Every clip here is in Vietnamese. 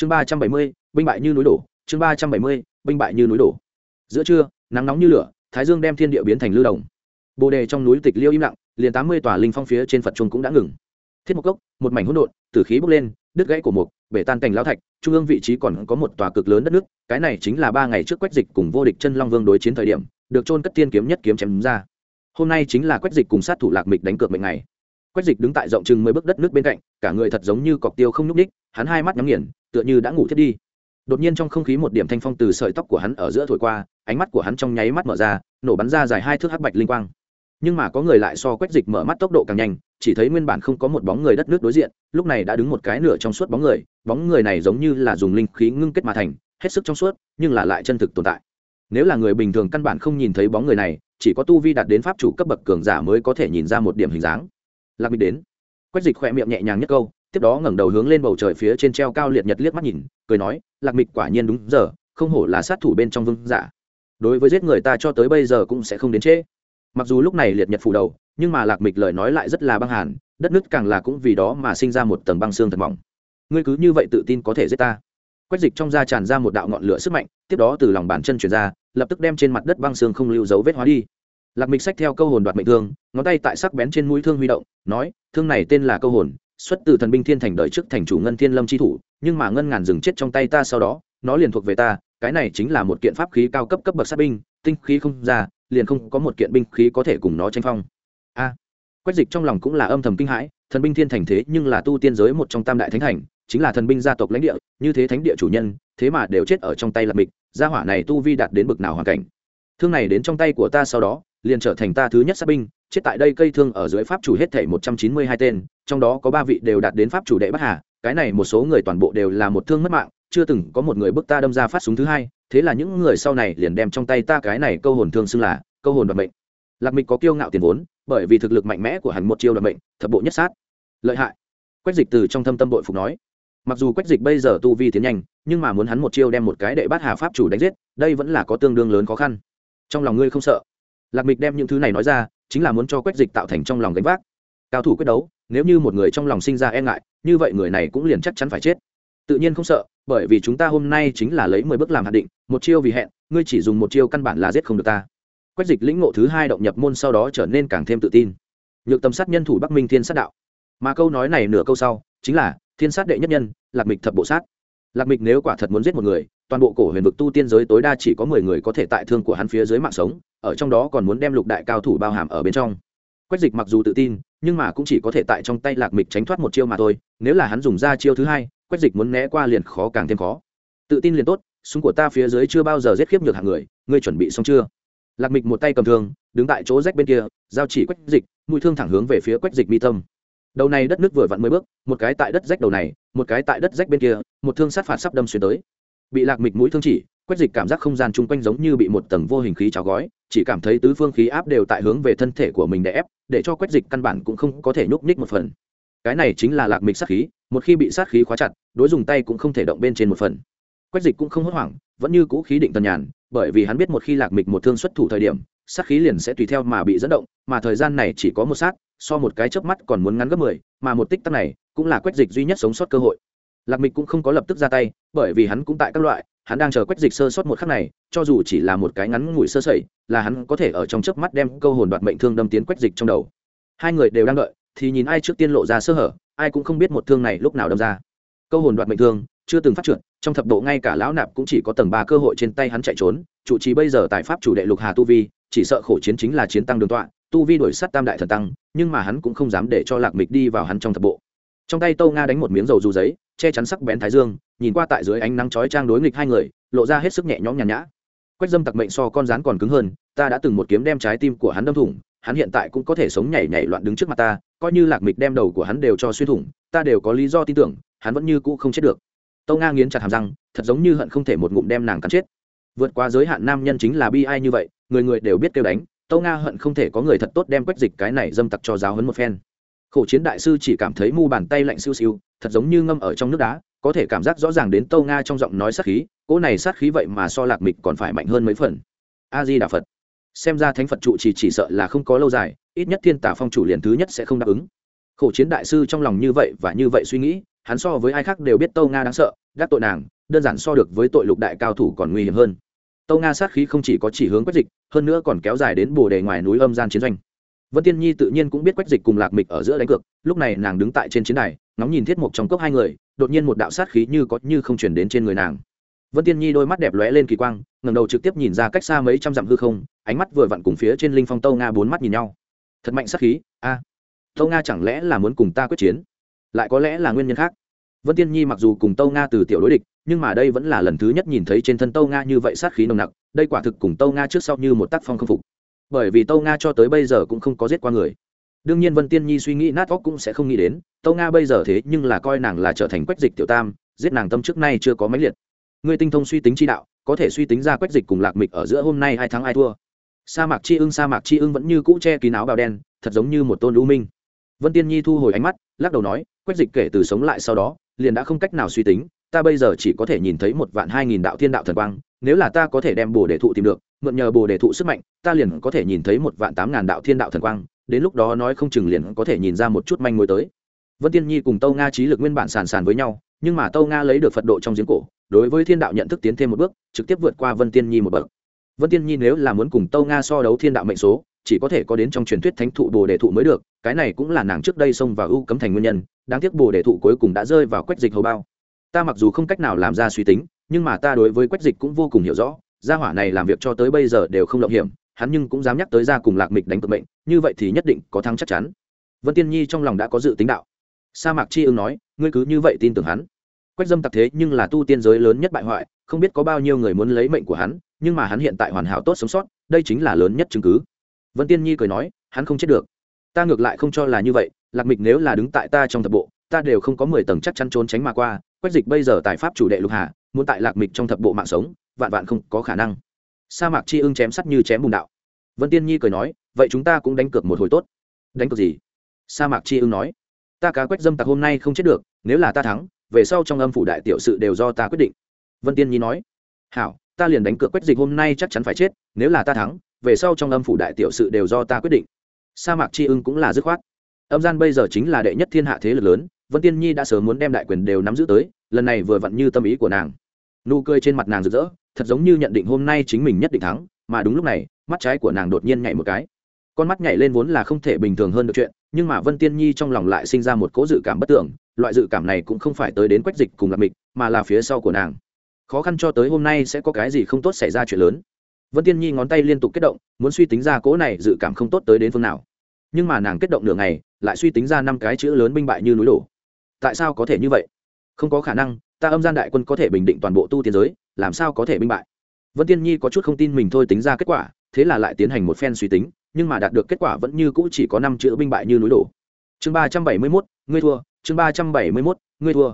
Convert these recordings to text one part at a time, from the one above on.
chương ba trăm bảy mươi, binh bại như núi đổ. Chương ba trăm bảy mươi, binh bại như núi đổ. Giữa trưa, nắng nóng như lửa, thái dương đem thiên địa biến thành lưu đồng. Bồ đề trong núi tịch liêu im lặng, liền tám mươi tòa linh phong phía trên phật trung cũng đã ngừng. Thiết một cốc, một mảnh hỗn độn, tử khí bốc lên, đứt gãy của mục, bể tan cành lao thạch, trung ương vị trí còn có một tòa cực lớn đất nước, cái này chính là ba ngày trước quách dịch cùng vô địch chân long vương đối chiến thời điểm, được trôn cất tiên kiếm nhất kiếm chém ra. Hôm nay chính là quách dịch cùng sát thủ lạc mịch đánh cược mệnh ngày. Quách dịch đứng tại rộng chừng mười bước đất nước bên cạnh, cả người thật giống như cọc tiêu không nhúc ních hắn hai mắt nhắm nghiền tựa như đã ngủ thiết đi. Đột nhiên trong không khí một điểm thanh phong từ sợi tóc của hắn ở giữa thổi qua, ánh mắt của hắn trong nháy mắt mở ra, nổ bắn ra dài hai thước hắc bạch linh quang. Nhưng mà có người lại so quét dịch mở mắt tốc độ càng nhanh, chỉ thấy nguyên bản không có một bóng người đất nước đối diện, lúc này đã đứng một cái nửa trong suốt bóng người bóng người này giống như là dùng linh khí ngưng kết mà thành, hết sức trong suốt, nhưng là lại chân thực tồn tại. Nếu là người bình thường căn bản không nhìn thấy bóng người này, chỉ có tu vi đạt đến pháp chủ cấp bậc cường giả mới có thể nhìn ra một điểm hình dáng. Lạc minh đến. Quét dịch khỏe miệng nhẹ nhàng nhất câu tiếp đó ngẩng đầu hướng lên bầu trời phía trên treo cao liệt nhật liếc mắt nhìn, cười nói, lạc mịch quả nhiên đúng giờ, không hổ là sát thủ bên trong vương giả. Đối với giết người ta cho tới bây giờ cũng sẽ không đến trễ. Mặc dù lúc này liệt nhật phủ đầu, nhưng mà lạc mịch lời nói lại rất là băng hàn, đất nước càng là cũng vì đó mà sinh ra một tầng băng xương thật mỏng. Ngươi cứ như vậy tự tin có thể giết ta? Quách dịch trong da tràn ra một đạo ngọn lửa sức mạnh, tiếp đó từ lòng bàn chân chuyển ra, lập tức đem trên mặt đất băng xương không lưu dấu vết hóa đi. Lạc mịch sách theo câu hồn đoạt mệnh thương, ngón tay tại sắc bén trên mũi thương huy động, nói, thương này tên là câu hồn xuất từ thần binh thiên thành đời trước thành chủ ngân thiên lâm chi thủ, nhưng mà ngân ngàn rừng chết trong tay ta sau đó, nó liền thuộc về ta, cái này chính là một kiện pháp khí cao cấp cấp bậc sát binh, tinh khí không ra, liền không có một kiện binh khí có thể cùng nó tranh phong. A, quách dịch trong lòng cũng là âm thầm kinh hãi, thần binh thiên thành thế nhưng là tu tiên giới một trong tam đại thánh thành, chính là thần binh gia tộc lãnh địa, như thế thánh địa chủ nhân, thế mà đều chết ở trong tay lạc mịch, gia hỏa này tu vi đạt đến bực nào hoàn cảnh. Thương này đến trong tay của ta sau đó liền trở thành ta thứ nhất sát binh, chết tại đây cây thương ở dưới pháp chủ hết thảy một trăm chín mươi hai tên, trong đó có ba vị đều đạt đến pháp chủ đệ bắc hà, cái này một số người toàn bộ đều là một thương mất mạng, chưa từng có một người bước ta đâm ra phát súng thứ hai, thế là những người sau này liền đem trong tay ta cái này câu hồn thương xưng là câu hồn đoạt mệnh. Lạc mịch có kiêu ngạo tiền vốn, bởi vì thực lực mạnh mẽ của hắn một chiêu đoạt mệnh, thập bộ nhất sát. Lợi hại. Quách dịch từ trong thâm tâm bội phục nói. Mặc dù quách dịch bây giờ tu vi tiến nhanh, nhưng mà muốn hắn một chiêu đem một cái đệ bát hà pháp chủ đánh giết, đây vẫn là có tương đương lớn khó khăn. Trong lòng ngươi không sợ lạc mịch đem những thứ này nói ra, chính là muốn cho quách dịch tạo thành trong lòng gánh vác. Cao thủ quyết đấu, nếu như một người trong lòng sinh ra e ngại, như vậy người này cũng liền chắc chắn phải chết. Tự nhiên không sợ, bởi vì chúng ta hôm nay chính là lấy mười bước làm hạt định, một chiêu vì hẹn, ngươi chỉ dùng một chiêu căn bản là giết không được ta. Quách dịch lĩnh ngộ thứ hai động nhập môn sau đó trở nên càng thêm tự tin. Nhược tầm sát nhân thủ bắc minh thiên sát đạo. Mà câu nói này nửa câu sau, chính là, thiên sát đệ nhất nhân, lạc mịch thập bộ sát. Lạc mịch nếu quả thật muốn giết một người toàn bộ cổ huyền vực tu tiên giới tối đa chỉ có mười người có thể tại thương của hắn phía dưới mạng sống, ở trong đó còn muốn đem lục đại cao thủ bao hàm ở bên trong. Quách dịch mặc dù tự tin, nhưng mà cũng chỉ có thể tại trong tay lạc mịch tránh thoát một chiêu mà thôi, nếu là hắn dùng ra chiêu thứ hai, quách dịch muốn né qua liền khó càng thêm khó. Tự tin liền tốt, súng của ta phía dưới chưa bao giờ giết khiếp nhược hạng người, ngươi chuẩn bị xong chưa? Lạc mịch một tay cầm thương, đứng tại chỗ rách bên kia, giao chỉ quách dịch, mũi thương thẳng hướng về phía quách dịch mi tâm. Đầu này đất nước vừa vặn mới bước, một cái tại đất rách đầu này, một cái tại đất rách bên kia, một thương sát phạt sắp đâm xuyên tới bị lạc mịch mũi thương chỉ quách dịch cảm giác không gian chung quanh giống như bị một tầng vô hình khí trào gói, chỉ cảm thấy tứ phương khí áp đều tại hướng về thân thể của mình để ép, để cho quách dịch căn bản cũng không có thể nhúc nhích một phần. Cái này chính là lạc mịch sát khí, một khi bị sát khí khóa chặt, đối dùng tay cũng không thể động bên trên một phần. Quách dịch cũng không hốt hoảng, vẫn như cũ khí định tần nhàn, bởi vì hắn biết một khi lạc mịch một thương xuất thủ thời điểm, sát khí liền sẽ tùy theo mà bị dẫn động, mà thời gian này chỉ có một sát, so một cái chớp mắt còn muốn ngắn gấp mười, mà một tích tắc này cũng là quách dịch duy nhất sống sót cơ hội lạc mịch cũng không có lập tức ra tay, bởi vì hắn cũng tại các loại, hắn đang chờ quách dịch sơ sót một khắc này, cho dù chỉ là một cái ngắn ngủi sơ sẩy, là hắn có thể ở trong chớp mắt đem câu hồn đoạt mệnh thương đâm tiến quách dịch trong đầu. Hai người đều đang đợi, thì nhìn ai trước tiên lộ ra sơ hở, ai cũng không biết một thương này lúc nào đâm ra. Câu hồn đoạt mệnh thương, chưa từng phát triển trong thập độ ngay cả lão nạp cũng chỉ có tầng ba cơ hội trên tay hắn chạy trốn, chủ trì bây giờ tại pháp chủ đệ lục hà tu vi, chỉ sợ khổ chiến chính là chiến tăng đường tọa, tu vi đổi sắt tam đại thần tăng, nhưng mà hắn cũng không dám để cho lạc mịch đi vào hắn trong thập bộ trong tay tâu nga đánh một miếng dầu dù giấy, che chắn sắc bén thái dương, nhìn qua tại dưới ánh nắng chói trang đối nghịch hai người, lộ ra hết sức nhẹ nhõm nhàn nhã. Quách dâm tặc mệnh so con rắn còn cứng hơn, ta đã từng một kiếm đem trái tim của hắn đâm thủng, hắn hiện tại cũng có thể sống nhảy nhảy loạn đứng trước mặt ta, coi như lạc mịch đem đầu của hắn đều cho xuyên thủng, ta đều có lý do tin tưởng, hắn vẫn như cũ không chết được. Tâu nga nghiến chặt hàm răng, thật giống như hận không thể một ngụm đem nàng cắn chết. Vượt qua giới hạn nam nhân chính là bi ai như vậy, người người đều biết kêu đánh tâu nga hận không thể có người thật tốt đem quách dịch cái này dâm tặc cho giáo hấn một phen khổ chiến đại sư chỉ cảm thấy mu bàn tay lạnh siêu siêu, thật giống như ngâm ở trong nước đá, có thể cảm giác rõ ràng đến tâu nga trong giọng nói sát khí, cỗ này sát khí vậy mà so lạc mịch còn phải mạnh hơn mấy phần. A di đà phật. Xem ra thánh phật trụ chỉ chỉ sợ là không có lâu dài, ít nhất thiên tả phong chủ liền thứ nhất sẽ không đáp ứng. Khổ chiến đại sư trong lòng như vậy và như vậy suy nghĩ, hắn so với ai khác đều biết tâu nga đáng sợ gác tội nàng, đơn giản so được với tội lục đại cao thủ còn nguy hiểm hơn. Tâu nga sát khí không chỉ có chỉ hướng quét dịch, hơn nữa còn kéo dài đến bồ đề ngoài núi âm gian chiến doanh vân tiên nhi tự nhiên cũng biết quách dịch cùng lạc mịch ở giữa đánh cược, lúc này nàng đứng tại trên chiến đài, ngóng nhìn thiết mục trong cốc hai người, đột nhiên một đạo sát khí như có như không chuyển đến trên người nàng. Vân tiên nhi đôi mắt đẹp lóe lên kỳ quang ngầm đầu trực tiếp nhìn ra cách xa mấy trăm dặm hư không, ánh mắt vừa vặn cùng phía trên linh phong tâu nga bốn mắt nhìn nhau. Thật mạnh sát khí, a. À. tâu nga chẳng lẽ là muốn cùng ta quyết chiến? Lại có lẽ là nguyên nhân khác. Vân tiên nhi mặc dù cùng tâu nga từ tiểu đối địch, nhưng mà đây vẫn là lần thứ nhất nhìn thấy trên thân tâu nga như vậy sát khí nồng nặc, đây quả thực cùng tâu nga trước sau như một tác phong không phục bởi vì tâu nga cho tới bây giờ cũng không có giết qua người. Đương nhiên vân tiên nhi suy nghĩ nát óc cũng sẽ không nghĩ đến, tâu nga bây giờ thế nhưng là coi nàng là trở thành quách dịch tiểu tam, giết nàng tâm trước nay chưa có máy liệt. Người tinh thông suy tính chi đạo, có thể suy tính ra quách dịch cùng lạc mịch ở giữa hôm nay hai tháng ai thua. Sa mạc chi ưng, sa mạc chi ưng vẫn như cũ che kín áo bào đen, thật giống như một tôn lũ minh. Vân tiên nhi thu hồi ánh mắt, lắc đầu nói, quách dịch kể từ sống lại sau đó, liền đã không cách nào suy tính, ta bây giờ chỉ có thể nhìn thấy một vạn hai nghìn đạo thiên đạo thần quang, nếu là ta có thể đem bồ để thụ tìm được mượn nhờ bồ đề thụ sức mạnh, ta liền có thể nhìn thấy một vạn tám ngàn đạo thiên đạo thần quang, đến lúc đó nói không chừng liền có thể nhìn ra một chút manh mối tới. Vân tiên nhi cùng tâu nga trí lực nguyên bản sàn sàn với nhau, nhưng mà tâu nga lấy được phật độ trong giếng cổ, đối với thiên đạo nhận thức tiến thêm một bước, trực tiếp vượt qua vân tiên nhi một bậc. Vân tiên nhi nếu là muốn cùng tâu nga so đấu thiên đạo mệnh số, chỉ có thể có đến trong truyền thuyết thánh thụ bồ đề thụ mới được, cái này cũng là nàng trước đây xông vào ưu cấm thành nguyên nhân, đáng tiếc bồ đề thụ cuối cùng đã rơi vào quách dịch hầu bao. Ta mặc dù không cách nào làm ra suy tính, nhưng mà ta đối với quách dịch cũng vô cùng hiểu rõ gia hỏa này làm việc cho tới bây giờ đều không lộng hiểm, hắn nhưng cũng dám nhắc tới ra cùng lạc mịch đánh cực mệnh, như vậy thì nhất định có thắng chắc chắn. Vân tiên nhi trong lòng đã có dự tính đạo. Sa mạc chi ưng nói, ngươi cứ như vậy tin tưởng hắn. Quách dâm tặc thế nhưng là tu tiên giới lớn nhất bại hoại, không biết có bao nhiêu người muốn lấy mệnh của hắn, nhưng mà hắn hiện tại hoàn hảo tốt sống sót, đây chính là lớn nhất chứng cứ. Vân tiên nhi cười nói, hắn không chết được. Ta ngược lại không cho là như vậy, lạc mịch nếu là đứng tại ta trong thập bộ, ta đều không có mười tầng chắc chắn trốn tránh mà qua. Quách dịch bây giờ tại pháp chủ đệ lục hà muốn tại lạc mịch trong thập bộ mạng sống vạn vạn không có khả năng. Sa mạc chi ưng chém sắt như chém bùn đạo. Vân tiên nhi cười nói, vậy chúng ta cũng đánh cược một hồi tốt. Đánh cược gì? Sa mạc chi ưng nói, ta cá quách dâm tặc hôm nay không chết được, nếu là ta thắng, về sau trong âm phủ đại tiểu sự đều do ta quyết định. Vân tiên nhi nói, hảo, ta liền đánh cược quách dịch hôm nay chắc chắn phải chết, nếu là ta thắng, về sau trong âm phủ đại tiểu sự đều do ta quyết định. Sa mạc Chi ưng cũng là dứt khoát. Âm gian bây giờ chính là đệ nhất thiên hạ thế lực lớn, vân tiên nhi đã sớm muốn đem đại quyền đều nắm giữ tới, lần này vừa vặn như tâm ý của nàng nụ cười trên mặt nàng rực rỡ, thật giống như nhận định hôm nay chính mình nhất định thắng, mà đúng lúc này, mắt trái của nàng đột nhiên nhảy một cái. Con mắt nhảy lên vốn là không thể bình thường hơn được chuyện, nhưng mà vân tiên nhi trong lòng lại sinh ra một cố dự cảm bất tưởng, loại dự cảm này cũng không phải tới đến quách dịch cùng lạc mịch, mà là phía sau của nàng. Khó khăn cho tới hôm nay sẽ có cái gì không tốt xảy ra chuyện lớn. Vân tiên nhi ngón tay liên tục kết động, muốn suy tính ra cỗ này dự cảm không tốt tới đến phương nào. Nhưng mà nàng kết động nửa ngày, lại suy tính ra năm cái chữ lớn binh bại như núi đổ. Tại sao có thể như vậy? Không có khả năng ta âm gian đại quân có thể bình định toàn bộ tu tiên giới, làm sao có thể binh bại? Vân tiên nhi có chút không tin mình thôi tính ra kết quả, thế là lại tiến hành một phen suy tính, nhưng mà đạt được kết quả vẫn như cũ chỉ có năm chữ binh bại như núi đổ. Chương ba trăm bảy mươi mốt, ngươi thua, chương ba trăm bảy mươi mốt, ngươi thua.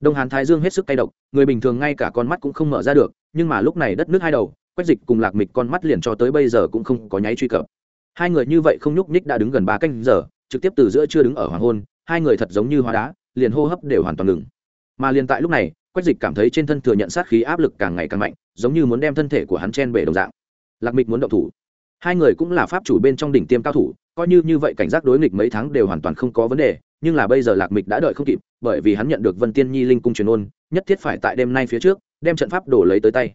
Đông hàn thái dương hết sức cay độc, người bình thường ngay cả con mắt cũng không mở ra được, nhưng mà lúc này đất nước hai đầu, quách dịch cùng lạc mịch con mắt liền cho tới bây giờ cũng không có nháy truy cập. Hai người như vậy không nhúc nhích đã đứng gần ba canh giờ, trực tiếp từ giữa chưa đứng ở hoàng hôn, hai người thật giống như hóa đá, liền hô hấp đều hoàn toàn ngừng mà liền tại lúc này, quách dịch cảm thấy trên thân thừa nhận sát khí áp lực càng ngày càng mạnh, giống như muốn đem thân thể của hắn chen bể đồng dạng. Lạc mịch muốn động thủ. Hai người cũng là pháp chủ bên trong đỉnh tiêm cao thủ, coi như như vậy cảnh giác đối nghịch mấy tháng đều hoàn toàn không có vấn đề, nhưng là bây giờ lạc mịch đã đợi không kịp, bởi vì hắn nhận được vân tiên nhi linh cung truyền ôn, nhất thiết phải tại đêm nay phía trước, đem trận pháp đổ lấy tới tay.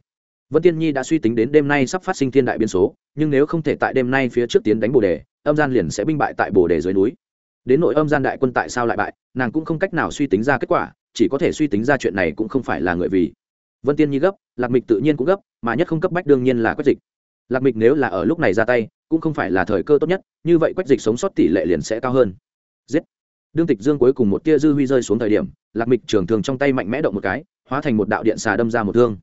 Vân tiên nhi đã suy tính đến đêm nay sắp phát sinh thiên đại biên số, nhưng nếu không thể tại đêm nay phía trước tiến đánh bồ đề, âm gian liền sẽ binh bại tại bồ đề dưới núi. Đến nội âm gian đại quân tại sao lại bại, nàng cũng không cách nào suy tính ra kết quả chỉ có thể suy tính ra chuyện này cũng không phải là người vì. Vân tiên nhi gấp, lạc mịch tự nhiên cũng gấp, mà nhất không cấp bách đương nhiên là quách dịch. Lạc mịch nếu là ở lúc này ra tay, cũng không phải là thời cơ tốt nhất, như vậy quách dịch sống sót tỷ lệ liền sẽ cao hơn. Giết! Đương tịch dương cuối cùng một tia dư huy rơi xuống thời điểm, lạc mịch trường thường trong tay mạnh mẽ động một cái, hóa thành một đạo điện xà đâm ra một thương.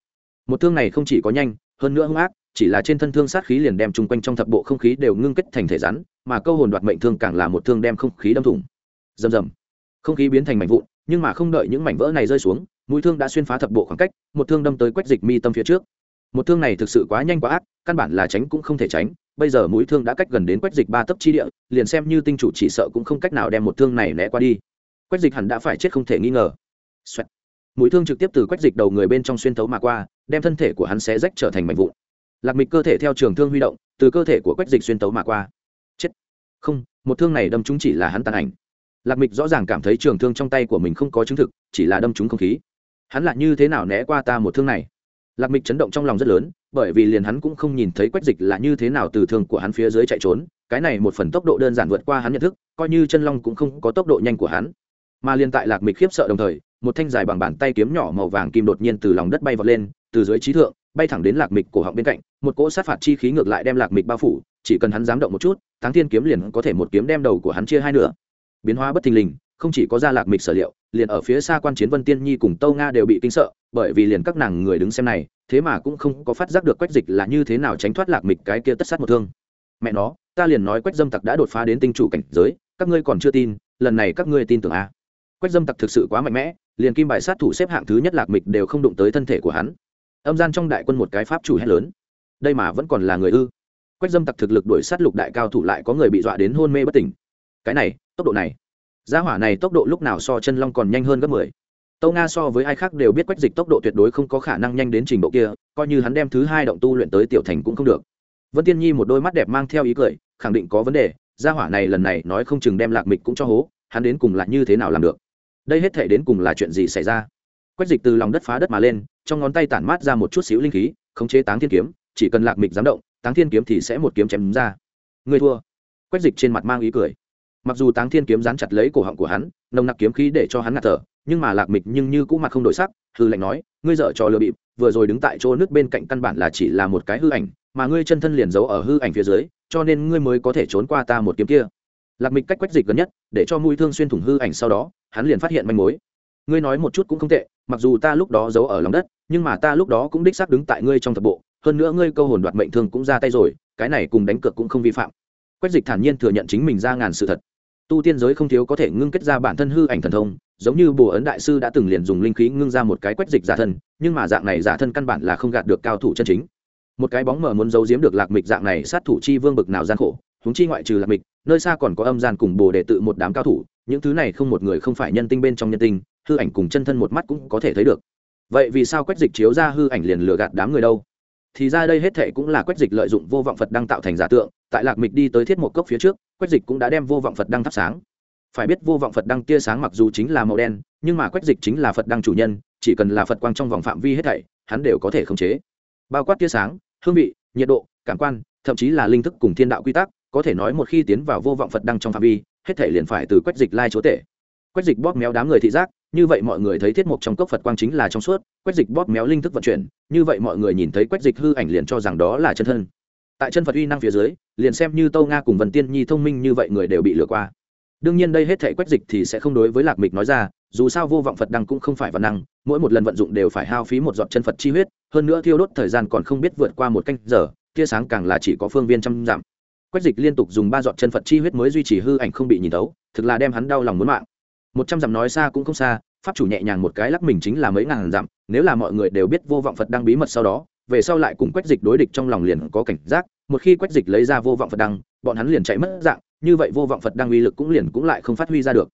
Một thương này không chỉ có nhanh, hơn nữa hung ác, chỉ là trên thân thương sát khí liền đem chung quanh trong thập bộ không khí đều ngưng kết thành thể rắn, mà câu hồn đoạt mệnh thương càng là một thương đem không khí đâm thủng. Rầm rầm. Không khí biến thành mảnh vụn nhưng mà không đợi những mảnh vỡ này rơi xuống, mũi thương đã xuyên phá thập bộ khoảng cách, một thương đâm tới quách dịch mi tâm phía trước. Một thương này thực sự quá nhanh quá ác, căn bản là tránh cũng không thể tránh, bây giờ mũi thương đã cách gần đến quách dịch ba tấc chi địa, liền xem như tinh chủ chỉ sợ cũng không cách nào đem một thương này né qua đi. Quách dịch hẳn đã phải chết không thể nghi ngờ、Xoẹt. Mũi thương trực tiếp từ quách dịch đầu người bên trong xuyên thấu mà qua, đem thân thể của hắn xé rách trở thành mảnh vụn. Lạc mịch cơ thể theo trường thương huy động, từ cơ thể của quách dịch xuyên tấu mà qua. Chết. Không, một thương này đâm chúng chỉ là hắn tàn ảnh lạc mịch rõ ràng cảm thấy trường thương trong tay của mình không có chứng thực, chỉ là đâm trúng không khí. Hắn lại như thế nào né qua ta một thương này? Lạc mịch chấn động trong lòng rất lớn, bởi vì liền hắn cũng không nhìn thấy quách dịch là như thế nào từ thương của hắn phía dưới chạy trốn, cái này một phần tốc độ đơn giản vượt qua hắn nhận thức, coi như chân long cũng không có tốc độ nhanh của hắn. Mà liên tại lạc mịch khiếp sợ đồng thời, một thanh dài bằng bàn tay kiếm nhỏ màu vàng kim đột nhiên từ lòng đất bay vọt lên, từ dưới trí thượng, bay thẳng đến lạc mịch cổ họng bên cạnh, một cỗ sát phạt chi khí ngược lại đem lạc mịch bao phủ, chỉ cần hắn dám động một chút, thắng thiên kiếm liền có thể một kiếm đem đầu của hắn chia hai nửa biến hóa bất thình lình, không chỉ có ra lạc mịch sở liệu, liền ở phía xa quan chiến vân tiên nhi cùng tâu nga đều bị kinh sợ, bởi vì liền các nàng người đứng xem này, thế mà cũng không có phát giác được quách dịch là như thế nào tránh thoát lạc mịch cái kia tất sát một thương. Mẹ nó, ta liền nói quách dâm tặc đã đột phá đến tinh chủ cảnh giới, các ngươi còn chưa tin, lần này các ngươi tin tưởng a. À. quách dâm tặc thực sự quá mạnh mẽ, liền kim bài sát thủ xếp hạng thứ nhất lạc mịch đều không đụng tới thân thể của hắn. Âm gian trong đại quân một cái pháp chủ hét lớn. Đây mà vẫn còn là người ư? Quách dâm tặc thực lực đuổi sát lục đại cao thủ lại có người bị dọa đến hôn mê bất tỉnh cái này, tốc độ này. Gia hỏa này tốc độ lúc nào so chân long còn nhanh hơn gấp mười. Tâu nga so với ai khác đều biết quách dịch tốc độ tuyệt đối không có khả năng nhanh đến trình độ kia, coi như hắn đem thứ hai động tu luyện tới tiểu thành cũng không được. Vân tiên nhi một đôi mắt đẹp mang theo ý cười, khẳng định có vấn đề, gia hỏa này lần này nói không chừng đem lạc mịch cũng cho hố, hắn đến cùng là như thế nào làm được? Đây hết thể đến cùng là chuyện gì xảy ra? Quách dịch từ lòng đất phá đất mà lên, trong ngón tay tản mát ra một chút xíu linh khí, khống chế táng thiên kiếm, chỉ cần lạc mịch dám động, táng thiên kiếm thì sẽ một kiếm chém ra. Người thua. Quách dịch trên mặt mang ý cười mặc dù táng thiên kiếm dán chặt lấy cổ họng của hắn, nồng nặc kiếm khí để cho hắn ngạt thở, nhưng mà lạc mịch nhưng như cũng mặt không đổi sắc hư lệnh nói, ngươi dở trò lừa bịp, vừa rồi đứng tại chỗ nước bên cạnh căn bản là chỉ là một cái hư ảnh, mà ngươi chân thân liền giấu ở hư ảnh phía dưới, cho nên ngươi mới có thể trốn qua ta một kiếm kia. Lạc mịch cách quách dịch gần nhất, để cho mũi thương xuyên thủng hư ảnh sau đó, hắn liền phát hiện manh mối. Ngươi nói một chút cũng không tệ, mặc dù ta lúc đó giấu ở lòng đất, nhưng mà ta lúc đó cũng đích xác đứng tại ngươi trong thập bộ, hơn nữa ngươi câu hồn đoạt mệnh thương cũng ra tay rồi, cái này cùng đánh cược cũng không vi phạm. Quách dịch thản nhiên thừa nhận chính mình ra ngàn sự thật tu tiên giới không thiếu có thể ngưng kết ra bản thân hư ảnh thần thông, giống như bồ ấn đại sư đã từng liền dùng linh khí ngưng ra một cái quách dịch giả thân, nhưng mà dạng này giả thân căn bản là không gạt được cao thủ chân chính. Một cái bóng mờ muốn giấu giếm được lạc mịch dạng này sát thủ chi vương bực nào gian khổ húng chi ngoại trừ lạc mịch, nơi xa còn có âm gian cùng bồ đệ tự một đám cao thủ, những thứ này không một người không phải nhân tinh bên trong nhân tinh, hư ảnh cùng chân thân một mắt cũng có thể thấy được. Vậy vì sao quách dịch chiếu ra hư ảnh liền lừa gạt đám người đâu? Thì ra đây hết thệ cũng là quách dịch lợi dụng vô vọng phật đang tạo thành giả tượng, tại lạc mịch đi tới thiết một cốc phía trước quách dịch cũng đã đem vô vọng phật đăng thắp sáng. Phải biết vô vọng phật đăng tia sáng mặc dù chính là màu đen, nhưng mà quách dịch chính là phật đăng chủ nhân, chỉ cần là phật quang trong vòng phạm vi hết thảy, hắn đều có thể khống chế. Bao quát tia sáng, hương vị, nhiệt độ, cảm quan, thậm chí là linh thức cùng thiên đạo quy tắc, có thể nói một khi tiến vào vô vọng phật đăng trong phạm vi, hết thảy liền phải từ quách dịch lai chúa tể. Quách dịch bóp méo đám người thị giác, như vậy mọi người thấy thiết mục trong cốc phật quang chính là trong suốt, quách dịch bóp méo linh thức vận chuyển, như vậy mọi người nhìn thấy quách dịch hư ảnh liền cho rằng đó là chân thân tại chân phật uy năng phía dưới, liền xem như tâu nga cùng vần tiên nhi thông minh như vậy người đều bị lừa qua. Đương nhiên đây hết thể quách dịch thì sẽ không đối với lạc mịch nói ra, dù sao vô vọng phật đăng cũng không phải văn năng, mỗi một lần vận dụng đều phải hao phí một giọt chân phật chi huyết, hơn nữa thiêu đốt thời gian còn không biết vượt qua một canh giờ, tia sáng càng là chỉ có phương viên trăm dặm. Quách dịch liên tục dùng ba giọt chân phật chi huyết mới duy trì hư ảnh không bị nhìn tấu thực là đem hắn đau lòng muốn mạng. Một trăm dặm nói xa cũng không xa, pháp chủ nhẹ nhàng một cái lắc mình chính là mấy ngàn dặm, nếu là mọi người đều biết vô vọng phật đăng bí mật sau đó về sau lại cùng quách dịch đối địch trong lòng liền có cảnh giác, một khi quách dịch lấy ra vô vọng phật đăng, bọn hắn liền chạy mất dạng, như vậy vô vọng phật đăng uy lực cũng liền cũng lại không phát huy ra được.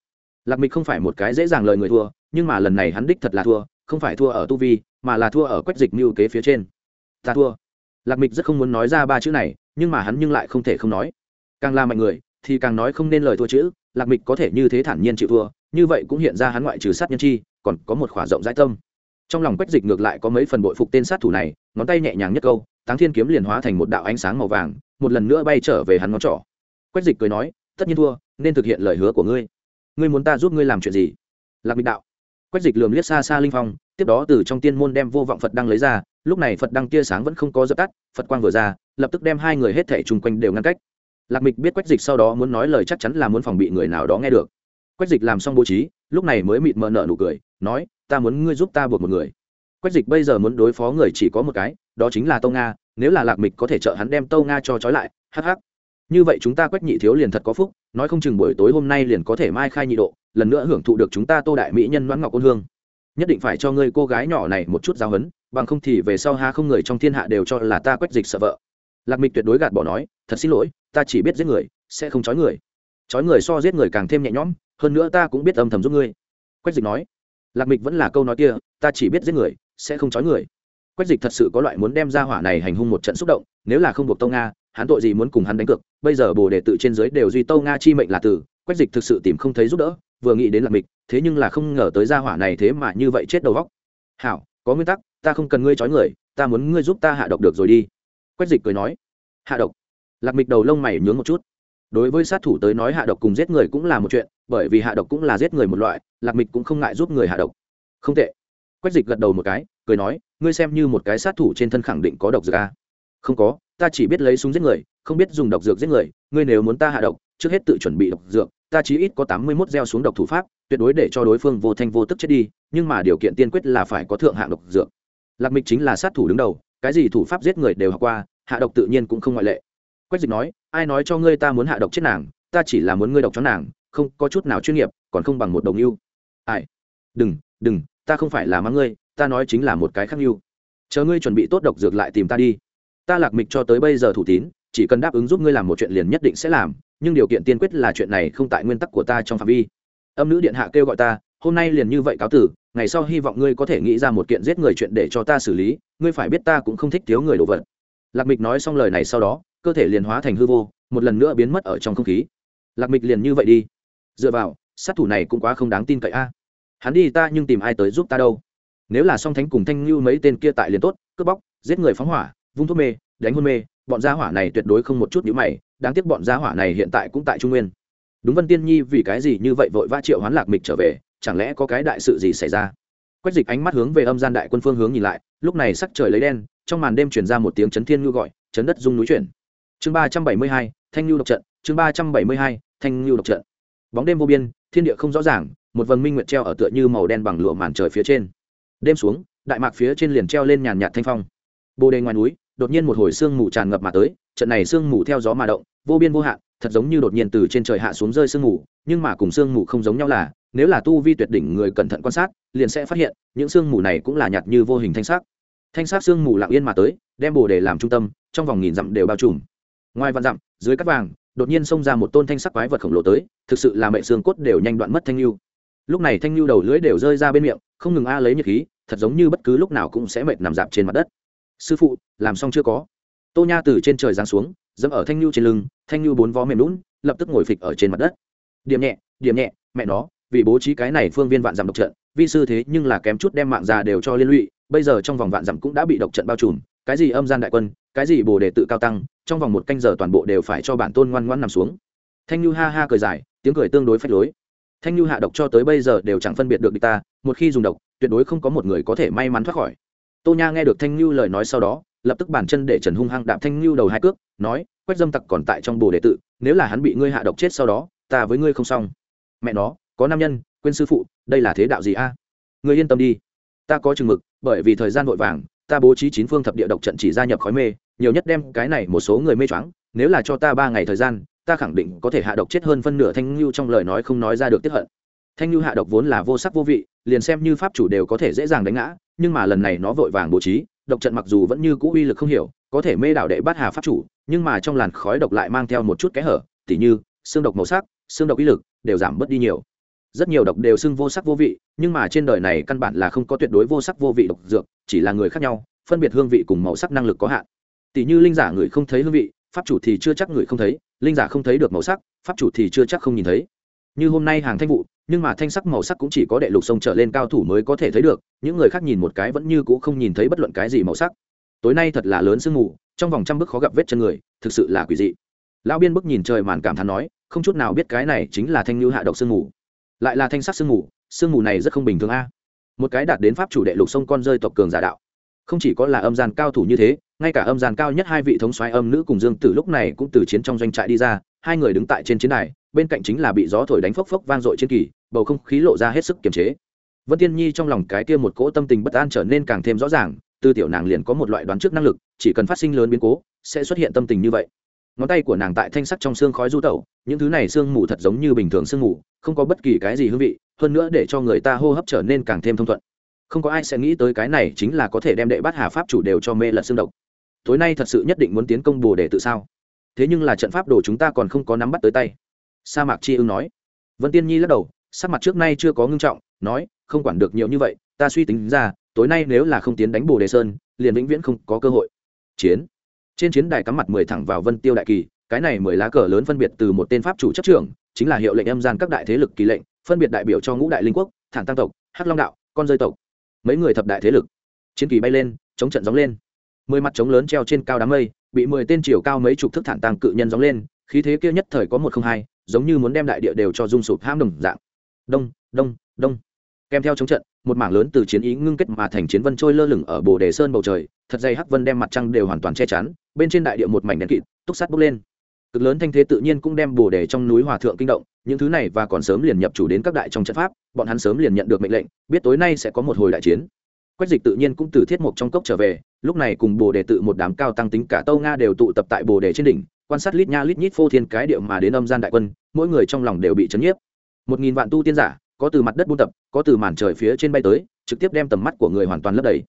Lạc mịch không phải một cái dễ dàng lời người thua, nhưng mà lần này hắn đích thật là thua, không phải thua ở tu vi, mà là thua ở quách dịch mưu kế phía trên. Ta thua. Lạc mịch rất không muốn nói ra ba chữ này, nhưng mà hắn nhưng lại không thể không nói. Càng là mạnh người, thì càng nói không nên lời thua chữ, lạc mịch có thể như thế thản nhiên chịu thua, như vậy cũng hiện ra hắn ngoại trừ sát nhân chi, còn có một khỏa rộng rãi tâm. Trong lòng quách dịch ngược lại có mấy phần bội phục tên sát thủ này ngón tay nhẹ nhàng nhất câu, táng thiên kiếm liền hóa thành một đạo ánh sáng màu vàng, một lần nữa bay trở về hắn ngón trỏ. Quách dịch cười nói, tất nhiên thua, nên thực hiện lời hứa của ngươi. Ngươi muốn ta giúp ngươi làm chuyện gì? Lạc mịch đạo. Quách dịch lườm liếc xa xa linh phong, tiếp đó từ trong tiên môn đem vô vọng phật đăng lấy ra, lúc này phật đăng tia sáng vẫn không có dập tắt, phật quang vừa ra, lập tức đem hai người hết thẻ chung quanh đều ngăn cách. Lạc mịch biết quách dịch sau đó muốn nói lời chắc chắn là muốn phòng bị người nào đó nghe được. Quách dịch làm xong bố trí, lúc này mới mịt mờ nợ nụ cười, nói, ta muốn ngươi giúp ta buộc một người quách dịch bây giờ muốn đối phó người chỉ có một cái, đó chính là tâu nga, nếu là lạc mịch có thể trợ hắn đem tâu nga cho trói lại hh như vậy chúng ta quách nhị thiếu liền thật có phúc, nói không chừng buổi tối hôm nay liền có thể mai khai nhị độ, lần nữa hưởng thụ được chúng ta tô đại mỹ nhân đoán ngọc ôn hương. Nhất định phải cho ngươi cô gái nhỏ này một chút giáo hấn bằng không thì về sau ha không người trong thiên hạ đều cho là ta quách dịch sợ vợ. Lạc mịch tuyệt đối gạt bỏ nói, thật xin lỗi, ta chỉ biết giết người, sẽ không trói người. Trói người so giết người càng thêm nhẹ nhõm, hơn nữa ta cũng biết âm thầm giúp ngươi. Quách dịch nói lạc mịch vẫn là câu nói kia, ta chỉ biết giết người, sẽ không trói người. Quách dịch thật sự có loại muốn đem ra hỏa này hành hung một trận xúc động, nếu là không buộc tâu nga, hắn tội gì muốn cùng hắn đánh cược, bây giờ bồ đề tự trên dưới đều duy tâu nga chi mệnh là tử, quách dịch thực sự tìm không thấy giúp đỡ, vừa nghĩ đến lạc mịch, thế nhưng là không ngờ tới ra hỏa này thế mà như vậy chết đầu vóc hảo, có nguyên tắc, ta không cần ngươi trói người, ta muốn ngươi giúp ta hạ độc được rồi đi. Quách dịch cười nói. Hạ độc? Lạc mịch đầu lông mày nhướng một chút đối với sát thủ tới nói hạ độc cùng giết người cũng là một chuyện, bởi vì hạ độc cũng là giết người một loại, lạc mịch cũng không ngại giúp người hạ độc. Không tệ. Quách dịch gật đầu một cái, cười nói, ngươi xem như một cái sát thủ trên thân khẳng định có độc dược a không có, ta chỉ biết lấy súng giết người, không biết dùng độc dược giết người, ngươi nếu muốn ta hạ độc, trước hết tự chuẩn bị độc dược, ta chỉ ít có tám mươi mốt gieo xuống độc thủ pháp, tuyệt đối để cho đối phương vô thanh vô tức chết đi, nhưng mà điều kiện tiên quyết là phải có thượng hạng độc dược. Lạc mịch chính là sát thủ đứng đầu, cái gì thủ pháp giết người đều học qua, hạ độc tự nhiên cũng không ngoại lệ quách dịch nói, ai nói cho ngươi ta muốn hạ độc chết nàng, ta chỉ là muốn ngươi độc cho nàng, không có chút nào chuyên nghiệp, còn không bằng một đồng yêu ai? Đừng đừng, ta không phải là mắng ngươi, ta nói chính là một cái khác yêu chờ ngươi chuẩn bị tốt độc dược lại tìm ta đi. Ta lạc mịch cho tới bây giờ thủ tín, chỉ cần đáp ứng giúp ngươi làm một chuyện liền nhất định sẽ làm, nhưng điều kiện tiên quyết là chuyện này không tại nguyên tắc của ta trong phạm vi. Âm nữ điện hạ kêu gọi ta, hôm nay liền như vậy cáo tử, ngày sau hy vọng ngươi có thể nghĩ ra một kiện giết người chuyện để cho ta xử lý, ngươi phải biết ta cũng không thích thiếu người đồ vật. Lạc mịch nói xong lời này sau đó cơ thể liền hóa thành hư vô, một lần nữa biến mất ở trong không khí. Lạc mịch liền như vậy đi. Dựa vào, sát thủ này cũng quá không đáng tin cậy a. À. Hắn đi ta nhưng tìm ai tới giúp ta đâu. Nếu là song thánh cùng thanh như mấy tên kia tại liền tốt, cướp bóc, giết người phóng hỏa, vung thuốc mê, đánh hôn mê, bọn gia hỏa này tuyệt đối không một chút nhữ mày, đáng tiếc bọn gia hỏa này hiện tại cũng tại trung nguyên. Đúng vân tiên nhi, vì cái gì như vậy vội vã triệu hoán lạc mịch trở về, chẳng lẽ có cái đại sự gì xảy ra? Quách dịch ánh mắt hướng về âm gian đại quân phương hướng nhìn lại, lúc này sắc trời lấy đen, trong màn đêm chuyển ra một tiếng chấn thiên ngư gọi, chấn đất dung núi chuyển chương ba trăm bảy mươi hai, thanh lưu độc trận, chương ba trăm bảy mươi hai, thanh lưu độc trận. Bóng đêm vô biên, thiên địa không rõ ràng, một vầng minh nguyệt treo ở tựa như màu đen bằng lụa màn trời phía trên. Đêm xuống, đại mạc phía trên liền treo lên nhàn nhạt thanh phong. Bồ đề ngoài núi, đột nhiên một hồi sương mù tràn ngập mà tới, trận này sương mù theo gió mà động, vô biên vô hạn, thật giống như đột nhiên từ trên trời hạ xuống rơi sương mù, nhưng mà cùng sương mù không giống nhau là, nếu là tu vi tuyệt đỉnh người cẩn thận quan sát, liền sẽ phát hiện, những sương mù này cũng là nhạt như vô hình thanh sắc. Thanh sắc sương mù lặng yên mà tới, đem bồ đề làm trung tâm, trong vòng nghìn dặm đều bao trùm ngoài vạn dặm, dưới cắt vàng, đột nhiên xông ra một tôn thanh sắc quái vật khổng lồ tới, thực sự là mẹ xương cốt đều nhanh đoạn mất thanh lưu. Lúc này thanh lưu đầu lưỡi đều rơi ra bên miệng, không ngừng a lấy nhiệt khí, thật giống như bất cứ lúc nào cũng sẽ mệt nằm dạp trên mặt đất. Sư phụ, làm xong chưa có? Tô nha từ trên trời giáng xuống, dẫm ở thanh lưu trên lưng, thanh lưu bốn vó mềm lún, lập tức ngồi phịch ở trên mặt đất. Điểm nhẹ điểm nhẹ, mẹ nó, vì bố trí cái này phương viên vạn dặm độc trận, vi sư thế nhưng là kém chút đem mạng già đều cho liên lụy, bây giờ trong vòng vạn dặm cũng đã bị độc trận bao trùm, cái gì âm gian đại quân, cái gì bồ đề tự cao tăng trong vòng một canh giờ toàn bộ đều phải cho bản tôn ngoan ngoan nằm xuống. Thanh nhu ha ha cười dài, tiếng cười tương đối phách lối. Thanh nhu hạ độc cho tới bây giờ đều chẳng phân biệt được địch ta, một khi dùng độc, tuyệt đối không có một người có thể may mắn thoát khỏi. Tô nha nghe được thanh nhu lời nói sau đó, lập tức bàn chân để trần hung hăng đạp thanh nhu đầu hai cước, nói, quách dâm tặc còn tại trong bồ đệ tự, nếu là hắn bị ngươi hạ độc chết sau đó, ta với ngươi không xong. Mẹ nó, có nam nhân, quên sư phụ, đây là thế đạo gì a? Ngươi yên tâm đi. Ta có chừng mực, bởi vì thời gian vội vàng, ta bố trí chín phương thập địa độc trận chỉ gia nhập khói mê nhiều nhất đem cái này một số người mê choáng, nếu là cho ta ba ngày thời gian, ta khẳng định có thể hạ độc chết hơn phân nửa thanh lưu trong lời nói không nói ra được tiếp hận. Thanh lưu hạ độc vốn là vô sắc vô vị, liền xem như pháp chủ đều có thể dễ dàng đánh ngã, nhưng mà lần này nó vội vàng bố trí, độc trận mặc dù vẫn như cũ uy lực không hiểu, có thể mê đảo đệ bát hà pháp chủ, nhưng mà trong làn khói độc lại mang theo một chút kẽ hở, tỉ như, xương độc màu sắc, xương độc uy lực đều giảm bớt đi nhiều. Rất nhiều độc đều xưng vô sắc vô vị, nhưng mà trên đời này căn bản là không có tuyệt đối vô sắc vô vị độc dược, chỉ là người khác nhau, phân biệt hương vị cùng màu sắc năng lực có hạn tỷ như linh giả người không thấy hương vị, pháp chủ thì chưa chắc người không thấy, linh giả không thấy được màu sắc, pháp chủ thì chưa chắc không nhìn thấy. Như hôm nay hàng thanh vụ, nhưng mà thanh sắc màu sắc cũng chỉ có đệ lục sông trở lên cao thủ mới có thể thấy được, những người khác nhìn một cái vẫn như c ũ không nhìn thấy bất luận cái gì màu sắc. Tối nay thật là lớn sương mù, trong vòng trăm bước khó gặp vết chân người, thực sự là quỷ dị. Lão biên bức nhìn trời màn cảm thán nói, không chút nào biết cái này chính là thanh lưu hạ độc sương mù. Lại là thanh sắc sương mù sương mù này rất không bình thường a. Một cái đạt đến pháp chủ đệ lục sông con rơi tộc cường giả đạo không chỉ có là âm gian cao thủ như thế, ngay cả âm gian cao nhất hai vị thống soái âm nữ cùng dương tử lúc này cũng từ chiến trong doanh trại đi ra, hai người đứng tại trên chiến đài, bên cạnh chính là bị gió thổi đánh phốc phốc vang dội trên kỳ, bầu không khí lộ ra hết sức kiềm chế. Vân tiên nhi trong lòng cái kia một cỗ tâm tình bất an trở nên càng thêm rõ ràng tư tiểu nàng liền có một loại đoán trước năng lực, chỉ cần phát sinh lớn biến cố, sẽ xuất hiện tâm tình như vậy. Ngón tay của nàng tại thanh sắc trong xương khói du tẩu, những thứ này sương mù thật giống như bình thường sương mù, không có bất kỳ cái gì hương vị, hơn nữa để cho người ta hô hấp trở nên càng thêm thông thuận không có ai sẽ nghĩ tới cái này chính là có thể đem đệ bát hà pháp chủ đều cho mê lật xương độc. Tối nay thật sự nhất định muốn tiến công bồ để tự sao? Thế nhưng là trận pháp đồ chúng ta còn không có nắm bắt tới tay. Sa mạc chi ưng nói. Vân tiên nhi lắc đầu, sắc mặt trước nay chưa có ngưng trọng, nói, không quản được nhiều như vậy, ta suy tính ra, tối nay nếu là không tiến đánh bồ đề sơn, liền vĩnh viễn không có cơ hội. Chiến. Trên chiến đài cắm mặt mười thẳng vào vân tiêu đại kỳ, cái này mười lá cờ lớn phân biệt từ một tên pháp chủ chấp trưởng, chính là hiệu lệnh âm gian các đại thế lực kỳ lệnh, phân biệt đại biểu cho ngũ đại linh quốc, thản tăng tộc, hắc long đạo, con rơi tộc mấy người thập đại thế lực. Chiến kỳ bay lên, chống trận gióng lên. Mười mặt trống lớn treo trên cao đám mây, bị mười tên chiều cao mấy chục thước thản tàng cự nhân gióng lên, khí thế kia nhất thời có một không hai, giống như muốn đem đại địa đều cho dung sụp ham đồng dạng. Đông đông đông. Kèm theo chống trận, một mảng lớn từ chiến ý ngưng kết mà thành chiến vân trôi lơ lửng ở bồ đề sơn bầu trời, thật dày hắc vân đem mặt trăng đều hoàn toàn che chắn, bên trên đại địa một mảnh đèn kịt, túc sắt bốc lên cực lớn thanh thế tự nhiên cũng đem bồ đề trong núi hòa thượng kinh động, những thứ này và còn sớm liền nhập chủ đến các đại trong trận pháp, bọn hắn sớm liền nhận được mệnh lệnh, biết tối nay sẽ có một hồi đại chiến. Quách dịch tự nhiên cũng từ thiết mục trong cốc trở về, lúc này cùng bồ đề tự một đám cao tăng tính cả tâu nga đều tụ tập tại bồ đề trên đỉnh, quan sát lít nha lít nhít phô thiên cái điệu mà đến âm gian đại quân, mỗi người trong lòng đều bị chấn nhiếp. Một nghìn vạn tu tiên giả, có từ mặt đất buôn tập, có từ màn trời phía trên bay tới, trực tiếp đem tầm mắt của người hoàn toàn lấp đầy.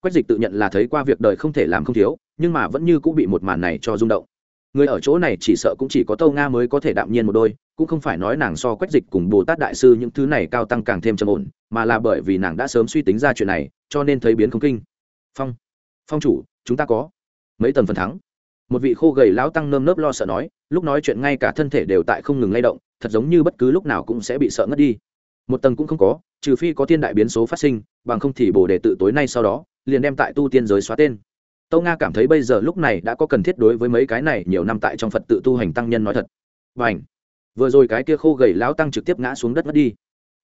Quách dịch tự nhận là thấy qua việc đời không thể làm không thiếu, nhưng mà vẫn như cũng bị một màn này cho rung động người ở chỗ này chỉ sợ cũng chỉ có tâu nga mới có thể đạm nhiên một đôi, cũng không phải nói nàng so quách dịch cùng bồ tát đại sư những thứ này cao tăng càng thêm trầm ổn, mà là bởi vì nàng đã sớm suy tính ra chuyện này, cho nên thấy biến không kinh. Phong phong chủ, chúng ta có mấy tầng phần thắng. Một vị khô gầy lão tăng nơm nớp lo sợ nói, lúc nói chuyện ngay cả thân thể đều tại không ngừng lay động, thật giống như bất cứ lúc nào cũng sẽ bị sợ ngất đi. Một tầng cũng không có, trừ phi có thiên đại biến số phát sinh, bằng không thì bồ đề tự tối nay sau đó, liền đem tại tu tiên giới xóa tên tâu nga cảm thấy bây giờ lúc này đã có cần thiết đối với mấy cái này nhiều năm tại trong phật tự tu hành tăng nhân nói thật. Và ảnh vừa rồi cái kia khô gầy lão tăng trực tiếp ngã xuống đất mất đi.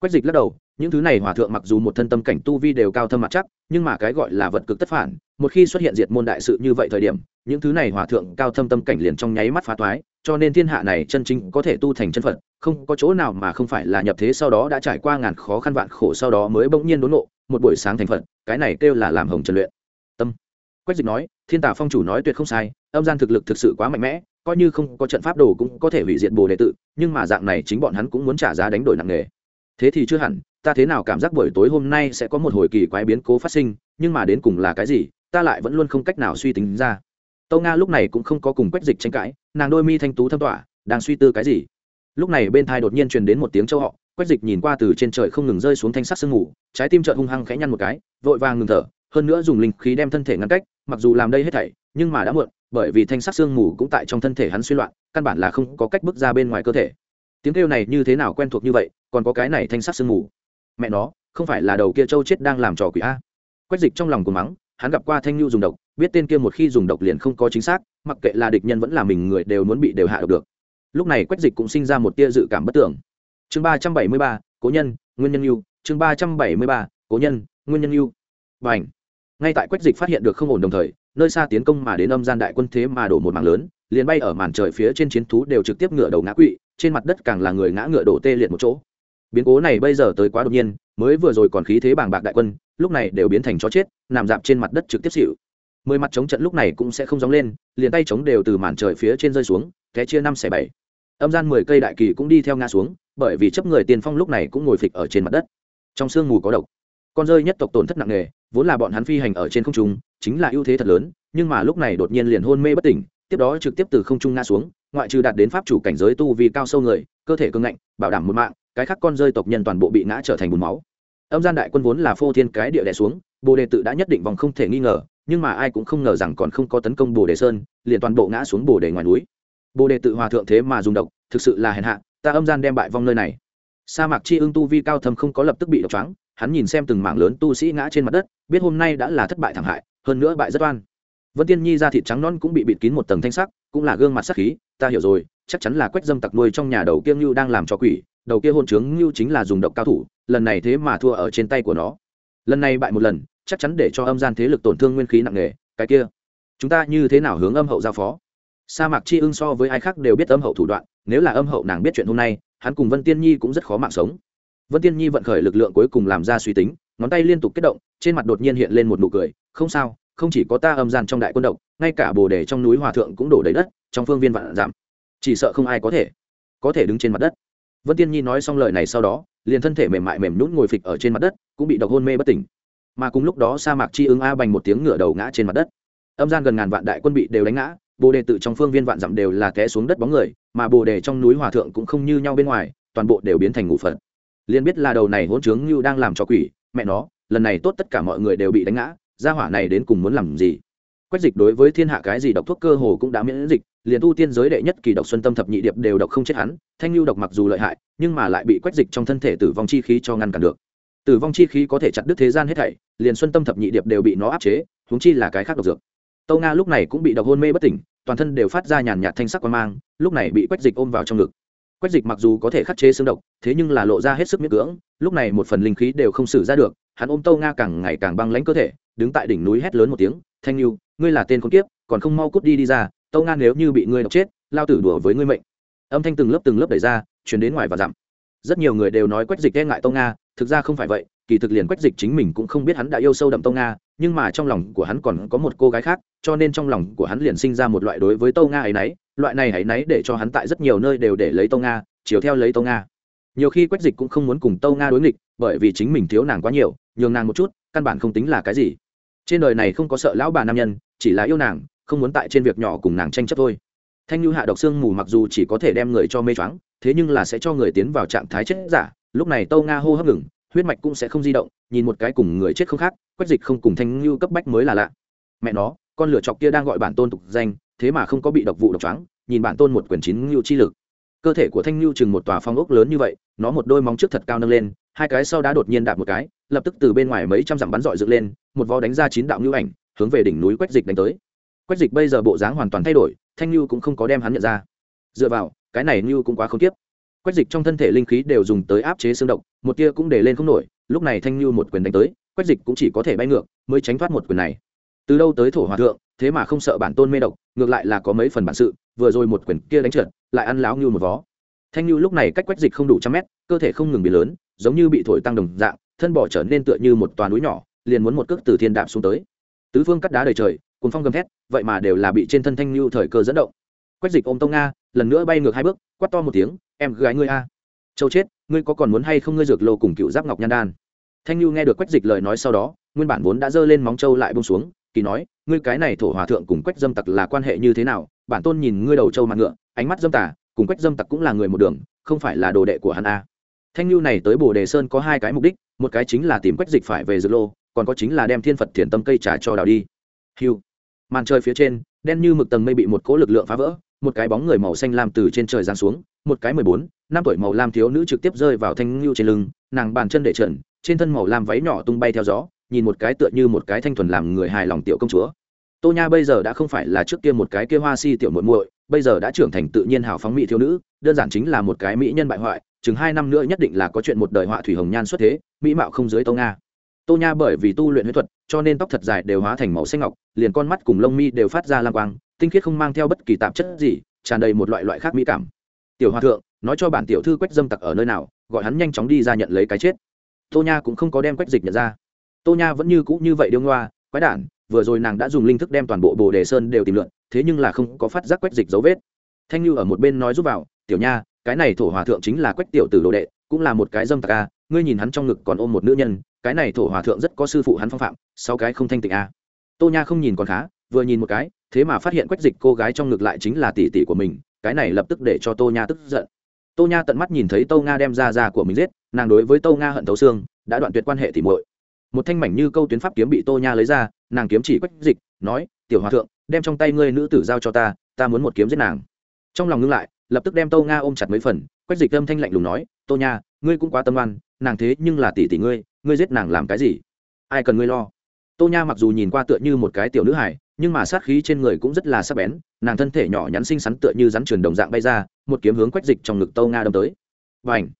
Quách dịch lắc đầu, những thứ này hòa thượng mặc dù một thân tâm cảnh tu vi đều cao thâm mặt chắc, nhưng mà cái gọi là vật cực tất phản, một khi xuất hiện diệt môn đại sự như vậy thời điểm, những thứ này hòa thượng cao thâm tâm cảnh liền trong nháy mắt phá toái, cho nên thiên hạ này chân chính có thể tu thành chân phật, không có chỗ nào mà không phải là nhập thế sau đó đã trải qua ngàn khó khăn vạn khổ sau đó mới bỗng nhiên đốn nộ một buổi sáng thành phật, cái này kêu là làm hồng trần luyện quách dịch nói, thiên tả phong chủ nói tuyệt không sai, âm gian thực lực thực sự quá mạnh mẽ, coi như không có trận pháp đồ cũng có thể hủy diệt bồ đệ tự, nhưng mà dạng này chính bọn hắn cũng muốn trả giá đánh đổi nặng nề. Thế thì chưa hẳn, ta thế nào cảm giác buổi tối hôm nay sẽ có một hồi kỳ quái biến cố phát sinh, nhưng mà đến cùng là cái gì, ta lại vẫn luôn không cách nào suy tính ra. Tâu nga lúc này cũng không có cùng quách dịch tranh cãi, nàng đôi mi thanh tú thâm tỏa đang suy tư cái gì. Lúc này bên thai đột nhiên truyền đến một tiếng châu họ, quách dịch nhìn qua từ trên trời không ngừng rơi xuống thanh sắc sương mù, trái tim trợn hung hăng khẽ nhăn một cái, vội vàng ngừng thở hơn nữa dùng linh khí đem thân thể ngăn cách, mặc dù làm đây hết thảy, nhưng mà đã muộn, bởi vì thanh sắc xương mù cũng tại trong thân thể hắn suy loạn, căn bản là không có cách bước ra bên ngoài cơ thể. Tiếng kêu này như thế nào quen thuộc như vậy, còn có cái này thanh sắc xương mù. Mẹ nó, không phải là đầu kia châu chết đang làm trò quỷ a? Quách dịch trong lòng của mắng, hắn gặp qua thanh nhu dùng độc, biết tên kia một khi dùng độc liền không có chính xác, mặc kệ là địch nhân vẫn là mình người đều muốn bị đều hạ độc được. Lúc này quách dịch cũng sinh ra một tia dự cảm bất tưởng. Chương ba trăm bảy mươi ba, cố nhân, nguyên nhân yêu chương ba trăm bảy mươi ba, cố nhân, nguyên nhân yêu và ảnh ngay tại quách dịch phát hiện được không ổn đồng thời, nơi xa tiến công mà đến âm gian đại quân thế mà đổ một mảng lớn, liền bay ở màn trời phía trên chiến thú đều trực tiếp ngựa đầu ngã quỵ, trên mặt đất càng là người ngã ngựa đổ tê liệt một chỗ. Biến cố này bây giờ tới quá đột nhiên, mới vừa rồi còn khí thế bàng bạc đại quân, lúc này đều biến thành chó chết, nằm dạp trên mặt đất trực tiếp xịu mười mặt chống trận lúc này cũng sẽ không dóng lên, liền tay chống đều từ màn trời phía trên rơi xuống, té chia năm xẻ bảy. Âm gian mười cây đại kỳ cũng đi theo ngã xuống, bởi vì chấp người tiền phong lúc này cũng ngồi phịch ở trên mặt đất. Trong sương mù có độc. Con rơi nhất tộc tổn thất nặng nề vốn là bọn hắn phi hành ở trên không trung, chính là ưu thế thật lớn, nhưng mà lúc này đột nhiên liền hôn mê bất tỉnh, tiếp đó trực tiếp từ không trung ngã xuống, ngoại trừ đạt đến pháp chủ cảnh giới tu vì cao sâu người, cơ thể cương ngạnh, bảo đảm một mạng, cái khác con rơi tộc nhân toàn bộ bị ngã trở thành bùn máu. Âm gian đại quân vốn là phô thiên cái địa đè xuống, bồ đề tự đã nhất định vòng không thể nghi ngờ, nhưng mà ai cũng không ngờ rằng còn không có tấn công bồ đề sơn, liền toàn bộ ngã xuống bồ đề ngoài núi. Bồ đề tự hòa thượng thế mà dùng độc, thực sự là hèn hạ, ta âm gian đem bại vong nơi này. Sa mạc chi ưng tu vi cao thâm không có lập tức bị độc trắng hắn nhìn xem từng mảng lớn tu sĩ ngã trên mặt đất, biết hôm nay đã là thất bại thảm hại, hơn nữa bại rất oan. Vân tiên nhi ra thịt trắng non cũng bị bịt kín một tầng thanh sắc, cũng là gương mặt sắc khí, ta hiểu rồi, chắc chắn là quách dâm tặc nuôi trong nhà đầu kia ngưu đang làm cho quỷ, đầu kia hôn trướng ngưu chính là dùng độc cao thủ, lần này thế mà thua ở trên tay của nó. Lần này bại một lần, chắc chắn để cho âm gian thế lực tổn thương nguyên khí nặng nề, cái kia. Chúng ta như thế nào hướng âm hậu giao phó? Sa mạc chi ưng so với ai khác đều biết âm hậu thủ đoạn, nếu là âm hậu nàng biết chuyện hôm nay, hắn cùng vân tiên nhi cũng rất khó mạng sống vân tiên nhi vận khởi lực lượng cuối cùng làm ra suy tính, ngón tay liên tục kết động, trên mặt đột nhiên hiện lên một nụ cười, không sao, không chỉ có ta âm gian trong đại quân độc, ngay cả bồ đề trong núi hòa thượng cũng đổ đầy đất, trong phương viên vạn giảm. Chỉ sợ không ai có thể có thể đứng trên mặt đất. Vân tiên nhi nói xong lời này sau đó, liền thân thể mềm mại mềm nhún ngồi phịch ở trên mặt đất, cũng bị độc hôn mê bất tỉnh. Mà cùng lúc đó sa mạc chi ứng a bành một tiếng ngửa đầu ngã trên mặt đất. Âm gian gần ngàn vạn đại quân bị đều đánh ngã, bồ đề tự trong phương viên vạn dặm đều là té xuống đất bóng người, mà bồ đề trong núi hòa thượng cũng không như nhau bên ngoài, toàn bộ đều biến thành ngủ phật liền biết là đầu này hỗn trướng như đang làm cho quỷ, mẹ nó, lần này tốt tất cả mọi người đều bị đánh ngã, gia hỏa này đến cùng muốn làm gì? Quách dịch đối với thiên hạ cái gì độc thuốc cơ hồ cũng đã miễn dịch, liền tu tiên giới đệ nhất kỳ độc xuân tâm thập nhị điệp đều độc không chết hắn, thanh lưu độc mặc dù lợi hại, nhưng mà lại bị quách dịch trong thân thể tử vong chi khí cho ngăn cản được. Tử vong chi khí có thể chặt đứt thế gian hết thảy, liền xuân tâm thập nhị điệp đều bị nó áp chế, huống chi là cái khác độc dược. Tâu nga lúc này cũng bị độc hôn mê bất tỉnh, toàn thân đều phát ra nhàn nhạt thanh sắc quan mang, lúc này bị quách dịch ôm vào trong ngực quách dịch mặc dù có thể khắc chế xương độc, thế nhưng là lộ ra hết sức miễn cưỡng, lúc này một phần linh khí đều không xử ra được, hắn ôm tâu nga càng ngày càng băng lãnh cơ thể, đứng tại đỉnh núi hét lớn một tiếng, thanh niu ngươi là tên con kiếp, còn không mau cút đi đi ra, tâu nga nếu như bị ngươi độc chết, lao tử đùa với ngươi mệnh. Âm thanh từng lớp từng lớp đẩy ra chuyển đến ngoài và dặm. Rất nhiều người đều nói quách dịch e ngại tâu nga, thực ra không phải vậy, kỳ thực liền quách dịch chính mình cũng không biết hắn đã yêu sâu đậm tâu nga, nhưng mà trong lòng của hắn còn có một cô gái khác, cho nên trong lòng của hắn liền sinh ra một loại đối với tâu nga ấy nấy loại này hãy nấy để cho hắn tại rất nhiều nơi đều để lấy tâu nga, chiều theo lấy tâu nga. Nhiều khi quách dịch cũng không muốn cùng tâu nga đối nghịch, bởi vì chính mình thiếu nàng quá nhiều, nhường nàng một chút, căn bản không tính là cái gì. Trên đời này không có sợ lão bà nam nhân, chỉ là yêu nàng, không muốn tại trên việc nhỏ cùng nàng tranh chấp thôi. Thanh lưu hạ độc xương mù mặc dù chỉ có thể đem người cho mê choáng, thế nhưng là sẽ cho người tiến vào trạng thái chết giả, lúc này tâu nga hô hấp ngừng, huyết mạch cũng sẽ không di động, nhìn một cái cùng người chết không khác, quách dịch không cùng thanh lưu cấp bách mới là lạ. Mẹ nó, con lửa chọc kia đang gọi bản tôn tục danh thế mà không có bị độc vụ độc choáng, nhìn bản tôn một quyển chín lưu chi lực. Cơ thể của thanh lưu chừng một tòa phong ốc lớn như vậy, nó một đôi móng trước thật cao nâng lên, hai cái sau đã đột nhiên đạp một cái, lập tức từ bên ngoài mấy trăm dặm bắn dọi dựng lên, một vó đánh ra chín đạo lưu ảnh, hướng về đỉnh núi quách dịch đánh tới. Quách dịch bây giờ bộ dáng hoàn toàn thay đổi, thanh lưu cũng không có đem hắn nhận ra. Dựa vào, cái này lưu cũng quá không tiếp quách dịch trong thân thể linh khí đều dùng tới áp chế xương động một tia cũng để lên không nổi, lúc này thanh lưu một quyền đánh tới, quách dịch cũng chỉ có thể bay ngược, mới tránh thoát một quyền này. Từ đâu tới thổ hòa thượng thế mà không sợ bản tôn mê độc, ngược lại là có mấy phần bản sự, vừa rồi một quyền kia đánh trượt, lại ăn láo như một vó. Thanh như lúc này cách quách dịch không đủ trăm mét, cơ thể không ngừng bị lớn, giống như bị thổi tăng đồng dạng, thân bỏ trở nên tựa như một toàn núi nhỏ, liền muốn một cước từ thiên đạp xuống tới. Tứ phương cắt đá đầy trời cùng phong gầm thét, vậy mà đều là bị trên thân thanh như thời cơ dẫn động. Quách dịch ôm tông nga, lần nữa bay ngược hai bước quắt to một tiếng, em gái ngươi a, châu chết, ngươi có còn muốn hay không ngươi dược lô cùng cựu giáp ngọc nhan đan? Thanh như nghe được quách dịch lời nói sau đó, nguyên bản vốn đã giơ lên móng châu lại bông xuống kỳ nói, ngươi cái này thổ hòa thượng cùng quách dâm tặc là quan hệ như thế nào? Bản tôn nhìn ngươi đầu trâu mặt ngựa, ánh mắt dâm tả cùng quách dâm tặc cũng là người một đường, không phải là đồ đệ của hắn a thanh lưu này tới bồ đề sơn có hai cái mục đích, một cái chính là tìm quách dịch phải về dược lô, còn có chính là đem thiên phật thiền tâm cây trà cho đào đi. Hiu màn trời phía trên, đen như mực tầng mây bị một cỗ lực lượng phá vỡ, một cái bóng người màu xanh lam từ trên trời giáng xuống, một cái mười bốn, năm tuổi màu lam thiếu nữ trực tiếp rơi vào thanh lưu trên lưng, nàng bàn chân để trần, trên thân màu lam váy nhỏ tung bay theo gió nhìn một cái tựa như một cái thanh thuần làm người hài lòng tiểu công chúa. Tô nha bây giờ đã không phải là trước kia một cái kia hoa si tiểu muội muội, bây giờ đã trưởng thành tự nhiên hào phóng mỹ thiếu nữ, đơn giản chính là một cái mỹ nhân bại hoại, chừng hai năm nữa nhất định là có chuyện một đời họa thủy hồng nhan xuất thế, mỹ mạo không dưới tô nga tô nha bởi vì tu luyện huyết thuật, cho nên tóc thật dài đều hóa thành màu xanh ngọc, liền con mắt cùng lông mi đều phát ra lang quang, tinh khiết không mang theo bất kỳ tạp chất gì, tràn đầy một loại loại khác mỹ cảm. Tiểu hòa thượng, nói cho bản tiểu thư quách dâm tặc ở nơi nào, gọi hắn nhanh chóng đi ra nhận lấy cái chết. Tô nha cũng không có đem quách dịch nhận ra tô nha vẫn như cũ như vậy điêu ngoa, quái đản, vừa rồi nàng đã dùng linh thức đem toàn bộ bồ đề sơn đều tìm lượn, thế nhưng là không có phát giác quách dịch dấu vết. Thanh như ở một bên nói giúp vào, tiểu nha, cái này thổ hòa thượng chính là quách tiểu tử đồ đệ, cũng là một cái dâm tặc a, ngươi nhìn hắn trong ngực còn ôm một nữ nhân, cái này thổ hòa thượng rất có sư phụ hắn phong phạm, sau cái không thanh tịnh a. Tô nha không nhìn còn khá, vừa nhìn một cái, thế mà phát hiện quách dịch cô gái trong ngực lại chính là tỷ tỷ của mình, cái này lập tức để cho tô nha tức giận. Tô nha tận mắt nhìn thấy tô nga đem ra ra của mình giết, nàng đối với tô nga hận thấu xương, đã đoạn tuyệt quan hệ tỉ muội một thanh mảnh như câu tuyến pháp kiếm bị tô nha lấy ra, nàng kiếm chỉ quách dịch, nói, tiểu hòa thượng, đem trong tay ngươi nữ tử giao cho ta ta muốn một kiếm giết nàng. Trong lòng ngưng lại, lập tức đem tô nga ôm chặt mấy phần, quách dịch âm thanh lạnh lùng nói, tô nha, ngươi cũng quá tâm oan, nàng thế nhưng là tỷ tỷ ngươi ngươi giết nàng làm cái gì? Ai cần ngươi lo? Tô nha mặc dù nhìn qua tựa như một cái tiểu nữ hải nhưng mà sát khí trên người cũng rất là sắc bén, nàng thân thể nhỏ nhắn xinh xắn tựa như rắn truyền đồng dạng bay ra, một kiếm hướng quách dịch trong ngực tô nga đâm tới. Và ảnh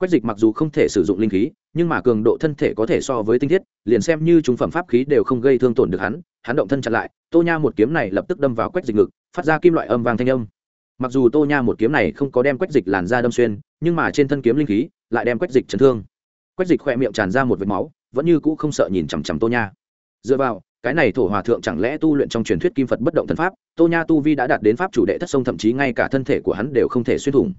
quách dịch mặc dù không thể sử dụng linh khí, nhưng mà cường độ thân thể có thể so với tinh thiết, liền xem như chúng phẩm pháp khí đều không gây thương tổn được hắn hắn động thân chặn lại, tô nha một kiếm này lập tức đâm vào quách dịch ngực, phát ra kim loại âm vàng thanh âm. Mặc dù tô nha một kiếm này không có đem quách dịch làn ra đâm xuyên, nhưng mà trên thân kiếm linh khí lại đem quách dịch chấn thương. Quách dịch khỏe miệng tràn ra một vệt máu, vẫn như cũ không sợ nhìn chằm chằm tô nha. Dựa vào, cái này thổ hòa thượng chẳng lẽ tu luyện trong truyền thuyết kim phật bất động thần pháp, tô nha tu vi đã đạt đến pháp chủ đệ thất sông, thậm chí ngay cả thân thể của hắn đều không thể xuyên thủng.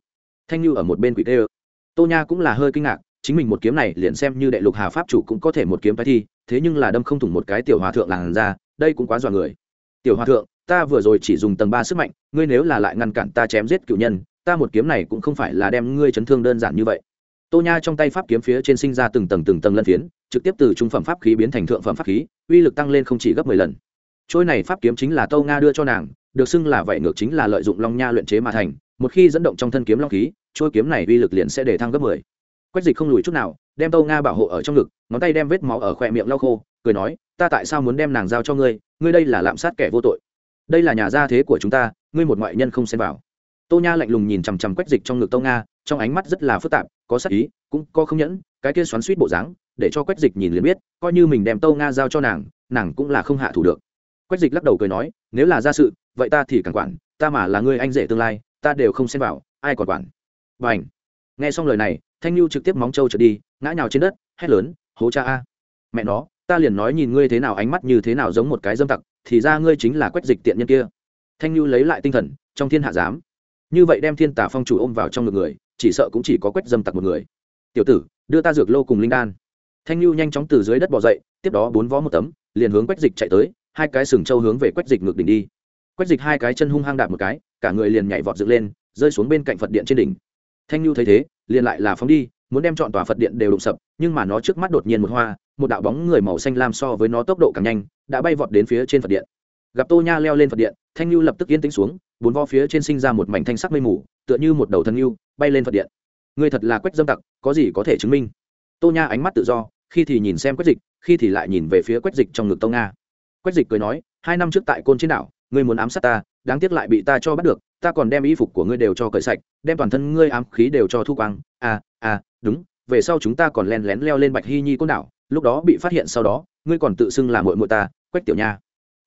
Thanh như ở một bên quỷ tê ơ tô nha cũng là hơi kinh ngạc, chính mình một kiếm này liền xem như đệ lục hà pháp chủ cũng có thể một kiếm tái thi, thế nhưng là đâm không thủng một cái tiểu hòa thượng làn ra đây cũng quá dọa người. Tiểu hòa thượng, ta vừa rồi chỉ dùng tầng ba sức mạnh, ngươi nếu là lại ngăn cản ta chém giết cựu nhân, ta một kiếm này cũng không phải là đem ngươi chấn thương đơn giản như vậy. Tô nha trong tay pháp kiếm phía trên sinh ra từng tầng từng tầng lân phiến, trực tiếp từ trung phẩm pháp khí biến thành thượng phẩm pháp khí, uy lực tăng lên không chỉ gấp mười lần. Trôi này pháp kiếm chính là tô nga đưa cho nàng, được xưng là vậy ngược chính là lợi dụng long nha luyện chế mà thành, một khi dẫn động trong thân kiếm long khí trôi kiếm này uy lực liền sẽ để thăng gấp mười. Quách dịch không lùi chút nào, đem tâu nga bảo hộ ở trong ngực, ngón tay đem vết máu ở khoe miệng lau khô, cười nói, ta tại sao muốn đem nàng giao cho ngươi? Ngươi đây là lạm sát kẻ vô tội. Đây là nhà gia thế của chúng ta, ngươi một ngoại nhân không xem vào. Tô nha lạnh lùng nhìn chằm chằm quách dịch trong ngực tâu nga, trong ánh mắt rất là phức tạp, có sắc ý, cũng có không nhẫn, cái kia xoắn suýt bộ dáng, để cho quách dịch nhìn liền biết, coi như mình đem tâu nga giao cho nàng nàng cũng là không hạ thủ được. Quách dịch lắc đầu cười nói, nếu là ra sự, vậy ta thì càng quản, ta mà là ngươi anh rể tương lai, ta đều không xem vào, ai còn quản? Và nghe xong lời này, thanh lưu trực tiếp móng trâu trở đi, ngã nhào trên đất, hét lớn, hố cha a! Mẹ nó, ta liền nói nhìn ngươi thế nào ánh mắt như thế nào giống một cái dâm tặc, thì ra ngươi chính là quách dịch tiện nhân kia. Thanh lưu lấy lại tinh thần, trong thiên hạ giám như vậy đem thiên tả phong chủ ôm vào trong ngực người, chỉ sợ cũng chỉ có quách dâm tặc một người. Tiểu tử, đưa ta dược lô cùng linh đan. Thanh lưu nhanh chóng từ dưới đất bỏ dậy, tiếp đó bốn vó một tấm, liền hướng quách dịch chạy tới, hai cái sừng trâu hướng về quách dịch ngược đỉnh đi. Quách dịch hai cái chân hung hăng đạp một cái, cả người liền nhảy vọt dựng lên, rơi xuống bên cạnh phật điện trên đỉnh thanh Nhu thấy thế, liền lại là phóng đi, muốn đem chọn tòa phật điện đều đụng sập, nhưng mà nó trước mắt đột nhiên một hoa, một đạo bóng người màu xanh lam so với nó tốc độ càng nhanh, đã bay vọt đến phía trên phật điện. Gặp tô nha leo lên phật điện, thanh Nhu lập tức yên tĩnh xuống, bốn vo phía trên sinh ra một mảnh thanh sắc mây mù, tựa như một đầu thân nhu, bay lên phật điện. Người thật là quách dâm tặc, có gì có thể chứng minh? Tô nha ánh mắt tự do, khi thì nhìn xem quách dịch, khi thì lại nhìn về phía quách dịch trong ngực tô nga. Quách dịch cười nói, hai năm trước tại côn trên đảo, ngươi muốn ám sát ta đáng tiếc lại bị ta cho bắt được, ta còn đem y phục của ngươi đều cho cởi sạch, đem toàn thân ngươi ám khí đều cho thu quang. À à đúng, về sau chúng ta còn len lén leo lên bạch hy nhi côn đảo, lúc đó bị phát hiện sau đó, ngươi còn tự xưng là mội mội ta, quách tiểu nha.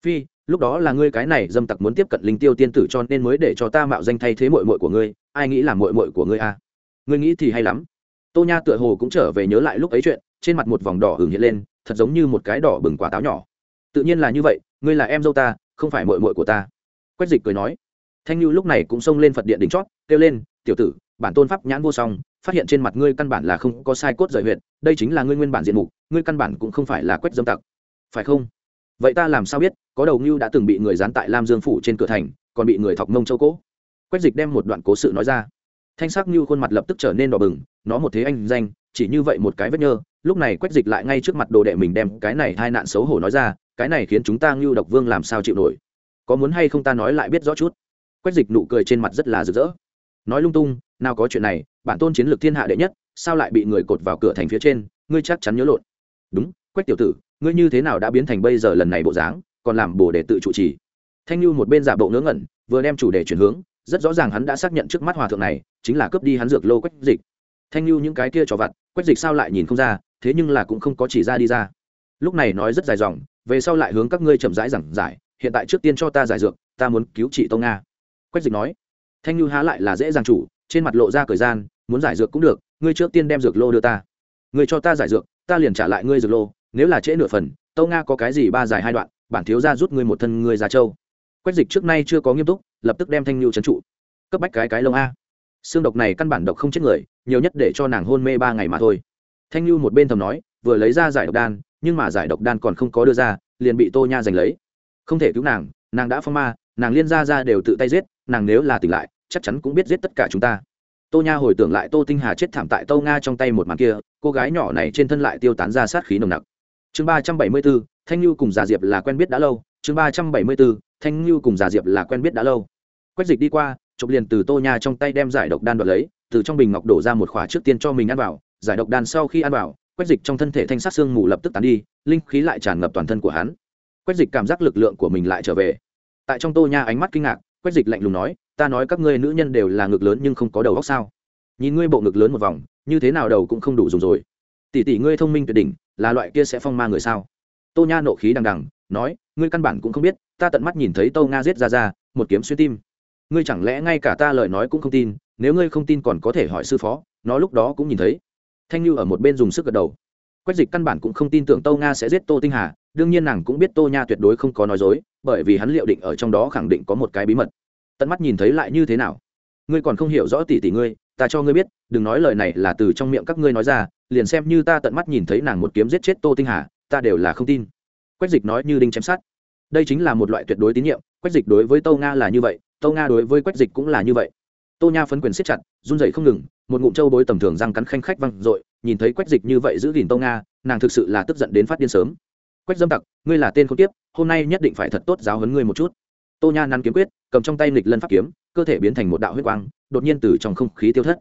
Phi, lúc đó là ngươi cái này dâm tặc muốn tiếp cận linh tiêu tiên tử cho nên mới để cho ta mạo danh thay thế mội mội của ngươi, ai nghĩ là mội mội của ngươi à? ngươi nghĩ thì hay lắm. Tô nha tựa hồ cũng trở về nhớ lại lúc ấy chuyện, trên mặt một vòng đỏ hưởng hiện lên, thật giống như một cái đỏ bừng quả táo nhỏ. Tự nhiên là như vậy, ngươi là em dâu ta, không phải mội mội của ta quách dịch cười nói, thanh lưu lúc này cũng xông lên phật điện đỉnh chót, kêu lên, tiểu tử, bản tôn pháp nhãn vô song, phát hiện trên mặt ngươi căn bản là không có sai cốt rời huyện đây chính là ngươi nguyên bản diện mục, ngươi căn bản cũng không phải là quách dâm tặc. Phải không? Vậy ta làm sao biết, có đầu ngưu đã từng bị người dán tại lam dương phủ trên cửa thành, còn bị người thọc mông châu cỗ? Quách dịch đem một đoạn cố sự nói ra. Thanh sắc như khuôn mặt lập tức trở nên đỏ bừng, nó một thế anh danh, chỉ như vậy một cái vết nhơ, lúc này quách dịch lại ngay trước mặt đồ đệ mình đem cái này hai nạn xấu hổ nói ra, cái này khiến chúng ta ngưu độc vương làm sao chịu nổi? Có muốn hay không ta nói lại biết rõ chút. Quách dịch nụ cười trên mặt rất là rực rỡ. Nói lung tung, nào có chuyện này, bản tôn chiến lược thiên hạ đệ nhất, sao lại bị người cột vào cửa thành phía trên, ngươi chắc chắn nhớ lộn. Đúng, quách tiểu tử, ngươi như thế nào đã biến thành bây giờ lần này bộ dáng, còn làm bồ để tự chủ trì. Thanh như một bên giả bộ ngớ ngẩn, vừa đem chủ đề chuyển hướng, rất rõ ràng hắn đã xác nhận trước mắt hòa thượng này, chính là cướp đi hắn dược lô quách dịch. Thanh như những cái kia cho vặt, quách dịch sao lại nhìn không ra, thế nhưng là cũng không có chỉ ra đi ra. Lúc này nói rất dài dòng, về sau lại hướng các ngươi chậm rãi giảng giải hiện tại trước tiên cho ta giải dược, ta muốn cứu trị tông nga. Quách dịch nói, thanh lưu há lại là dễ dàng chủ, trên mặt lộ ra thời gian, muốn giải dược cũng được, ngươi trước tiên đem dược lô đưa ta. Ngươi cho ta giải dược, ta liền trả lại ngươi dược lô, nếu là trễ nửa phần tâu nga có cái gì ba giải hai đoạn, bản thiếu ra rút ngươi một thân ngươi ra châu. Quách dịch trước nay chưa có nghiêm túc, lập tức đem thanh lưu trấn trụ. Cấp bách cái cái lông a. Xương độc này căn bản độc không chết người, nhiều nhất để cho nàng hôn mê ba ngày mà thôi. Thanh lưu một bên thầm nói, vừa lấy ra giải độc đan, nhưng mà giải độc đan còn không có đưa ra, liền bị tô nha giành lấy không thể cứu nàng nàng đã phong ma, nàng liên ra ra đều tự tay giết, nàng nếu là tỉnh lại, chắc chắn cũng biết giết tất cả chúng ta. Tô nha hồi tưởng lại tô tinh hà chết thảm tại tô nga trong tay một màn kia, cô gái nhỏ này trên thân lại tiêu tán ra sát khí nồng nặc. Chương ba trăm bảy mươi bốn, thanh lưu cùng già diệp là quen biết đã lâu. Chương ba trăm bảy mươi bốn, thanh lưu cùng già diệp là quen biết đã lâu. Quách dịch đi qua, chụp liền từ tô nha trong tay đem giải độc đan đoạt lấy, từ trong bình ngọc đổ ra một khỏa trước tiên cho mình ăn vào. Giải độc đan sau khi ăn vào, quách dịch trong thân thể thanh sát xương mù lập tức tán đi, linh khí lại tràn ngập toàn thân của hắn quách dịch cảm giác lực lượng của mình lại trở về. Tại trong tô nha ánh mắt kinh ngạc, quách dịch lạnh lùng nói, ta nói các ngươi nữ nhân đều là ngực lớn nhưng không có đầu óc sao? Nhìn ngươi bộ ngực lớn một vòng, như thế nào đầu cũng không đủ dùng rồi. Tỷ tỷ ngươi thông minh tuyệt đỉnh, là loại kia sẽ phong ma người sao? Tô nha nộ khí đằng đằng, nói, ngươi căn bản cũng không biết, ta tận mắt nhìn thấy tô nga giết ra ra một kiếm xuyên tim. Ngươi chẳng lẽ ngay cả ta lời nói cũng không tin, nếu ngươi không tin còn có thể hỏi sư phó, nó lúc đó cũng nhìn thấy. Thanh lưu ở một bên dùng sức gật đầu quách dịch căn bản cũng không tin tưởng tô nga sẽ giết tô tinh hà, đương nhiên nàng cũng biết tô nha tuyệt đối không có nói dối, bởi vì hắn liệu định ở trong đó khẳng định có một cái bí mật. Tận mắt nhìn thấy lại như thế nào? Ngươi còn không hiểu rõ tỷ tỷ ngươi, ta cho ngươi biết, đừng nói lời này là từ trong miệng các ngươi nói ra, liền xem như ta tận mắt nhìn thấy nàng một kiếm giết chết tô tinh hà, ta đều là không tin. Quách dịch nói như đinh chém sát đây chính là một loại tuyệt đối tín nhiệm, quách dịch đối với tô nga là như vậy, tô nga đối với quách dịch cũng là như vậy. Tô nha phấn quyền siết chặt, run dậy không ngừng, một ngụm trâu bối tầm thường răng cắn khanh khách văng r ộ i nhìn thấy quách dịch như vậy giữ gìn tô nga, nàng thực sự là tức giận đến phát điên sớm. Quách dâm tặc, ngươi là tên không tiếp hôm nay nhất định phải thật tốt giáo hấn ngươi một chút. Tô nha năn kiếm quyết, cầm trong tay nghịch lân pháp kiếm, cơ thể biến thành một đạo huyết quang, đột nhiên từ trong không khí tiêu thất.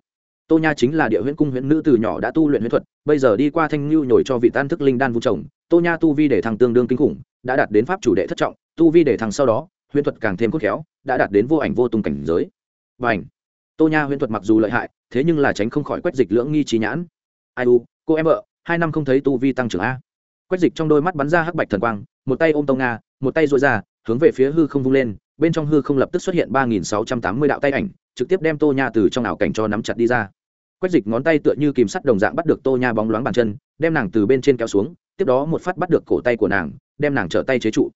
Tô nha chính là địa huyễn cung huyễn nữ từ nhỏ đã tu luyện huyễn thuật, bây giờ đi qua thanh lưu nhồi cho vị tan thức linh đan vu trồng tô nha tu vi để thăng tương đương kinh khủng, đã đạt đến pháp chủ đệ thất trọng, tu vi để thăng sau đó, huyễn thuật càng thêm cốt khéo, đã đạt đến vô ảnh vô tung cảnh giới. Và ảnh tô nha huyễn thuật mặc dù lợi hại, thế nhưng là tránh không khỏi quách dịch lưỡng nghi trí nhãn ai u, cô em vợ, hai năm không thấy tu vi tăng trưởng a. Quách dịch trong đôi mắt bắn ra hắc bạch thần quang, một tay ôm tông nga, một tay dội ra, hướng về phía hư không vung lên, bên trong hư không lập tức xuất hiện ba nghìn sáu trăm tám mươi đạo tay ảnh, trực tiếp đem tô nha từ trong ảo cảnh cho nắm chặt đi ra. Quách dịch ngón tay tựa như kìm sắt đồng dạng bắt được tô nha bóng loáng bàn chân, đem nàng từ bên trên kéo xuống, tiếp đó một phát bắt được cổ tay của nàng, đem nàng trở tay chế trụ.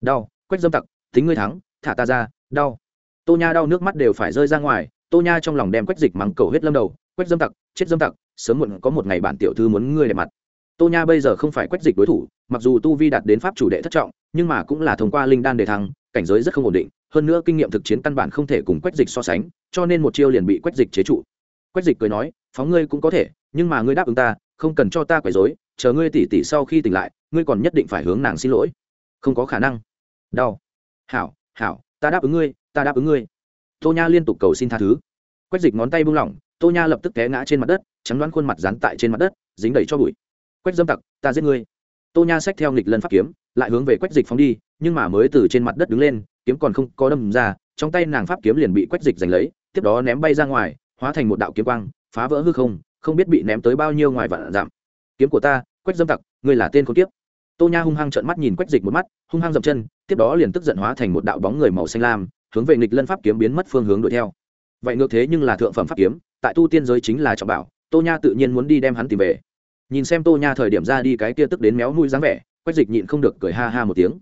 Đau, quách dâm tặc tính ngươi thắng, thả ta ra, đau. Tô nha đau nước mắt đều phải rơi ra ngoài, tô nha trong lòng đem quách dịch mắng cầu hết lâm đầu. Quách dâm tặc, chết dâm tặc sớm muộn có một ngày bản tiểu thư muốn ngươi đẹp mặt. Tô nha bây giờ không phải quách dịch đối thủ, mặc dù tu vi đạt đến pháp chủ đệ thất trọng, nhưng mà cũng là thông qua linh đan đề thăng, cảnh giới rất không ổn định, hơn nữa kinh nghiệm thực chiến căn bản không thể cùng quách dịch so sánh, cho nên một chiêu liền bị quách dịch chế trụ. Quách dịch cười nói, phóng ngươi cũng có thể, nhưng mà ngươi đáp ứng ta, không cần cho ta quấy dối chờ ngươi tỉ tỉ sau khi tỉnh lại, ngươi còn nhất định phải hướng nàng xin lỗi. Không có khả năng. Đau. Hảo hảo, ta đáp ứng ngươi, ta đáp ứng ngươi. Tô nha liên tục cầu xin tha thứ. Quách dịch ngón tay buông lỏng tô nha lập tức té ngã trên mặt đất chắn đoán khuôn mặt dán tại trên mặt đất, dính đầy cho bụi. Quách dâm tặc, ta giết ngươi. Tô nha xách theo nghịch lân pháp kiếm, lại hướng về quách dịch phóng đi, nhưng mà mới từ trên mặt đất đứng lên, kiếm còn không có đâm ra, trong tay nàng pháp kiếm liền bị quách dịch giành lấy, tiếp đó ném bay ra ngoài, hóa thành một đạo kiếm quang, phá vỡ hư không không biết bị ném tới bao nhiêu ngoài vạn giảm kiếm của ta, quách dâm tặc, ngươi là tên con tiếp tô nha hung hăng trợn mắt nhìn quách dịch một mắt, hung hăng dậm chân, tiếp đó liền tức giận hóa thành một đạo bóng người màu xanh lam, hướng về nghịch lân pháp kiếm biến mất phương hướng đuổi theo. Vậy ngược thế nhưng là thượng phẩm pháp kiếm tại tu tiên giới chính là trọng bảo, tô nha tự nhiên muốn đi đem hắn tìm về. Nhìn xem tô nha thời điểm ra đi cái kia tức đến méo nuôi dáng vẻ, quách dịch nhịn không được cười ha ha một tiếng.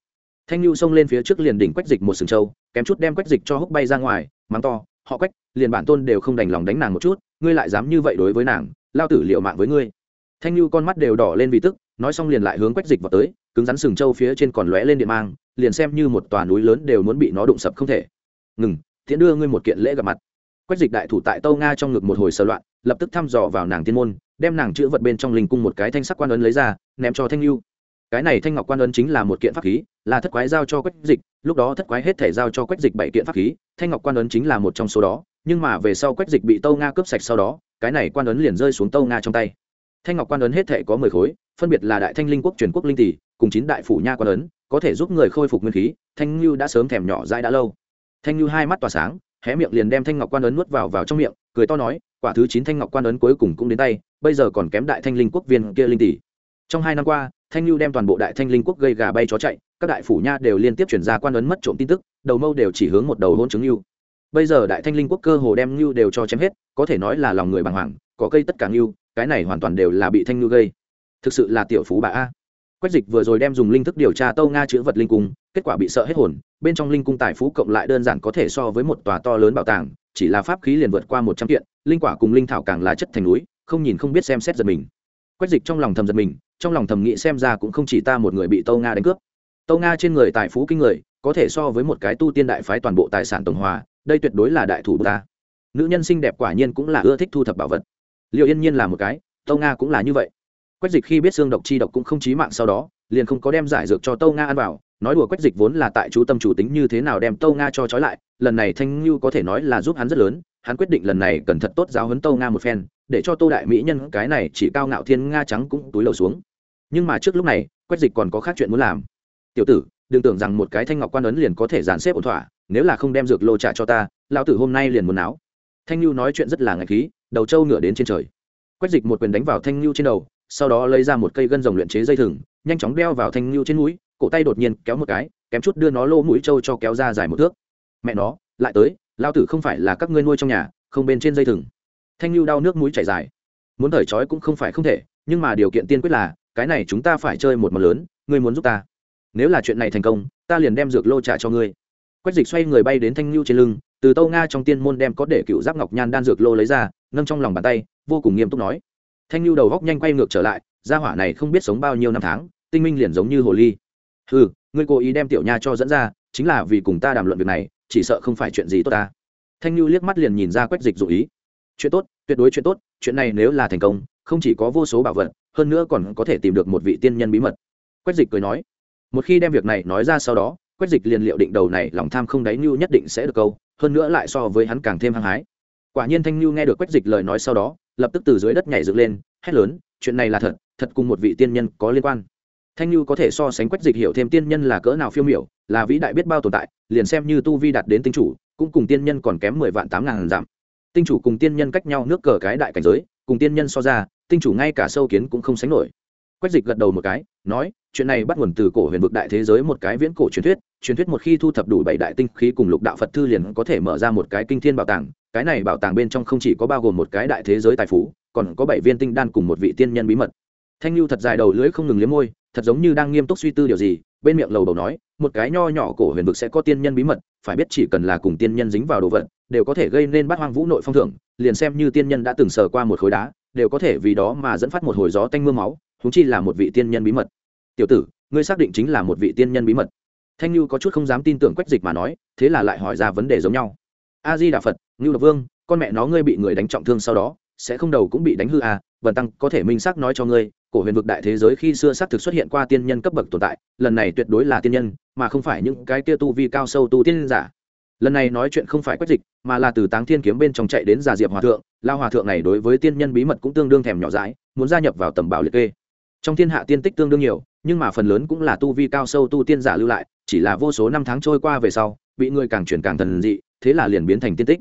Thanh lưu xông lên phía trước liền đỉnh quách dịch một sừng trâu, kém chút đem quách dịch cho húc bay ra ngoài, mắng to, họ quách, liền bản tôn đều không đành lòng đánh nàng một chút, ngươi lại dám như vậy đối với nàng, lao tử liệu mạng với ngươi. Thanh lưu con mắt đều đỏ lên vì tức, nói xong liền lại hướng quách dịch vào tới, cứng rắn sừng trâu phía trên còn lóe lên điện mang, liền xem như một tòa núi lớn đều muốn bị nó đụng sập không thể. Ngừng, tiễn đưa ngươi một kiện lễ gặp mặt quách dịch đại thủ tại tâu nga trong ngực một hồi sơ loạn, lập tức thăm dò vào nàng tiên môn, đem nàng chữ vật bên trong linh cung một cái thanh sắc quan ấn lấy ra, ném cho thanh lưu cái này thanh ngọc quan ấn chính là một kiện pháp khí, là thất quái giao cho quách dịch, lúc đó thất quái hết thể giao cho quách dịch bảy kiện pháp khí, thanh ngọc quan ấn chính là một trong số đó, nhưng mà về sau quách dịch bị tâu nga cướp sạch sau đó, cái này quan ấn liền rơi xuống tâu nga trong tay. Thanh ngọc quan ấn hết thể có mười khối, phân biệt là đại thanh linh quốc, truyền quốc linh tỷ, cùng chín đại phủ nha quan ấn, có thể giúp người khôi phục nguyên khí, thanh lưu đã sớm thèm nhỏ dãi đã lâu. Thanh lưu hai mắt tỏa sáng hé miệng liền đem thanh ngọc quan ấn nuốt vào vào trong miệng, cười to nói, quả thứ chín thanh ngọc quan ấn cuối cùng cũng đến tay, bây giờ còn kém đại thanh linh quốc viên kia linh tỷ. Trong hai năm qua, thanh lưu đem toàn bộ đại thanh linh quốc gây gà bay chó chạy, các đại phủ nha đều liên tiếp chuyển ra quan ấn mất trộm tin tức, đầu mâu đều chỉ hướng một đầu hôn chứng lưu bây giờ đại thanh linh quốc cơ hồ đem lưu đều cho chém hết, có thể nói là lòng người bàng hoàng, có cây tất cả lưu cái này hoàn toàn đều là bị thanh lưu gây. Thực sự là tiểu phú bà a. Quách dịch vừa rồi đem dùng linh thức điều tra tâu nga chữ vật linh cung kết quả bị sợ hết hồn, bên trong linh cung tài phú cộng lại đơn giản có thể so với một tòa to lớn bảo tàng, chỉ là pháp khí liền vượt qua một trăm kiện, linh quả cùng linh thảo càng là chất thành núi, không nhìn không biết xem xét giật mình. Quách dịch trong lòng thầm giật mình, trong lòng thầm nghĩ xem ra cũng không chỉ ta một người bị tâu nga đánh cướp. Tâu nga trên người tài phú kinh người, có thể so với một cái tu tiên đại phái toàn bộ tài sản tổng hòa, đây tuyệt đối là đại thủ ta. Nữ nhân xinh đẹp quả nhiên cũng là ưa thích thu thập bảo vật. Liệu yên nhiên là một cái, tâu nga cũng là như vậy. Quách dịch khi biết xương độc chi độc cũng không chí mạng sau đó, liền không có đem giải dược cho tâu nga ăn vào nói đùa quách dịch vốn là tại chú tâm chủ tính như thế nào đem tâu nga cho trói lại, lần này thanh ngưu có thể nói là giúp hắn rất lớn, hắn quyết định lần này cần thật tốt giáo huấn tâu nga một phen, để cho tô đại mỹ nhân cái này chỉ cao ngạo thiên nga trắng cũng túi lầu xuống. Nhưng mà trước lúc này, quách dịch còn có khác chuyện muốn làm. Tiểu tử, đừng tưởng rằng một cái thanh ngọc quan ấn liền có thể dàn xếp ổn thỏa, nếu là không đem dược lô trả cho ta, lão tử hôm nay liền muốn áo thanh lưu nói chuyện rất là ngạch khí, đầu trâu ngửa đến trên trời. Quách dịch một quyền đánh vào thanh lưu trên đầu, sau đó lấy ra một cây gân rồng luyện chế dây thừng, nhanh chóng đeo vào thanh lưu trên mũi cổ tay đột nhiên kéo một cái, kém chút đưa nó lô mũi trâu cho kéo ra dài một thước. Mẹ nó, lại tới, lao tử không phải là các ngươi nuôi trong nhà, không bên trên dây thừng. Thanh lưu đau nước mũi chảy dài. Muốn thời trói cũng không phải không thể, nhưng mà điều kiện tiên quyết là, cái này chúng ta phải chơi một món lớn, ngươi muốn giúp ta. Nếu là chuyện này thành công, ta liền đem dược lô trả cho ngươi. Quách dịch xoay người bay đến thanh lưu trên lưng, từ tâu nga trong tiên môn đem có để cựu giáp ngọc nhan đan dược lô lấy ra, nâng trong lòng bàn tay, vô cùng nghiêm túc nói. Thanh lưu đầu góc nhanh quay ngược trở lại, gia hỏa này không biết sống bao nhiêu năm tháng, tinh minh liền giống như hồ ly ừ ngươi cố ý đem tiểu nha cho dẫn ra, chính là vì cùng ta đàm luận việc này, chỉ sợ không phải chuyện gì tốt ta. Thanh như liếc mắt liền nhìn ra quách dịch dụ ý. Chuyện tốt, tuyệt đối chuyện tốt, chuyện này nếu là thành công, không chỉ có vô số bảo vật, hơn nữa còn có thể tìm được một vị tiên nhân bí mật. Quách dịch cười nói. Một khi đem việc này nói ra sau đó, quách dịch liền liệu định đầu này lòng tham không đáy như nhất định sẽ được câu, hơn nữa lại so với hắn càng thêm hăng hái. Quả nhiên thanh như nghe được quách dịch lời nói sau đó, lập tức từ dưới đất nhảy dựng lên, hét lớn, chuyện này là thật thật cùng một vị tiên nhân có liên quan thanh lưu có thể so sánh quách dịch hiểu thêm tiên nhân là cỡ nào phiêu miểu, là vĩ đại biết bao tồn tại, liền xem như tu vi đạt đến tinh chủ, cũng cùng tiên nhân còn kém mười vạn tám ngàn giảm. Tinh chủ cùng tiên nhân cách nhau nước cờ cái đại cảnh giới, cùng tiên nhân so ra, tinh chủ ngay cả sâu kiến cũng không sánh nổi. Quách dịch gật đầu một cái, nói, chuyện này bắt nguồn từ cổ huyền vực đại thế giới một cái viễn cổ truyền thuyết truyền thuyết một khi thu thập đủ bảy đại tinh khí cùng lục đạo phật thư liền có thể mở ra một cái kinh thiên bảo tàng, cái này bảo tàng bên trong không chỉ có bao gồm một cái đại thế giới tài phú, còn có bảy viên tinh đan cùng một vị tiên nhân bí mật. Thanh lưu thật dài đầu lưỡi không ngừng liếm môi thật giống như đang nghiêm túc suy tư điều gì, bên miệng lầu đầu nói, một cái nho nhỏ cổ huyền vực sẽ có tiên nhân bí mật, phải biết chỉ cần là cùng tiên nhân dính vào đồ vật, đều có thể gây nên bát hoang vũ nội phong thưởng, liền xem như tiên nhân đã từng sờ qua một khối đá, đều có thể vì đó mà dẫn phát một hồi gió tanh mưa máu húng chi là một vị tiên nhân bí mật. Tiểu tử, ngươi xác định chính là một vị tiên nhân bí mật. Thanh lưu có chút không dám tin tưởng quách dịch mà nói, thế là lại hỏi ra vấn đề giống nhau. A di đà phật ngưu độc vương, con mẹ nó ngươi bị người đánh trọng thương sau đó, sẽ không đầu cũng bị đánh hư à vần tăng có thể minh xác nói cho ngươi cổ huyền vực đại thế giới khi xưa xác thực xuất hiện qua tiên nhân cấp bậc tồn tại, lần này tuyệt đối là tiên nhân, mà không phải những cái kia tu vi cao sâu tu tiên giả. Lần này nói chuyện không phải quách dịch, mà là từ táng thiên kiếm bên trong chạy đến già diệp hòa thượng, lao hòa thượng này đối với tiên nhân bí mật cũng tương đương thèm nhỏ dãi, muốn gia nhập vào tầm bảo liệt kê. Trong thiên hạ tiên tích tương đương nhiều, nhưng mà phần lớn cũng là tu vi cao sâu tu tiên giả lưu lại, chỉ là vô số năm tháng trôi qua về sau, bị người càng chuyển càng thần dị, thế là liền biến thành tiên tích.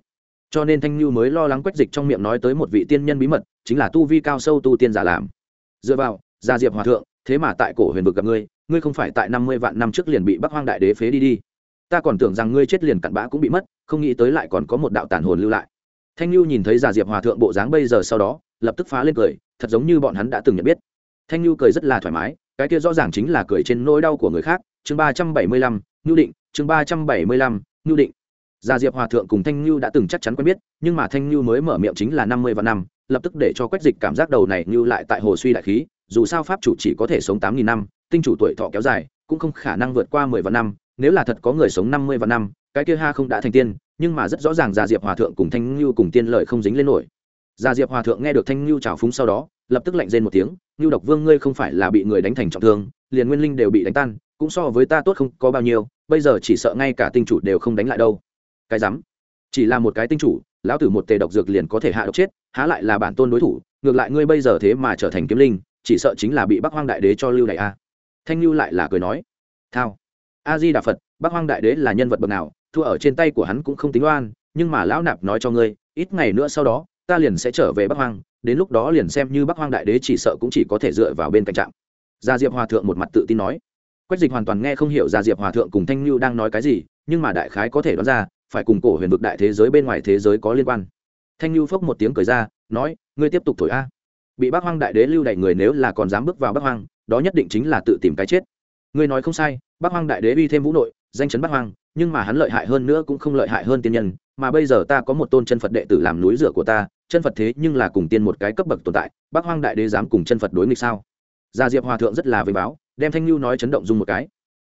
Cho nên thanh lưu mới lo lắng quách dịch trong miệng nói tới một vị tiên nhân bí mật, chính là tu vi cao sâu tu tiên giả làm dựa vào, gia diệp hòa thượng, thế mà tại cổ huyền vực gặp ngươi ngươi không phải tại năm mươi vạn năm trước liền bị bắc hoang đại đế phế đi đi. Ta còn tưởng rằng ngươi chết liền cặn bã cũng bị mất, không nghĩ tới lại còn có một đạo tàn hồn lưu lại. Thanh lưu nhìn thấy già diệp hòa thượng bộ dáng bây giờ sau đó, lập tức phá lên cười, thật giống như bọn hắn đã từng nhận biết. Thanh lưu cười rất là thoải mái, cái kia rõ ràng chính là cười trên nỗi đau của người khác. Chương ba trăm bảy mươi lăm, nhu định, chương ba trăm bảy mươi lăm, nhu định. Gia Diệp Hòa thượng cùng Thanh Nhu đã từng chắc chắn quen biết, nhưng mà Thanh Nhu mới mở miệng chính là năm mươi và năm, lập tức để cho Quách Dịch cảm giác đầu này như lại tại hồ suy đại khí, dù sao pháp chủ chỉ có thể sống tám nghìn năm, tinh chủ tuổi thọ kéo dài, cũng không khả năng vượt qua mười và năm, nếu là thật có người sống năm mươi và năm, cái kia ha không đã thành tiên, nhưng mà rất rõ ràng Gia Diệp Hòa thượng cùng Thanh Nhu cùng tiên lợi không dính lên nổi. Gia Diệp Hòa thượng nghe được Thanh Nhu chào phúng sau đó, lập tức lạnh rên một tiếng, "Nhu độc vương ngươi không phải là bị người đánh thành trọng thương, liền nguyên linh đều bị đánh tan, cũng so với ta tốt không có bao nhiêu, bây giờ chỉ sợ ngay cả tinh chủ đều không đánh lại đâu." Cái rắm. Chỉ là một cái tinh chủ, lão tử một tề độc dược liền có thể hạ độc chết, há lại là bản tôn đối thủ, ngược lại ngươi bây giờ thế mà trở thành kiếm linh, chỉ sợ chính là bị bắc hoang đại đế cho lưu đại a. Thanh lưu lại là cười nói, thao a di đà phật bắc hoang đại đế là nhân vật bậc nào, thua ở trên tay của hắn cũng không tính oan, nhưng mà lão nạp nói cho ngươi, ít ngày nữa sau đó, ta liền sẽ trở về bắc hoang, đến lúc đó liền xem như bắc hoang đại đế chỉ sợ cũng chỉ có thể dựa vào bên cạnh trạm. Gia diệp hòa thượng một mặt tự tin nói. Quách dịch hoàn toàn nghe không hiểu gia diệp hòa thượng cùng thanh lưu đang nói cái gì, nhưng mà đại khái có thể đoán ra phải cùng cổ huyền vực đại thế giới bên ngoài thế giới có liên quan. Thanh lưu phốc một tiếng cười ra, nói, ngươi tiếp tục thổi a. Bị bác hoang đại đế lưu đày người nếu là còn dám bước vào bác hoang, đó nhất định chính là tự tìm cái chết. Ngươi nói không sai bác hoang đại đế uy thêm vũ nội, danh chấn bác hoang, nhưng mà hắn lợi hại hơn nữa cũng không lợi hại hơn tiên nhân, mà bây giờ ta có một tôn chân phật đệ tử làm núi rửa của ta, chân phật thế nhưng là cùng tiên một cái cấp bậc tồn tại bác hoang đại đế dám cùng chân phật đối nghịch sao? Gia diệp hòa thượng rất là vinh báo, đem thanh lưu nói chấn động dung một cái.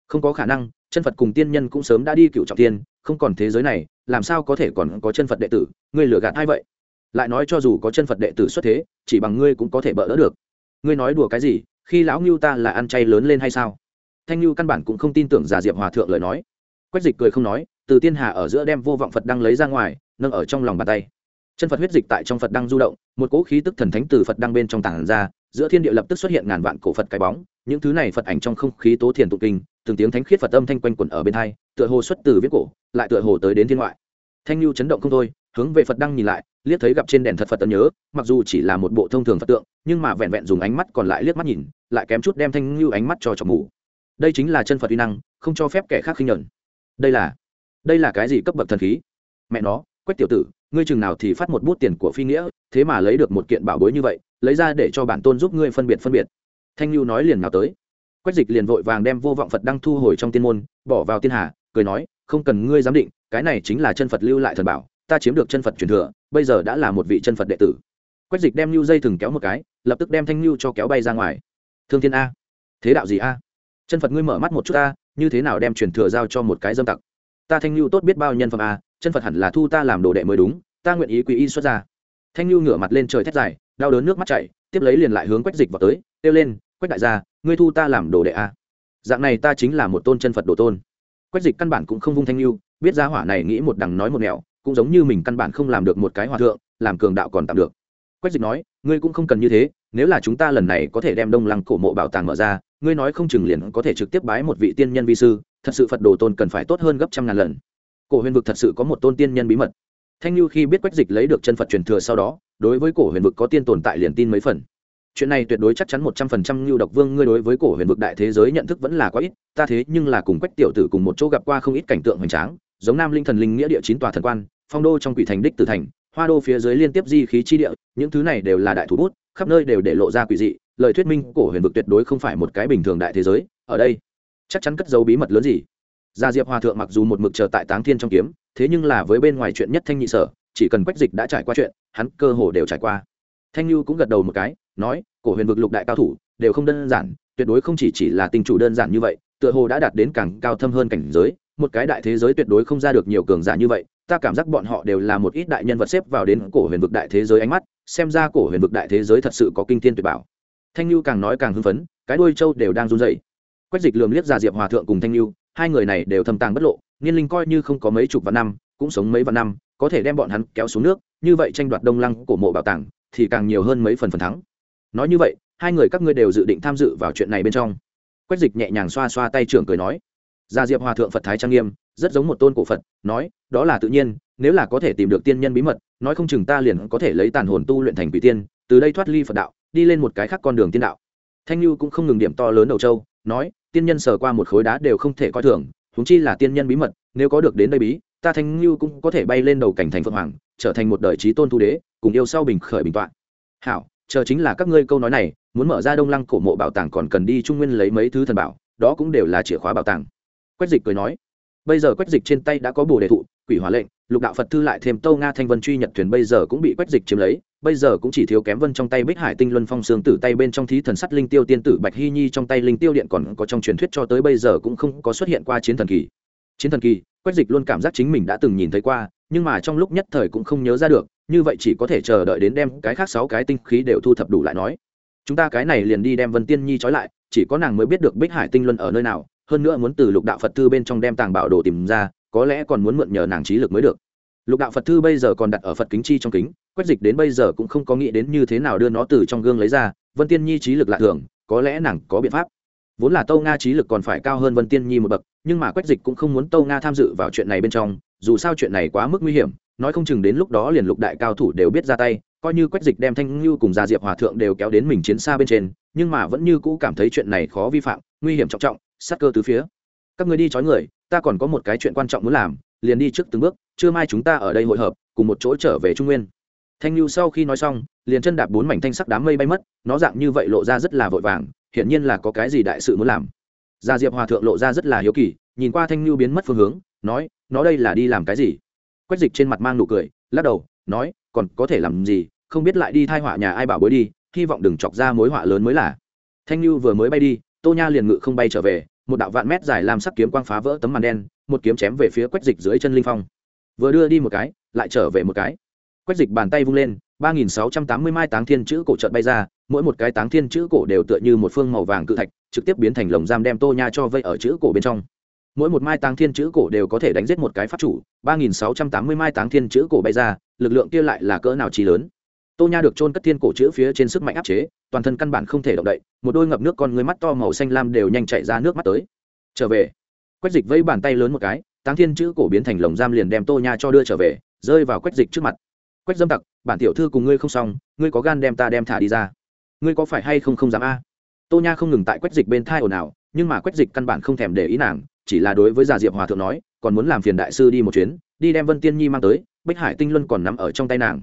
Không có khả năng, chân phật cùng tiên nhân cũng sớm đã đi cựu trọng tiên không còn thế giới này, làm sao có thể còn có chân phật đệ tử? Ngươi lừa gạt ai vậy? Lại nói cho dù có chân phật đệ tử xuất thế, chỉ bằng ngươi cũng có thể bỡ đỡ được. Ngươi nói đùa cái gì? Khi lão ngưu ta là ăn chay lớn lên hay sao? Thanh ngưu căn bản cũng không tin tưởng giả diệp hòa thượng lời nói. Quách dịch cười không nói, từ tiên hà ở giữa đem vô vọng phật đăng lấy ra ngoài, nâng ở trong lòng bàn tay. Chân phật huyết dịch tại trong phật đăng du động, một cỗ khí tức thần thánh từ phật đăng bên trong tảng ra, giữa thiên địa lập tức xuất hiện ngàn vạn cổ phật cái bóng, những thứ này phật ảnh trong không khí tố thiền tụ kinh, từng tiếng thánh khiết phật âm thanh quanh quẩn ở bên hai, tựa hồ xuất từ viết cổ lại tựa hồ tới đến thiên ngoại. Thanh lưu chấn động không thôi, hướng về phật đăng nhìn lại, liếc thấy gặp trên đèn thật phật tấn nhớ, mặc dù chỉ là một bộ thông thường phật tượng, nhưng mà vẹn vẹn dùng ánh mắt còn lại liếc mắt nhìn, lại kém chút đem thanh lưu ánh mắt cho chọc ngủ đây chính là chân phật uy năng, không cho phép kẻ khác khinh nhẫn. Đây là đây là cái gì cấp bậc thần khí? Mẹ nó, quách tiểu tử, ngươi chừng nào thì phát một bút tiền của phi nghĩa, thế mà lấy được một kiện bảo bối như vậy, lấy ra để cho bản tôn giúp ngươi phân biệt phân biệt. Thanh lưu nói liền nào tới. Quách dịch liền vội vàng đem vô vọng phật đăng thu hồi trong tiên môn, bỏ vào tiên hà cười nói, không cần ngươi giám định, cái này chính là chân phật lưu lại thần bảo, ta chiếm được chân phật truyền thừa, bây giờ đã là một vị chân phật đệ tử. Quách dịch đem lưu dây thừng kéo một cái, lập tức đem thanh lưu cho kéo bay ra ngoài. Thương thiên a, thế đạo gì a? Chân phật ngươi mở mắt một chút a như thế nào đem truyền thừa giao cho một cái dâm tặc? Ta thanh lưu tốt biết bao nhân phẩm a, chân phật hẳn là thu ta làm đồ đệ mới đúng, ta nguyện ý quý y xuất ra thanh lưu ngửa mặt lên trời thét dài, đau đớn nước mắt chảy, tiếp lấy liền lại hướng quách dịch vào tới, kêu lên, quách đại gia, ngươi thu ta làm đồ đệ a. Dạng này ta chính là một tôn chân phật đồ tôn quách dịch căn bản cũng không vung thanh lưu, biết ra hỏa này nghĩ một đằng nói một nẻo, cũng giống như mình căn bản không làm được một cái hòa thượng, làm cường đạo còn tạm được. Quách dịch nói, ngươi cũng không cần như thế, nếu là chúng ta lần này có thể đem đông lăng cổ mộ bảo tàng mở ra, ngươi nói không chừng liền có thể trực tiếp bái một vị tiên nhân vi sư, thật sự phật đồ tôn cần phải tốt hơn gấp trăm ngàn lần. Cổ huyền vực thật sự có một tôn tiên nhân bí mật. Thanh lưu khi biết quách dịch lấy được chân phật truyền thừa sau đó, đối với cổ huyền vực có tiên tồn tại liền tin mấy phần chuyện này tuyệt đối chắc chắn một trăm phần trăm lưu độc vương, ngươi đối với cổ huyền vực đại thế giới nhận thức vẫn là quá ít, ta thế nhưng là cùng quách tiểu tử cùng một chỗ gặp qua không ít cảnh tượng hoành tráng, giống nam linh thần linh nghĩa địa chín tòa thần quan, phong đô trong quỷ thành đích tử thành, hoa đô phía dưới liên tiếp di khí chi địa, những thứ này đều là đại thủ bút, khắp nơi đều để lộ ra quỷ dị, lời thuyết minh cổ huyền vực tuyệt đối không phải một cái bình thường đại thế giới, ở đây, chắc chắn cất dấu bí mật lớn gì. Gia diệp hòa thượng mặc dù một mực chờ tại táng thiên trong kiếm, thế nhưng là với bên ngoài chuyện nhất thanh nhị sở, chỉ cần quách dịch đã trải qua chuyện, hắn cơ hồ đều trải qua thanh lưu cũng gật đầu một cái, nói, cổ huyền vực lục đại cao thủ đều không đơn giản, tuyệt đối không chỉ chỉ là tình chủ đơn giản như vậy, tựa hồ đã đạt đến càng cao thâm hơn cảnh giới, một cái đại thế giới tuyệt đối không ra được nhiều cường giả như vậy, ta cảm giác bọn họ đều là một ít đại nhân vật xếp vào đến cổ huyền vực đại thế giới ánh mắt, xem ra cổ huyền vực đại thế giới thật sự có kinh thiên tuyệt bảo. Thanh lưu càng nói càng hưng phấn, cái đuôi châu đều đang run dậy quách dịch lườm liếc già diệp hòa thượng cùng thanh lưu hai người này đều thâm tàng bất lộ, niên linh coi như không có mấy chục vạn năm, cũng sống mấy vạn năm, có thể đem bọn hắn kéo xuống nước, như vậy tranh đoạt đông lăng cổ mộ bảo tàng thì càng nhiều hơn mấy phần phần thắng. Nói như vậy, hai người các ngươi đều dự định tham dự vào chuyện này bên trong. Quách dịch nhẹ nhàng xoa xoa tay trưởng cười nói. Gia diệp hòa thượng phật thái trang nghiêm, rất giống một tôn cổ phật, nói, đó là tự nhiên, nếu là có thể tìm được tiên nhân bí mật, nói không chừng ta liền có thể lấy tàn hồn tu luyện thành quỷ tiên, từ đây thoát ly phật đạo, đi lên một cái khác con đường tiên đạo. Thanh lưu cũng không ngừng điểm to lớn đầu châu nói, tiên nhân sờ qua một khối đá đều không thể coi thường, huống chi là tiên nhân bí mật, nếu có được đến đây bí, ta thanh lưu cũng có thể bay lên đầu cảnh thành phượng hoàng, trở thành một đời trí tôn thu đế cùng yêu sau bình khởi bình tọa. Hảo, chờ chính là các ngươi câu nói này, muốn mở ra đông lăng cổ mộ bảo tàng còn cần đi trung nguyên lấy mấy thứ thần bảo, đó cũng đều là chìa khóa bảo tàng. Quách dịch cười nói, bây giờ quách dịch trên tay đã có bồ đề thụ, quỷ hỏa lệnh, lục đạo phật thư lại thêm tâu nga thanh vân truy nhật thuyền bây giờ cũng bị quách dịch chiếm lấy, bây giờ cũng chỉ thiếu kém vân trong tay bích hải tinh luân phong sương tử tay bên trong thí thần sắt linh tiêu tiên tử bạch hy nhi trong tay linh tiêu điện còn có trong truyền thuyết cho tới bây giờ cũng không có xuất hiện qua chiến thần kỳ. Chiến thần kỳ, quách dịch luôn cảm giác chính mình đã từng nhìn thấy qua, nhưng mà trong lúc nhất thời cũng không nhớ ra được như vậy chỉ có thể chờ đợi đến đem cái khác sáu cái tinh khí đều thu thập đủ lại nói. Chúng ta cái này liền đi đem vân tiên nhi trói lại, chỉ có nàng mới biết được bích hải tinh luân ở nơi nào, hơn nữa muốn từ lục đạo phật thư bên trong đem tàng bảo đồ tìm ra, có lẽ còn muốn mượn nhờ nàng trí lực mới được. Lục đạo phật thư bây giờ còn đặt ở phật kính chi trong kính, quách dịch đến bây giờ cũng không có nghĩ đến như thế nào đưa nó từ trong gương lấy ra, vân tiên nhi trí lực lạ thường, có lẽ nàng có biện pháp. Vốn là tâu nga trí lực còn phải cao hơn vân tiên nhi một bậc, nhưng mà quách dịch cũng không muốn tâu nga tham dự vào chuyện này bên trong, dù sao chuyện này quá mức nguy hiểm nói không chừng đến lúc đó liền lục đại cao thủ đều biết ra tay, coi như quách dịch đem thanh ngưu cùng gia diệp hòa thượng đều kéo đến mình chiến xa bên trên, nhưng mà vẫn như cũ cảm thấy chuyện này khó vi phạm, nguy hiểm trọng trọng, sát cơ từ phía. Các người đi chói người, ta còn có một cái chuyện quan trọng muốn làm, liền đi trước từng bước, trưa mai chúng ta ở đây hội hợp, cùng một chỗ trở về trung nguyên. Thanh lưu sau khi nói xong, liền chân đạp bốn mảnh thanh sắc đám mây bay mất, nó dạng như vậy lộ ra rất là vội vàng, hiển nhiên là có cái gì đại sự muốn làm. Gia diệp hòa thượng lộ ra rất là hiếu kỳ, nhìn qua thanh lưu biến mất phương hướng, nói, nó đây là đi làm cái gì? Quách dịch trên mặt mang nụ cười, lắc đầu, nói, còn có thể làm gì? Không biết lại đi thai họa nhà ai bảo bối đi, hy vọng đừng chọc ra mối họa lớn mới là. Thanh lưu vừa mới bay đi, tô nha liền ngự không bay trở về, một đạo vạn mét dài làm sắc kiếm quang phá vỡ tấm màn đen, một kiếm chém về phía quách dịch dưới chân linh phong. Vừa đưa đi một cái, lại trở về một cái. Quách dịch bàn tay vung lên, ba nghìn sáu trăm tám mươi mai táng thiên chữ cổ trợt bay ra, mỗi một cái táng thiên chữ cổ đều tựa như một phương màu vàng cự thạch, trực tiếp biến thành lồng giam đem tô nha cho vây ở chữ cổ bên trong mỗi một mai táng thiên chữ cổ đều có thể đánh giết một cái pháp chủ, ba nghìn sáu trăm tám mươi mai táng thiên chữ cổ bay ra, lực lượng kia lại là cỡ nào trí lớn. Tô nha được trôn cất thiên cổ chữ phía trên sức mạnh áp chế, toàn thân căn bản không thể động đậy, một đôi ngập nước con người mắt to màu xanh lam đều nhanh chạy ra nước mắt tới. Trở về. Quách dịch vẫy bàn tay lớn một cái, táng thiên chữ cổ biến thành lồng giam liền đem tô nha cho đưa trở về, rơi vào quách dịch trước mặt. Quách dâm tặc, bản tiểu thư cùng ngươi không xong, ngươi có gan đem ta đem thả đi ra. Ngươi có phải hay không không dám a? Tô nha không ngừng tại quách dịch bên thai ồn ào, nhưng mà quách dịch căn bản không thèm để ý nàng chỉ là đối với già diệp hòa thượng nói, còn muốn làm phiền đại sư đi một chuyến, đi đem vân tiên nhi mang tới, bích hải tinh luân còn nằm ở trong tay nàng.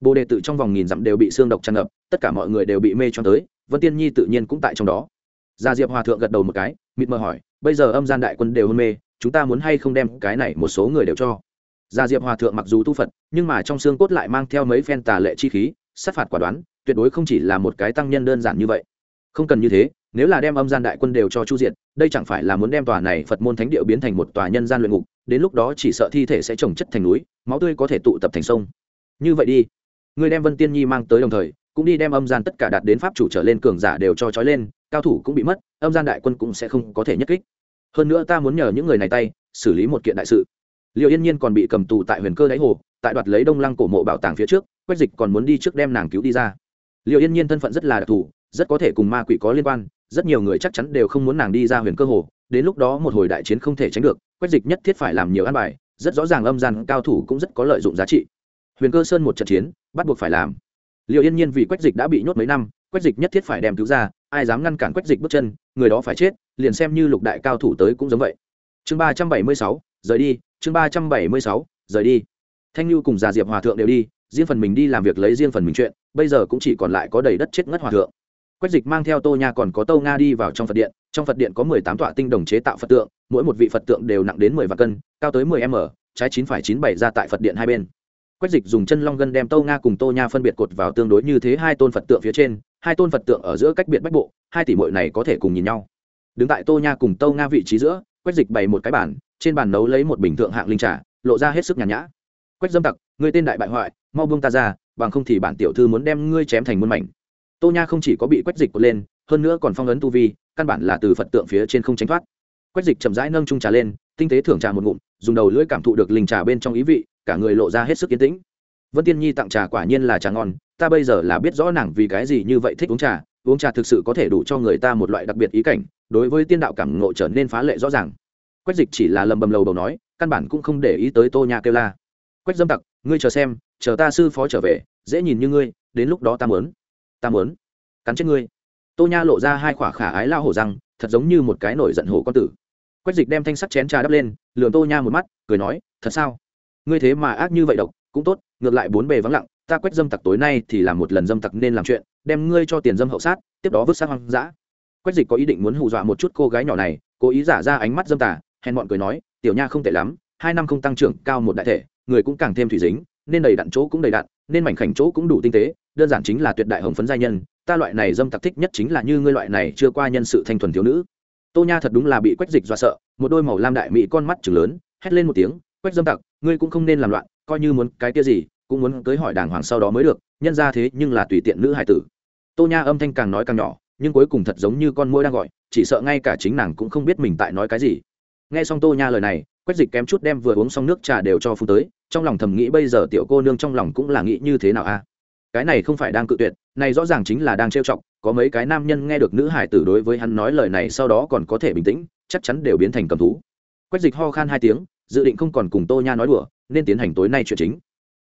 Bồ đề tự trong vòng nghìn dặm đều bị xương độc tràn ngập, tất cả mọi người đều bị mê cho tới, vân tiên nhi tự nhiên cũng tại trong đó. Gia diệp hòa thượng gật đầu một cái, mịt mờ hỏi, bây giờ âm gian đại quân đều hôn mê, chúng ta muốn hay không đem cái này một số người đều cho? Gia diệp hòa thượng mặc dù tu phật, nhưng mà trong xương cốt lại mang theo mấy phen tà lệ chi khí, sát phạt quả đoán, tuyệt đối không chỉ là một cái tăng nhân đơn giản như vậy. Không cần như thế nếu là đem âm gian đại quân đều cho chu diệt, đây chẳng phải là muốn đem tòa này phật môn thánh địa biến thành một tòa nhân gian luyện ngục, đến lúc đó chỉ sợ thi thể sẽ trồng chất thành núi, máu tươi có thể tụ tập thành sông. Như vậy đi. Người đem vân tiên nhi mang tới đồng thời, cũng đi đem âm gian tất cả đạt đến pháp chủ trở lên cường giả đều cho trói lên, cao thủ cũng bị mất, âm gian đại quân cũng sẽ không có thể nhất kích. Hơn nữa ta muốn nhờ những người này tay, xử lý một kiện đại sự. Liệu yên nhiên còn bị cầm tù tại huyền cơ đáy hồ, tại đoạt lấy đông lăng cổ mộ bảo tàng phía trước, quách dịch còn muốn đi trước đem nàng cứu đi ra. Liệu yên nhiên thân phận rất là đặc thù, rất có thể cùng ma quỷ có liên quan rất nhiều người chắc chắn đều không muốn nàng đi ra huyền cơ hồ, đến lúc đó một hồi đại chiến không thể tránh được, quách dịch nhất thiết phải làm nhiều an bài, rất rõ ràng âm gian cao thủ cũng rất có lợi dụng giá trị. Huyền cơ sơn một trận chiến, bắt buộc phải làm. Liệu yên nhiên vì quách dịch đã bị nhốt mấy năm, quách dịch nhất thiết phải đem cứu ra, ai dám ngăn cản quách dịch bước chân, người đó phải chết, liền xem như lục đại cao thủ tới cũng giống vậy. Chương ba trăm bảy mươi sáu, rời đi, chương ba trăm bảy mươi sáu, rời đi. Thanh lưu cùng già diệp hòa thượng đều đi, riêng phần mình đi làm việc lấy riêng phần mình chuyện, bây giờ cũng chỉ còn lại có đầy đất chết ngất hòa thượng quách dịch mang theo tô nha còn có tô nga đi vào trong phật điện. Trong phật điện có mười tám tọa tinh đồng chế tạo phật tượng, mỗi một vị phật tượng đều nặng đến mười vạn cân, cao tới mười m, trái chín phải chín bảy ra tại phật điện hai bên. Quách dịch dùng chân long gân đem tô nga cùng tô nha phân biệt cột vào tương đối như thế hai tôn phật tượng phía trên, hai tôn phật tượng ở giữa cách biệt bách bộ, hai tỷ mội này có thể cùng nhìn nhau. Đứng tại tô nha cùng tô nga vị trí giữa, quách dịch bày một cái bàn, trên bàn nấu lấy một bình thượng hạng linh trà, lộ ra hết sức nhàn nhã. Quách dâm tặc người tên đại bại hoại, mau buông ta ra, bằng không thì bản tiểu thư muốn đem ngươi chém thành muôn mảnh tô nha không chỉ có bị quách dịch quật lên, hơn nữa còn phong ấn tu vi, căn bản là từ phật tượng phía trên không tránh thoát. Quách dịch chậm rãi nâng trung trà lên, tinh tế thưởng trà một ngụm, dùng đầu lưỡi cảm thụ được linh trà bên trong ý vị, cả người lộ ra hết sức yên tĩnh. Vân tiên nhi tặng trà quả nhiên là trà ngon, ta bây giờ là biết rõ nàng vì cái gì như vậy thích uống trà uống trà thực sự có thể đủ cho người ta một loại đặc biệt ý cảnh, đối với tiên đạo cảm ngộ trở nên phá lệ rõ ràng. Quách dịch chỉ là lầm bầm lầu đầu nói, căn bản cũng không để ý tới tô nha kêu la. Quách dâm tặc, ngươi chờ xem, chờ ta sư phó trở về, dễ nhìn như ngươi, đến lúc đó ta mớn ta muốn cắn chết ngươi. Tô nha lộ ra hai khỏa khả ái lao hổ răng, thật giống như một cái nổi giận hổ con tử. Quách dịch đem thanh sắt chén trà đắp lên lường tô nha một mắt, cười nói, thật sao? Ngươi thế mà ác như vậy độc, cũng tốt, ngược lại bốn bề vắng lặng, ta quách dâm tặc tối nay thì làm một lần dâm tặc nên làm chuyện, đem ngươi cho tiền dâm hậu sát, tiếp đó vứt sát hoang dã. Quách dịch có ý định muốn hù dọa một chút cô gái nhỏ này, cố ý giả ra ánh mắt dâm tả hèn bọn cười nói, tiểu nha không tệ lắm, hai năm không tăng trưởng cao một đại thể, người cũng càng thêm thủy dính, nên đầy đặn chỗ cũng đầy đặn, nên mảnh khảnh chỗ cũng đủ tinh tế đơn giản chính là tuyệt đại hồng phấn giai nhân, ta loại này dâm tặc thích nhất chính là như ngươi loại này chưa qua nhân sự thanh thuần thiếu nữ. Tô nha thật đúng là bị quách dịch do sợ, một đôi màu lam đại mỹ con mắt chừng lớn, hét lên một tiếng, quách dâm tặc, ngươi cũng không nên làm loạn, coi như muốn cái kia gì, cũng muốn tới hỏi đàng hoàng sau đó mới được, nhân ra thế nhưng là tùy tiện nữ hải tử. Tô nha âm thanh càng nói càng nhỏ, nhưng cuối cùng thật giống như con môi đang gọi, chỉ sợ ngay cả chính nàng cũng không biết mình tại nói cái gì. Nghe xong tô nha lời này, quách dịch kém chút đem vừa uống xong nước trà đều cho phun tới, trong lòng thầm nghĩ bây giờ tiểu cô nương trong lòng cũng là nghĩ như thế nào a? Cái này không phải đang cự tuyệt, này rõ ràng chính là đang trêu chọc, có mấy cái nam nhân nghe được nữ hải tử đối với hắn nói lời này sau đó còn có thể bình tĩnh, chắc chắn đều biến thành cầm thú. Quách dịch ho khan hai tiếng, dự định không còn cùng tô nha nói đùa, nên tiến hành tối nay chuyện chính.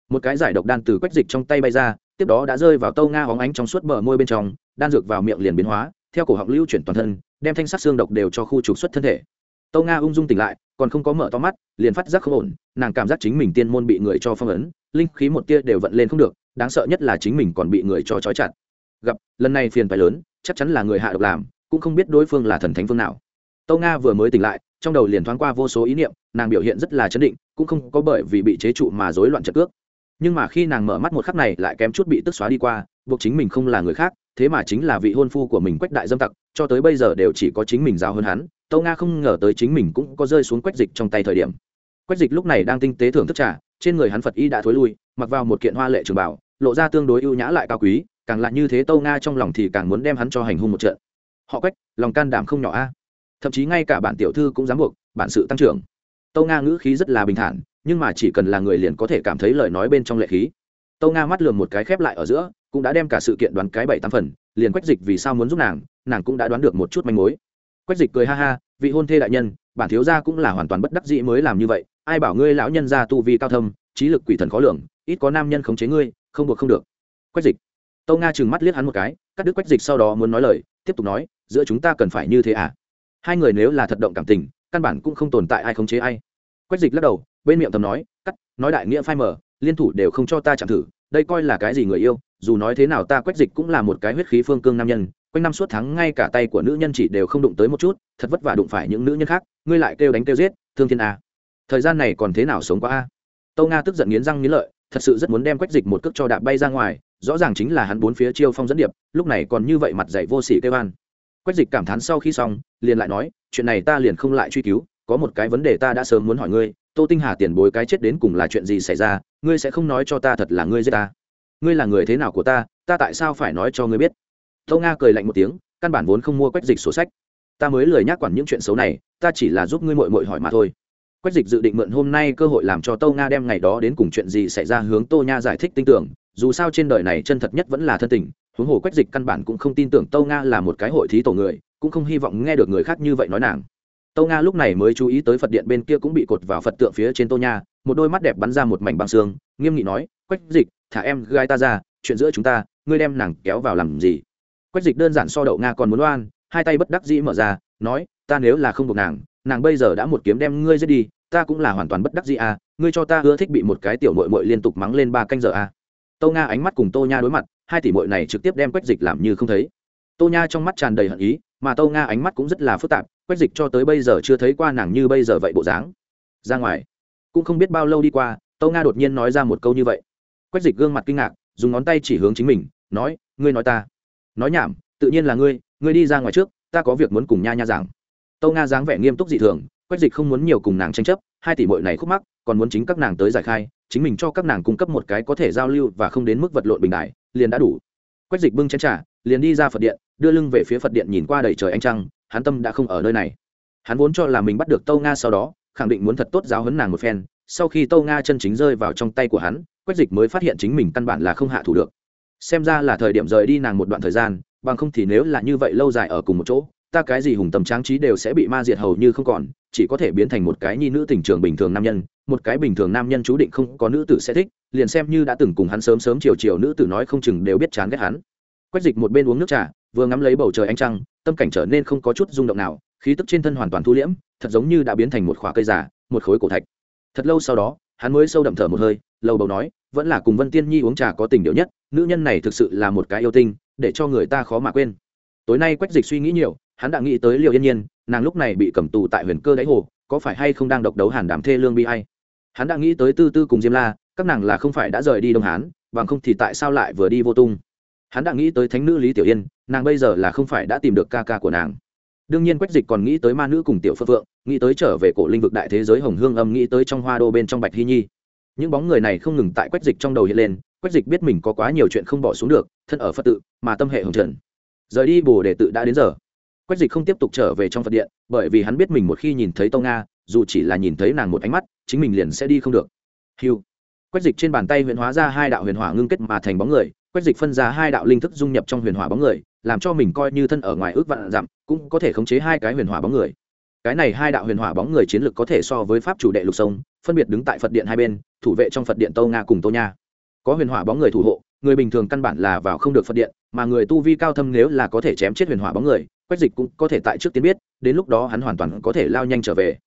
Một cái giải độc đan từ quách dịch trong tay bay ra, tiếp đó đã rơi vào tâu nga hóng ánh trong suốt bờ môi bên trong, đan dược vào miệng liền biến hóa, theo cổ họng lưu chuyển toàn thân, đem thanh sắc xương độc đều cho khu trục xuất thân thể. Tâu nga ung dung tỉnh lại, còn không có mở to mắt, liền phát giác không ổn, nàng cảm giác chính mình tiên môn bị người cho phong ấn, linh khí một tia đều vận lên không được đáng sợ nhất là chính mình còn bị người cho trói chặt. Gặp, lần này phiền phải lớn, chắc chắn là người hạ độc làm, cũng không biết đối phương là thần thánh phương nào. Tâu nga vừa mới tỉnh lại, trong đầu liền thoáng qua vô số ý niệm, nàng biểu hiện rất là chấn định, cũng không có bởi vì bị chế trụ mà rối loạn trật cước. Nhưng mà khi nàng mở mắt một khắc này lại kém chút bị tức xóa đi qua, buộc chính mình không là người khác, thế mà chính là vị hôn phu của mình quách đại dâm tặc, cho tới bây giờ đều chỉ có chính mình giao hơn hắn, tâu nga không ngờ tới chính mình cũng có rơi xuống quách dịch trong tay thời điểm. Quách dịch lúc này đang tinh tế thưởng thức trà, trên người hắn phật y đã thối lui, mặc vào một kiện hoa lệ trường bảo lộ ra tương đối ưu nhã lại cao quý, càng là như thế tâu nga trong lòng thì càng muốn đem hắn cho hành hung một trận. Họ quách, lòng can đảm không nhỏ a. Thậm chí ngay cả bản tiểu thư cũng dám buộc, bản sự tăng trưởng. Tâu nga ngữ khí rất là bình thản, nhưng mà chỉ cần là người liền có thể cảm thấy lời nói bên trong lệ khí. Tâu nga mắt lườm một cái khép lại ở giữa, cũng đã đem cả sự kiện đoán cái bảy tám phần, liền quách dịch vì sao muốn giúp nàng nàng cũng đã đoán được một chút manh mối. Quách dịch cười ha ha, vị hôn thê đại nhân, bản thiếu gia cũng là hoàn toàn bất đắc dĩ mới làm như vậy, ai bảo ngươi lão nhân gia tu vi cao thâm, trí lực quỷ thần khó lường, ít có nam nhân khống chế ngươi không buộc không được. Quách dịch. Tâu nga trừng mắt liếc hắn một cái, cắt đứt quách dịch sau đó muốn nói lời, tiếp tục nói, giữa chúng ta cần phải như thế à? Hai người nếu là thật động cảm tình, căn bản cũng không tồn tại ai khống chế ai. Quách dịch lắc đầu, bên miệng thầm nói, cắt, nói đại nghĩa phai mở liên thủ đều không cho ta chạm thử, đây coi là cái gì người yêu, dù nói thế nào ta quách dịch cũng là một cái huyết khí phương cương nam nhân, quanh năm suốt tháng ngay cả tay của nữ nhân chỉ đều không đụng tới một chút, thật vất vả đụng phải những nữ nhân khác, ngươi lại kêu đánh kêu giết, thương thiên a thời gian này còn thế nào sống qua a? Tâu nga tức giận nghiến răng nghiến lợi thật sự rất muốn đem quách dịch một cước cho đạp bay ra ngoài, rõ ràng chính là hắn bốn phía chiêu phong dẫn điệp, lúc này còn như vậy mặt dạy vô sỉ kêu an. Quách dịch cảm thán sau khi xong, liền lại nói, chuyện này ta liền không lại truy cứu, có một cái vấn đề ta đã sớm muốn hỏi ngươi, tô tinh hà tiền bối cái chết đến cùng là chuyện gì xảy ra, ngươi sẽ không nói cho ta thật là ngươi giết ta. Ngươi là người thế nào của ta ta tại sao phải nói cho ngươi biết? Tô nga cười lạnh một tiếng, căn bản vốn không mua quách dịch sổ sách. Ta mới lười nhắc quản những chuyện xấu này, ta chỉ là giúp ngươi mội mội hỏi mà thôi quách dịch dự định mượn hôm nay cơ hội làm cho tâu nga đem ngày đó đến cùng chuyện gì xảy ra hướng tô nha giải thích tin tưởng, dù sao trên đời này chân thật nhất vẫn là thân tình, huống hồ quách dịch căn bản cũng không tin tưởng tâu nga là một cái hội thí tổ người, cũng không hy vọng nghe được người khác như vậy nói nàng. Tâu nga lúc này mới chú ý tới phật điện bên kia cũng bị cột vào phật tượng phía trên tô nha, một đôi mắt đẹp bắn ra một mảnh băng xương, nghiêm nghị nói, quách dịch, thả em gai ta ra, chuyện giữa chúng ta, ngươi đem nàng kéo vào làm gì? Quách dịch đơn giản so đậu nga còn muốn oan, hai tay bất đắc dĩ mở ra, nói, ta nếu là không buộc nàng nàng bây giờ đã một kiếm đem ngươi giết đi, ta cũng là hoàn toàn bất đắc dĩ à ngươi cho ta ưa thích bị một cái tiểu mội mội liên tục mắng lên ba canh giờ à. Tô nga ánh mắt cùng tô nha đối mặt, hai tỷ mội này trực tiếp đem quách dịch làm như không thấy. Tô nha trong mắt tràn đầy hận ý, mà tô nga ánh mắt cũng rất là phức tạp, quách dịch cho tới bây giờ chưa thấy qua nàng như bây giờ vậy bộ dáng. Ra ngoài, cũng không biết bao lâu đi qua, tô nga đột nhiên nói ra một câu như vậy. Quách dịch gương mặt kinh ngạc, dùng ngón tay chỉ hướng chính mình, nói, ngươi nói ta, nói nhảm, tự nhiên là ngươi ngươi đi ra ngoài trước, ta có việc muốn cùng nha nha giảng tâu nga dáng vẻ nghiêm túc dị thường, quách dịch không muốn nhiều cùng nàng tranh chấp, hai tỷ mội này khúc mắc, còn muốn chính các nàng tới giải khai, chính mình cho các nàng cung cấp một cái có thể giao lưu và không đến mức vật lộn bình đại, liền đã đủ. Quách dịch bưng chén trả liền đi ra phật điện, đưa lưng về phía phật điện nhìn qua đầy trời anh trăng, hắn tâm đã không ở nơi này. Hắn vốn cho là mình bắt được tâu nga sau đó, khẳng định muốn thật tốt giáo hấn nàng một phen, sau khi tâu nga chân chính rơi vào trong tay của hắn, quách dịch mới phát hiện chính mình căn bản là không hạ thủ được. Xem ra là thời điểm rời đi nàng một đoạn thời gian, bằng không thì nếu là như vậy lâu dài ở cùng một chỗ ta cái gì hùng tầm tráng trí đều sẽ bị ma diệt hầu như không còn, chỉ có thể biến thành một cái nhi nữ tình trường bình thường nam nhân, một cái bình thường nam nhân chú định không có nữ tử sẽ thích, liền xem như đã từng cùng hắn sớm sớm chiều chiều nữ tử nói không chừng đều biết chán ghét hắn. Quách dịch một bên uống nước trà, vừa ngắm lấy bầu trời ánh trăng, tâm cảnh trở nên không có chút rung động nào, khí tức trên thân hoàn toàn thu liễm, thật giống như đã biến thành một khoả cây già, một khối cổ thạch. Thật lâu sau đó, hắn mới sâu đậm thở một hơi lâu bầu nói, vẫn là cùng vân tiên nhi uống trà có tình điệu nhất, nữ nhân này thực sự là một cái yêu tinh, để cho người ta khó mà quên. Tối nay quách dịch suy nghĩ nhiều hắn đã nghĩ tới liệu yên nhiên, nàng lúc này bị cầm tù tại huyền cơ đáy hồ, có phải hay không đang độc đấu hàn đảm thê lương bi hay hắn đã nghĩ tới tư tư cùng diêm la, các nàng là không phải đã rời đi đông hán, bằng không thì tại sao lại vừa đi vô tung? Hắn đã nghĩ tới thánh nữ lý tiểu yên, nàng bây giờ là không phải đã tìm được ca ca của nàng. Đương nhiên quách dịch còn nghĩ tới ma nữ cùng tiểu phượng phượng, nghĩ tới trở về cổ linh vực đại thế giới hồng hương âm, nghĩ tới trong hoa đô bên trong bạch hy nhi. Những bóng người này không ngừng tại quách dịch trong đầu hiện lên, quách dịch biết mình có quá nhiều chuyện không bỏ xuống được, thân ở phật tự, mà tâm hệ hồng trần. Rời đi bồ đề tự đã đến giờ quách dịch không tiếp tục trở về trong phật điện, bởi vì hắn biết mình một khi nhìn thấy tâu nga, dù chỉ là nhìn thấy nàng một ánh mắt, chính mình liền sẽ đi không được. Hiu quách dịch trên bàn tay huyền hóa ra hai đạo huyền hỏa ngưng kết mà thành bóng người. Quách dịch phân ra hai đạo linh thức dung nhập trong huyền hỏa bóng người, làm cho mình coi như thân ở ngoài ước vạn dặm, cũng có thể khống chế hai cái huyền hỏa bóng người. Cái này hai đạo huyền hỏa bóng người chiến lược có thể so với pháp chủ đệ lục sông, phân biệt đứng tại phật điện hai bên, thủ vệ trong phật điện tâu nga cùng tô nha. Có huyền hỏa bóng người thủ hộ, người bình thường căn bản là vào không được phật điện, mà người tu vi cao thâm nếu là có thể chém chết huyền hỏa bóng người quách dịch cũng có thể tại trước tiên biết, đến lúc đó hắn hoàn toàn có thể lao nhanh trở về.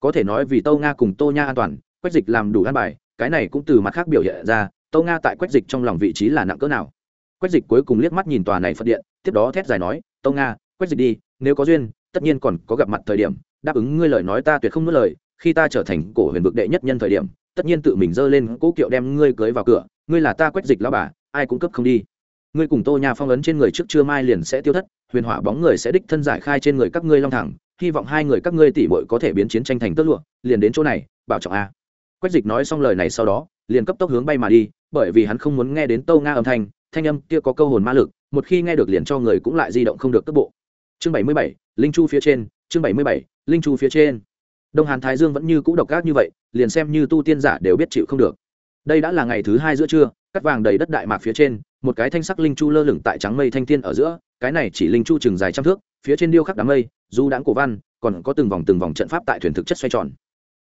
Có thể nói vì tâu nga cùng tô nha an toàn, quách dịch làm đủ an bài, cái này cũng từ mặt khác biểu hiện ra, tâu nga tại quách dịch trong lòng vị trí là nặng cỡ nào. Quách dịch cuối cùng liếc mắt nhìn tòa này phật điện, tiếp đó thét dài nói, tâu nga, quách dịch đi, nếu có duyên, tất nhiên còn có gặp mặt thời điểm, đáp ứng ngươi lời nói ta tuyệt không nuốt lời, khi ta trở thành cổ huyền vực đệ nhất nhân thời điểm, tất nhiên tự mình dơ lên cỗ kiệu đem ngươi cưới vào cửa, ngươi là ta quách dịch lao bà, ai cũng cấp không đi. Ngươi cùng tô nhà phong ấn trên người trước trưa mai liền sẽ tiêu thất huyền hỏa bóng người sẽ đích thân giải khai trên người các ngươi long thẳng, hy vọng hai người các ngươi tỉ mội có thể biến chiến tranh thành tớt lụa, liền đến chỗ này, bảo trọng a. Quách dịch nói xong lời này sau đó, liền cấp tốc hướng bay mà đi, bởi vì hắn không muốn nghe đến tâu nga âm thanh thanh âm kia có câu hồn ma lực, một khi nghe được liền cho người cũng lại di động không được cấp bộ. Chương bảy mươi bảy, linh chu phía trên, chương bảy mươi bảy, linh chu phía trên. Đông hàn thái dương vẫn như cũ độc ác như vậy, liền xem như tu tiên giả đều biết chịu không được. Đây đã là ngày thứ hai giữa trưa, cắt vàng đầy đất đại mạc phía trên, một cái thanh sắc linh chu lơ lửng tại trắng mây thanh thiên ở giữa cái này chỉ linh chu chừng dài trăm thước, phía trên điêu khắc đám mây, du đãng cổ văn, còn có từng vòng từng vòng trận pháp tại thuyền thực chất xoay tròn.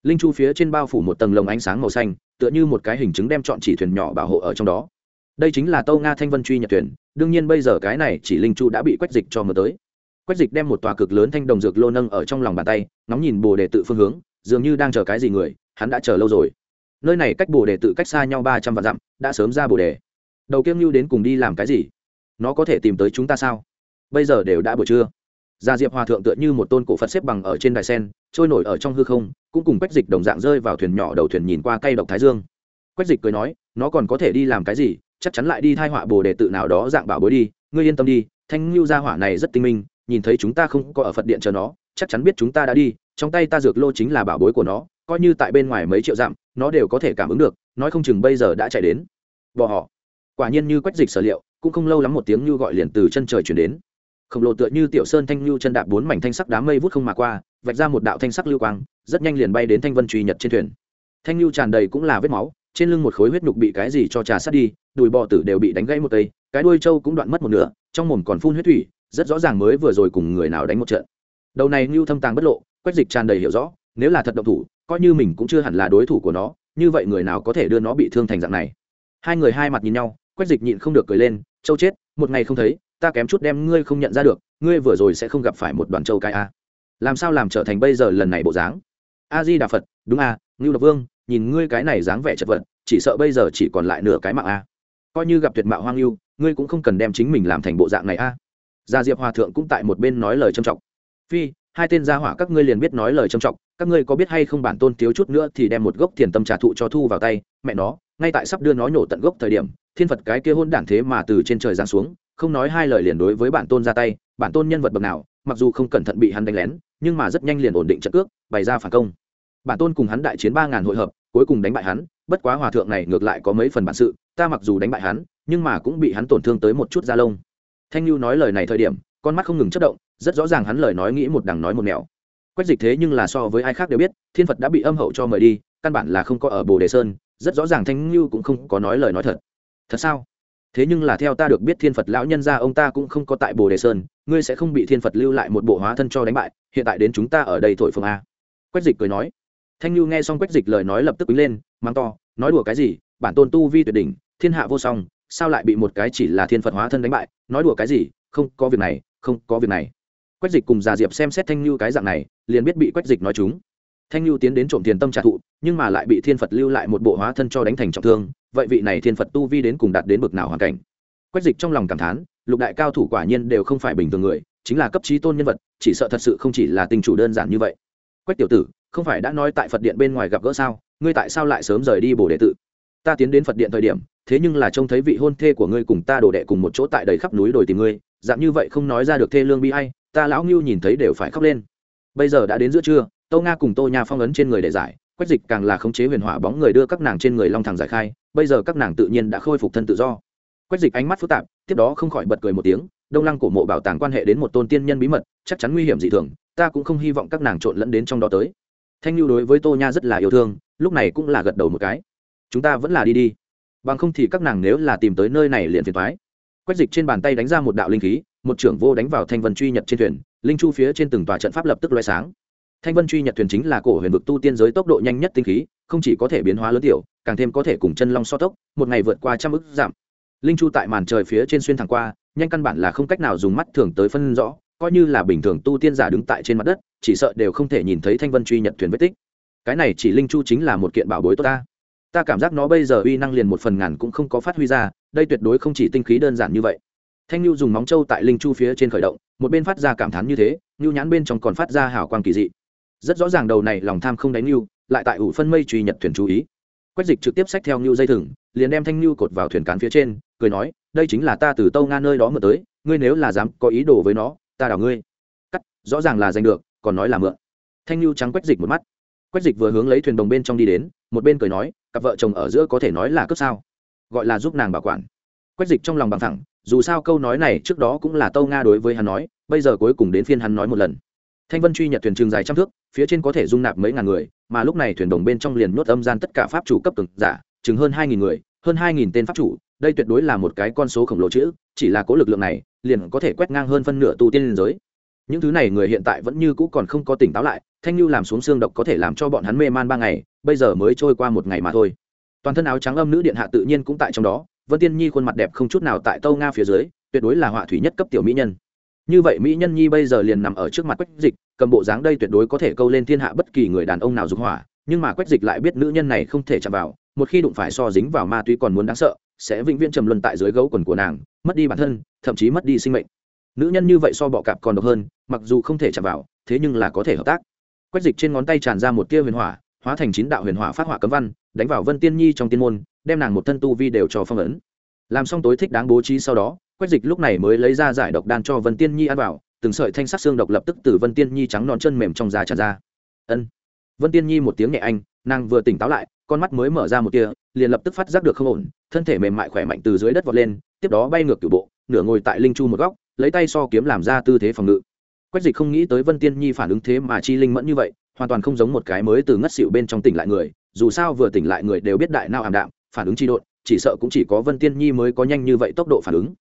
Linh chu phía trên bao phủ một tầng lồng ánh sáng màu xanh, tựa như một cái hình chứng đem chọn chỉ thuyền nhỏ bảo hộ ở trong đó. Đây chính là tâu nga thanh vân truy nhật thuyền, đương nhiên bây giờ cái này chỉ linh chu đã bị quách dịch cho mờ tới. Quách dịch đem một tòa cực lớn thanh đồng dược lô nâng ở trong lòng bàn tay, ngóng nhìn bồ đề tự phương hướng, dường như đang chờ cái gì người, hắn đã chờ lâu rồi. Nơi này cách bồ đề tự cách xa nhau ba trăm vạn dặm, đã sớm ra bồ đề. Đầu kiêng lưu đến cùng đi làm cái gì? Nó có thể tìm tới chúng ta sao? Bây giờ đều đã buổi trưa. Gia diệp hòa thượng tựa như một tôn cổ phật xếp bằng ở trên đài sen, trôi nổi ở trong hư không, cũng cùng quách dịch đồng dạng rơi vào thuyền nhỏ đầu thuyền nhìn qua cây độc thái dương. Quách dịch cười nói, nó còn có thể đi làm cái gì? Chắc chắn lại đi thai họa bồ đề tự nào đó dạng bảo bối đi. Ngươi yên tâm đi, thanh lưu gia hỏa này rất tinh minh, nhìn thấy chúng ta không có ở phật điện chờ nó, chắc chắn biết chúng ta đã đi. Trong tay ta dược lô chính là bảo bối của nó, coi như tại bên ngoài mấy triệu dặm, nó đều có thể cảm ứng được, nói không chừng bây giờ đã chạy đến. Bỏ họ. Quả nhiên như quách dịch sở liệu, cũng không lâu lắm một tiếng như gọi liền từ chân trời chuyển đến khổng lồ tựa như tiểu sơn thanh lưu chân đạp bốn mảnh thanh sắc đám mây vút không mà qua, vạch ra một đạo thanh sắc lưu quang, rất nhanh liền bay đến thanh vân truy nhật trên thuyền. Thanh lưu tràn đầy cũng là vết máu, trên lưng một khối huyết nhục bị cái gì cho trà sát đi, đùi bò tử đều bị đánh gãy một cây, cái đuôi trâu cũng đoạn mất một nửa, trong mồm còn phun huyết thủy, rất rõ ràng mới vừa rồi cùng người nào đánh một trận. Đầu này lưu thâm tàng bất lộ, quách dịch tràn đầy hiểu rõ, nếu là thật động thủ, coi như mình cũng chưa hẳn là đối thủ của nó, như vậy người nào có thể đưa nó bị thương thành dạng này? Hai người hai mặt nhìn nhau, quách dịch nhịn không được cười lên, châu chết, một ngày không thấy ta kém chút đem ngươi không nhận ra được, ngươi vừa rồi sẽ không gặp phải một đoàn châu cai a. Làm sao làm trở thành bây giờ lần này bộ dáng? A di đà phật, đúng a, ngưu độc vương, nhìn ngươi cái này dáng vẻ chật vật, chỉ sợ bây giờ chỉ còn lại nửa cái mạng a. Coi như gặp tuyệt mạo hoang lưu ngươi cũng không cần đem chính mình làm thành bộ dạng này a. Gia diệp hòa thượng cũng tại một bên nói lời trầm trọng. Phi, hai tên gia hỏa các ngươi liền biết nói lời trầm trọng, các ngươi có biết hay không bản tôn thiếu chút nữa thì đem một gốc thiền tâm trà thụ cho thu vào tay, mẹ nó, ngay tại sắp đưa nó nhổ tận gốc thời điểm, thiên phật cái kia hôn đản thế mà từ trên trời giáng xuống không nói hai lời liền đối với bản tôn ra tay, bản tôn nhân vật bậc nào, mặc dù không cẩn thận bị hắn đánh lén, nhưng mà rất nhanh liền ổn định trận cước, bày ra phản công. Bản tôn cùng hắn đại chiến ba ngàn hội hợp, cuối cùng đánh bại hắn, bất quá hòa thượng này ngược lại có mấy phần bản sự, ta mặc dù đánh bại hắn, nhưng mà cũng bị hắn tổn thương tới một chút da lông. Thanh lưu nói lời này thời điểm, con mắt không ngừng chất động, rất rõ ràng hắn lời nói nghĩ một đằng nói một nẻo. Quách dịch thế nhưng là so với ai khác đều biết, thiên phật đã bị âm hậu cho mời đi, căn bản là không có ở bồ đề sơn, rất rõ ràng thanh lưu cũng không có nói lời nói thật. Thật sao? Thế nhưng là theo ta được biết thiên phật lão nhân gia ông ta cũng không có tại bồ đề sơn, ngươi sẽ không bị thiên phật lưu lại một bộ hóa thân cho đánh bại, hiện tại đến chúng ta ở đây thổi phồng a. Quách dịch cười nói. Thanh lưu nghe xong quách dịch lời nói lập tức quý lên mang to, nói đùa cái gì? Bản tôn tu vi tuyệt đỉnh, thiên hạ vô song, sao lại bị một cái chỉ là thiên phật hóa thân đánh bại? Nói đùa cái gì? Không, có việc này, không, có việc này. Quách dịch cùng già diệp xem xét thanh lưu cái dạng này, liền biết bị quách dịch nói chúng. Thanh lưu tiến đến trộm tiền tâm trả thụ, nhưng mà lại bị thiên phật lưu lại một bộ hóa thân cho đánh thành trọng thương vậy vị này thiên phật tu vi đến cùng đạt đến bực nào hoàn cảnh? Quách dịch trong lòng cảm thán, lục đại cao thủ quả nhiên đều không phải bình thường người, chính là cấp trí tôn nhân vật, chỉ sợ thật sự không chỉ là tình chủ đơn giản như vậy. Quách tiểu tử, không phải đã nói tại phật điện bên ngoài gặp gỡ sao? Ngươi tại sao lại sớm rời đi bồ đệ tự? Ta tiến đến phật điện thời điểm, thế nhưng là trông thấy vị hôn thê của ngươi cùng ta đồ đệ cùng một chỗ tại đầy khắp núi đồi tìm ngươi, dạng như vậy không nói ra được thê lương bi hay ta lão ngưu nhìn thấy đều phải khóc lên. Bây giờ đã đến giữa trưa, tô nga cùng tô nha phong ấn trên người để giải quách dịch càng là khống chế huyền hỏa bóng người đưa các nàng trên người long thẳng giải khai, bây giờ các nàng tự nhiên đã khôi phục thân tự do. Quách dịch ánh mắt phức tạp, tiếp đó không khỏi bật cười một tiếng, đông lăng cổ mộ bảo tàng quan hệ đến một tôn tiên nhân bí mật, chắc chắn nguy hiểm dị thường, ta cũng không hy vọng các nàng trộn lẫn đến trong đó tới. Thanh lưu đối với tô nha rất là yêu thương, lúc này cũng là gật đầu một cái. Chúng ta vẫn là đi đi. Bằng không thì các nàng nếu là tìm tới nơi này liền phiền thoái quách dịch trên bàn tay đánh ra một đạo linh khí, một trưởng vô đánh vào thanh vân truy nhật trên thuyền, linh chu phía trên từng tòa trận pháp lập tức loay sáng thanh vân truy nhật thuyền chính là cổ huyền vực tu tiên giới tốc độ nhanh nhất tinh khí, không chỉ có thể biến hóa lớn tiểu, càng thêm có thể cùng chân long so tốc, một ngày vượt qua trăm ức giảm. Linh chu tại màn trời phía trên xuyên thẳng qua, nhanh căn bản là không cách nào dùng mắt thường tới phân rõ, coi như là bình thường tu tiên giả đứng tại trên mặt đất, chỉ sợ đều không thể nhìn thấy thanh vân truy nhật thuyền vết tích. Cái này chỉ linh chu chính là một kiện bảo bối tốt ta. Ta cảm giác nó bây giờ uy năng liền một phần ngàn cũng không có phát huy ra, đây tuyệt đối không chỉ tinh khí đơn giản như vậy. Thanh lưu dùng móng trâu tại linh chu phía trên khởi động, một bên phát ra cảm thán như thế, nhu nhãn bên trong còn phát ra hào quang kỳ dị rất rõ ràng đầu này lòng tham không đánh nhu lại tại ủ phân mây truy nhật thuyền chú ý. Quách dịch trực tiếp xách theo nhu dây thừng, liền đem thanh nhu cột vào thuyền cán phía trên, cười nói, đây chính là ta từ tâu nga nơi đó mượn tới, ngươi nếu là dám có ý đồ với nó, ta đảo ngươi. Cắt, rõ ràng là giành được, còn nói là mượn. Thanh nhu trắng quách dịch một mắt. Quách dịch vừa hướng lấy thuyền đồng bên trong đi đến, một bên cười nói, cặp vợ chồng ở giữa có thể nói là cướp sao? Gọi là giúp nàng bảo quản. Quách dịch trong lòng bằng thẳng, dù sao câu nói này trước đó cũng là tâu nga đối với hắn nói, bây giờ cuối cùng đến phiên hắn nói một lần thanh vân truy nhật thuyền trường dài trăm thước, phía trên có thể dung nạp mấy ngàn người, mà lúc này thuyền đồng bên trong liền nhốt âm gian tất cả pháp chủ cấp cực giả, chừng hơn hai nghìn người, hơn hai nghìn tên pháp chủ, đây tuyệt đối là một cái con số khổng lồ chữ chỉ là cố lực lượng này, liền có thể quét ngang hơn phân nửa tu tiên liên giới. Những thứ này người hiện tại vẫn như cũ còn không có tỉnh táo lại, thanh lưu làm xuống xương độc có thể làm cho bọn hắn mê man ba ngày, bây giờ mới trôi qua một ngày mà thôi. Toàn thân áo trắng âm nữ điện hạ tự nhiên cũng tại trong đó, vân tiên nhi khuôn mặt đẹp không chút nào tại tâu nga phía dưới, tuyệt đối là họa thủy nhất cấp tiểu mỹ nhân như vậy mỹ nhân nhi bây giờ liền nằm ở trước mặt quách dịch, cầm bộ dáng đây tuyệt đối có thể câu lên thiên hạ bất kỳ người đàn ông nào dục hỏa, nhưng mà quách dịch lại biết nữ nhân này không thể chạm vào, một khi đụng phải so dính vào ma túy còn muốn đáng sợ, sẽ vĩnh viễn trầm luân tại dưới gấu quần của nàng, mất đi bản thân, thậm chí mất đi sinh mệnh. Nữ nhân như vậy so bọ cạp còn độc hơn, mặc dù không thể chạm vào, thế nhưng là có thể hợp tác. Quách dịch trên ngón tay tràn ra một tia huyền hỏa, hóa thành chín đạo huyền hỏa phát hỏa cấm văn, đánh vào vân tiên nhi trong tiên môn, đem nàng một thân tu vi đều cho phong ấn. Làm xong tối thích đáng bố trí sau đó quách dịch lúc này mới lấy ra giải độc đan cho vân tiên nhi ăn vào, từng sợi thanh sắc xương độc lập tức từ vân tiên nhi trắng non chân mềm trong da tràn ra. Ân. Vân tiên nhi một tiếng nhẹ anh, nàng vừa tỉnh táo lại, con mắt mới mở ra một tia, liền lập tức phát giác được không ổn, thân thể mềm mại khỏe mạnh từ dưới đất vọt lên, tiếp đó bay ngược cửu bộ, nửa ngồi tại linh chu một góc, lấy tay so kiếm làm ra tư thế phòng ngự. Quách dịch không nghĩ tới vân tiên nhi phản ứng thế mà chi linh mẫn như vậy, hoàn toàn không giống một cái mới từ ngất xịu bên trong tỉnh lại người, dù sao vừa tỉnh lại người đều biết đại nao ảm đạm, phản ứng chi độn, chỉ sợ cũng chỉ có vân tiên nhi mới có nhanh như vậy tốc độ phản ứng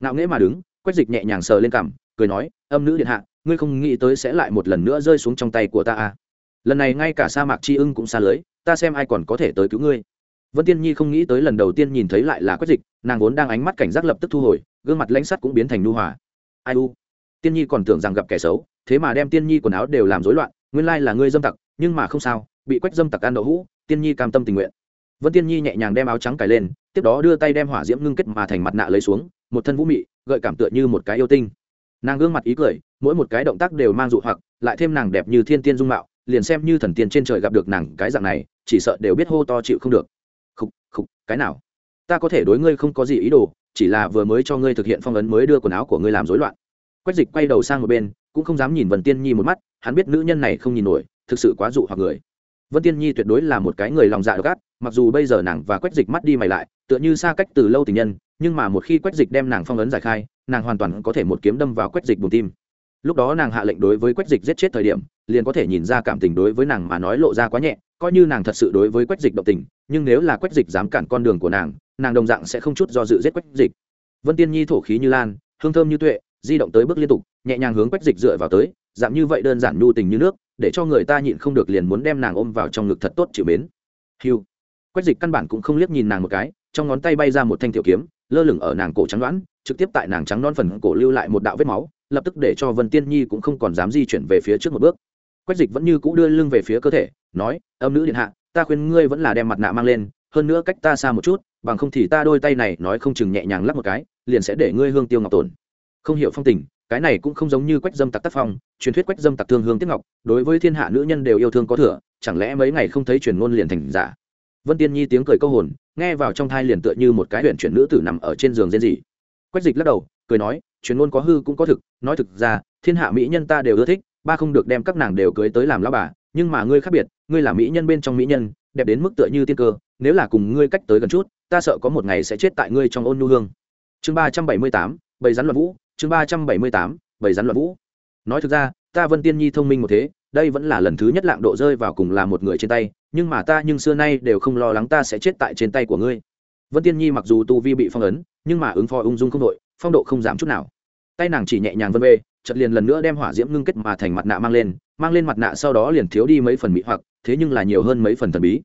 ngạo nghễ mà đứng, quách dịch nhẹ nhàng sờ lên cằm, cười nói, âm nữ điện hạ, ngươi không nghĩ tới sẽ lại một lần nữa rơi xuống trong tay của ta à? Lần này ngay cả sa mạc chi ưng cũng xa lưới, ta xem ai còn có thể tới cứu ngươi. Vân tiên nhi không nghĩ tới lần đầu tiên nhìn thấy lại là quách dịch, nàng vốn đang ánh mắt cảnh giác lập tức thu hồi, gương mặt lãnh sắt cũng biến thành nu hòa. Ai u? Tiên nhi còn tưởng rằng gặp kẻ xấu, thế mà đem tiên nhi quần áo đều làm rối loạn, nguyên lai là ngươi dâm tặc, nhưng mà không sao, bị quách dâm tặc ăn đậu hũ, tiên nhi cam tâm tình nguyện. Vân tiên nhi nhẹ nhàng đem áo trắng cài lên, tiếp đó đưa tay đem hỏa diễm ngưng kết mà thành mặt nạ lấy xuống một thân vũ mị gợi cảm tựa như một cái yêu tinh. Nàng gương mặt ý cười mỗi một cái động tác đều mang dụ hoặc lại thêm nàng đẹp như thiên tiên dung mạo liền xem như thần tiên trên trời gặp được nàng cái dạng này chỉ sợ đều biết hô to chịu không được. Khục khục cái nào? Ta có thể đối ngươi không có gì ý đồ chỉ là vừa mới cho ngươi thực hiện phong ấn mới đưa quần áo của ngươi làm rối loạn. Quách dịch quay đầu sang một bên cũng không dám nhìn vân tiên nhi một mắt hắn biết nữ nhân này không nhìn nổi thực sự quá dụ hoặc người. Vân tiên nhi tuyệt đối là một cái người lòng dạ gắt, mặc dù bây giờ nàng và quách dịch mắt đi mày lại tựa như xa cách từ lâu tình nhân nhưng mà một khi quách dịch đem nàng phong ấn giải khai, nàng hoàn toàn có thể một kiếm đâm vào quách dịch bùn tim. Lúc đó nàng hạ lệnh đối với quách dịch giết chết thời điểm, liền có thể nhìn ra cảm tình đối với nàng mà nói lộ ra quá nhẹ, coi như nàng thật sự đối với quách dịch động tình, nhưng nếu là quách dịch dám cản con đường của nàng nàng đồng dạng sẽ không chút do dự giết quách dịch. Vân tiên nhi thổ khí như lan, hương thơm như tuệ, di động tới bước liên tục, nhẹ nhàng hướng quách dịch dựa vào tới, dạng như vậy đơn giản nhu tình như nước, để cho người ta nhịn không được liền muốn đem nàng ôm vào trong ngực thật tốt chịu mến. Hiu quách dịch căn bản cũng không liếc nhìn nàng một cái, trong ngón tay bay ra một thanh tiểu kiếm lơ lửng ở nàng cổ trắng đoán, trực tiếp tại nàng trắng non phần cổ lưu lại một đạo vết máu, lập tức để cho vân tiên nhi cũng không còn dám di chuyển về phía trước một bước quách dịch vẫn như cũ đưa lưng về phía cơ thể, nói, âm nữ điện hạ, ta khuyên ngươi vẫn là đem mặt nạ mang lên, hơn nữa cách ta xa một chút, bằng không thì ta đôi tay này nói không chừng nhẹ nhàng lắp một cái, liền sẽ để ngươi hương tiêu ngọc tổn. không hiểu phong tình, cái này cũng không giống như quách dâm tặc tác phong, truyền thuyết quách dâm tặc thương hương tiếp ngọc, đối với thiên hạ nữ nhân đều yêu thương có thừa, chẳng lẽ mấy ngày không thấy truyền ngôn liền thành giả vân tiên nhi tiếng cười câu hồn nghe vào trong thai liền tựa như một cái huyện chuyển nữ tử nằm ở trên giường rên rỉ. Quách dịch lắc đầu, cười nói, truyền ngôn có hư cũng có thực, nói thực ra, thiên hạ mỹ nhân ta đều ưa thích, ba không được đem các nàng đều cưới tới làm lao bà, nhưng mà ngươi khác biệt, ngươi là mỹ nhân bên trong mỹ nhân, đẹp đến mức tựa như tiên cơ, nếu là cùng ngươi cách tới gần chút, ta sợ có một ngày sẽ chết tại ngươi trong ôn nhu hương. Chương ba trăm bảy mươi tám, bầy rắn luận vũ, chương ba trăm bảy mươi tám, bầy rắn luận vũ. Nói thực ra, ta vân tiên nhi thông minh một thế, đây vẫn là lần thứ nhất lạng độ rơi vào cùng là một người trên tay nhưng mà ta nhưng xưa nay đều không lo lắng ta sẽ chết tại trên tay của ngươi. Vân tiên nhi mặc dù tu vi bị phong ấn, nhưng mà ứng phó ung dung không đội, phong độ không giảm chút nào. Tay nàng chỉ nhẹ nhàng vân vê chật liền lần nữa đem hỏa diễm ngưng kết mà thành mặt nạ mang lên mang lên mặt nạ sau đó liền thiếu đi mấy phần mỹ hoặc, thế nhưng là nhiều hơn mấy phần thần bí.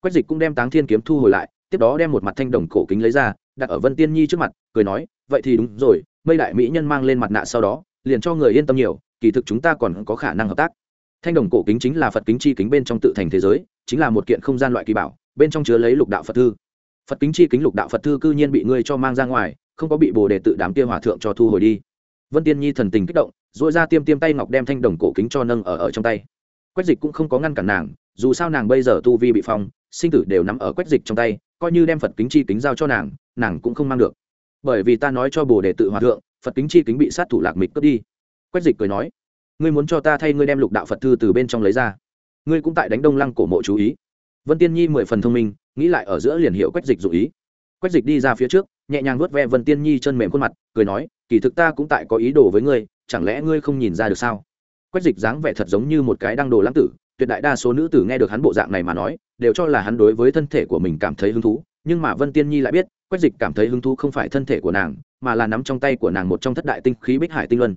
Quách dịch cũng đem táng thiên kiếm thu hồi lại, tiếp đó đem một mặt thanh đồng cổ kính lấy ra, đặt ở vân tiên nhi trước mặt, cười nói, vậy thì đúng rồi, mây đại mỹ nhân mang lên mặt nạ sau đó, liền cho người yên tâm nhiều, kỳ thực chúng ta còn có khả năng hợp tác thanh đồng cổ kính chính là phật kính chi kính bên trong tự thành thế giới, chính là một kiện không gian loại kỳ bảo, bên trong chứa lấy lục đạo phật thư. Phật kính chi kính lục đạo phật thư cư nhiên bị ngươi cho mang ra ngoài, không có bị bồ đề tự đám kia hòa thượng cho thu hồi đi. Vân tiên nhi thần tình kích động dội ra tiêm tiêm tay ngọc đem thanh đồng cổ kính cho nâng ở ở trong tay. Quách dịch cũng không có ngăn cản nàng, dù sao nàng bây giờ tu vi bị phong, sinh tử đều nắm ở quách dịch trong tay, coi như đem phật kính chi kính giao cho nàng nàng cũng không mang được. Bởi vì ta nói cho bồ đề tự hòa thượng, phật kính chi kính bị sát thủ lạc mịch cướp đi. Quách dịch cười nói ngươi muốn cho ta thay ngươi đem lục đạo phật thư từ bên trong lấy ra. Ngươi cũng tại đánh đông lăng cổ mộ chú ý. Vân tiên nhi mười phần thông minh, nghĩ lại ở giữa liền hiệu quách dịch dụ ý. Quách dịch đi ra phía trước, nhẹ nhàng vuốt ve vân tiên nhi chân mềm khuôn mặt, cười nói, kỳ thực ta cũng tại có ý đồ với ngươi, chẳng lẽ ngươi không nhìn ra được sao? Quách dịch dáng vẻ thật giống như một cái đăng đồ lãng tử, tuyệt đại đa số nữ tử nghe được hắn bộ dạng này mà nói, đều cho là hắn đối với thân thể của mình cảm thấy hứng thú. Nhưng mà vân tiên nhi lại biết, quách dịch cảm thấy hứng thú không phải thân thể của nàng, mà là nắm trong tay của nàng một trong thất đại tinh khí bích hải tinh luân.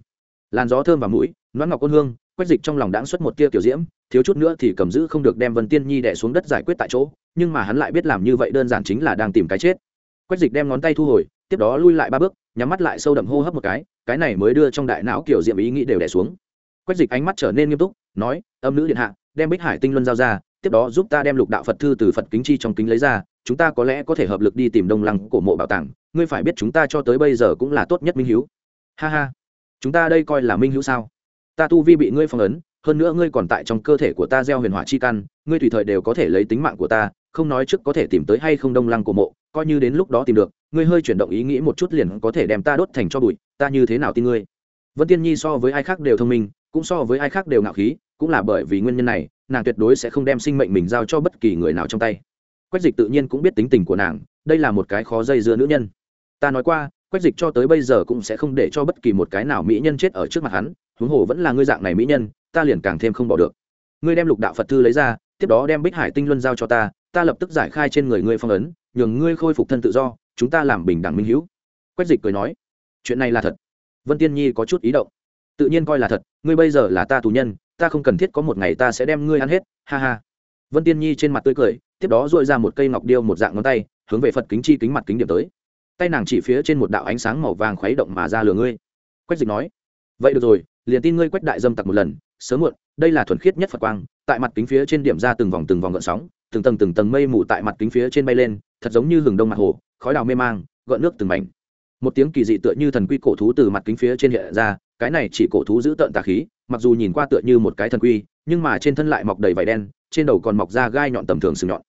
Làn gió thơm và mũi loãng ngọc côn hương, quách dịch trong lòng đãng xuất một tia kiểu diễm, thiếu chút nữa thì cầm giữ không được đem vân tiên nhi đè xuống đất giải quyết tại chỗ, nhưng mà hắn lại biết làm như vậy đơn giản chính là đang tìm cái chết. Quách dịch đem ngón tay thu hồi, tiếp đó lui lại ba bước, nhắm mắt lại sâu đậm hô hấp một cái cái này mới đưa trong đại não kiểu diệm ý nghĩ đều đè xuống. Quách dịch ánh mắt trở nên nghiêm túc, nói, âm nữ điện hạ, đem bích hải tinh luân giao ra, tiếp đó giúp ta đem lục đạo phật thư từ phật kính chi trong kính lấy ra, chúng ta có lẽ có thể hợp lực đi tìm đông lăng cổ mộ bảo tàng, ngươi phải biết chúng ta cho tới bây giờ cũng là tốt nhất minh hữu ha ha, chúng ta đây coi là minh hữu sao? Ta tu vi bị ngươi phong ấn, hơn nữa ngươi còn tại trong cơ thể của ta gieo huyền hỏa chi căn, ngươi tùy thời đều có thể lấy tính mạng của ta, không nói trước có thể tìm tới hay không đông lăng của mộ, coi như đến lúc đó tìm được, ngươi hơi chuyển động ý nghĩ một chút liền có thể đem ta đốt thành cho bụi, ta như thế nào tin ngươi? Vân tiên nhi so với ai khác đều thông minh, cũng so với ai khác đều ngạo khí, cũng là bởi vì nguyên nhân này, nàng tuyệt đối sẽ không đem sinh mệnh mình giao cho bất kỳ người nào trong tay. Quách dịch tự nhiên cũng biết tính tình của nàng, đây là một cái khó dây dưa nữ nhân. Ta nói qua, quách dịch cho tới bây giờ cũng sẽ không để cho bất kỳ một cái nào mỹ nhân chết ở trước mặt hắn huống hồ vẫn là ngươi dạng này mỹ nhân, ta liền càng thêm không bỏ được. Ngươi đem lục đạo phật thư lấy ra, tiếp đó đem bích hải tinh luân giao cho ta ta lập tức giải khai trên người ngươi phong ấn, nhường ngươi khôi phục thân tự do, chúng ta làm bình đẳng minh hữu. Quách dịch cười nói, chuyện này là thật. Vân tiên nhi có chút ý động, tự nhiên coi là thật, ngươi bây giờ là ta tù nhân, ta không cần thiết có một ngày ta sẽ đem ngươi ăn hết, ha ha. Vân tiên nhi trên mặt tươi cười, tiếp đó dội ra một cây ngọc điêu một dạng ngón tay, hướng về phật kính chi kính mặt kính điểm tới. Tay nàng chỉ phía trên một đạo ánh sáng màu vàng khuấy động mà ra lừa ngươi. Quách dịch nói, vậy được rồi liền tin ngươi quách đại dâm tặc một lần, sớm muộn, đây là thuần khiết nhất phật quang, tại mặt kính phía trên điểm ra từng vòng từng vòng gợn sóng, từng tầng từng tầng mây mù tại mặt kính phía trên bay lên, thật giống như hừng đông mặt hồ, khói đào mê mang, gợn nước từng mảnh. Một tiếng kỳ dị tựa như thần quy cổ thú từ mặt kính phía trên hiện ra, cái này chỉ cổ thú giữ tợn tà khí, mặc dù nhìn qua tựa như một cái thần quy, nhưng mà trên thân lại mọc đầy vảy đen, trên đầu còn mọc ra gai nhọn tầm thường sừng nhọn.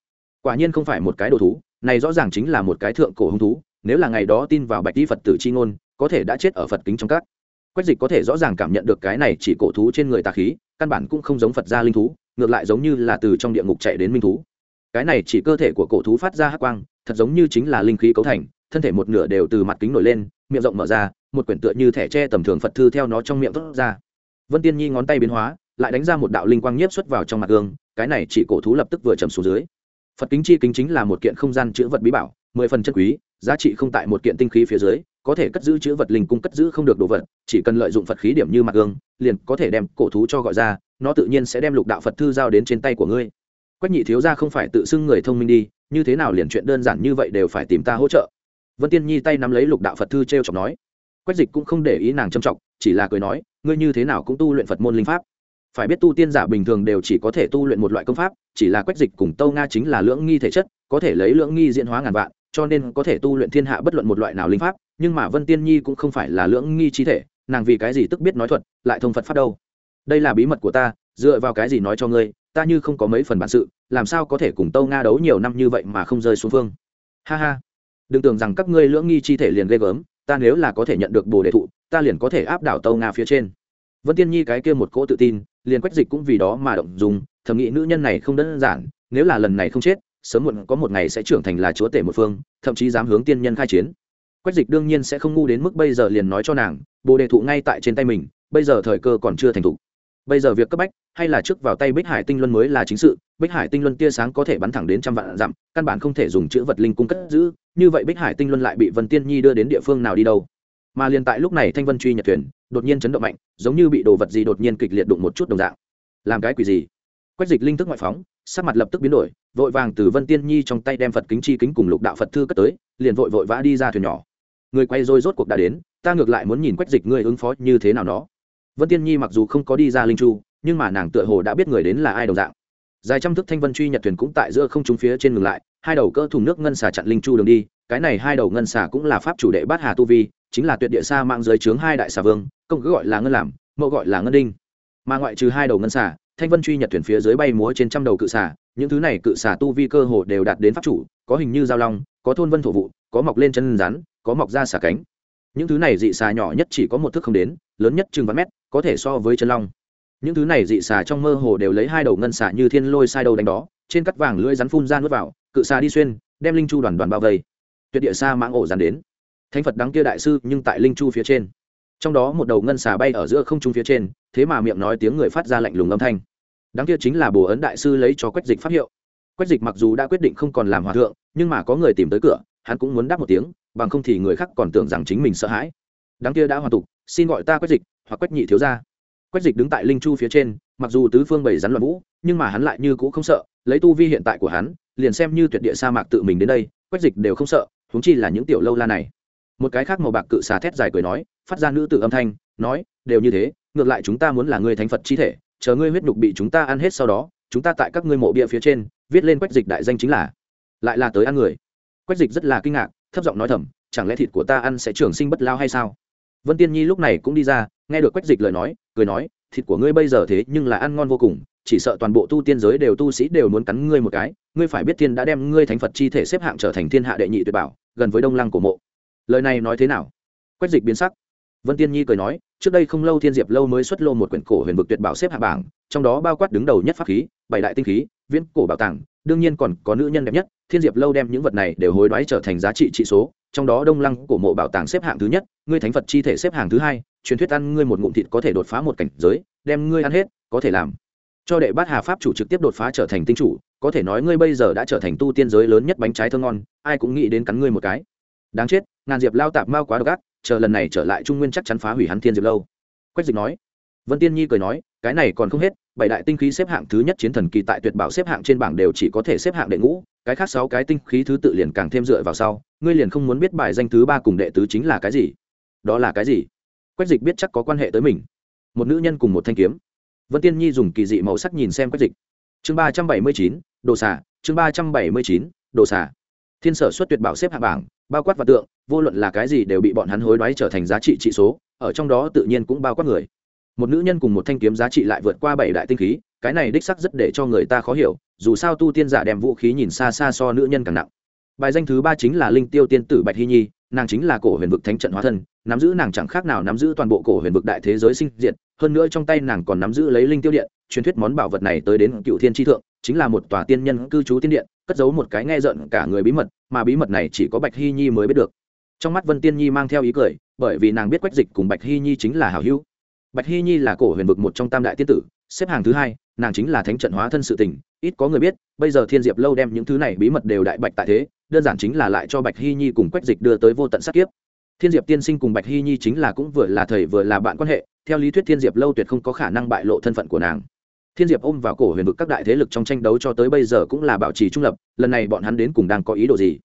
Quả nhiên không phải một cái đồ thú, này rõ ràng chính là một cái thượng cổ hung thú, nếu là ngày đó tin vào bạch đi phật tử chi ngôn, có thể đã chết ở phật kính trong các quách dịch có thể rõ ràng cảm nhận được cái này chỉ cổ thú trên người tà khí, căn bản cũng không giống phật gia linh thú, ngược lại giống như là từ trong địa ngục chạy đến minh thú. Cái này chỉ cơ thể của cổ thú phát ra hắc quang, thật giống như chính là linh khí cấu thành, thân thể một nửa đều từ mặt kính nổi lên, miệng rộng mở ra, một quyển tựa như thẻ tre tầm thường phật thư theo nó trong miệng thốt ra. Vân tiên nhi ngón tay biến hóa, lại đánh ra một đạo linh quang nhiếp xuất vào trong mặt gương, cái này chỉ cổ thú lập tức vừa trầm xuống dưới. Phật kính chi kính chính là một kiện không gian chữ vật bí bảo, mười phần chân quý, giá trị không tại một kiện tinh khí phía dưới có thể cất giữ chữ vật linh cung cất giữ không được đồ vật, chỉ cần lợi dụng phật khí điểm như mặt gương, liền có thể đem cổ thú cho gọi ra, nó tự nhiên sẽ đem lục đạo phật thư giao đến trên tay của ngươi. Quách nhị thiếu ra không phải tự xưng người thông minh đi, như thế nào liền chuyện đơn giản như vậy đều phải tìm ta hỗ trợ. Vân tiên nhi tay nắm lấy lục đạo phật thư t r e o chọc nói. Quách dịch cũng không để ý nàng châm trọng chỉ là cười nói, ngươi như thế nào cũng tu luyện phật môn linh pháp. Phải biết tu tiên giả bình thường đều chỉ có thể tu luyện một loại công pháp, chỉ là quách dịch cùng tâu nga chính là lưỡng nghi thể chất có thể lấy lưỡng nghi diễn hóa ngàn vạn, cho nên có thể tu luyện thiên hạ bất luận một loại nào linh pháp, nhưng mà vân tiên nhi cũng không phải là lưỡng nghi trí thể, nàng vì cái gì tức biết nói thuật, lại thông phật pháp đâu? Đây là bí mật của ta, dựa vào cái gì nói cho ngươi, ta như không có mấy phần bản sự, làm sao có thể cùng tâu nga đấu nhiều năm như vậy mà không rơi xuống phương? Ha ha. Đừng tưởng rằng các ngươi lưỡng nghi chi thể liền ghê gớm, ta nếu là có thể nhận được bồ đề thụ, ta liền có thể áp đảo tâu nga phía trên. Vân tiên nhi cái kia một cỗ tự tin, liền quách dịch cũng vì đó mà động dùng, thầm nghĩ nữ nhân này không đơn giản, nếu là lần này không chết sớm muộn có một ngày sẽ trưởng thành là chúa tể một phương, thậm chí dám hướng tiên nhân khai chiến. Quách dịch đương nhiên sẽ không ngu đến mức bây giờ liền nói cho nàng, bồ đề thụ ngay tại trên tay mình, bây giờ thời cơ còn chưa thành thục bây giờ việc cấp bách, hay là trước vào tay bích hải tinh luân mới là chính sự, bích hải tinh luân tia sáng có thể bắn thẳng đến trăm vạn dặm, căn bản không thể dùng chữ vật linh cung cất giữ, như vậy bích hải tinh luân lại bị vân tiên nhi đưa đến địa phương nào đi đâu? Mà liền tại lúc này thanh vân truy nhật thuyền, đột nhiên chấn động mạnh, giống như bị đồ vật gì đột nhiên kịch liệt đụng một chút đồng dạng. Làm cái quỷ gì? Quách dịch linh thức ngoại phóng, sắc mặt lập tức biến đổi vội vàng từ vân tiên nhi trong tay đem phật kính chi kính cùng lục đạo phật thư cất tới, liền vội vội vã đi ra thuyền nhỏ. Người quay rồi rốt cuộc đã đến, ta ngược lại muốn nhìn quách dịch ngươi ứng phó như thế nào đó vân tiên nhi mặc dù không có đi ra linh chu, nhưng mà nàng tựa hồ đã biết người đến là ai đồng dạng. Dài trăm thước thanh vân truy nhật thuyền cũng tại giữa không trung phía trên ngừng lại, hai đầu cơ thùng nước ngân xà chặn linh chu đường đi, cái này hai đầu ngân xà cũng là pháp chủ đệ bát hà tu vi, chính là tuyệt địa xa mạng dưới trướng hai đại xà vương, công cứ gọi là ngân làm, mẫu gọi là ngân đinh. Mà ngoại trừ hai đầu ngân xà thanh vân truy nhật thuyền phía dưới bay múa trên trăm đầu cự xà, những thứ này cự xà tu vi cơ hồ đều đạt đến pháp chủ, có hình như giao long, có thôn vân thổ vụ, có mọc lên chân rắn, có mọc ra xà cánh. Những thứ này dị xà nhỏ nhất chỉ có một thước không đến, lớn nhất chừng vạn mét, có thể so với chân long. Những thứ này dị xà trong mơ hồ đều lấy hai đầu ngân xà như thiên lôi sai đầu đánh đó, trên cắt vàng lưỡi rắn phun ra nuốt vào, cự xà đi xuyên, đem linh chu đoàn đoàn bao vây. Tuyệt địa xa mãng ổ dàn đến. Thánh phật đắng kia đại sư nhưng tại linh chu phía trên trong đó một đầu ngân xà bay ở giữa không trung phía trên, thế mà miệng nói tiếng người phát ra lạnh lùng âm thanh. Đáng kia chính là bồ ấn đại sư lấy cho quách dịch phát hiệu. Quách dịch mặc dù đã quyết định không còn làm hòa thượng, nhưng mà có người tìm tới cửa, hắn cũng muốn đáp một tiếng, bằng không thì người khác còn tưởng rằng chính mình sợ hãi. Đáng kia đã hoàn tục, xin gọi ta quách dịch, hoặc quách nhị thiếu gia. Quách dịch đứng tại linh chu phía trên, mặc dù tứ phương bày rắn loạn vũ, nhưng mà hắn lại như cũ không sợ, lấy tu vi hiện tại của hắn, liền xem như tuyệt địa sa mạc tự mình đến đây, quách dịch đều không sợ, huống chi là những tiểu lâu la này một cái khác màu bạc cự xà thét dài cười nói, phát ra nữ tử âm thanh, nói, đều như thế, ngược lại chúng ta muốn là người thánh phật chi thể, chờ ngươi huyết nhục bị chúng ta ăn hết sau đó, chúng ta tại các ngươi mộ bia phía trên, viết lên quách dịch đại danh chính là. Lại là tới ăn người. Quách dịch rất là kinh ngạc, thấp giọng nói thầm, chẳng lẽ thịt của ta ăn sẽ trường sinh bất lao hay sao? Vân tiên nhi lúc này cũng đi ra, nghe được quách dịch lời nói, cười nói, thịt của ngươi bây giờ thế nhưng là ăn ngon vô cùng, chỉ sợ toàn bộ tu tiên giới đều tu sĩ đều muốn cắn ngươi một cái, ngươi phải biết thiên đã đem ngươi thánh phật chi thể xếp hạng trở thành thiên hạ đệ nhị tuyệt bảo, gần với đông lăng cổ mộ lời này nói thế nào? Quách dịch biến sắc. Vân tiên nhi cười nói, trước đây không lâu thiên diệp lâu mới xuất lô một quyển cổ huyền vực tuyệt bảo xếp hạ bảng, trong đó bao quát đứng đầu nhất pháp khí, bảy đại tinh khí, viễn cổ bảo tàng, đương nhiên còn có nữ nhân đẹp nhất. Thiên diệp lâu đem những vật này đều hối đoái trở thành giá trị trị số, trong đó đông lăng cổ mộ bảo tàng xếp hạng thứ nhất, ngươi thánh phật chi thể xếp hạng thứ hai, truyền thuyết ăn ngươi một ngụm thịt có thể đột phá một cảnh giới, đem ngươi ăn hết, có thể làm. Cho đệ bát hà pháp chủ trực tiếp đột phá trở thành tinh chủ, có thể nói ngươi bây giờ đã trở thành tu tiên giới lớn nhất bánh trái thơ ngon, ai cũng nghĩ đến cắn ngươi một cái. Đáng chết ngàn diệp lao tạp mau quá độc ác, chờ lần này trở lại trung nguyên chắc chắn phá hủy hắn thiên diệp lâu. Quách dịch nói. Vân tiên nhi cười nói, cái này còn không hết, bảy đại tinh khí xếp hạng thứ nhất chiến thần kỳ tại tuyệt bảo xếp hạng trên bảng đều chỉ có thể xếp hạng đệ ngũ, cái khác sáu cái tinh khí thứ tự liền càng thêm dựa vào sau, ngươi liền không muốn biết bài danh thứ ba cùng đệ tứ chính là cái gì. Đó là cái gì? Quách dịch biết chắc có quan hệ tới mình. Một nữ nhân cùng một thanh kiếm. Vân tiên nhi dùng kỳ dị màu sắc nhìn xem quách dịch. Chương ba trăm bảy mươi chín, đồ xả chương ba trăm bảy mươi chín, đồ xả thiên sở xuất tuyệt bảo xếp hạng bảng, bao quát và tượng vô luận là cái gì đều bị bọn hắn hối đoái trở thành giá trị trị số, ở trong đó tự nhiên cũng bao quát người. Một nữ nhân cùng một thanh kiếm giá trị lại vượt qua bảy đại tinh khí, cái này đích sắc rất để cho người ta khó hiểu, dù sao tu tiên giả đem vũ khí nhìn xa xa so nữ nhân càng nặng. Bài danh thứ ba chính là linh tiêu tiên tử bạch hy nhi, nàng chính là cổ huyền vực thánh trận hóa thân, nắm giữ nàng chẳng khác nào nắm giữ toàn bộ cổ huyền vực đại thế giới sinh diệt, hơn nữa trong tay nàng còn nắm giữ lấy linh tiêu điện, truyền thuyết món bảo vật này tới đến cựu thiên tri thượng, chính là một tòa tiên nhân cư trú tiên điện, cất giấu một cái nghe rợn cả người bí mật, mà bí mật này chỉ có bạch hy nhi mới biết được trong mắt vân tiên nhi mang theo ý cười, bởi vì nàng biết quách dịch cùng bạch hy nhi chính là hảo hữu. Bạch hy nhi là cổ huyền vực một trong tam đại tiên tử, xếp hàng thứ hai, nàng chính là thánh trận hóa thân sự tình, ít có người biết, bây giờ thiên diệp lâu đem những thứ này bí mật đều đại bạch tại thế, đơn giản chính là lại cho bạch hy nhi cùng quách dịch đưa tới vô tận sát kiếp. Thiên diệp tiên sinh cùng bạch hy nhi chính là cũng vừa là thầy vừa là bạn quan hệ, theo lý thuyết thiên diệp lâu tuyệt không có khả năng bại lộ thân phận của nàng. Thiên diệp ôm vào cổ huyền vực các đại thế lực trong tranh đấu cho tới bây giờ cũng là bảo trì trung lập, lần này bọn hắn đến cùng đang có ý đồ gì?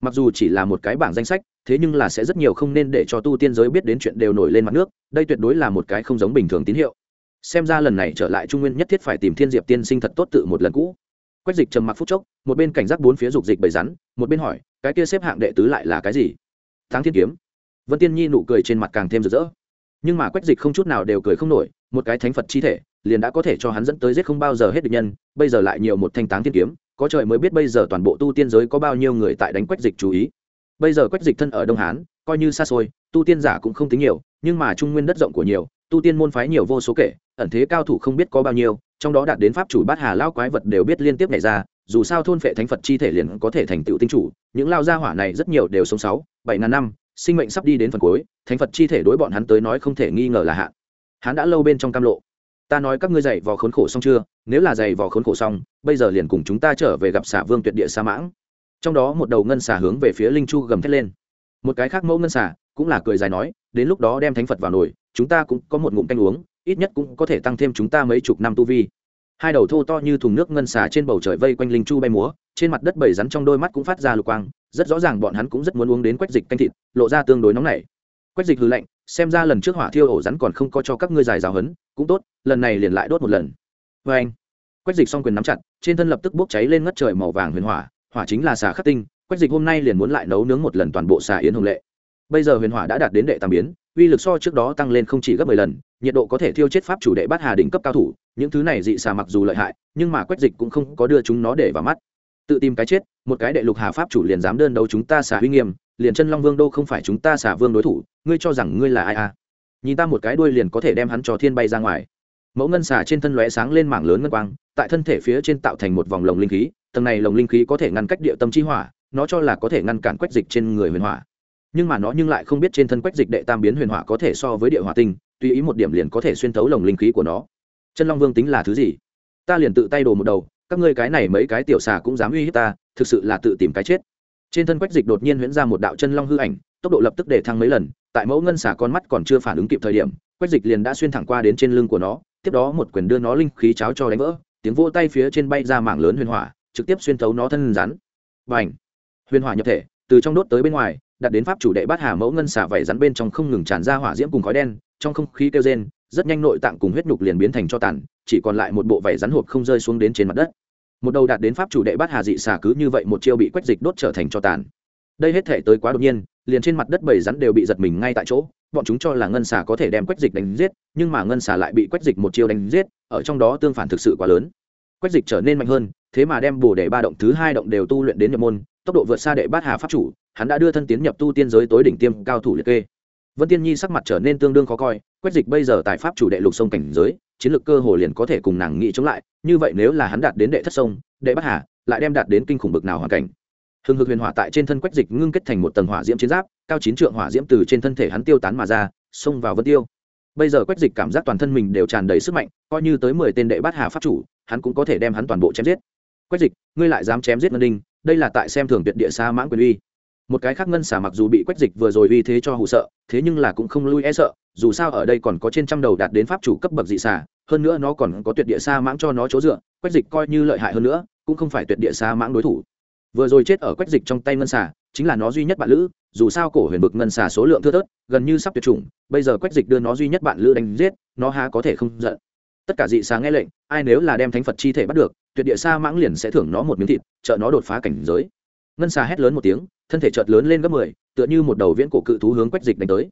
Mặc dù chỉ là một cái bảng danh sách, thế nhưng là sẽ rất nhiều không nên để cho tu tiên giới biết đến chuyện đều nổi lên mặt nước, đây tuyệt đối là một cái không giống bình thường tín hiệu. Xem ra lần này trở lại trung nguyên nhất thiết phải tìm thiên diệp tiên sinh thật tốt tự một lần cũ. Quách dịch trầm mặc phút chốc, một bên cảnh giác bốn phía dục dịch bầy rắn, một bên hỏi, cái kia xếp hạng đệ tứ lại là cái gì? Thắng thiên kiếm. Vân tiên nhi nụ cười trên mặt càng thêm rực rỡ. Nhưng mà quách dịch không chút nào đều cười không nổi, một cái thánh phật chi thể, liền đã có thể cho hắn dẫn tới giết không bao giờ hết được nhân, bây giờ lại nhiều một thanh táng thiên kiếm có trời mới biết bây giờ toàn bộ tu tiên giới có bao nhiêu người tại đánh quách dịch chú ý. Bây giờ quách dịch thân ở đông hán, coi như xa xôi, tu tiên giả cũng không tính nhiều, nhưng mà trung nguyên đất rộng của nhiều, tu tiên môn phái nhiều vô số kể, ẩn thế cao thủ không biết có bao nhiêu, trong đó đạt đến pháp chủ bát hà lao quái vật đều biết liên tiếp nhảy ra, dù sao thôn phệ thánh phật chi thể liền có thể thành tựu tinh chủ, những lao gia hỏa này rất nhiều đều sống sáu, bảy ngàn năm, sinh mệnh sắp đi đến phần cuối, thánh phật chi thể đối bọn hắn tới nói không thể nghi ngờ là hạn. Hắn đã lâu bên trong cam lộ ta nói các ngươi dạy vò khốn khổ xong chưa? Nếu là dạy vò khốn khổ xong, bây giờ liền cùng chúng ta trở về gặp xả vương tuyệt địa sa mãng. Trong đó một đầu ngân xả hướng về phía linh chu gầm thét lên. Một cái khác mẫu ngân xả cũng là cười dài nói, đến lúc đó đem thánh phật vào nồi, chúng ta cũng có một ngụm canh uống, ít nhất cũng có thể tăng thêm chúng ta mấy chục năm tu vi. Hai đầu thô to như thùng nước ngân xà trên bầu trời vây quanh linh chu bay múa, trên mặt đất bầy rắn trong đôi mắt cũng phát ra lục quang, rất rõ ràng bọn hắn cũng rất muốn uống đến quách dịch canh thịt, lộ ra tương đối nóng nảy. Quách dịch hư lạnh xem ra lần trước hỏa thiêu ổ rắn còn không có cho các ngươi dài giáo hấn, cũng tốt, lần này liền lại đốt một lần. Vê anh, quách dịch xong quyền nắm chặt, trên thân lập tức bốc cháy lên ngất trời màu vàng huyền hỏa hỏa chính là xà khắc tinh, quách dịch hôm nay liền muốn lại nấu nướng một lần toàn bộ xà yến hồng lệ. Bây giờ huyền hỏa đã đạt đến đệ tam biến, uy lực so trước đó tăng lên không chỉ gấp mười lần, nhiệt độ có thể thiêu chết pháp chủ đệ bát hà đỉnh cấp cao thủ, những thứ này dị xà mặc dù lợi hại, nhưng mà quách dịch cũng không có đưa chúng nó để vào mắt tự tìm cái chết, một cái đệ lục hà pháp chủ liền dám đơn đấu chúng ta xả huy nghiêm, liền chân long vương đô không phải chúng ta xả vương đối thủ, ngươi cho rằng ngươi là ai à? Nhìn ta một cái đuôi liền có thể đem hắn cho thiên bay ra ngoài. Mẫu ngân xà trên thân lóe sáng lên mảng lớn ngân quang, tại thân thể phía trên tạo thành một vòng lồng linh khí, tầng này lồng linh khí có thể ngăn cách địa tâm chi hỏa, nó cho là có thể ngăn cản quách dịch trên người huyền hỏa. Nhưng mà nó nhưng lại không biết trên thân quách dịch đệ tam biến huyền hỏa có thể so với địa hỏa tinh, tùy ý một điểm liền có thể xuyên thấu lồng linh khí của nó. Chân long vương tính là thứ gì? Ta liền tự tay đồ một đầu các ngươi cái này mấy cái tiểu xà cũng dám uy hiếp ta, thực sự là tự tìm cái chết. Trên thân quách dịch đột nhiên huyễn ra một đạo chân long hư ảnh, tốc độ lập tức để thăng mấy lần, tại mẫu ngân xà con mắt còn chưa phản ứng kịp thời điểm, quách dịch liền đã xuyên thẳng qua đến trên lưng của nó, tiếp đó một quyền đưa nó linh khí cháo cho đánh vỡ, tiếng vỗ tay phía trên bay ra mảng lớn huyền hỏa, trực tiếp xuyên thấu nó thân rắn. Và ảnh huyền hỏa nhập thể, từ trong đốt tới bên ngoài, đặt đến pháp chủ đệ bát hà mẫu ngân xà vảy rắn bên trong không ngừng tràn ra hỏa diễm cùng khói đen, trong không khí kêu rên rất nhanh nội tạng cùng huyết nhục liền biến thành cho tàn, chỉ còn lại một bộ vảy rắn hộp không rơi xuống đến trên mặt đất. Một đầu đạt đến pháp chủ đệ bát hà dị xả cứ như vậy một chiêu bị quách dịch đốt trở thành cho tàn. Đây hết thể tới quá đột nhiên, liền trên mặt đất bảy rắn đều bị giật mình ngay tại chỗ, bọn chúng cho là ngân xà có thể đem quách dịch đánh giết, nhưng mà ngân xà lại bị quách dịch một chiêu đánh giết, ở trong đó tương phản thực sự quá lớn. Quách dịch trở nên mạnh hơn, thế mà đem bồ đệ ba động thứ hai động đều tu luyện đến nhập môn, tốc độ vượt xa đệ bát hà pháp chủ, hắn đã đưa thân tiến nhập tu tiên giới tối đỉnh tiêm cao thủ liệt kê. Vân tiên nhi sắc mặt trở nên tương đương khó coi quách dịch bây giờ tại pháp chủ đệ lục sông cảnh giới, chiến lược cơ hồ liền có thể cùng nàng nghĩ chống lại, như vậy nếu là hắn đạt đến đệ thất sông, đệ bát hà, lại đem đạt đến kinh khủng bực nào hoàn cảnh. Hừng hực huyền hỏa tại trên thân quách dịch ngưng kết thành một tầng hỏa diễm chiến giáp, cao chín trượng hỏa diễm từ trên thân thể hắn tiêu tán mà ra, xông vào vân tiêu. Bây giờ quách dịch cảm giác toàn thân mình đều tràn đầy sức mạnh, coi như tới mười tên đệ bát hà pháp chủ, hắn cũng có thể đem hắn toàn bộ chém giết. Quách dịch, ngươi lại dám chém giết ngân đinh, đây là tại xem thường tuyệt địa xa mãng quyền uy một cái khác ngân xả mặc dù bị quách dịch vừa rồi uy thế cho hụ sợ, thế nhưng là cũng không lui e sợ, dù sao ở đây còn có trên trăm đầu đạt đến pháp chủ cấp bậc dị xả hơn nữa nó còn có tuyệt địa xa mãng cho nó chỗ dựa quách dịch coi như lợi hại hơn nữa, cũng không phải tuyệt địa xa mãng đối thủ. Vừa rồi chết ở quách dịch trong tay ngân xả chính là nó duy nhất bạn lữ, dù sao cổ huyền bực ngân xả số lượng thưa thớt, gần như sắp tuyệt chủng, bây giờ quách dịch đưa nó duy nhất bạn lữ đánh giết, nó há có thể không giận. Tất cả dị xà nghe lệnh, ai nếu là đem thánh phật chi thể bắt được, tuyệt địa xa mãng liền sẽ thưởng nó một miếng thịt, trợ nó đột phá cảnh giới ngân xà hét lớn một tiếng, thân thể chợt lớn lên gấp mười, tựa như một đầu viễn cổ cự thú hướng quách dịch đánh tới.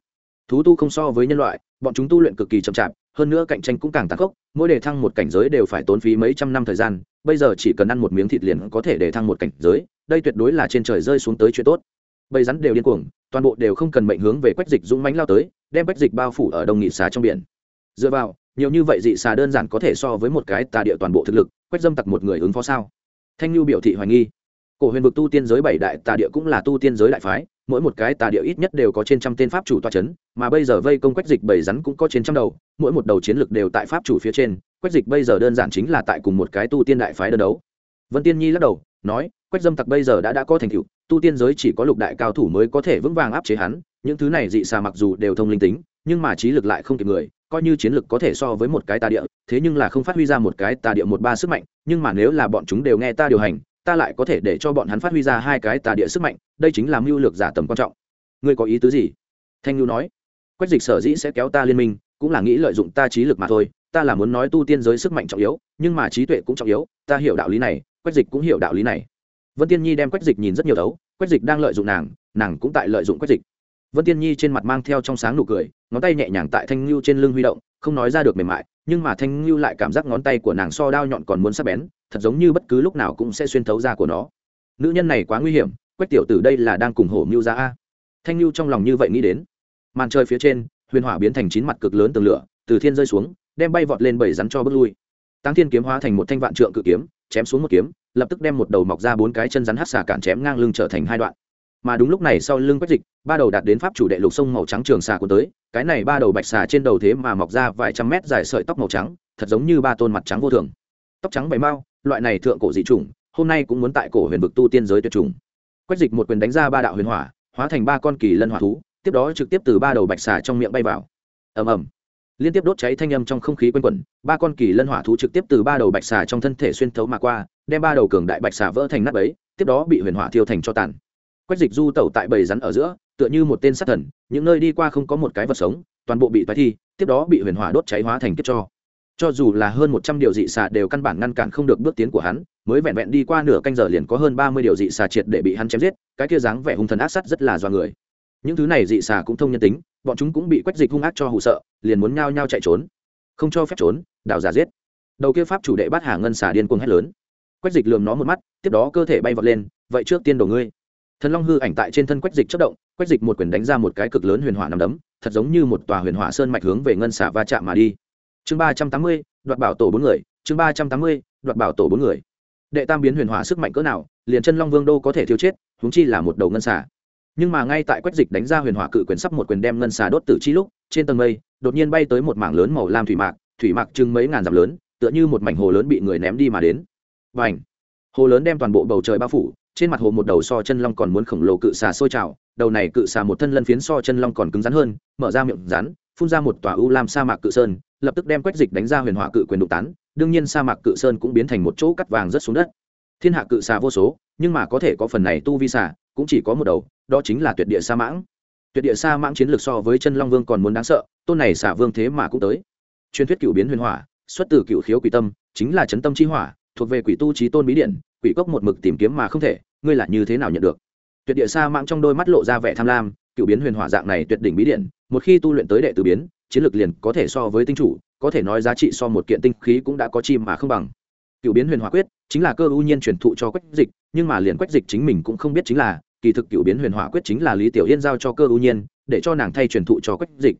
Thú tu không so với nhân loại, bọn chúng tu luyện cực kỳ chậm chạp, hơn nữa cạnh tranh cũng càng tàn khốc, mỗi đề thăng một cảnh giới đều phải tốn phí mấy trăm năm thời gian, bây giờ chỉ cần ăn một miếng thịt liền có thể đề thăng một cảnh giới, đây tuyệt đối là trên trời rơi xuống tới chuyện tốt. Bầy rắn đều điên cuồng, toàn bộ đều không cần mệnh hướng về quách dịch dũng mánh lao tới, đem quách dịch bao phủ ở đông nghị xá trong biển. Dựa vào, nhiều như vậy dị xà đơn giản có thể so với một cái tà địa toàn bộ thực lực, quách dâm tặc một người ứng phó sao? Thanh lưu biểu thị hoài nghi cổ huyền vực tu tiên giới bảy đại tà địa cũng là tu tiên giới đại phái, mỗi một cái tà địa ít nhất đều có trên trăm tên pháp chủ toa c h ấ n mà bây giờ vây công quách dịch bảy rắn cũng có trên trăm đầu, mỗi một đầu chiến lược đều tại pháp chủ phía trên, quách dịch bây giờ đơn giản chính là tại cùng một cái tu tiên đại phái đơn đấu. Vân tiên nhi lắc đầu, nói, quách dâm tặc bây giờ đã đã có thành tựu, tu tiên giới chỉ có lục đại cao thủ mới có thể vững vàng áp chế hắn, những thứ này dị xà mặc dù đều thông linh tính, nhưng mà trí lực lại không kịp người, coi như chiến lực có thể so với một cái tà địa, thế nhưng là không phát huy ra một cái tà địa một ba sức mạnh, nhưng mà nếu là bọn chúng đều nghe ta điều hành ta lại có thể để cho bọn hắn phát huy ra hai cái tà địa sức mạnh, đây chính là mưu lược giả tầm quan trọng. Ngươi có ý tứ gì? Thanh lưu nói. Quách dịch sở dĩ sẽ kéo ta liên minh, cũng là nghĩ lợi dụng ta trí lực mà thôi, ta là muốn nói tu tiên giới sức mạnh trọng yếu, nhưng mà trí tuệ cũng trọng yếu, ta hiểu đạo lý này, quách dịch cũng hiểu đạo lý này. Vân tiên nhi đem quách dịch nhìn rất nhiều đấu, quách dịch đang lợi dụng nàng nàng cũng tại lợi dụng quách dịch. Vân tiên nhi trên mặt mang theo trong sáng nụ cười, ngón tay nhẹ nhàng tại thanh lưu trên lưng huy động, không nói ra được mềm mại, nhưng mà thanh lưu lại cảm giác ngón tay của nàng so đao nhọn còn muốn sắc bén thật giống như bất cứ lúc nào cũng sẽ xuyên thấu ra của nó. Nữ nhân này quá nguy hiểm, quách tiểu tử đây là đang cùng hổ mưu ra a. Thanh lưu trong lòng như vậy nghĩ đến. Màn trời phía trên, huyền hỏa biến thành chín mặt cực lớn tường lửa, từ thiên rơi xuống, đem bay vọt lên bảy rắn cho bước lui. Tăng thiên kiếm hóa thành một thanh vạn trượng cự kiếm, chém xuống một kiếm, lập tức đem một đầu mọc ra bốn cái chân rắn hát xà cản chém ngang lưng trở thành hai đoạn. Mà đúng lúc này sau lưng quách dịch, ba đầu đạt đến pháp chủ đệ lục sông màu trắng trường xà của tới, cái này ba đầu bạch xà trên đầu thế mà mọc ra vài trăm mét dài sợi tóc màu trắng, thật giống như ba tôn mặt trắng vô thường. Tóc trắng bảy mau loại này thượng cổ dị chủng, hôm nay cũng muốn tại cổ huyền vực tu tiên giới tuyệt chủng. Quách dịch một quyền đánh ra ba đạo huyền hỏa, hóa thành ba con kỳ lân hỏa thú, tiếp đó trực tiếp từ ba đầu bạch xà trong miệng bay vào. Ầm ầm. Liên tiếp đốt cháy thanh âm trong không khí quanh quẩn, ba con kỳ lân hỏa thú trực tiếp từ ba đầu bạch xà trong thân thể xuyên thấu mà qua, đem ba đầu cường đại bạch xà vỡ thành nắp ấy tiếp đó bị huyền hỏa thiêu thành cho tàn. Quách dịch du tẩu tại bầy rắn ở giữa, tựa như một tên sát thần, những nơi đi qua không có một cái vật sống, toàn bộ bị toái thi, tiếp đó bị huyền hỏa đốt cháy hóa thành kiếp cho cho dù là hơn một trăm điều dị xà đều căn bản ngăn cản không được bước tiến của hắn, mới vẹn vẹn đi qua nửa canh giờ liền có hơn ba mươi điều dị xà triệt để bị hắn chém giết, cái kia dáng vẻ hung thần ác sắt rất là do người. Những thứ này dị xà cũng thông nhân tính, bọn chúng cũng bị quách dịch hung ác cho hù sợ, liền muốn nhao nhao chạy trốn. Không cho phép trốn đào giả giết. Đầu kia pháp chủ đệ bắt hà ngân xà điên cuồng hét lớn. Quách dịch lườm nó một mắt, tiếp đó cơ thể bay vọt lên, vậy trước tiên đồ ngươi. Thần long hư ảnh tại trên thân quách dịch chớp động, quách dịch một quyền đánh ra một cái cực lớn huyền hỏa nằm đấm, thật giống như một tòa huyền hỏa sơn mạch hướng về ngân xà va chạm mà đi chương ba trăm tám mươi, đoạt bảo tổ bốn người, chương ba trăm tám mươi, đoạt bảo tổ bốn người. Đệ tam biến huyền hỏa sức mạnh cỡ nào, liền chân long vương đô có thể thiêu chết húng chi là một đầu ngân xà. Nhưng mà ngay tại quách dịch đánh ra huyền hỏa cự quyền sắp một quyền đem ngân xà đốt tử chi lúc, trên tầng mây, đột nhiên bay tới một mảng lớn màu lam thủy mạc thủy mạc chừng mấy ngàn dặm lớn, tựa như một mảnh hồ lớn bị người ném đi mà đến. Và ảnh hồ lớn đem toàn bộ bầu trời bao phủ, trên mặt hồ một đầu so chân long còn muốn khổng lồ cự xà sôi trào, đầu này cự xà một thân lân phiến so chân long còn cứng rắn hơn, mở ra miệng rắn, phun ra một tòa u lam sa mạc cự sơn lập tức đem quách dịch đánh ra huyền hỏa cự quyền đụng tán, đương nhiên sa mạc cự sơn cũng biến thành một chỗ cắt vàng rất xuống đất. Thiên hạ cự xà vô số, nhưng mà có thể có phần này tu vi xà, cũng chỉ có một đầu, đó chính là tuyệt địa sa mãng. Tuyệt địa sa mãng chiến lược so với chân long vương còn muốn đáng sợ, tôn này xả vương thế mà cũng tới. Truyền thuyết cựu biến huyền hỏa, xuất từ cựu khiếu quỷ tâm, chính là chấn tâm chi hỏa, thuộc về quỷ tu trí tôn bí điện, quỷ cốc một mực tìm kiếm mà không thể, ngươi là như thế nào nhận được? Tuyệt địa sa mãng trong đôi mắt lộ ra vẻ tham lam, cựu biến huyền hỏa dạng này tuyệt đỉnh bí điện, một khi tu luyện tới đệ tử biến chiến lược liền có thể so với tinh chủ, có thể nói giá trị so một kiện tinh khí cũng đã có chim mà không bằng. Cựu biến huyền hỏa quyết chính là cơ ưu nhiên truyền thụ cho quách dịch, nhưng mà liền quách dịch chính mình cũng không biết chính là, kỳ thực cựu biến huyền hỏa quyết chính là lý tiểu yên giao cho cơ ưu nhiên, để cho nàng thay truyền thụ cho quách dịch.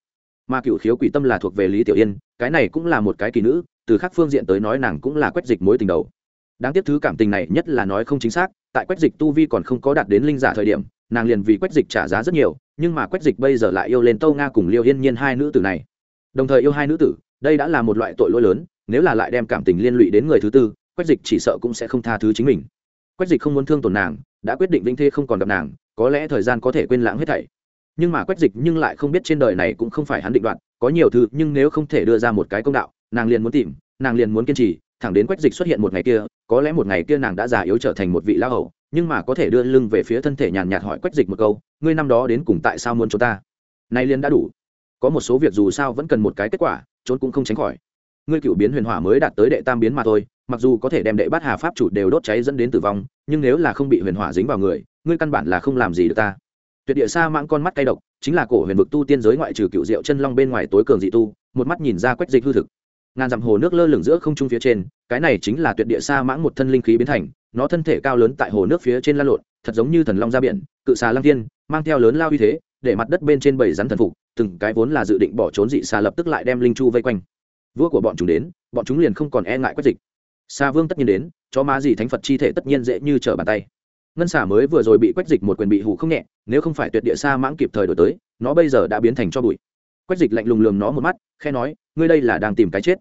Mà cựu khiếu quỷ tâm là thuộc về lý tiểu yên, cái này cũng là một cái kỳ nữ, từ khác phương diện tới nói nàng cũng là quách dịch mối tình đầu. Đáng tiếc thứ cảm tình này nhất là nói không chính xác, tại quách dịch tu vi còn không có đạt đến linh giả thời điểm, nàng liền vì quách dịch trả giá rất nhiều nhưng mà quách dịch bây giờ lại yêu lên tâu nga cùng liêu yên nhiên hai nữ tử này. Đồng thời yêu hai nữ tử, đây đã là một loại tội lỗi lớn, nếu là lại đem cảm tình liên lụy đến người thứ tư, quách dịch chỉ sợ cũng sẽ không tha thứ chính mình. Quách dịch không muốn thương tổn nàng, đã quyết định vĩnh thê không còn gặp nàng, có lẽ thời gian có thể quên lãng hết thảy. Nhưng mà quách dịch nhưng lại không biết trên đời này cũng không phải hắn định đoạt, có nhiều thứ, nhưng nếu không thể đưa ra một cái công đạo, nàng liền muốn tìm, nàng liền muốn kiên trì, thẳng đến quách dịch xuất hiện một ngày kia, có lẽ một ngày kia nàng đã già yếu trở thành một vị lão hầu nhưng mà có thể đưa lưng về phía thân thể nhàn nhạt hỏi quách dịch một câu, ngươi năm đó đến cùng tại sao muốn cho ta? Nay liền đã đủ. Có một số việc dù sao vẫn cần một cái kết quả, trốn cũng không tránh khỏi. Ngươi cựu biến huyền hỏa mới đạt tới đệ tam biến mà thôi, mặc dù có thể đem đệ bát hà pháp chủ đều đốt cháy dẫn đến tử vong, nhưng nếu là không bị huyền hỏa dính vào người, ngươi căn bản là không làm gì được ta. Tuyệt địa sa mãng con mắt cay độc, chính là cổ huyền vực tu tiên giới ngoại trừ cựu diệu chân long bên ngoài tối cường dị tu, một mắt nhìn ra quách dịch hư thực. Ngàn dặm hồ nước lơ lửng giữa không trung phía trên, cái này chính là tuyệt địa sa mãng một thân linh khí biến thành nó thân thể cao lớn tại hồ nước phía trên la lộn, thật giống như thần long ra biển, cự xà lăng thiên, mang theo lớn lao uy thế, để mặt đất bên trên bảy rắn thần phục, từng cái vốn là dự định bỏ trốn dị xà lập tức lại đem linh chu vây quanh. Vua của bọn chúng đến, bọn chúng liền không còn e ngại quách dịch. Xà vương tất nhiên đến, chó má gì thánh phật chi thể tất nhiên dễ như trở bàn tay. Ngân xà mới vừa rồi bị quách dịch một quyền bị hủ không nhẹ, nếu không phải tuyệt địa xa mãng kịp thời đổi tới, nó bây giờ đã biến thành cho bụi. Quách dịch lạnh lùng lườm nó một mắt khe nói, ngươi đây là đang tìm cái chết.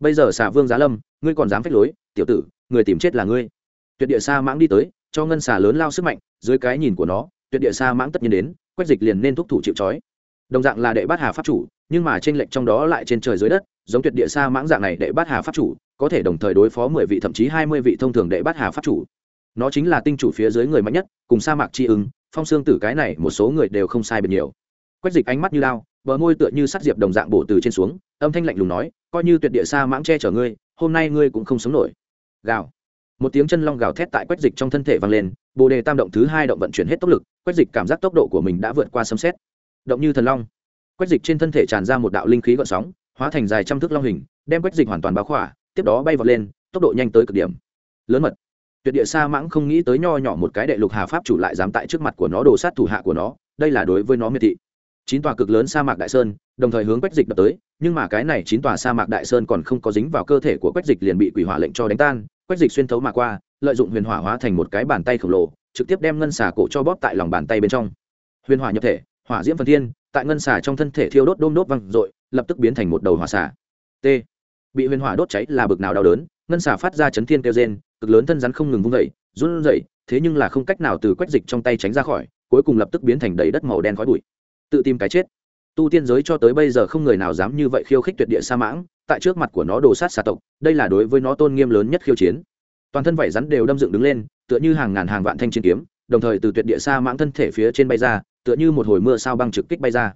Bây giờ xà vương giá lâm, ngươi còn dám phách lối, tiểu tử, người tìm chết là ngươi tuyệt địa sa mãng đi tới, cho ngân xà lớn lao sức mạnh, dưới cái nhìn của nó, tuyệt địa sa mãng tất nhiên đến, quách dịch liền nên thúc thủ chịu trói. Đồng dạng là đệ bát hà pháp chủ, nhưng mà trên lệnh trong đó lại trên trời dưới đất, giống tuyệt địa sa mãng dạng này đệ bát hà pháp chủ, có thể đồng thời đối phó mười vị thậm chí hai mươi vị thông thường đệ bát hà pháp chủ. Nó chính là tinh chủ phía dưới người mạnh nhất, cùng sa mạc tri ứng, phong xương tử cái này một số người đều không sai biệt nhiều. Quách dịch ánh mắt như lao, bờ môi tựa như sắt diệp đồng dạng bổ từ trên xuống, âm thanh lạnh lùng nói, coi như tuyệt địa sa mãng che chở ngươi, hôm nay ngươi cũng không sống nổi. Gào một tiếng chân long gào thét tại quách dịch trong thân thể vang lên, bồ đề tam động thứ hai động vận chuyển hết tốc lực, quách dịch cảm giác tốc độ của mình đã vượt qua sấm xét động như thần long. Quách dịch trên thân thể tràn ra một đạo linh khí gợn sóng, hóa thành dài trăm thước long hình, đem quách dịch hoàn toàn báo khỏa, tiếp đó bay vọt lên, tốc độ nhanh tới cực điểm. Lớn mật. Tuyệt địa sa mãng không nghĩ tới nho nhỏ một cái đệ lục hà pháp chủ lại dám tại trước mặt của nó đồ sát thủ hạ của nó, đây là đối với nó miệt thị. Chín tòa cực lớn sa mạc đại sơn, đồng thời hướng quách dịch đập tới, nhưng mà cái này chín tòa sa mạc đại sơn còn không có dính vào cơ thể của quách dịch liền bị quỷ hỏa lệnh cho đánh tan quách dịch xuyên thấu mà qua, lợi dụng huyền hỏa hóa thành một cái bàn tay khổng lồ, trực tiếp đem ngân xà cổ cho bóp tại lòng bàn tay bên trong. Huyền hỏa nhập thể, hỏa diễm phần thiên, tại ngân xà trong thân thể thiêu đốt đôm đốt văng r lập tức biến thành một đầu hỏa xà. T. Bị huyền hỏa đốt cháy là bực nào đau đớn, ngân xà phát ra chấn thiên kêu gen cực lớn thân rắn không ngừng vung vẩy run rẩy, thế nhưng là không cách nào từ quách dịch trong tay tránh ra khỏi, cuối cùng lập tức biến thành đầy đất màu đen khói bụi. Tự tìm cái chết. Tu tiên giới cho tới bây giờ không người nào dám như vậy khiêu khích tuyệt địa sa mãng tại trước mặt của nó đồ sát xà tộc, đây là đối với nó tôn nghiêm lớn nhất khiêu chiến. Toàn thân vảy rắn đều đâm dựng đứng lên, tựa như hàng ngàn hàng vạn thanh chiến kiếm, đồng thời từ tuyệt địa xa mãng thân thể phía trên bay ra, tựa như một hồi mưa sao băng trực kích bay ra.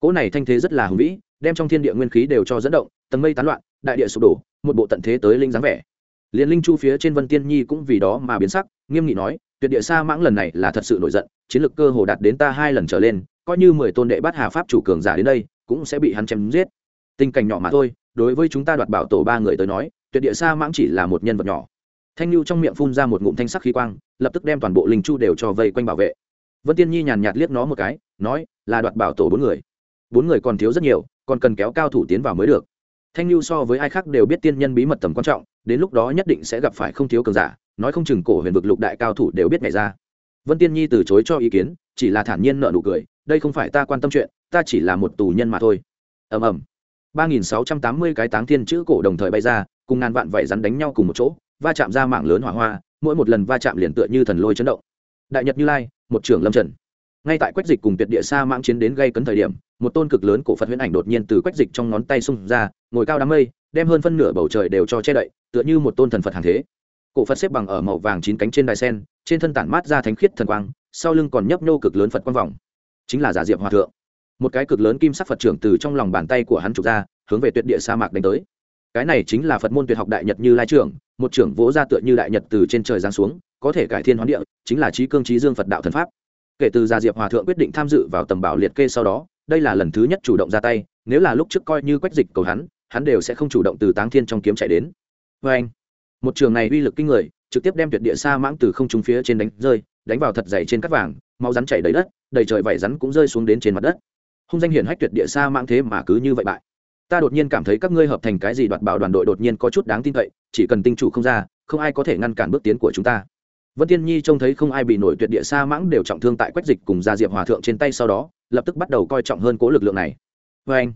Cỗ này thanh thế rất là hùng vĩ, đem trong thiên địa nguyên khí đều cho dẫn động, tầng mây tán loạn, đại địa sụp đổ, một bộ tận thế tới linh dáng vẻ. Liền linh chu phía trên vân tiên nhi cũng vì đó mà biến sắc, nghiêm nghị nói, tuyệt địa sa mãng lần này là thật sự nổi giận, chiến lược cơ hồ đạt đến ta hai lần trở lên, coi như mười tôn đệ bát hà pháp chủ cường giả đến đây, cũng sẽ bị hắn chém giết tình cảnh nhỏ mà thôi, đối với chúng ta đoạt bảo tổ ba người tới nói, tuyệt địa sa mãng chỉ là một nhân vật nhỏ. Thanh lưu trong miệng phun ra một ngụm thanh sắc khí quang, lập tức đem toàn bộ linh chu đều cho vây quanh bảo vệ. Vân tiên nhi nhàn nhạt liếc nó một cái, nói, là đoạt bảo tổ bốn người. Bốn người còn thiếu rất nhiều, còn cần kéo cao thủ tiến vào mới được. Thanh lưu so với ai khác đều biết tiên nhân bí mật tầm quan trọng, đến lúc đó nhất định sẽ gặp phải không thiếu cường giả, nói không chừng cổ huyền vực lục đại cao thủ đều biết ngày ra. Vân tiên nhi từ chối cho ý kiến, chỉ là thản nhiên nợ nụ cười, đây không phải ta quan tâm chuyện, ta chỉ là một tù nhân mà thôi. Ầm ầm ba nghìn sáu trăm tám mươi cái táng thiên chữ cổ đồng thời bay ra, cùng ngàn vạn vảy rắn đánh nhau cùng một chỗ, va chạm ra mạng lớn hỏa hoa, mỗi một lần va chạm liền tựa như thần lôi chấn động. Đại nhật như lai, một trưởng lâm trần ngay tại quách dịch cùng tuyệt địa sa mãng chiến đến gây cấn thời điểm, một tôn cực lớn cổ phật huyễn ảnh đột nhiên từ quách dịch trong ngón tay xung ra, ngồi cao đám mây, đem hơn phân nửa bầu trời đều cho che đậy, tựa như một tôn thần phật hàng thế. Cổ phật xếp bằng ở màu vàng chín cánh trên đài sen, trên thân tản mát ra thánh khiết thần quang, sau lưng còn nhấp nhô cực lớn phật quang vòng. Chính là giả diệp hòa thượng một cái cực lớn kim sắc phật trưởng từ trong lòng bàn tay của hắn trục ra, hướng về tuyệt địa sa mạc đánh tới. Cái này chính là phật môn tuyệt học đại nhật như lai trưởng, một trưởng vỗ ra tựa như đại nhật từ trên trời giáng xuống, có thể cải thiên hoán địa, chính là trí cương trí dương phật đạo thần pháp. Kể từ gia diệp hòa thượng quyết định tham dự vào tầm bảo liệt kê sau đó, đây là lần thứ nhất chủ động ra tay, nếu là lúc trước coi như quách dịch cầu hắn hắn đều sẽ không chủ động từ táng thiên trong kiếm chạy đến. Vê anh, một trường này uy lực kinh người, trực tiếp đem tuyệt địa sa mãng từ không trung phía trên đánh rơi, đánh vào thật dày trên cắt vàng mau rắn chảy đầy đất, đầy trời vảy rắn cũng rơi xuống đến trên mặt đất hung danh hiển hách tuyệt địa xa mãng thế mà cứ như vậy bại. Ta đột nhiên cảm thấy các ngươi hợp thành cái gì đoạt bảo đoàn đội đột nhiên có chút đáng tin cậy, chỉ cần tinh chủ không ra, không ai có thể ngăn cản bước tiến của chúng ta. Vân tiên nhi trông thấy không ai bị nổi tuyệt địa xa mãng đều trọng thương tại quách dịch cùng gia diệp hòa thượng trên tay sau đó, lập tức bắt đầu coi trọng hơn cố lực lượng này. Vê anh,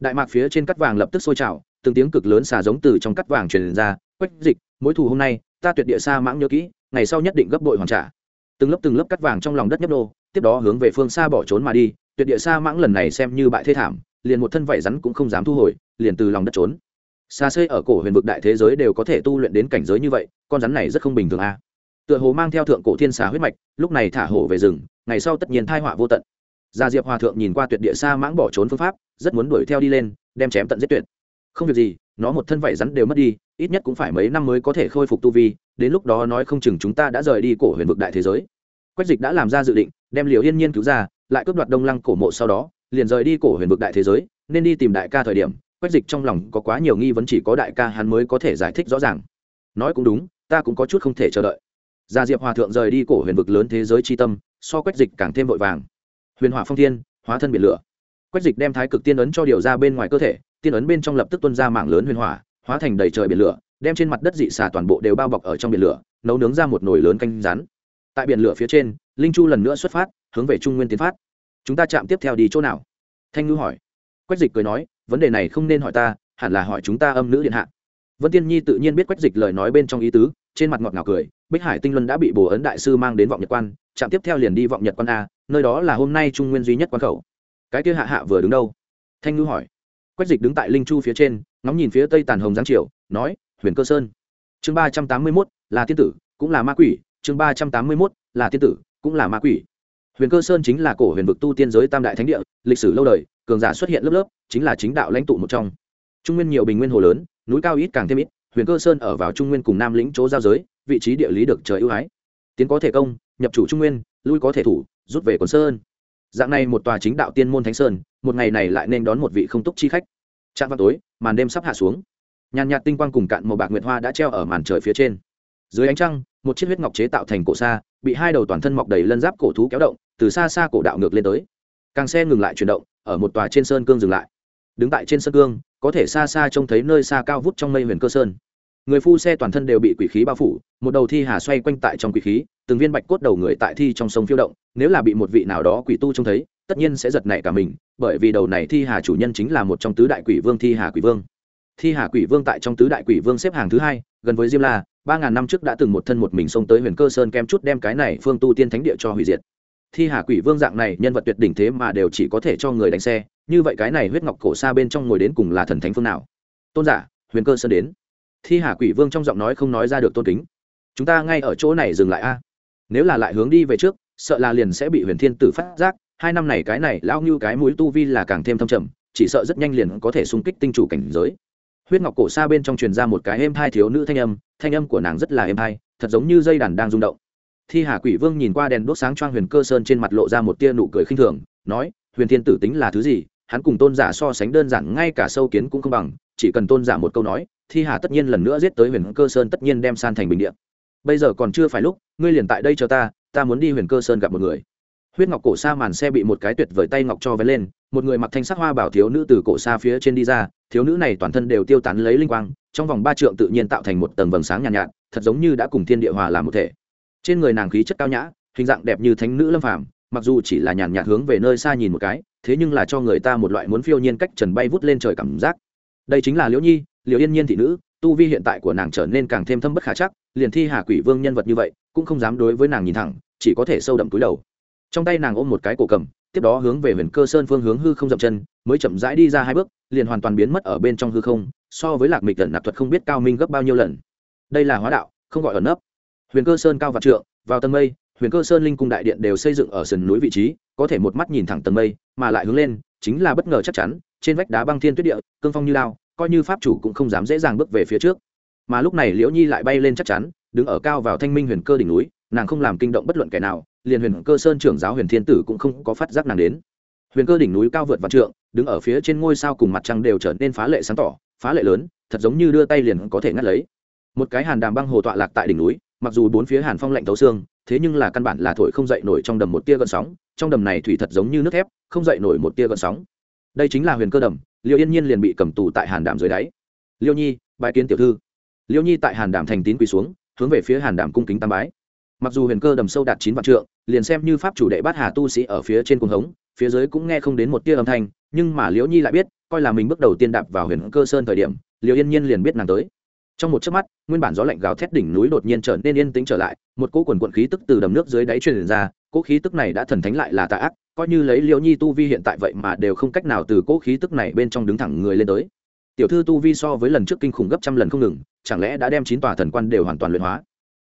đại mạc phía trên cắt vàng lập tức sôi trào, từng tiếng cực lớn xà giống từ trong cắt vàng truyền ra, quách dịch mỗi thù hôm nay, ta tuyệt địa xa mãng nhớ kỹ, ngày sau nhất định gấp bội hoàn trả. Từng lớp từng lớp cắt vàng trong lòng đất nhấp đô tiếp đó hướng về phương xa bỏ trốn mà đi tuyệt địa sa mãng lần này xem như bại thê thảm, liền một thân vảy rắn cũng không dám thu hồi, liền từ lòng đất trốn. Xa xê ở cổ huyền vực đại thế giới đều có thể tu luyện đến cảnh giới như vậy, con rắn này rất không bình thường a. Tựa hồ mang theo thượng cổ thiên xà huyết mạch, lúc này thả hổ về rừng, ngày sau tất nhiên thai họa vô tận. Gia diệp hòa thượng nhìn qua tuyệt địa xa mãng bỏ trốn phương pháp, rất muốn đuổi theo đi lên, đem chém tận giết tuyệt. Không việc gì, nó một thân vảy rắn đều mất đi, ít nhất cũng phải mấy năm mới có thể khôi phục tu vi, đến lúc đó nói không chừng chúng ta đã rời đi cổ huyền vực đại thế giới quách dịch đã làm ra dự định, đem liều yên nhiên cứu ra, lại cướp đoạt đông lăng cổ mộ sau đó, liền rời đi cổ huyền vực đại thế giới, nên đi tìm đại ca thời điểm, quách dịch trong lòng có quá nhiều nghi vấn chỉ có đại ca hắn mới có thể giải thích rõ ràng. Nói cũng đúng, ta cũng có chút không thể chờ đợi. Gia diệp hòa thượng rời đi cổ huyền vực lớn thế giới tri tâm, so quách dịch càng thêm vội vàng. Huyền hỏa phong thiên, hóa thân biển lửa. Quách dịch đem thái cực tiên ấn cho điều ra bên ngoài cơ thể, tiên ấn bên trong lập tức tuân ra mảng lớn huyền hỏa, hóa thành đầy trời biển lửa, đem trên mặt đất dị xà toàn bộ đều bao bọc ở trong biển lửa, nấu nướng ra một nồi lớn canh rắn tại biển lửa phía trên, linh chu lần nữa xuất phát, hướng về trung nguyên tiến phát. Chúng ta chạm tiếp theo đi chỗ nào? Thanh ngư hỏi. Quách dịch cười nói, vấn đề này không nên hỏi ta, hẳn là hỏi chúng ta âm nữ điện hạ. Vân tiên nhi tự nhiên biết quách dịch lời nói bên trong ý tứ, trên mặt ngọt ngào cười, bích hải tinh luân đã bị bồ ấn đại sư mang đến vọng nhật quan trạm tiếp theo liền đi vọng nhật quan a, nơi đó là hôm nay trung nguyên duy nhất quan khẩu. Cái kia hạ hạ vừa đứng đâu? Thanh ngư hỏi. Quách dịch đứng tại linh chu phía trên, ngóng nhìn phía tây tàn hồng giáng triều, nói, huyền cơ sơn. Chương ba trăm tám mươi mốt, là tiên tử, cũng là ma quỷ chương ba trăm tám mươi mốt là tiên tử, cũng là ma quỷ. Huyền cơ sơn chính là cổ huyền vực tu tiên giới tam đại thánh địa, lịch sử lâu đời, cường giả xuất hiện lớp lớp, chính là chính đạo lãnh tụ một trong. Trung nguyên nhiều bình nguyên hồ lớn, núi cao ít càng thêm ít, huyền cơ sơn ở vào trung nguyên cùng nam lĩnh chỗ giao giới, vị trí địa lý được trời ưu ái. Tiến có thể công, nhập chủ trung nguyên, lui có thể thủ, rút về quần sơn. Dạng này một tòa chính đạo tiên môn thánh sơn, một ngày này lại nên đón một vị không túc chi khách. Trạm vào tối, màn đêm sắp hạ xuống. Nhàn nhạt tinh quang cùng cạn màu bạc nguyệt hoa đã treo ở màn trời phía trên. Dưới ánh trăng một chiếc huyết ngọc chế tạo thành cổ xa bị hai đầu toàn thân mọc đầy lân giáp cổ thú kéo động, từ xa xa cổ đạo ngược lên tới. Càng xe ngừng lại chuyển động, ở một tòa trên sơn cương dừng lại. Đứng tại trên sơn cương, có thể xa xa trông thấy nơi xa cao vút trong mây huyền cơ sơn. Người phu xe toàn thân đều bị quỷ khí bao phủ, một đầu thi hà xoay quanh tại trong quỷ khí, từng viên bạch cốt đầu người tại thi trong sông phiêu động, nếu là bị một vị nào đó quỷ tu trông thấy, tất nhiên sẽ giật nảy cả mình, bởi vì đầu này thi hà chủ nhân chính là một trong tứ đại quỷ vương thi hà quỷ vương. Thi hà quỷ vương tại trong tứ đại quỷ vương xếp hàng thứ hai, gần với diêm la ba ngàn năm trước đã từng một thân một mình xông tới huyền cơ sơn kem chút đem cái này phương tu tiên thánh địa cho hủy diệt. Thi hà quỷ vương dạng này, nhân vật tuyệt đỉnh thế mà đều chỉ có thể cho người đánh xe. Như vậy cái này huyết ngọc cổ xa bên trong ngồi đến cùng là thần thánh phương nào? Tôn giả, huyền cơ sơn đến. Thi hà quỷ vương trong giọng nói không nói ra được tôn kính. Chúng ta ngay ở chỗ này dừng lại a. Nếu là lại hướng đi về trước, sợ là liền sẽ bị huyền thiên tử phát giác. Hai năm này cái này, Lão như cái mũi tu vi là càng thêm thâm trầm, chỉ sợ rất nhanh liền có thể xung kích tinh chủ cảnh giới huyết ngọc cổ xa bên trong truyền ra một cái êm hai thiếu nữ thanh âm thanh âm của nàng rất là êm hai thật giống như dây đàn đang rung động. Thi hà quỷ vương nhìn qua đèn đốt sáng choang huyền cơ sơn trên mặt lộ ra một tia nụ cười khinh thường, nói, huyền thiên tử tính là thứ gì? Hắn cùng tôn giả so sánh đơn giản, ngay cả sâu kiến cũng không bằng, chỉ cần tôn giả một câu nói, thi hà tất nhiên lần nữa giết tới huyền cơ sơn tất nhiên đem san thành bình điện bây giờ còn chưa phải lúc, ngươi liền tại đây cho ta ta muốn đi huyền cơ sơn gặp một người huyết ngọc cổ xa màn xe bị một cái tuyệt vời tay ngọc cho vén lên một người mặc thanh sắc hoa bảo thiếu nữ từ cổ xa phía trên đi ra thiếu nữ này toàn thân đều tiêu tán lấy linh quang trong vòng ba trượng tự nhiên tạo thành một tầng vầng sáng nhàn nhạt, nhạt thật giống như đã cùng thiên địa hòa làm một thể. Trên người nàng khí chất cao nhã hình dạng đẹp như thánh nữ lâm phàm mặc dù chỉ là nhàn nhạt hướng về nơi xa nhìn một cái thế nhưng là cho người ta một loại muốn phiêu nhiên cách trần bay vút lên trời cảm giác. Đây chính là liễu nhi liễu yên nhiên thị nữ tu vi hiện tại của nàng trở nên càng thêm thâm bất khả chắc liền thi hà quỷ vương nhân vật như vậy cũng không dám đối với nàng nhìn thẳng chỉ có thể sâu đậm túi đầu trong tay nàng ôm một cái cổ cầm, tiếp đó hướng về huyền cơ sơn phương hướng hư không dậm chân, mới chậm rãi đi ra hai bước, liền hoàn toàn biến mất ở bên trong hư không, so với lạc mịch lần nạp thuật không biết cao minh gấp bao nhiêu lần. Đây là hóa đạo, không gọi ẩn nấp. Huyền cơ sơn cao vạn trượng, vào tầng mây, huyền cơ sơn linh cung đại điện đều xây dựng ở sườn núi vị trí, có thể một mắt nhìn thẳng tầng mây, mà lại hướng lên, chính là bất ngờ chắc chắn, trên vách đá băng thiên tuyết địa, cương phong như lao, coi như pháp chủ cũng không dám dễ dàng bước về phía trước. Mà lúc này liễu nhi lại bay lên chắc chắn, đứng ở cao vào thanh minh huyền cơ đỉnh núi, nàng không làm kinh động bất luận kẻ nào liền huyền cơ sơn trưởng giáo huyền thiên tử cũng không có phát giác nàng đến. Huyền cơ đỉnh núi cao vượt vạn trượng, đứng ở phía trên ngôi sao cùng mặt trăng đều trở nên phá lệ sáng tỏ, phá lệ lớn, thật giống như đưa tay liền có thể ngắt lấy. Một cái hàn đàm băng hồ tọa lạc tại đỉnh núi, mặc dù bốn phía hàn phong lạnh thấu xương, thế nhưng là căn bản là thổi không dậy nổi trong đầm một tia gợn sóng, trong đầm này thủy thật giống như nước thép, không dậy nổi một tia gợn sóng. Đây chính là huyền cơ đầm, liêu yên nhiên liền bị cầm tù tại hàn đàm dưới đáy. Liêu nhi bài kiến tiểu thư. Liêu nhi tại hàn đàm thành tín quỳ xuống, hướng về phía hàn đàm cung kính tam bái mặc dù huyền cơ đầm sâu đạt chín vạn trượng, liền xem như pháp chủ đệ bát hà tu sĩ ở phía trên cuồng hống, phía dưới cũng nghe không đến một tia âm thanh, nhưng mà liễu nhi lại biết, coi là mình bước đầu tiên đạp vào huyền cơ sơn thời điểm, liễu yên nhiên liền biết nàng tới. Trong một chớp mắt, nguyên bản gió lạnh gào thét đỉnh núi đột nhiên trở nên yên tĩnh trở lại, một cỗ quần quận khí tức từ đầm nước dưới đáy truyền ra, cỗ khí tức này đã thần thánh lại là tà ác, coi như lấy liễu nhi tu vi hiện tại vậy mà đều không cách nào từ cỗ khí tức này bên trong đứng thẳng người lên tới. Tiểu thư tu vi so với lần trước kinh khủng gấp trăm lần không ngừng, chẳng lẽ đã đem chín tòa thần quan đều hoàn toàn luyện hóa?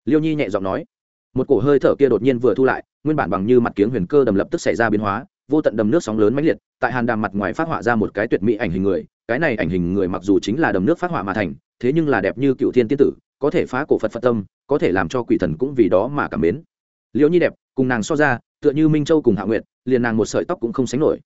Liêu nhi nhẹ giọng nói một cổ hơi thở kia đột nhiên vừa thu lại, nguyên bản bằng như mặt kiếng huyền cơ đầm lập tức xảy ra biến hóa, vô tận đầm nước sóng lớn mãnh liệt, tại hàn đàm mặt ngoài phát họa ra một cái tuyệt mỹ ảnh hình người, cái này ảnh hình người mặc dù chính là đầm nước phát họa mà thành, thế nhưng là đẹp như cựu thiên tiên tử, có thể phá cổ phật phật tâm, có thể làm cho quỷ thần cũng vì đó mà cảm mến. Liễu nhi đẹp, cùng nàng so ra, tựa như minh châu cùng hạ nguyệt, liền nàng một sợi tóc cũng không sánh nổi.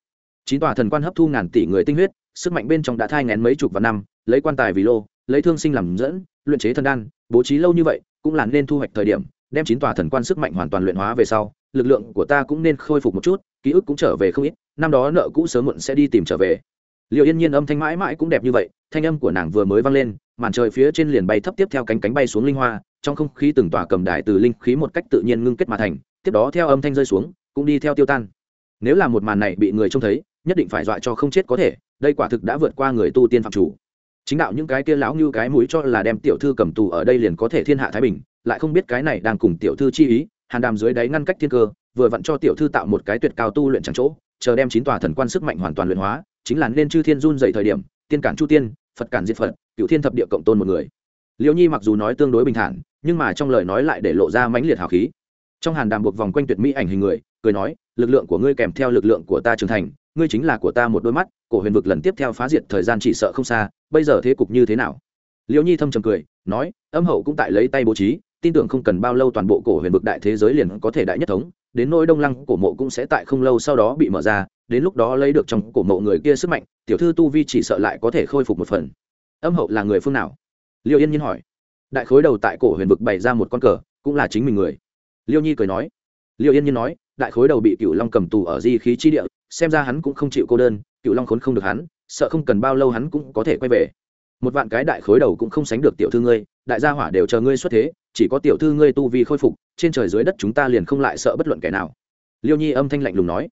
Chín tòa thần quan hấp thu ngàn tỷ người tinh huyết, sức mạnh bên trong đã thai ngén mấy chục vạn năm, lấy quan tài vì lô, lấy thương sinh làm dẫn, luyện chế thần đan, bố trí lâu như vậy, cũng là nên thu hoạch thời điểm đem chín tòa thần quan sức mạnh hoàn toàn luyện hóa về sau, lực lượng của ta cũng nên khôi phục một chút, ký ức cũng trở về không ít, năm đó nợ cũ sớm muộn sẽ đi tìm trở về. Liệu yên nhiên âm thanh mãi mãi cũng đẹp như vậy, thanh âm của nàng vừa mới vang lên, màn trời phía trên liền bay thấp tiếp theo cánh cánh bay xuống linh hoa, trong không khí từng tòa cầm đài từ linh khí một cách tự nhiên ngưng kết mà thành, tiếp đó theo âm thanh rơi xuống, cũng đi theo tiêu tan. Nếu là một màn này bị người trông thấy, nhất định phải dọa cho không chết có thể, đây quả thực đã vượt qua người tu tiên phạm chủ chính đạo những cái kia lão như cái mũi cho là đem tiểu thư cầm tù ở đây liền có thể thiên hạ thái bình, lại không biết cái này đang cùng tiểu thư chi ý, hàn đàm dưới đáy ngăn cách thiên cơ, vừa vặn cho tiểu thư tạo một cái tuyệt cao tu luyện chẳng chỗ, chờ đem chín tòa thần quan sức mạnh hoàn toàn luyện hóa, chính là nên chư thiên run dậy thời điểm, tiên cản chu tiên, phật cản diệt phật cựu thiên thập địa cộng tôn một người. Liễu nhi mặc dù nói tương đối bình thản, nhưng mà trong lời nói lại để lộ ra mãnh liệt hào khí. Trong hàn đàm buộc vòng quanh tuyệt mỹ ảnh hình người, cười nói, lực lượng của ngươi kèm theo lực lượng của ta trưởng thành ngươi chính là của ta một đôi mắt, cổ huyền vực lần tiếp theo phá diệt thời gian chỉ sợ không xa, bây giờ thế cục như thế nào? Liễu nhi thâm trầm cười, nói, âm hậu cũng tại lấy tay bố trí, tin tưởng không cần bao lâu toàn bộ cổ huyền vực đại thế giới liền có thể đại nhất thống, đến nỗi đông lăng cổ mộ cũng sẽ tại không lâu sau đó bị mở ra, đến lúc đó lấy được trong cổ mộ người kia sức mạnh, tiểu thư tu vi chỉ sợ lại có thể khôi phục một phần. Âm hậu là người phương nào? Liêu yên nhiên hỏi. Đại khối đầu tại cổ huyền vực bày ra một con cờ, cũng là chính mình người. Liêu nhi cười nói. Liêu yên nhiên nói, đại khối đầu bị cựu long cầm tù ở di khí chi địa xem ra hắn cũng không chịu cô đơn, cựu long khốn không được hắn, sợ không cần bao lâu hắn cũng có thể quay về. Một vạn cái đại khối đầu cũng không sánh được tiểu thư ngươi, đại gia hỏa đều chờ ngươi xuất thế, chỉ có tiểu thư ngươi tu vi khôi phục, trên trời dưới đất chúng ta liền không lại sợ bất luận kẻ nào. Liêu nhi âm thanh lạnh lùng nói.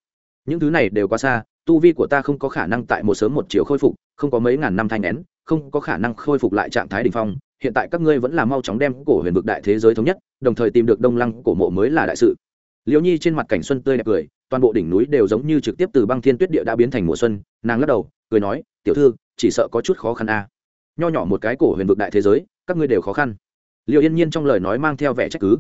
Những thứ này đều quá xa, tu vi của ta không có khả năng tại một sớm một chiều khôi phục, không có mấy ngàn năm thanh nén, không có khả năng khôi phục lại trạng thái đ ỉ n h phong, hiện tại các ngươi vẫn là mau chóng đem cổ huyền vực đại thế giới thống nhất, đồng thời tìm được đông lăng cổ mộ mới là đại sự liễu nhi trên mặt cảnh xuân tươi đẹp cười, toàn bộ đỉnh núi đều giống như trực tiếp từ băng thiên tuyết địa đã biến thành mùa xuân, nàng lắc đầu, cười nói, tiểu thư, chỉ sợ có chút khó khăn a à. nho nhỏ một cái cổ huyền vực đại thế giới, các ngươi đều khó khăn. Liệu yên nhiên trong lời nói mang theo vẻ trách cứ.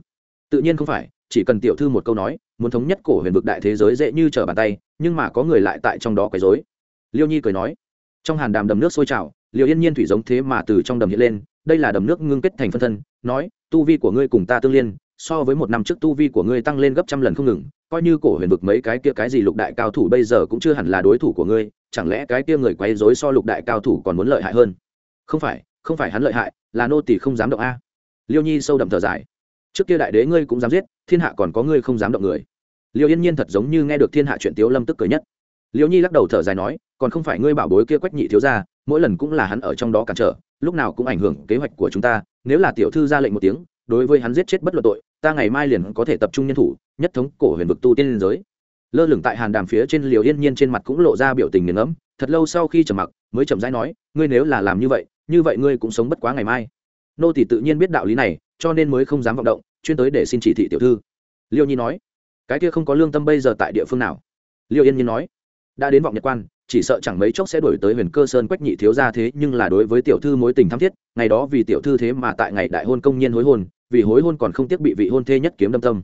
Tự nhiên không phải, chỉ cần tiểu thư một câu nói, muốn thống nhất cổ huyền vực đại thế giới dễ như trở bàn tay, nhưng mà có người lại tại trong đó quấy dối liêu nhi cười nói, trong hàn đàm đầm nước sôi trào liệu yên nhiên thủy giống thế mà từ trong đầm hiện lên, đây là đầm nước ngưng kết thành phân thân, nói, tu vi của ngươi cùng ta tương liên so với một năm trước tu vi của ngươi tăng lên gấp trăm lần không ngừng, coi như cổ huyền vực mấy cái kia cái gì lục đại cao thủ bây giờ cũng chưa hẳn là đối thủ của ngươi, chẳng lẽ cái kia người quấy dối so lục đại cao thủ còn muốn lợi hại hơn? Không phải không phải hắn lợi hại, là nô tỷ không dám động a. Liêu nhi sâu đậm thở dài. Trước kia đại đế ngươi cũng dám giết, thiên hạ còn có ngươi không dám động người. Liêu yên nhiên thật giống như nghe được thiên hạ chuyện tiếu lâm tức cười nhất. Liêu nhi lắc đầu thở dài nói, còn không phải ngươi bảo bối kia quách nhị thiếu ra mỗi lần cũng là hắn ở trong đó cản trở, lúc nào cũng ảnh hưởng kế hoạch của chúng ta, nếu là tiểu thư ra lệnh một tiếng, đối với hắn giết chết bất luận tội ta ngày mai liền có thể tập trung nhân thủ, nhất thống cổ huyền vực tu tiên liên giới. Lơ lửng tại hàn đàm phía trên liều yên nhiên trên mặt cũng lộ ra biểu tình nghiền ngẫm, thật lâu sau khi trầm mặc, mới chậm rãi nói, ngươi nếu là làm như vậy như vậy ngươi cũng sống bất quá ngày mai. Nô tỷ tự nhiên biết đạo lý này, cho nên mới không dám vọng động, chuyên tới để xin chỉ thị tiểu thư. Liêu nhi nói, cái kia không có lương tâm bây giờ tại địa phương nào? Liêu yên nhiên nói, đã đến vọng nhật quan chỉ sợ chẳng mấy chốc sẽ đổi tới huyền cơ sơn quách nhị thiếu ra thế, nhưng là đối với tiểu thư mối tình thắm thiết, ngày đó vì tiểu thư thế mà tại ngày đại hôn công nhiên hối hôn, vì hối hôn còn không tiếc bị vị hôn thê nhất kiếm đâm tâm.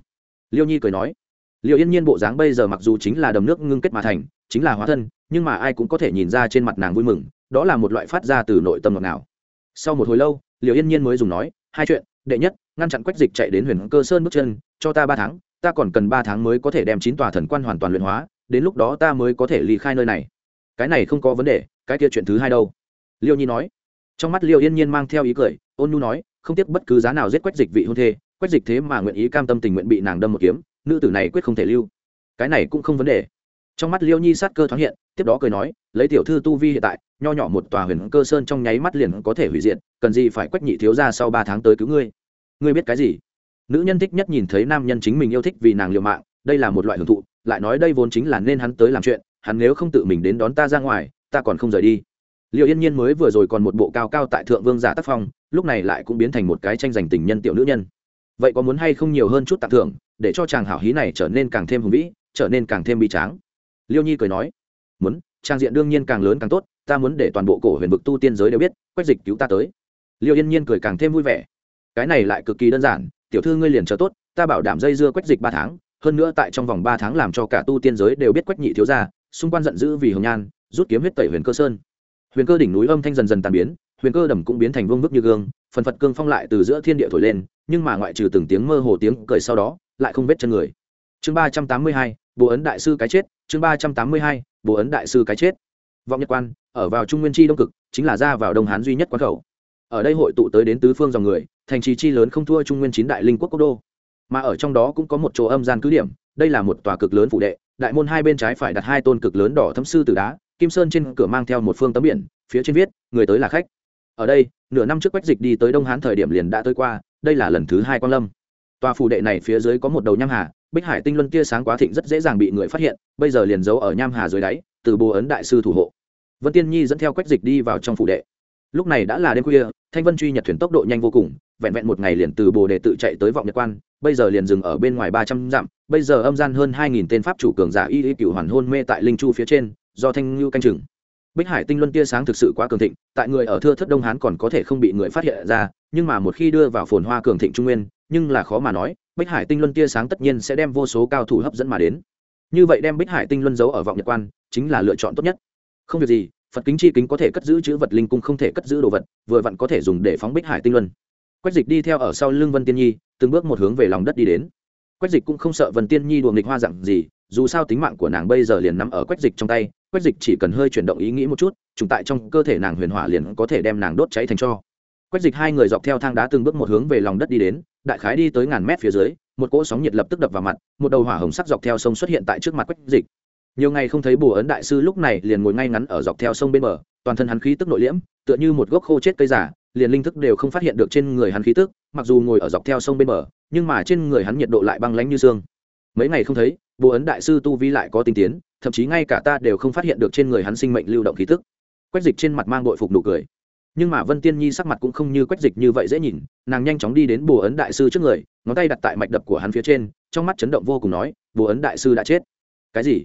Liêu nhi cười nói, liêu yên nhiên bộ dáng bây giờ mặc dù chính là đầm nước ngưng kết mà thành, chính là hóa thân, nhưng mà ai cũng có thể nhìn ra trên mặt nàng vui mừng, đó là một loại phát ra từ nội tâm ngọt nào sau một hồi lâu liệu yên nhiên mới dùng nói, hai chuyện, đệ nhất, ngăn chặn quách dịch chạy đến huyền cơ sơn bước chân, cho ta ba tháng, ta còn cần ba tháng mới có thể đem chín tòa thần quan hoàn toàn luyện hóa, đến lúc đó ta mới có thể ly khai nơi này cái này không có vấn đề, cái kia chuyện thứ hai đâu. Liêu nhi nói. Trong mắt liêu yên nhiên mang theo ý cười, ôn nhu nói, không tiếc bất cứ giá nào giết quách dịch vị hôn thê, quách dịch thế mà nguyện ý cam tâm tình nguyện bị nàng đâm một kiếm, nữ tử này quyết không thể lưu. Cái này cũng không vấn đề. Trong mắt liêu nhi sát cơ thoáng hiện, tiếp đó cười nói, lấy tiểu thư tu vi hiện tại, nho nhỏ một tòa huyền cơ sơn trong nháy mắt liền có thể hủy diệt, cần gì phải quách nhị thiếu ra sau ba tháng tới cứu ngươi? Ngươi biết cái gì? Nữ nhân thích nhất nhìn thấy nam nhân chính mình yêu thích vì nàng liều mạng, đây là một loại hưởng thụ, lại nói đây vốn chính là nên hắn tới làm chuyện hắn nếu không tự mình đến đón ta ra ngoài, ta còn không rời đi. Liệu yên nhiên mới vừa rồi còn một bộ cao cao tại thượng vương giả tác phong, lúc này lại cũng biến thành một cái tranh giành tình nhân tiểu nữ nhân. Vậy có muốn hay không nhiều hơn chút tặng thưởng, để cho chàng hảo hí này trở nên càng thêm hùng vĩ, trở nên càng thêm bi tráng? Liêu nhi cười nói, muốn, trang diện đương nhiên càng lớn càng tốt, ta muốn để toàn bộ cổ huyền vực tu tiên giới đều biết, quách dịch cứu ta tới. Liêu yên nhiên cười càng thêm vui vẻ, cái này lại cực kỳ đơn giản, tiểu thư ngươi liền chờ tốt, ta bảo đảm dây dưa quách dịch ba tháng, hơn nữa tại trong vòng ba tháng làm cho cả tu tiên giới đều biết quách nhị thiếu gia xung quanh giận dữ vì hồng nhan, rút kiếm huyết tẩy huyền cơ sơn. Huyền cơ đỉnh núi âm thanh dần dần tàn biến, huyền cơ đầm cũng biến thành vương vức như gương, phần phật cương phong lại từ giữa thiên địa thổi lên, nhưng mà ngoại trừ từng tiếng mơ hồ tiếng cười sau đó, lại không vết chân người. Chương ba trăm tám mươi hai bố ấn đại sư cái chết, chương ba trăm tám mươi hai bố ấn đại sư cái chết. Vọng nhật quan, ở vào trung nguyên chi đông cực, chính là ra vào đông hán duy nhất quán khẩu. Ở đây hội tụ tới đến tứ phương dòng người, thành trì chi lớn không thua trung nguyên chín đại linh quốc quốc đô. Mà ở trong đó cũng có một chỗ âm gian cứ điểm, đây là một tòa cực lớn phụ đệ đại môn hai bên trái phải đặt hai tôn cực lớn đỏ thấm sư tử đá, kim sơn trên cửa mang theo một phương tấm biển, phía trên viết, người tới là khách. Ở đây, nửa năm trước quách dịch đi tới đông hán thời điểm liền đã tới qua, đây là lần thứ hai quan lâm. Tòa phủ đệ này phía dưới có một đầu nham hà, bích hải tinh luân tia sáng quá thịnh rất dễ dàng bị người phát hiện, bây giờ liền giấu ở nham hà dưới đáy, từ bồ ấn đại sư thủ hộ. Vân tiên nhi dẫn theo quách dịch đi vào trong phủ đệ. Lúc này đã là đêm khuya, thanh vân truy nhật thuyền tốc độ nhanh vô cùng, vẹn vẹn một ngày liền từ bồ đề tự chạy tới vọng nhật quan, bây giờ liền dừng ở bên ngoài ba trăm dặm bây giờ âm gian hơn hai nghìn tên pháp chủ cường giả y y cựu hoàn hôn mê tại linh chu phía trên, do thanh ngưu canh chừng. Bích hải tinh luân tia sáng thực sự quá cường thịnh, tại người ở thưa thất đông hán còn có thể không bị người phát hiện ra, nhưng mà một khi đưa vào phồn hoa cường thịnh trung nguyên, nhưng là khó mà nói, bích hải tinh luân tia sáng tất nhiên sẽ đem vô số cao thủ hấp dẫn mà đến. Như vậy đem bích hải tinh luân giấu ở vọng nhật quan, chính là lựa chọn tốt nhất. Không việc gì, phật kính chi kính có thể cất giữ chữ vật linh cung không thể cất giữ đồ vật, vừa vặn có thể dùng để phóng bích hải tinh luân. Quách dịch đi theo ở sau lưng vân tiên nhi, từng bước một hướng về lòng đất đi đến quách dịch cũng không sợ vân tiên nhi đùa nghịch hoa dặn gì, dù sao tính mạng của nàng bây giờ liền nằm ở quách dịch trong tay, quách dịch chỉ cần hơi chuyển động ý nghĩ một chút, trùng tại trong cơ thể nàng huyền hỏa liền có thể đem nàng đốt cháy thành cho. Quách dịch hai người dọc theo thang đá từng bước một hướng về lòng đất đi đến, đại khái đi tới ngàn mét phía dưới, một cỗ sóng nhiệt lập tức đập vào mặt, một đầu hỏa hồng sắc dọc theo sông xuất hiện tại trước mặt quách dịch. Nhiều ngày không thấy bùa ấn đại sư lúc này liền ngồi ngay ngắn ở dọc theo sông bên bờ, toàn thân hắn khí tức nội liễm, tựa như một gốc khô chết cây giả liền linh thức đều không phát hiện được trên người hắn khí tức, mặc dù ngồi ở dọc theo sông bên bờ, nhưng mà trên người hắn nhiệt độ lại băng lánh như xương. Mấy ngày không thấy, bồ ấn đại sư tu vi lại có tinh tiến, thậm chí ngay cả ta đều không phát hiện được trên người hắn sinh mệnh lưu động khí tức. Quách dịch trên mặt mang bội phục nụ cười. Nhưng mà vân tiên nhi sắc mặt cũng không như quách dịch như vậy dễ nhìn, nàng nhanh chóng đi đến bồ ấn đại sư trước người, ngón tay đặt tại mạch đập của hắn phía trên, trong mắt chấn động vô cùng nói, bồ ấn đại sư đã chết. Cái gì?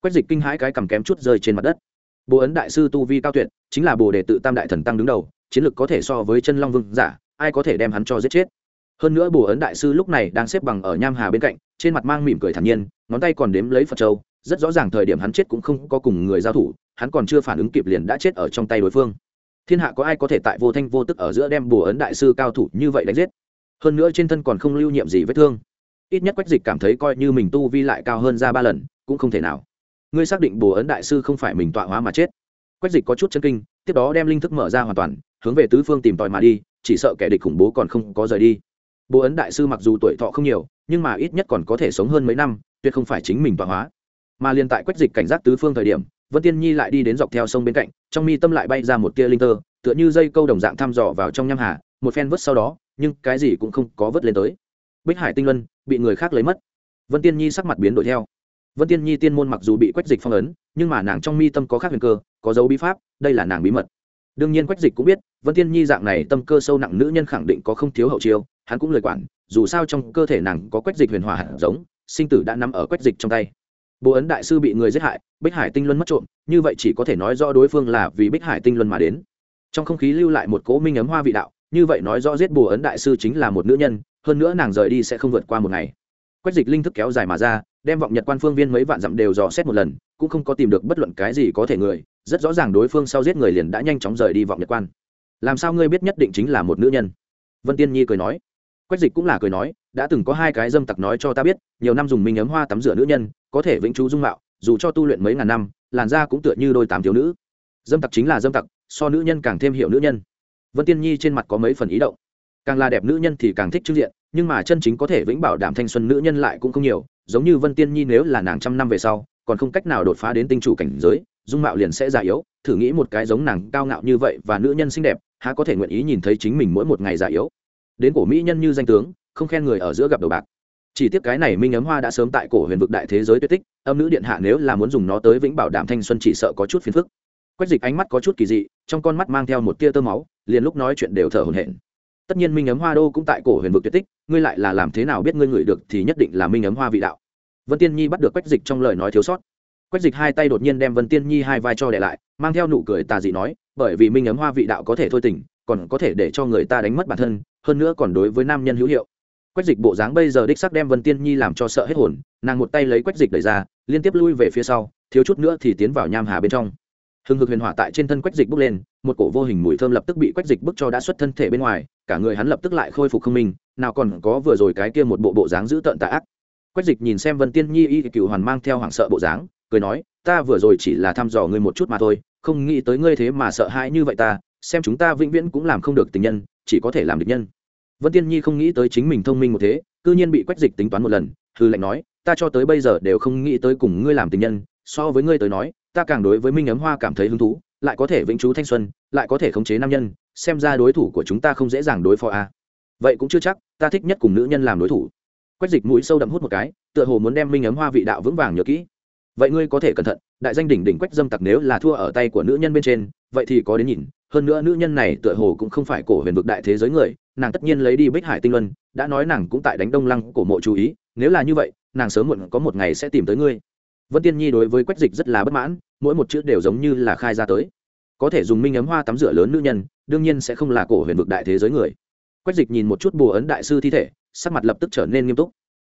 Quách dịch kinh hãi cái cầm kém chút rơi trên mặt đất bồ ấn đại sư tu vi cao tuyệt, chính là bồ đề tự tam đại thần tăng đứng đầu, chiến lược có thể so với chân long vương giả, ai có thể đem hắn cho giết chết? Hơn nữa bồ ấn đại sư lúc này đang xếp bằng ở nham hà bên cạnh, trên mặt mang mỉm cười thản nhiên, ngón tay còn đếm lấy phật châu, rất rõ ràng thời điểm hắn chết cũng không có cùng người giao thủ, hắn còn chưa phản ứng kịp liền đã chết ở trong tay đối phương. Thiên hạ có ai có thể tại vô thanh vô tức ở giữa đem bồ ấn đại sư cao thủ như vậy đánh giết? Hơn nữa trên thân còn không lưu nhiệm gì vết thương. Ít nhất quách dịch cảm thấy coi như mình tu vi lại cao hơn ra ba lần, cũng không thể nào ngươi xác định bồ ấn đại sư không phải mình tọa hóa mà chết. Quách dịch có chút chân kinh, tiếp đó đem linh thức mở ra hoàn toàn, hướng về tứ phương tìm tòi mà đi, chỉ sợ kẻ địch khủng bố còn không có rời đi. Bồ ấn đại sư mặc dù tuổi thọ không nhiều, nhưng mà ít nhất còn có thể sống hơn mấy năm, tuyệt không phải chính mình tọa hóa. Mà liền tại quách dịch cảnh giác tứ phương thời điểm, vân tiên nhi lại đi đến dọc theo sông bên cạnh, trong mi tâm lại bay ra một tia linh tơ, tựa như dây câu đồng dạng thăm dò vào trong nham hà, một phen vớt sau đó, nhưng cái gì cũng không có vớt lên tới. Bích hải tinh luân bị người khác lấy mất. Vân tiên nhi sắc mặt biến đổi theo vân tiên nhi tiên môn mặc dù bị quách dịch phong ấn, nhưng mà nàng trong mi tâm có khác huyền cơ, có dấu bí pháp, đây là nàng bí mật. Đương nhiên quách dịch cũng biết, vân tiên nhi dạng này tâm cơ sâu nặng nữ nhân khẳng định có không thiếu hậu chiêu, hắn cũng lời quản, dù sao trong cơ thể nàng có quách dịch huyền hòa hạt giống, sinh tử đã nằm ở quách dịch trong tay. Bố ấn đại sư bị người giết hại, bích hải tinh luân mất trộm, như vậy chỉ có thể nói rõ đối phương là vì bích hải tinh luân mà đến. Trong không khí lưu lại một cố minh ấm hoa vị đạo, như vậy nói rõ giết bồ ấn đại sư chính là một nữ nhân, hơn nữa nàng rời đi sẽ không vượt qua một ngày quách dịch linh thức kéo dài mà ra, đem vọng nhật quan phương viên mấy vạn dặm đều dò xét một lần, cũng không có tìm được bất luận cái gì có thể người, rất rõ ràng đối phương sau giết người liền đã nhanh chóng rời đi vọng nhật quan. Làm sao ngươi biết nhất định chính là một nữ nhân? Vân tiên nhi cười nói. Quách dịch cũng là cười nói, đã từng có hai cái dâm tặc nói cho ta biết, nhiều năm dùng minh ấm hoa tắm rửa nữ nhân, có thể vĩnh trú dung mạo, dù cho tu luyện mấy ngàn năm, làn da cũng tựa như đôi tám thiếu nữ. Dâm tặc chính là dâm tặc, so nữ nhân càng thêm hiểu nữ nhân. Vân tiên nhi trên mặt có mấy phần ý động. Càng là đẹp nữ nhân thì càng thích trưng diện nhưng mà chân chính có thể vĩnh bảo đảm thanh xuân nữ nhân lại cũng không nhiều, giống như vân tiên nhi nếu là nàng trăm năm về sau, còn không cách nào đột phá đến tinh chủ cảnh giới, dung mạo liền sẽ già yếu, thử nghĩ một cái giống nàng cao ngạo như vậy và nữ nhân xinh đẹp, há có thể nguyện ý nhìn thấy chính mình mỗi một ngày già yếu. Đến cổ mỹ nhân như danh tướng, không khen người ở giữa gặp đầu bạc. Chỉ tiếc cái này minh ấm hoa đã sớm tại cổ huyền vực đại thế giới tuyệt tích, âm nữ điện hạ nếu là muốn dùng nó tới vĩnh bảo đảm thanh xuân chỉ sợ có chút phiền phức. Quách dịch ánh mắt có chút kỳ dị, trong con mắt mang theo một tia tơ máu, liền lúc nói chuyện đều thở hổn hển tất nhiên minh ấm hoa đô cũng tại cổ huyền vực tuyệt tích, ngươi lại là làm thế nào biết ngươi ngửi được thì nhất định là minh ấm hoa vị đạo. Vân tiên nhi bắt được quách dịch trong lời nói thiếu sót. Quách dịch hai tay đột nhiên đem vân tiên nhi hai vai cho để lại, mang theo nụ cười tà dị nói, bởi vì minh ấm hoa vị đạo có thể thôi tỉnh, còn có thể để cho người ta đánh mất bản thân, hơn nữa còn đối với nam nhân hữu hiệu. Quách dịch bộ dáng bây giờ đích sắc đem vân tiên nhi làm cho sợ hết hồn, nàng một tay lấy quách dịch đẩy ra, liên tiếp lui về phía sau, thiếu chút nữa thì tiến vào nham hà bên trong. Hừng hực huyền hỏa tại trên thân quách dịch bước lên, một cổ vô hình mùi thơm lập tức bị quách dịch bước cho đã xuất thân thể bên ngoài cả người hắn lập tức lại khôi phục không minh, nào còn có vừa rồi cái kia một bộ bộ dáng dữ tợn tạ ác. Quách dịch nhìn xem vân tiên nhi y cựu hoàn mang theo hoảng sợ bộ dáng, cười nói, ta vừa rồi chỉ là thăm dò ngươi một chút mà thôi, không nghĩ tới ngươi thế mà sợ hãi như vậy ta, xem chúng ta vĩnh viễn cũng làm không được tình nhân, chỉ có thể làm địch nhân. Vân tiên nhi không nghĩ tới chính mình thông minh một thế, cư nhiên bị quách dịch tính toán một lần, hư lệnh nói, ta cho tới bây giờ đều không nghĩ tới cùng ngươi làm tình nhân, so với ngươi tới nói, ta càng đối với minh ấm hoa cảm thấy hứng thú, lại có thể vĩnh trú thanh xuân, lại có thể khống chế nam nhân xem ra đối thủ của chúng ta không dễ dàng đối phó a à. vậy cũng chưa chắc, ta thích nhất cùng nữ nhân làm đối thủ. Quách dịch mũi sâu đậm hút một cái, tựa hồ muốn đem minh ấm hoa vị đạo vững vàng nhớ kỹ. Vậy ngươi có thể cẩn thận, đại danh đỉnh đỉnh quách dâm tặc nếu là thua ở tay của nữ nhân bên trên, vậy thì có đến nhìn, hơn nữa nữ nhân này tựa hồ cũng không phải cổ huyền vực đại thế giới người, nàng tất nhiên lấy đi bích hải tinh luân, đã nói nàng cũng tại đánh đông lăng cổ mộ chú ý, nếu là như vậy, nàng sớm muộn có một ngày sẽ tìm tới ngươi. Vân tiên nhi đối với quách dịch rất là bất mãn, mỗi một chữ đều giống như là khai ra tới có thể dùng minh ấm hoa tắm rửa lớn nữ nhân, đương nhiên sẽ không là cổ huyền vực đại thế giới người. Quách dịch nhìn một chút bùa ấn đại sư thi thể, sắc mặt lập tức trở nên nghiêm túc.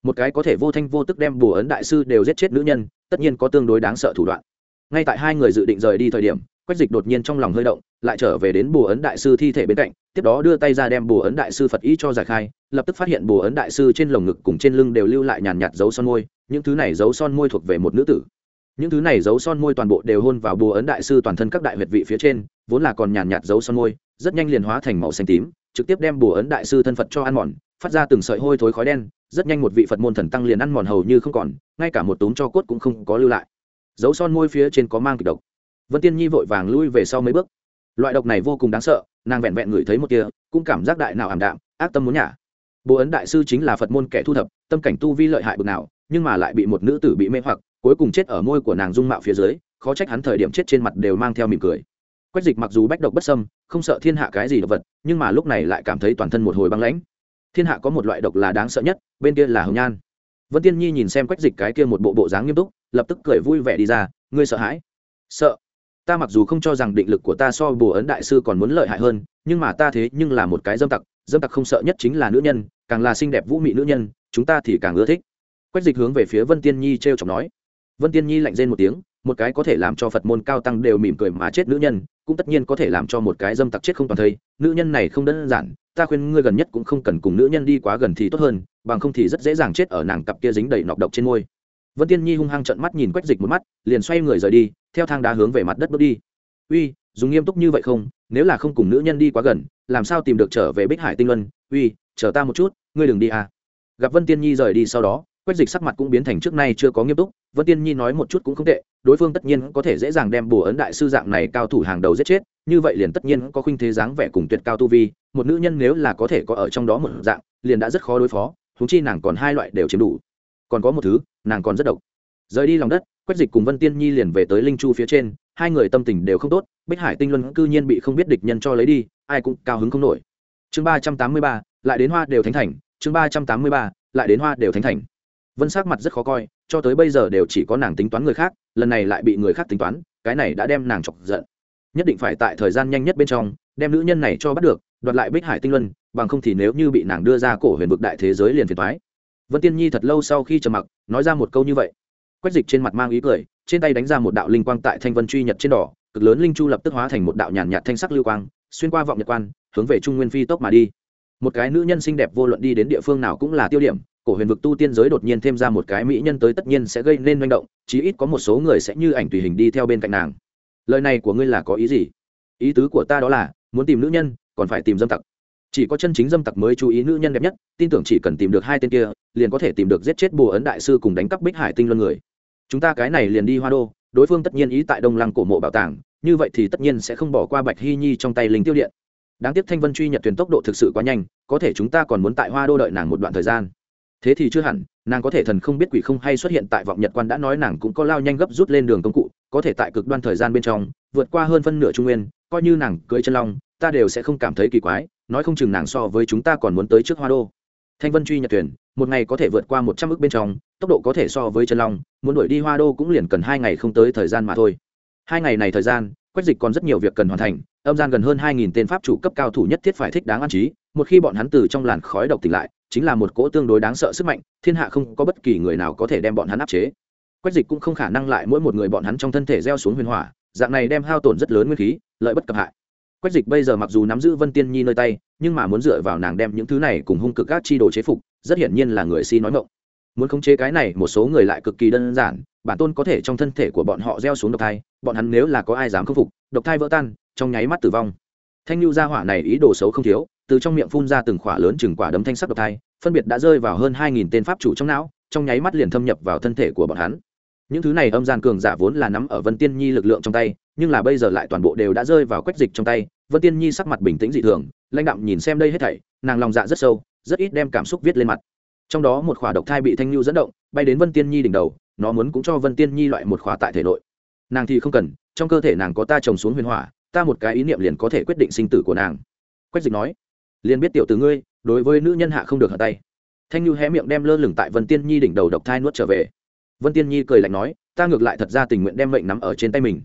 Một cái có thể vô thanh vô tức đem bùa ấn đại sư đều giết chết nữ nhân, tất nhiên có tương đối đáng sợ thủ đoạn. Ngay tại hai người dự định rời đi thời điểm, quách dịch đột nhiên trong lòng hơi động, lại trở về đến bùa ấn đại sư thi thể bên cạnh, tiếp đó đưa tay ra đem bùa ấn đại sư phật ý cho giải khai, lập tức phát hiện bùa ấn đại sư trên lồng ngực cùng trên lưng đều lưu lại nhàn nhạt dấu son môi, những thứ này dấu son môi thuộc về một nữ tử những thứ này dấu son môi toàn bộ đều hôn vào bùa ấn đại sư toàn thân các đại huyệt vị phía trên, vốn là còn nhàn nhạt dấu son môi, rất nhanh liền hóa thành màu xanh tím, trực tiếp đem bùa ấn đại sư thân phật cho ăn mòn, phát ra từng sợi hôi thối khói đen, rất nhanh một vị phật môn thần tăng liền ăn mòn hầu như không còn, ngay cả một túm cho cốt cũng không có lưu lại. Dấu son môi phía trên có mang kịch độc. Vân tiên nhi vội vàng lui về sau mấy bước. Loại độc này vô cùng đáng sợ, nàng vẹn vẹn ngửi thấy một kia cũng cảm giác đại nào ảm đạm, ác tâm muốn nhả. Bố ấn đại sư chính là phật môn kẻ thu thập, tâm cảnh tu vi lợi hại bực nào, nhưng mà lại bị một nữ tử bị mê hoặc cuối cùng chết ở môi của nàng dung mạo phía dưới, khó trách hắn thời điểm chết trên mặt đều mang theo mỉm cười. Quách dịch mặc dù bách độc bất sâm không sợ thiên hạ cái gì độc vật, nhưng mà lúc này lại cảm thấy toàn thân một hồi băng lãnh. Thiên hạ có một loại độc là đáng sợ nhất, bên kia là hồng nhan. Vân tiên nhi nhìn xem quách dịch cái kia một bộ bộ dáng nghiêm túc, lập tức cười vui vẻ đi ra, ngươi sợ hãi? Sợ? Ta mặc dù không cho rằng định lực của ta so bồ ấn đại sư còn muốn lợi hại hơn, nhưng mà ta thế nhưng là một cái dâm tặc dâm tặc không sợ nhất chính là nữ nhân, càng là xinh đẹp vũ mị nữ nhân, chúng ta thì càng ưa thích. Quách dịch hướng về phía vân tiên nhi t r e o chọc nói vân tiên nhi lạnh rên một tiếng, một cái có thể làm cho phật môn cao tăng đều mỉm cười mà chết nữ nhân, cũng tất nhiên có thể làm cho một cái dâm tặc chết không toàn thây. Nữ nhân này không đơn giản, ta khuyên ngươi gần nhất cũng không cần cùng nữ nhân đi quá gần thì tốt hơn, bằng không thì rất dễ dàng chết ở nàng cặp kia dính đầy nọc độc trên môi. Vân tiên nhi hung hăng trận mắt nhìn quách dịch một mắt, liền xoay người rời đi, theo thang đá hướng về mặt đất bước đi. Uy, dùng nghiêm túc như vậy không, nếu là không cùng nữ nhân đi quá gần, làm sao tìm được trở về bích hải tinh luân? Uy, chờ ta một chút, ngươi đừng đi à. Gặp vân tiên nhi rời đi sau đó quách dịch sắc mặt cũng biến thành trước nay chưa có nghiêm túc, vân tiên nhi nói một chút cũng không tệ, đối phương tất nhiên có thể dễ dàng đem bùa ấn đại sư dạng này cao thủ hàng đầu giết chết, như vậy liền tất nhiên có khuynh thế dáng vẻ cùng tuyệt cao tu vi, một nữ nhân nếu là có thể có ở trong đó một dạng, liền đã rất khó đối phó thúng chi nàng còn hai loại đều chiếm đủ. Còn có một thứ, nàng còn rất độc. Rời đi lòng đất, quách dịch cùng vân tiên nhi liền về tới linh chu phía trên, hai người tâm tình đều không tốt, bích hải tinh luân cư nhiên bị không biết địch nhân cho lấy đi, ai cũng cao hứng không nổi. Chương ba trăm tám mươi ba, lại đến hoa đều thánh thành, chương ba trăm tám mươi ba, lại đến hoa đều thánh thành vân sắc mặt rất khó coi, cho tới bây giờ đều chỉ có nàng tính toán người khác, lần này lại bị người khác tính toán, cái này đã đem nàng chọc giận. Nhất định phải tại thời gian nhanh nhất bên trong, đem nữ nhân này cho bắt được, đoạt lại bích hải tinh luân, bằng không thì nếu như bị nàng đưa ra cổ huyền vực đại thế giới liền phiền thoái vân tiên nhi thật lâu sau khi trầm mặc, nói ra một câu như vậy. Quách dịch trên mặt mang ý cười, trên tay đánh ra một đạo linh quang tại thanh vân truy nhật trên đỏ, cực lớn linh chu lập tức hóa thành một đạo nhàn nhạt thanh sắc lưu quang, xuyên qua vọng nhật quan, hướng về trung nguyên phi tốc mà đi. Một cái nữ nhân xinh đẹp vô luận đi đến địa phương nào cũng là tiêu điểm cổ huyền vực tu tiên giới đột nhiên thêm ra một cái mỹ nhân tới tất nhiên sẽ gây nên manh động, chí ít có một số người sẽ như ảnh tùy hình đi theo bên cạnh nàng. Lời này của ngươi là có ý gì? Ý tứ của ta đó là, muốn tìm nữ nhân, còn phải tìm dâm tặc. Chỉ có chân chính dâm tặc mới chú ý nữ nhân đẹp nhất, tin tưởng chỉ cần tìm được hai tên kia, liền có thể tìm được giết chết bùa ấn đại sư cùng đánh cắp bích hải tinh luân người. Chúng ta cái này liền đi hoa đô, đối phương tất nhiên ý tại đông lăng cổ mộ bảo tàng, như vậy thì tất nhiên sẽ không bỏ qua bạch hy nhi trong tay linh tiêu điện. Đáng tiếc thanh vân truy nhật thuyền tốc độ thực sự quá nhanh, có thể chúng ta còn muốn tại hoa đô đợi nàng một đoạn thời gian thế thì chưa hẳn, nàng có thể thần không biết quỷ không hay xuất hiện tại vọng nhật quan đã nói nàng cũng có lao nhanh gấp rút lên đường công cụ, có thể tại cực đoan thời gian bên trong, vượt qua hơn phân nửa trung nguyên, coi như nàng cưới chân long, ta đều sẽ không cảm thấy kỳ quái, nói không chừng nàng so với chúng ta còn muốn tới trước hoa đô. Thanh vân truy nhật tuyển, một ngày có thể vượt qua một trăm ước bên trong, tốc độ có thể so với chân long, muốn đuổi đi hoa đô cũng liền cần hai ngày không tới thời gian mà thôi. Hai ngày này thời gian, quách dịch còn rất nhiều việc cần hoàn thành, âm gian gần hơn hai nghìn tên pháp chủ cấp cao thủ nhất thiết phải thích đáng an trí một khi bọn hắn từ trong làn khói độc tỉnh lại, chính là một cỗ tương đối đáng sợ sức mạnh, thiên hạ không có bất kỳ người nào có thể đem bọn hắn áp chế. Quách dịch cũng không khả năng lại mỗi một người bọn hắn trong thân thể gieo xuống huyền hỏa, dạng này đem hao tổn rất lớn nguyên khí, lợi bất cập hại. Quách dịch bây giờ mặc dù nắm giữ vân tiên nhi nơi tay, nhưng mà muốn dựa vào nàng đem những thứ này cùng hung cực các chi đồ chế phục, rất hiển nhiên là người si nói mộng muốn khống chế cái này, một số người lại cực kỳ đơn giản, bản tôn có thể trong thân thể của bọn họ gieo xuống độc thai, bọn hắn nếu là có ai dám khâm phục, độc thai vỡ tan, trong nháy mắt tử vong thanh lưu gia hỏa này ý đồ xấu không thiếu, từ trong miệng phun ra từng khỏa lớn chừng quả đấm thanh sắc độc thai, phân biệt đã rơi vào hơn hai nghìn tên pháp chủ trong não, trong nháy mắt liền thâm nhập vào thân thể của bọn hắn. Những thứ này âm gian cường giả vốn là nắm ở vân tiên nhi lực lượng trong tay, nhưng là bây giờ lại toàn bộ đều đã rơi vào quách dịch trong tay, vân tiên nhi sắc mặt bình tĩnh dị thường, lãnh đạm nhìn xem đây hết thảy, nàng lòng dạ rất sâu, rất ít đem cảm xúc viết lên mặt. Trong đó một khỏa độc thai bị thanh lưu dẫn động, bay đến vân tiên nhi đỉnh đầu, nó muốn cũng cho vân tiên nhi loại một khỏa tại thể nội. Nàng thì không cần, trong cơ thể nàng có ta trồng xuống huyền hỏa ta một cái ý niệm liền có thể quyết định sinh tử của nàng. Quách dịch nói, liền biết tiểu từ ngươi, đối với nữ nhân hạ không được hở tay. Thanh nhu hé miệng đem lơ lửng tại vân tiên nhi đỉnh đầu độc thai nuốt trở về. Vân tiên nhi cười lạnh nói, ta ngược lại thật ra tình nguyện đem mệnh nắm ở trên tay mình.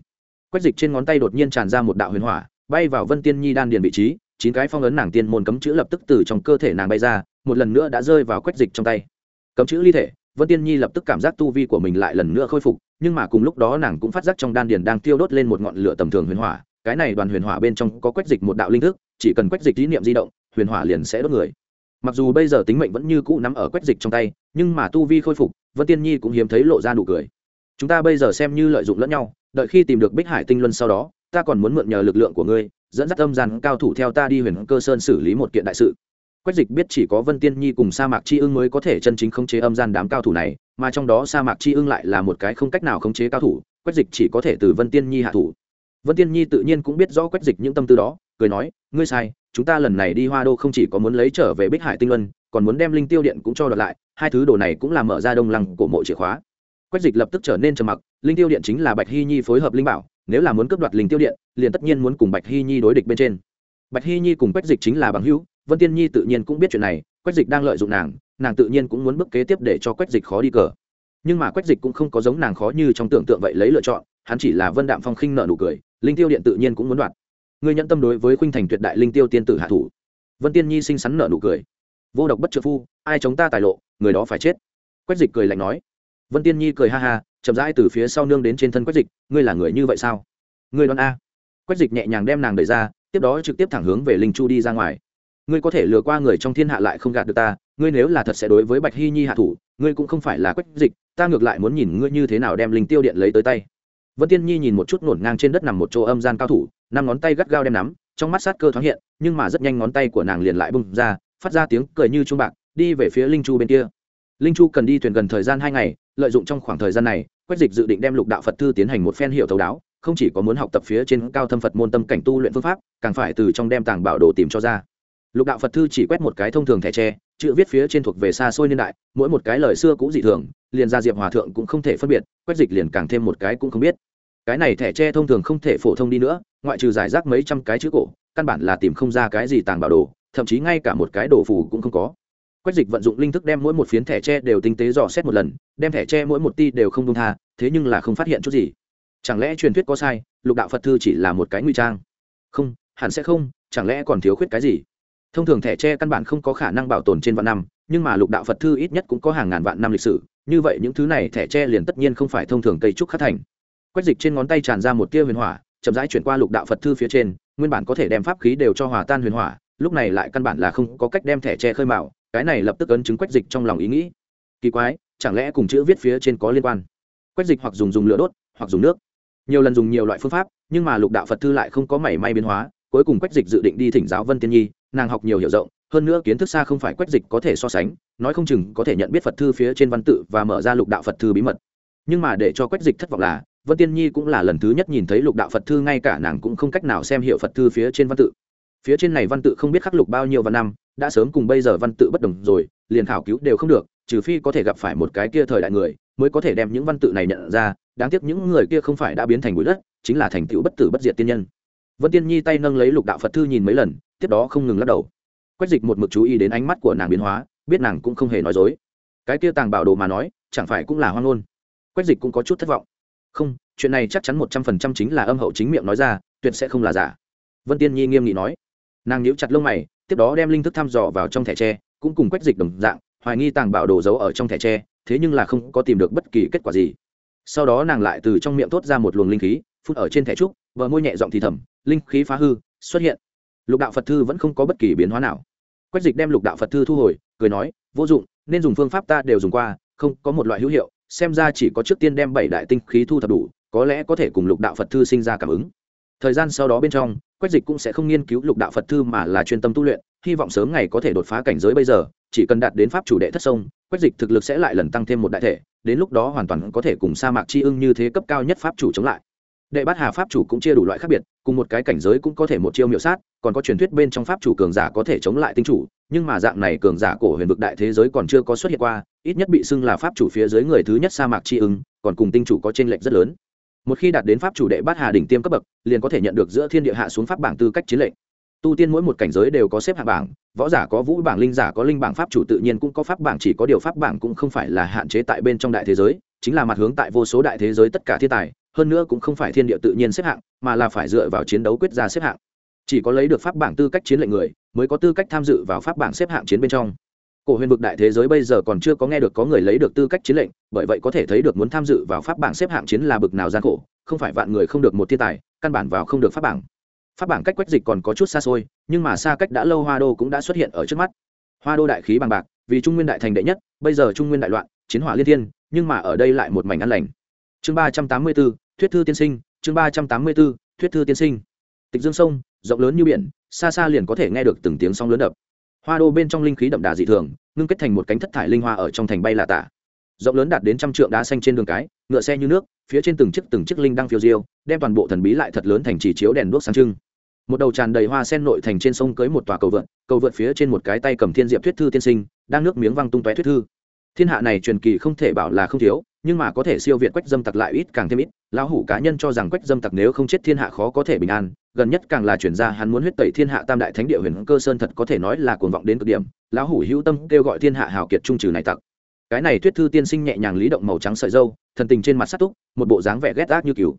Quách dịch trên ngón tay đột nhiên tràn ra một đạo huyền hỏa, bay vào vân tiên nhi đan điền vị trí, chín cái phong ấn nàng tiên môn cấm chữ lập tức từ trong cơ thể nàng bay ra, một lần nữa đã rơi vào quách dịch trong tay. Cấm chữ ly thể, vân tiên nhi lập tức cảm giác tu vi của mình lại lần nữa khôi phục, nhưng mà cùng lúc đó nàng cũng phát giác trong đan điền đang tiêu đốt lên một ngọn lửa tầm thường huyền hỏa cái này đoàn huyền hỏa bên trong có quách dịch một đạo linh thức, chỉ cần quách dịch ý niệm di động, huyền hỏa liền sẽ đốt người. Mặc dù bây giờ tính mệnh vẫn như cũ nắm ở quách dịch trong tay, nhưng mà tu vi khôi phục, vân tiên nhi cũng hiếm thấy lộ ra nụ cười. Chúng ta bây giờ xem như lợi dụng lẫn nhau, đợi khi tìm được bích hải tinh luân sau đó, ta còn muốn mượn nhờ lực lượng của ngươi, dẫn dắt âm gian cao thủ theo ta đi huyền cơ sơn xử lý một kiện đại sự. Quách dịch biết chỉ có vân tiên nhi cùng sa mạc c ưng mới có thể chân chính khống chế âm gian đám cao thủ này, mà trong đó sa mạc c ưng lại là một cái không cách nào khống chế cao thủ, quách dịch chỉ có thể từ vân tiên nhi hạ thủ vân tiên nhi tự nhiên cũng biết rõ quách dịch những tâm tư đó, cười nói, ngươi sai, chúng ta lần này đi hoa đô không chỉ có muốn lấy trở về bích hải tinh luân, còn muốn đem linh tiêu điện cũng cho đợt lại, hai thứ đồ này cũng là mở ra đông lăng của mộ chìa khóa. Quách dịch lập tức trở nên trầm mặc, linh tiêu điện chính là bạch hy nhi phối hợp linh bảo, nếu là muốn cướp đoạt linh tiêu điện, liền tất nhiên muốn cùng bạch hy nhi đối địch bên trên. Bạch hy nhi cùng quách dịch chính là bằng hữu, vân tiên nhi tự nhiên cũng biết chuyện này quách dịch đang lợi dụng nàng nàng tự nhiên cũng muốn bước kế tiếp để cho quách dịch khó đi cờ. Nhưng mà quách dịch cũng không có giống nàng khó như trong tưởng tượng vậy lấy lựa chọn, hắn chỉ là vân đạm phong khinh nợ nụ cười linh tiêu điện tự nhiên cũng muốn đoạt. Ngươi nhận tâm đối với khuynh thành tuyệt đại linh tiêu tiên tử hạ thủ. Vân tiên nhi xinh xắn nở nụ cười. Vô độc bất trợ phu, ai chống ta tài lộ, người đó phải chết. Quách dịch cười lạnh nói. Vân tiên nhi cười ha ha, chậm rãi từ phía sau nương đến trên thân quách dịch, ngươi là người như vậy sao? Ngươi đoán a. Quách dịch nhẹ nhàng đem nàng đẩy ra, tiếp đó trực tiếp thẳng hướng về linh chu đi ra ngoài. Ngươi có thể lừa qua người trong thiên hạ lại không gạt được ta, ngươi nếu là thật sẽ đối với bạch hy nhi hạ thủ, ngươi cũng không phải là quách dịch, ta ngược lại muốn nhìn ngươi như thế nào đem linh tiêu điện lấy tới tay vân tiên nhi nhìn một chút ngổn ngang trên đất nằm một chỗ âm gian cao thủ, năm ngón tay gắt gao đem nắm, trong mắt sát cơ thoáng hiện, nhưng mà rất nhanh ngón tay của nàng liền lại bung ra, phát ra tiếng cười như chuông bạc, đi về phía linh chu bên kia. Linh chu cần đi thuyền gần thời gian hai ngày, lợi dụng trong khoảng thời gian này, quách dịch dự định đem lục đạo phật thư tiến hành một phen hiệu thấu đáo, không chỉ có muốn học tập phía trên cao thâm phật môn tâm cảnh tu luyện phương pháp, càng phải từ trong đem tàng bảo đồ tìm cho ra. Lục đạo phật thư chỉ quét một cái thông thường thẻ tre, chữ viết phía trên thuộc về xa xôi niên đại, mỗi một cái lời xưa cũng dị thường, liền ra diệp hòa thượng cũng không thể phân biệt, quách dịch liền càng thêm một cái cũng không biết cái này thẻ tre thông thường không thể phổ thông đi nữa, ngoại trừ giải rác mấy trăm cái chữ cổ, căn bản là tìm không ra cái gì tàng bảo đồ, thậm chí ngay cả một cái đồ phù cũng không có. Quách dịch vận dụng linh thức đem mỗi một phiến thẻ tre đều tinh tế dò xét một lần, đem thẻ tre mỗi một ti đều không đông tha, thế nhưng là không phát hiện chút gì. Chẳng lẽ truyền thuyết có sai, lục đạo phật thư chỉ là một cái nguy trang? Không, hẳn sẽ không, chẳng lẽ còn thiếu khuyết cái gì? Thông thường thẻ tre căn bản không có khả năng bảo tồn trên vạn năm, nhưng mà lục đạo phật thư ít nhất cũng có hàng ngàn vạn năm lịch sử, như vậy những thứ này thẻ tre liền tất nhiên không phải thông thường cây trúc khắc thành quách dịch trên ngón tay tràn ra một tia huyền hỏa, chậm rãi chuyển qua lục đạo phật thư phía trên, nguyên bản có thể đem pháp khí đều cho hòa tan huyền hỏa, lúc này lại căn bản là không có cách đem thẻ tre khơi mạo cái này lập tức ấn chứng quách dịch trong lòng ý nghĩ. Kỳ quái, chẳng lẽ cùng chữ viết phía trên có liên quan? Quách dịch hoặc dùng dùng lửa đốt, hoặc dùng nước. Nhiều lần dùng nhiều loại phương pháp, nhưng mà lục đạo phật thư lại không có mảy may biến hóa, cuối cùng quách dịch dự định đi thỉnh giáo vân tiên nhi, nàng học nhiều hiểu rộng, hơn nữa kiến thức xa không phải quách dịch có thể so sánh, nói không chừng có thể nhận biết phật thư phía trên văn tự và mở ra lục đạo phật thư bí mật. Nhưng mà để cho quách dịch thất vọng là vân tiên nhi cũng là lần thứ nhất nhìn thấy lục đạo phật thư, ngay cả nàng cũng không cách nào xem hiệu phật thư phía trên văn tự. Phía trên này văn tự không biết khắc lục bao nhiêu văn năm, đã sớm cùng bây giờ văn tự bất đồng rồi, liền khảo cứu đều không được, trừ phi có thể gặp phải một cái kia thời đại người, mới có thể đem những văn tự này nhận ra. Đáng tiếc những người kia không phải đã biến thành bụi đất, chính là thành tựu bất tử bất diệt tiên nhân. Vân tiên nhi tay nâng lấy lục đạo phật thư nhìn mấy lần, tiếp đó không ngừng lắc đầu. Quách dịch một mực chú ý đến ánh mắt của nàng biến hóa, biết nàng cũng không hề nói dối. Cái kia tàng bảo đồ mà nói, chẳng phải cũng là hoang ngôn. Quách dịch cũng có chút thất vọng không, chuyện này chắc chắn một trăm phần trăm chính là âm hậu chính miệng nói ra, tuyệt sẽ không là giả. Vân tiên nhi nghiêm nghị nói. Nàng nhíu chặt lông mày, tiếp đó đem linh thức thăm dò vào trong thẻ tre, cũng cùng quách dịch đồng dạng, hoài nghi tàng bảo đồ giấu ở trong thẻ tre, thế nhưng là không có tìm được bất kỳ kết quả gì. Sau đó nàng lại từ trong miệng thốt ra một luồng linh khí, phun ở trên thẻ trúc vợ môi nhẹ giọng thì thầm, linh khí phá hư, xuất hiện. Lục đạo phật thư vẫn không có bất kỳ biến hóa nào. Quách dịch đem lục đạo phật thư thu hồi, cười nói, vô dụng, nên dùng phương pháp ta đều dùng qua, không có một loại hữu hiệu xem ra chỉ có trước tiên đem bảy đại tinh khí thu thập đủ, có lẽ có thể cùng lục đạo phật thư sinh ra cảm ứng. Thời gian sau đó bên trong, quách dịch cũng sẽ không nghiên cứu lục đạo phật thư mà là chuyên tâm tu luyện, hy vọng sớm ngày có thể đột phá cảnh giới bây giờ, chỉ cần đạt đến pháp chủ đệ thất sông, quách dịch thực lực sẽ lại lần tăng thêm một đại thể, đến lúc đó hoàn toàn có thể cùng sa mạc c h i ưng như thế cấp cao nhất pháp chủ chống lại đệ bát hà pháp chủ cũng chia đủ loại khác biệt, cùng một cái cảnh giới cũng có thể một chiêu miểu sát, còn có truyền thuyết bên trong pháp chủ cường giả có thể chống lại tinh chủ, nhưng mà dạng này cường giả cổ huyền vực đại thế giới còn chưa có xuất hiện qua, ít nhất bị xưng là pháp chủ phía dưới người thứ nhất sa mạc c h i ứng còn cùng tinh chủ có t r ê n lệch rất lớn. Một khi đạt đến pháp chủ đệ bát hà đỉnh tiêm cấp bậc, liền có thể nhận được giữa thiên địa hạ xuống pháp bảng tư cách chiến lệnh. Tu tiên mỗi một cảnh giới đều có xếp hạ bảng, võ giả có vũ bảng, linh giả có linh bảng, pháp chủ tự nhiên cũng có pháp bảng, chỉ có điều pháp bảng cũng không phải là hạn chế tại bên trong đại thế giới, chính là mặt hướng tại vô số đại thế giới tất cả thiên tài hơn nữa cũng không phải thiên địa tự nhiên xếp hạng, mà là phải dựa vào chiến đấu quyết ra xếp hạng. Chỉ có lấy được pháp bảng tư cách chiến lệnh người, mới có tư cách tham dự vào pháp bảng xếp hạng chiến bên trong. Cổ huyền vực đại thế giới bây giờ còn chưa có nghe được có người lấy được tư cách chiến lệnh, bởi vậy có thể thấy được muốn tham dự vào pháp bảng xếp hạng chiến là bực nào gian khổ, không phải vạn người không được một thiên tài, căn bản vào không được pháp bảng. Pháp bảng cách quách dịch còn có chút xa xôi, nhưng mà xa cách đã lâu hoa đô cũng đã xuất hiện ở trước mắt. Hoa đô đại khí bằng bạc, vì trung nguyên đại thành đệ nhất, bây giờ trung nguyên đại loạn, chiến hỏa liên thiên, nhưng mà ở đây lại một mảnh ăn lành. Chương ba trăm tám mươi bốn thuyết thư tiên sinh, chương ba trăm tám mươi b ố thuyết thư tiên sinh. Tịch dương sông, rộng lớn như biển, xa xa liền có thể nghe được từng tiếng sóng lớn đập. Hoa đô bên trong linh khí đậm đà dị thường, ngưng kết thành một cánh thất thải linh hoa ở trong thành bay là tả. Rộng lớn đạt đến trăm trượng đá xanh trên đường cái, ngựa xe như nước, phía trên từng chiếc từng chiếc linh đang phiêu diêu, đem toàn bộ thần bí lại thật lớn thành chỉ chiếu đèn đuốc sáng trưng. Một đầu tràn đầy hoa sen nội thành trên sông cưới một tòa cầu vượt cầu vượt phía trên một cái tay cầm thiên diệp thuyết thư tiên sinh, đang nước miếng văng tung tóe thuyết thư. Thiên hạ này truyền kỳ không thể bảo là không thiếu nhưng mà có thể siêu việt quách dâm tặc lại ít càng thêm ít. Lão hủ cá nhân cho rằng quách dâm tặc nếu không chết thiên hạ khó có thể bình an. Gần nhất càng là chuyển ra hắn muốn huyết tẩy thiên hạ tam đại thánh địa huyền cơ sơn thật có thể nói là cuồng vọng đến cực điểm. Lão hủ hữu tâm kêu gọi thiên hạ hào kiệt trung trừ này tặc. Cái này thuyết thư tiên sinh nhẹ nhàng lý động màu trắng sợi dâu, thần tình trên mặt sát túc, một bộ dáng vẻ ghét ác như cừu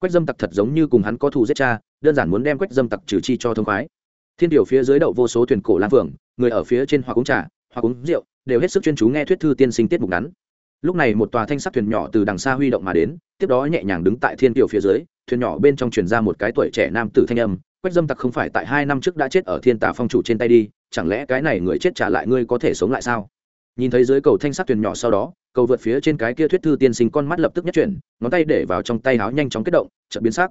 quách dâm tặc thật giống như cùng hắn có thù giết cha, đơn giản muốn đem quách dâm tặc trừ chi cho thông khoái. Thiên điều phía dưới đậu vô số thuyền cổ lan phượng, người ở phía trên hoặc uống trà, hoặc uống rượu, đều hết sức chuyên chú nghe thuyết thư tiên sinh tiết mục ngắn lúc này một tòa thanh sắt thuyền nhỏ từ đằng xa huy động mà đến, tiếp đó nhẹ nhàng đứng tại thiên kiều phía dưới, thuyền nhỏ bên trong truyền ra một cái tuổi trẻ nam tử thanh âm, quách dâm tặc không phải tại hai năm trước đã chết ở thiên tà phong chủ trên tay đi, chẳng lẽ cái này người chết trả lại ngươi có thể sống lại sao? Nhìn thấy dưới cầu thanh sắt thuyền nhỏ sau đó, cầu vượt phía trên cái kia thuyết thư tiên sinh con mắt lập tức nhất chuyển, ngón tay để vào trong tay áo nhanh chóng kết động, chợt biến sắc.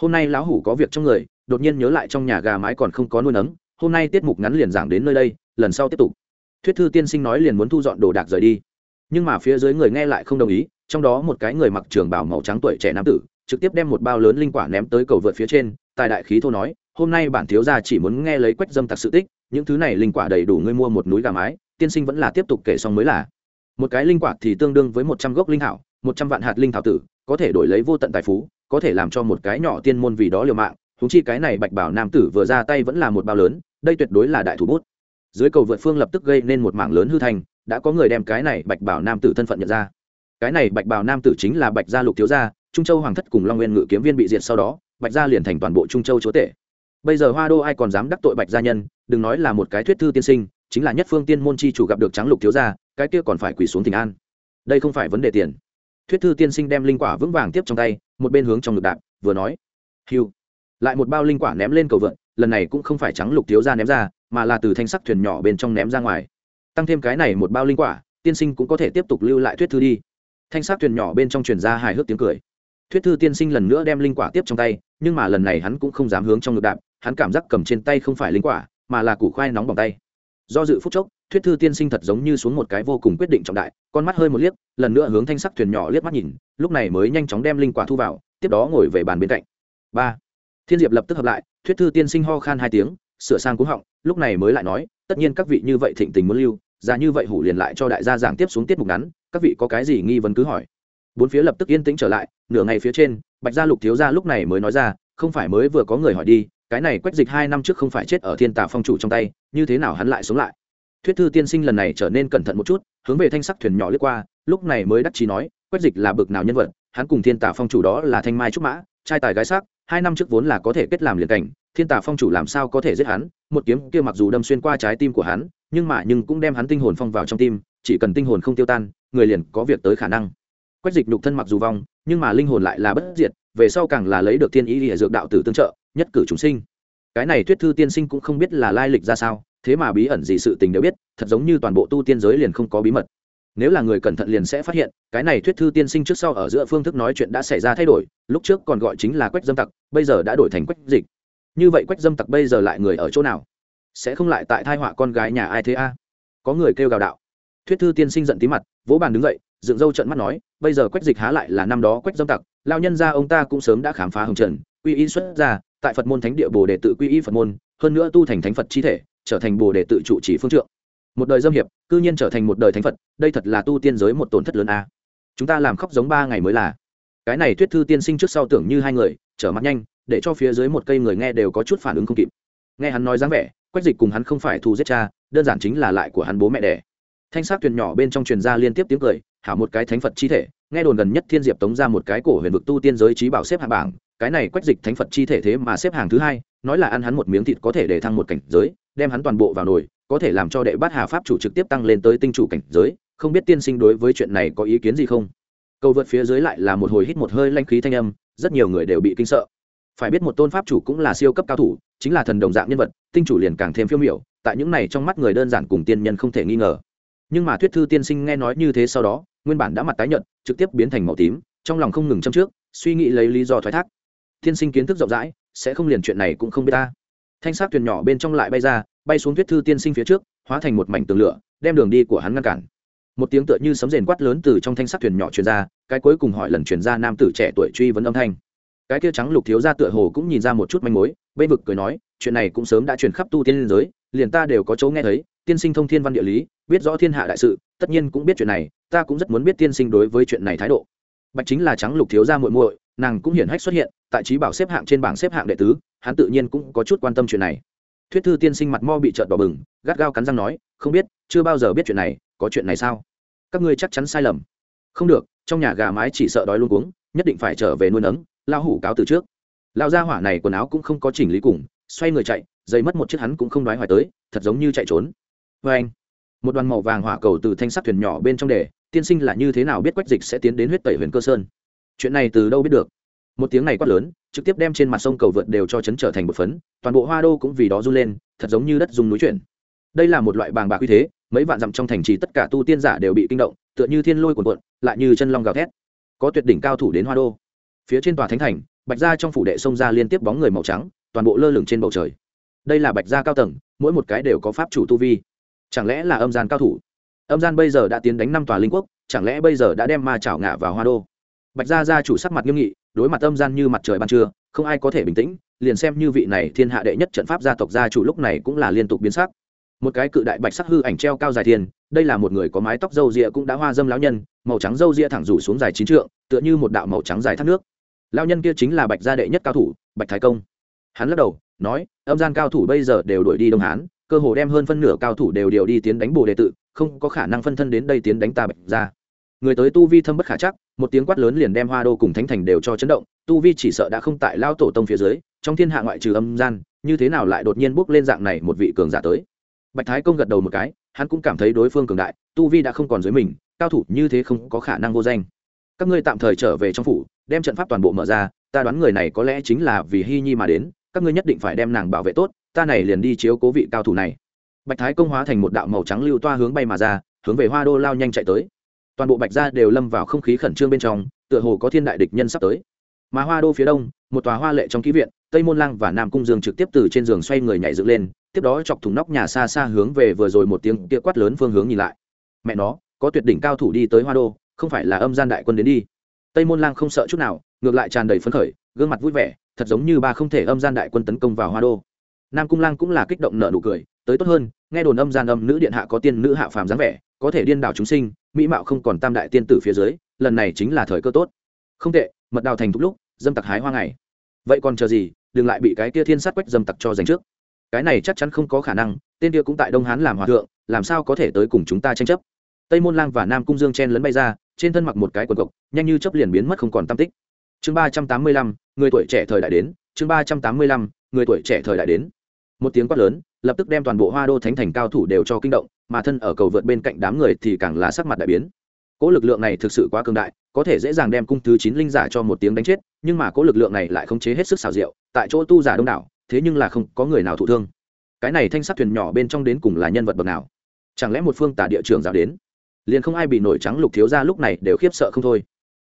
Hôm nay lão hủ có việc trong người, đột nhiên nhớ lại trong nhà gà mái còn không có nuôi nấng, hôm nay tiết mục ngắn liền giảng đến nơi đây, lần sau tiếp tục. Thuyết thư tiên sinh nói liền muốn thu dọn đồ đạc rời đi nhưng mà phía dưới người nghe lại không đồng ý, trong đó một cái người mặc trường bảo màu trắng tuổi trẻ nam tử, trực tiếp đem một bao lớn linh quả ném tới cầu vượt phía trên, tài đại khí thô nói, hôm nay bản thiếu gia chỉ muốn nghe lấy quách dâm tặc sự tích, những thứ này linh quả đầy đủ ngươi mua một núi gà mái, tiên sinh vẫn là tiếp tục kể xong mới là. Một cái linh quả thì tương đương với một trăm gốc linh thảo, một trăm vạn hạt linh thảo tử, có thể đổi lấy vô tận tài phú, có thể làm cho một cái nhỏ tiên môn vì đó liều mạng. Thúng chi cái này bạch bảo nam tử vừa ra tay vẫn là một bao lớn, đây tuyệt đối là đại thủ bút. Dưới cầu vượt phương lập tức gây nên một mảng lớn hư thành đã có người đem cái này bạch bảo nam tử thân phận nhận ra. Cái này bạch bảo nam tử chính là bạch gia lục thiếu gia, trung châu hoàng thất cùng long nguyên ngự kiếm viên bị diệt sau đó, bạch gia liền thành toàn bộ trung châu chúa tể. Bây giờ hoa đô ai còn dám đắc tội bạch gia nhân, đừng nói là một cái thuyết thư tiên sinh, chính là nhất phương tiên môn chi chủ gặp được trắng lục thiếu gia, cái kia còn phải quỳ xuống tình an. Đây không phải vấn đề tiền. Thuyết thư tiên sinh đem linh quả vững vàng tiếp trong tay, một bên hướng trong ngực đạp, vừa nói hiu lại một bao linh quả ném lên cầu vượn, lần này cũng không phải trắng lục thiếu gia ném ra, mà là từ thanh sắc thuyền nhỏ bên trong ném ra ngoài tăng thêm cái này một bao linh quả, tiên sinh cũng có thể tiếp tục lưu lại thuyết thư đi. Thanh sắc thuyền nhỏ bên trong truyền ra hài hước tiếng cười. Thuyết thư tiên sinh lần nữa đem linh quả tiếp trong tay, nhưng mà lần này hắn cũng không dám hướng trong ngực đạp, hắn cảm giác cầm trên tay không phải linh quả, mà là củ khoai nóng bằng tay. Do dự phút chốc, thuyết thư tiên sinh thật giống như xuống một cái vô cùng quyết định trọng đại, con mắt hơi một liếc, lần nữa hướng thanh sắc thuyền nhỏ liếc mắt nhìn, lúc này mới nhanh chóng đem linh quả thu vào, tiếp đó ngồi về bàn bên cạnh. Ba. Thiên diệp lập tức hợp lại, thuyết thư tiên sinh ho khan hai tiếng, sửa sang cúng họng, lúc này mới lại nói, tất nhiên các vị như vậy thịnh tình muốn lưu ra như vậy hủ liền lại cho đại gia giảng tiếp xuống tiết mục ngắn, các vị có cái gì nghi vấn cứ hỏi. Bốn phía lập tức yên tĩnh trở lại, nửa ngày phía trên, bạch gia lục thiếu gia lúc này mới nói ra, không phải mới vừa có người hỏi đi, cái này quách dịch hai năm trước không phải chết ở thiên tà phong chủ trong tay, như thế nào hắn lại sống lại? Thuyết thư tiên sinh lần này trở nên cẩn thận một chút, hướng về thanh sắc thuyền nhỏ lướt qua, lúc này mới đắc chí nói, quách dịch là bực nào nhân vật, hắn cùng thiên tà phong chủ đó là thanh mai trúc mã, trai tài gái sắc, hai năm trước vốn là có thể kết làm liền cảnh, thiên tà phong chủ làm sao có thể giết hắn? Một kiếm kia mặc dù đâm xuyên qua trái tim của hắn nhưng mà nhưng cũng đem hắn tinh hồn phong vào trong tim, chỉ cần tinh hồn không tiêu tan, người liền có việc tới khả năng. Quách dịch nhục thân mặc dù vong, nhưng mà linh hồn lại là bất diệt, về sau càng là lấy được thiên ý địa dược đạo tử tương trợ, nhất cử chúng sinh. Cái này thuyết thư tiên sinh cũng không biết là lai lịch ra sao, thế mà bí ẩn gì sự tình đều biết, thật giống như toàn bộ tu tiên giới liền không có bí mật. Nếu là người cẩn thận liền sẽ phát hiện, cái này thuyết thư tiên sinh trước sau ở giữa phương thức nói chuyện đã xảy ra thay đổi, lúc trước còn gọi chính là quách dâm tặc, bây giờ đã đổi thành quách dịch. Như vậy quách dâm tặc bây giờ lại người ở chỗ nào? Sẽ không lại tại thai họa con gái nhà ai thế a? Có người kêu gào đạo. Thuyết thư tiên sinh giận tí mặt, vỗ bàn đứng dậy, dựng râu trận mắt nói, bây giờ quách dịch há lại là năm đó quách dâm tặc lao nhân ra ông ta cũng sớm đã khám phá hồng trần, quy y xuất ra tại phật môn thánh địa bồ đề tự quy y phật môn, hơn nữa tu thành thánh phật chi thể, trở thành bồ đề tự trụ chỉ phương trượng. Một đời dâm hiệp, cư nhiên trở thành một đời thánh phật, đây thật là tu tiên giới một tổn thất lớn a. Chúng ta làm khóc giống ba ngày mới là. Cái này thuyết thư tiên sinh trước sau tưởng như hai người, trở mặt nhanh, để cho phía dưới một cây người nghe đều có chút phản ứng không kịp. Nghe hắn nói dáng vẻ quách dịch cùng hắn không phải thù giết cha, đơn giản chính là lại của hắn bố mẹ đẻ. Thanh sắc thuyền nhỏ bên trong truyền ra liên tiếp tiếng cười, hảo một cái thánh phật chi thể, nghe đồn gần nhất thiên diệp tống ra một cái cổ huyền vực tu tiên giới trí bảo xếp hạng bảng, cái này quách dịch thánh phật chi thể thế mà xếp hàng thứ hai, nói là ăn hắn một miếng thịt có thể để thăng một cảnh giới, đem hắn toàn bộ vào nồi, có thể làm cho đệ bát hà pháp chủ trực tiếp tăng lên tới tinh chủ cảnh giới, không biết tiên sinh đối với chuyện này có ý kiến gì không? Cầu vượt phía dưới lại là một hồi hít một hơi lanh khí thanh âm, rất nhiều người đều bị kinh sợ phải biết một tôn pháp chủ cũng là siêu cấp cao thủ, chính là thần đồng dạng nhân vật, tinh chủ liền càng thêm phiêu miểu, tại những này trong mắt người đơn giản cùng tiên nhân không thể nghi ngờ. Nhưng mà thuyết thư tiên sinh nghe nói như thế sau đó, nguyên bản đã mặt tái nhợt, trực tiếp biến thành màu tím, trong lòng không ngừng châm trước, suy nghĩ lấy lý do thoái thác. Tiên sinh kiến thức rộng rãi, sẽ không liền chuyện này cũng không biết ta. Thanh sắc thuyền nhỏ bên trong lại bay ra, bay xuống thuyết thư tiên sinh phía trước, hóa thành một mảnh tường lửa, đem đường đi của hắn ngăn cản. Một tiếng tựa như sấm rền quát lớn từ trong thanh sắc thuyền nhỏ truyền ra, cái cuối cùng hỏi lần truyền ra nam tử trẻ tuổi truy vấn âm thanh cái kia trắng lục thiếu gia tựa hồ cũng nhìn ra một chút manh mối bên vực cười nói, chuyện này cũng sớm đã truyền khắp tu tiên giới, liền ta đều có chỗ nghe thấy, tiên sinh thông thiên văn địa lý, biết rõ thiên hạ đại sự, tất nhiên cũng biết chuyện này, ta cũng rất muốn biết tiên sinh đối với chuyện này thái độ. Bạch chính là trắng lục thiếu gia muội muội, nàng cũng hiển hách xuất hiện, tại trí bảo xếp hạng trên bảng xếp hạng đệ tứ, hắn tự nhiên cũng có chút quan tâm chuyện này. Thuyết thư tiên sinh mặt mo bị trợn đỏ bừng, gắt gao cắn răng nói, không biết, chưa bao giờ biết chuyện này, có chuyện này sao? Các ngươi chắc chắn sai lầm. Không được, trong nhà gà mái chỉ sợ đói luôn cuống, nhất định phải trở về nuôi nấng lao hủ cáo từ trước. Lao ra hỏa này quần áo cũng không có chỉnh lý cùng, xoay người chạy dây mất một chiếc hắn cũng không đoái hoài tới, thật giống như chạy trốn. Vê anh, một đoàn màu vàng hỏa cầu từ thanh sắc thuyền nhỏ bên trong đề, tiên sinh là như thế nào biết quách dịch sẽ tiến đến huyết tẩy huyền cơ sơn? Chuyện này từ đâu biết được? Một tiếng này quát lớn, trực tiếp đem trên mặt sông cầu vượt đều cho chấn trở thành một phấn, toàn bộ hoa đô cũng vì đó run lên, thật giống như đất dùng núi chuyển. Đây là một loại bàng bạc uy thế, mấy vạn dặm trong thành trì tất cả tu tiên giả đều bị kinh động, tựa như thiên lôi cuồn cuộn, lại như chân long gào thét. Có tuyệt đỉnh cao thủ đến hoa đô phía trên tòa thánh thành, bạch gia trong phủ đệ xông ra liên tiếp bóng người màu trắng, toàn bộ lơ lửng trên bầu trời. Đây là bạch gia cao tầng, mỗi một cái đều có pháp chủ tu vi. Chẳng lẽ là âm gian cao thủ? Âm gian bây giờ đã tiến đánh năm tòa linh quốc, chẳng lẽ bây giờ đã đem ma chảo ngạ vào hoa đô? Bạch gia gia chủ sắc mặt nghiêm nghị, đối mặt âm gian như mặt trời ban trưa, không ai có thể bình tĩnh, liền xem như vị này thiên hạ đệ nhất trận pháp gia tộc gia chủ lúc này cũng là liên tục biến sắc. Một cái cự đại bạch sắc hư ảnh treo cao dài thiên, đây là một người có mái tóc râu ria cũng đã hoa dâm lão nhân, màu trắng râu ria thẳng rủ xuống dài chín trượng, tựa như một đạo màu trắng dài thác nước lão nhân kia chính là bạch gia đệ nhất cao thủ, bạch thái công. Hắn lắc đầu, nói, âm gian cao thủ bây giờ đều đuổi đi đông hán, cơ hồ đem hơn phân nửa cao thủ đều điều đi tiến đánh bồ đệ tự, không có khả năng phân thân đến đây tiến đánh ta bạch gia. Người tới tu vi thâm bất khả chắc, một tiếng quát lớn liền đem hoa đô cùng thánh thành đều cho chấn động, tu vi chỉ sợ đã không tại lao tổ tông phía dưới, trong thiên hạ ngoại trừ âm gian, như thế nào lại đột nhiên bước lên dạng này một vị cường giả tới? Bạch thái công gật đầu một cái, hắn cũng cảm thấy đối phương cường đại, tu vi đã không còn dưới mình, cao thủ như thế không có khả năng vô danh các ngươi tạm thời trở về trong phủ, đem trận pháp toàn bộ mở ra, ta đoán người này có lẽ chính là vì hy nhi mà đến, các ngươi nhất định phải đem nàng bảo vệ tốt, ta này liền đi chiếu cố vị cao thủ này. Bạch thái công hóa thành một đạo màu trắng lưu toa hướng bay mà ra, hướng về hoa đô lao nhanh chạy tới. Toàn bộ bạch gia đều lâm vào không khí khẩn trương bên trong, tựa hồ có thiên đại địch nhân sắp tới. Mà hoa đô phía đông, một tòa hoa lệ trong ký viện, tây môn lăng và nam cung dương trực tiếp từ trên giường xoay người nhảy dựng lên, tiếp đó chọc thùng nóc nhà xa xa hướng về vừa rồi một tiếng kia quát lớn phương hướng nhìn lại. Mẹ nó, có tuyệt đỉnh cao thủ đi tới hoa đô không phải là âm gian đại quân đến đi. Tây môn lang không sợ chút nào, ngược lại tràn đầy phấn khởi, gương mặt vui vẻ, thật giống như ba không thể âm gian đại quân tấn công vào hoa đô. Nam cung lang cũng là kích động nợ nụ cười, tới tốt hơn, nghe đồn âm gian âm nữ điện hạ có tiên nữ hạ phàm dáng vẻ, có thể điên đảo chúng sinh, mỹ mạo không còn tam đại tiên tử phía dưới, lần này chính là thời cơ tốt. Không tệ, mật đào thành thúc lúc, dâm tặc hái hoa ngày. Vậy còn chờ gì, đừng lại bị cái kia thiên sát quách dâm tặc cho giành trước. Cái này chắc chắn không có khả năng, tên kia cũng tại đông hán làm hòa thượng, làm sao có thể tới cùng chúng ta tranh chấp? Tây môn lang và nam cung dương chen lấn bay ra trên thân mặc một cái quần cộc, nhanh như chấp liền biến mất không còn tam tích. Chương ba trăm tám mươi lăm, người tuổi trẻ thời đại đến, chương ba trăm tám mươi lăm, người tuổi trẻ thời đại đến. Một tiếng quát lớn, lập tức đem toàn bộ hoa đô thánh thành cao thủ đều cho kinh động, mà thân ở cầu vượt bên cạnh đám người thì càng là sắc mặt đại biến. Cỗ lực lượng này thực sự quá cường đại, có thể dễ dàng đem cung thứ chín linh giả cho một tiếng đánh chết, nhưng mà cỗ lực lượng này lại không chế hết sức xảo diệu, tại chỗ tu giả đông đảo, thế nhưng là không có người nào thụ thương. Cái này thanh sắt thuyền nhỏ bên trong đến cùng là nhân vật bậc nào? Chẳng lẽ một phương tả địa trường giáo đến? Liền không ai bị nổi trắng lục thiếu ra lúc này đều khiếp sợ không thôi.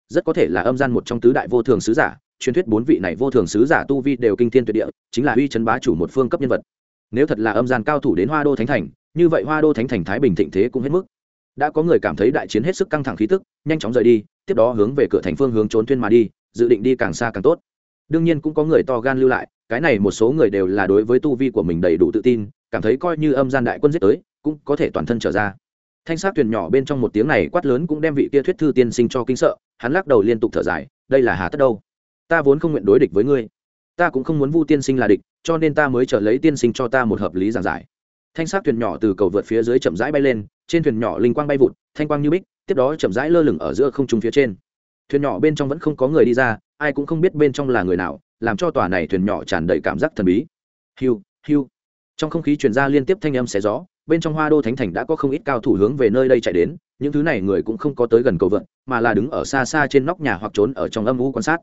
Rất có thể là âm gian một trong tứ đại vô thường sứ giả, truyền thuyết bốn vị này vô thường sứ giả tu vi đều kinh thiên tuyệt địa, chính là uy chấn bá chủ một phương cấp nhân vật. Nếu thật là âm gian cao thủ đến hoa đô thánh thành, như vậy hoa đô thánh thành thái bình thịnh thế cũng hết mức. Đã có người cảm thấy đại chiến hết sức căng thẳng khí tức, nhanh chóng rời đi, tiếp đó hướng về cửa thành phương hướng trốn thuyên mà đi, dự định đi càng xa càng tốt. Đương nhiên cũng có người to gan lưu lại, cái này một số người đều là đối với tu vi của mình đầy đủ tự tin, cảm thấy coi như âm gian đại quân giết tới, cũng có thể toàn thân trở ra thanh sát thuyền nhỏ bên trong một tiếng này quát lớn cũng đem vị kia thuyết thư tiên sinh cho kinh sợ, hắn lắc đầu liên tục thở dài, đây là hà tất đâu? Ta vốn không nguyện đối địch với ngươi. Ta cũng không muốn vu tiên sinh là địch, cho nên ta mới trở lấy tiên sinh cho ta một hợp lý giảng giải. Thanh sát thuyền nhỏ từ cầu vượt phía dưới chậm rãi bay lên, trên thuyền nhỏ linh quang bay vụt, thanh quang như bích, tiếp đó chậm rãi lơ lửng ở giữa không trung phía trên. Thuyền nhỏ bên trong vẫn không có người đi ra, ai cũng không biết bên trong là người nào, làm cho tòa này thuyền nhỏ tràn đầy cảm giác thần bí. Hiu hiu. Trong không khí truyền ra liên tiếp thanh âm xé gió bên trong hoa đô thánh thành đã có không ít cao thủ hướng về nơi đây chạy đến, những thứ này người cũng không có tới gần cầu vượn, mà là đứng ở xa xa trên nóc nhà hoặc trốn ở trong âm u quan sát.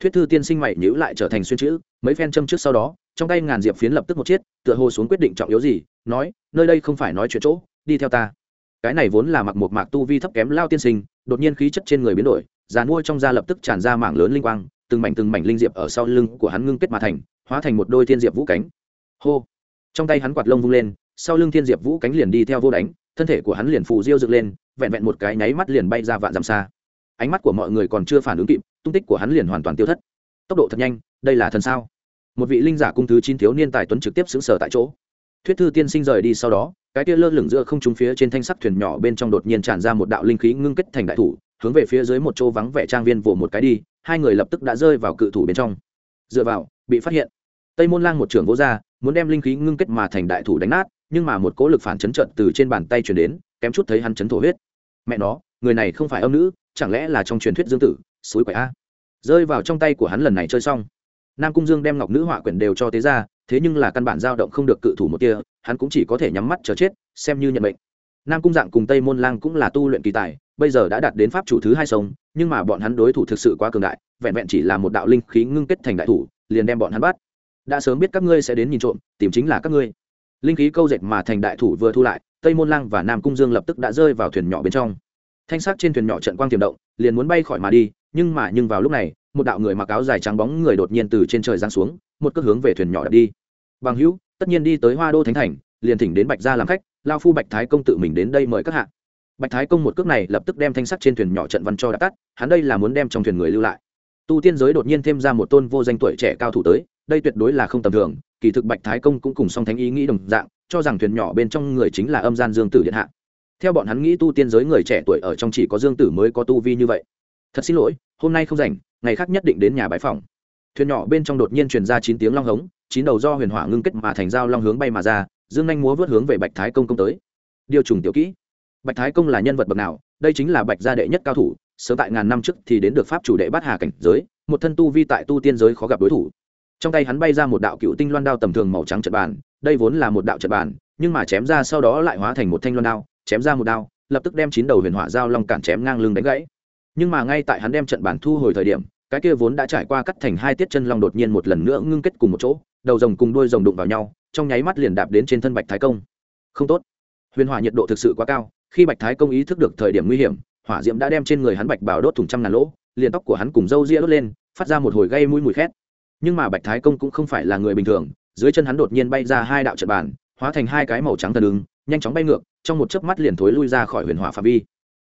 Thuyết thư tiên sinh mày nhữ lại trở thành xuyên chữ, mấy phen châm trước sau đó, trong tay ngàn diệp phiến lập tức một chiếc, tựa hồ xuống quyết định trọng yếu gì, nói, nơi đây không phải nói chuyện chỗ, đi theo ta. Cái này vốn là mặc một mạc tu vi thấp kém lao tiên sinh, đột nhiên khí chất trên người biến đổi già mua trong da lập tức tràn ra mảng lớn linh quang, từng mảnh từng mảnh linh diệp ở sau lưng của hắn ngưng kết mà thành, hóa thành một đôi thiên diệp vũ cánh. Hô! Trong tay hắn quạt lông vung lên sau lưng thiên diệp vũ cánh liền đi theo vô đánh, thân thể của hắn liền phù diêu dựng lên, vẹn vẹn một cái nháy mắt liền bay ra vạn dặm xa. Ánh mắt của mọi người còn chưa phản ứng kịp, tung tích của hắn liền hoàn toàn tiêu thất. Tốc độ thật nhanh, đây là thần sao? Một vị linh giả cung thứ chín thiếu niên tài tuấn trực tiếp xứng sở tại chỗ. Thuyết thư tiên sinh rời đi sau đó, cái kia lơ lửng giữa không trung phía trên thanh sắc thuyền nhỏ bên trong đột nhiên tràn ra một đạo linh khí ngưng kết thành đại thủ, hướng về phía dưới một chỗ vắng vẻ trang viên vồ một cái đi, hai người lập tức đã rơi vào cự thủ bên trong. Dựa vào, bị phát hiện. Tây môn lang một trưởng vỗ ra muốn đem linh khí ngưng kết mà thành đại thủ đánh nát nhưng mà một cỗ lực phản chấn trận từ trên bàn tay chuyển đến, kém chút thấy hắn chấn thổ huyết. Mẹ nó, người này không phải âm nữ, chẳng lẽ là trong truyền thuyết dương tử suối quậy a? Rơi vào trong tay của hắn lần này chơi xong. Nam cung dương đem ngọc nữ họa quyển đều cho tế ra, thế nhưng là căn bản dao động không được cự thủ một tia hắn cũng chỉ có thể nhắm mắt chờ chết, xem như nhận bệnh nam cung dạng cùng tây môn lang cũng là tu luyện kỳ tài, bây giờ đã đạt đến pháp chủ thứ hai sông, nhưng mà bọn hắn đối thủ thực sự quá cường đại, vẹn vẹn chỉ là một đạo linh khí ngưng kết thành đại thủ, liền đem bọn hắn bắt. Đã sớm biết các ngươi sẽ đến nhìn trộm, tìm chính là các ngươi linh khí câu dệt mà thành đại thủ vừa thu lại, tây môn lang và nam cung dương lập tức đã rơi vào thuyền nhỏ bên trong. Thanh sắc trên thuyền nhỏ trận quang tiềm động, liền muốn bay khỏi mà đi, nhưng mà nhưng vào lúc này, một đạo người mặc áo dài trắng bóng người đột nhiên từ trên trời giáng xuống, một cước hướng về thuyền nhỏ đặt đi. Bằng hữu, tất nhiên đi tới hoa đô thánh thành, liền thỉnh đến bạch gia làm khách, lao phu bạch thái công tự mình đến đây mời các hạ. Bạch thái công một cước này lập tức đem thanh sắc trên thuyền nhỏ trận văn cho đã tắt, hắn đây là muốn đem trong thuyền người lưu lại. Tu tiên giới đột nhiên thêm ra một tôn vô danh tuổi trẻ cao thủ tới, đây tuyệt đối là không tầm thường kỳ thực bạch thái công cũng cùng song thánh ý nghĩ đồng dạng, cho rằng thuyền nhỏ bên trong người chính là âm gian dương tử điện hạ. Theo bọn hắn nghĩ tu tiên giới người trẻ tuổi ở trong chỉ có dương tử mới có tu vi như vậy. Thật xin lỗi, hôm nay không rảnh, ngày khác nhất định đến nhà bãi phòng thuyền nhỏ bên trong đột nhiên truyền ra chín tiếng long hống, chín đầu do huyền hỏa ngưng kết mà thành dao long hướng bay mà ra, dương nhanh múa vớt hướng về bạch thái công công tới. Điều trùng tiểu kỹ. Bạch thái công là nhân vật bậc nào, đây chính là bạch gia đệ nhất cao thủ, sớm tại ngàn năm trước thì đến được pháp chủ đệ bát hà cảnh giới, một thân tu vi tại tu tiên giới khó gặp đối thủ trong tay hắn bay ra một đạo cựu tinh loan đao tầm thường màu trắng trận bàn, đây vốn là một đạo trận bàn, nhưng mà chém ra sau đó lại hóa thành một thanh loan đao, chém ra một đao, lập tức đem chín đầu huyền hỏa dao long cản chém ngang lưng đánh gãy. Nhưng mà ngay tại hắn đem trận bàn thu hồi thời điểm, cái kia vốn đã trải qua cắt thành hai tiết chân long đột nhiên một lần nữa ngưng kết cùng một chỗ, đầu rồng cùng đuôi rồng đụng vào nhau, trong nháy mắt liền đạp đến trên thân bạch thái công. Không tốt. Huyền hỏa nhiệt độ thực sự quá cao, khi bạch thái công ý thức được thời điểm nguy hiểm, hỏa diễm đã đem trên người hắn bạch bảo đốt thủng trăm ngàn lỗ, liền tóc của hắn cùng râu ria đốt lên, phát ra một hồi gây mũi mùi khét nhưng mà bạch thái công cũng không phải là người bình thường, dưới chân hắn đột nhiên bay ra hai đạo trận bàn, hóa thành hai cái màu trắng thần ứng nhanh chóng bay ngược, trong một chớp mắt liền thối lui ra khỏi huyền hỏa phạm vi.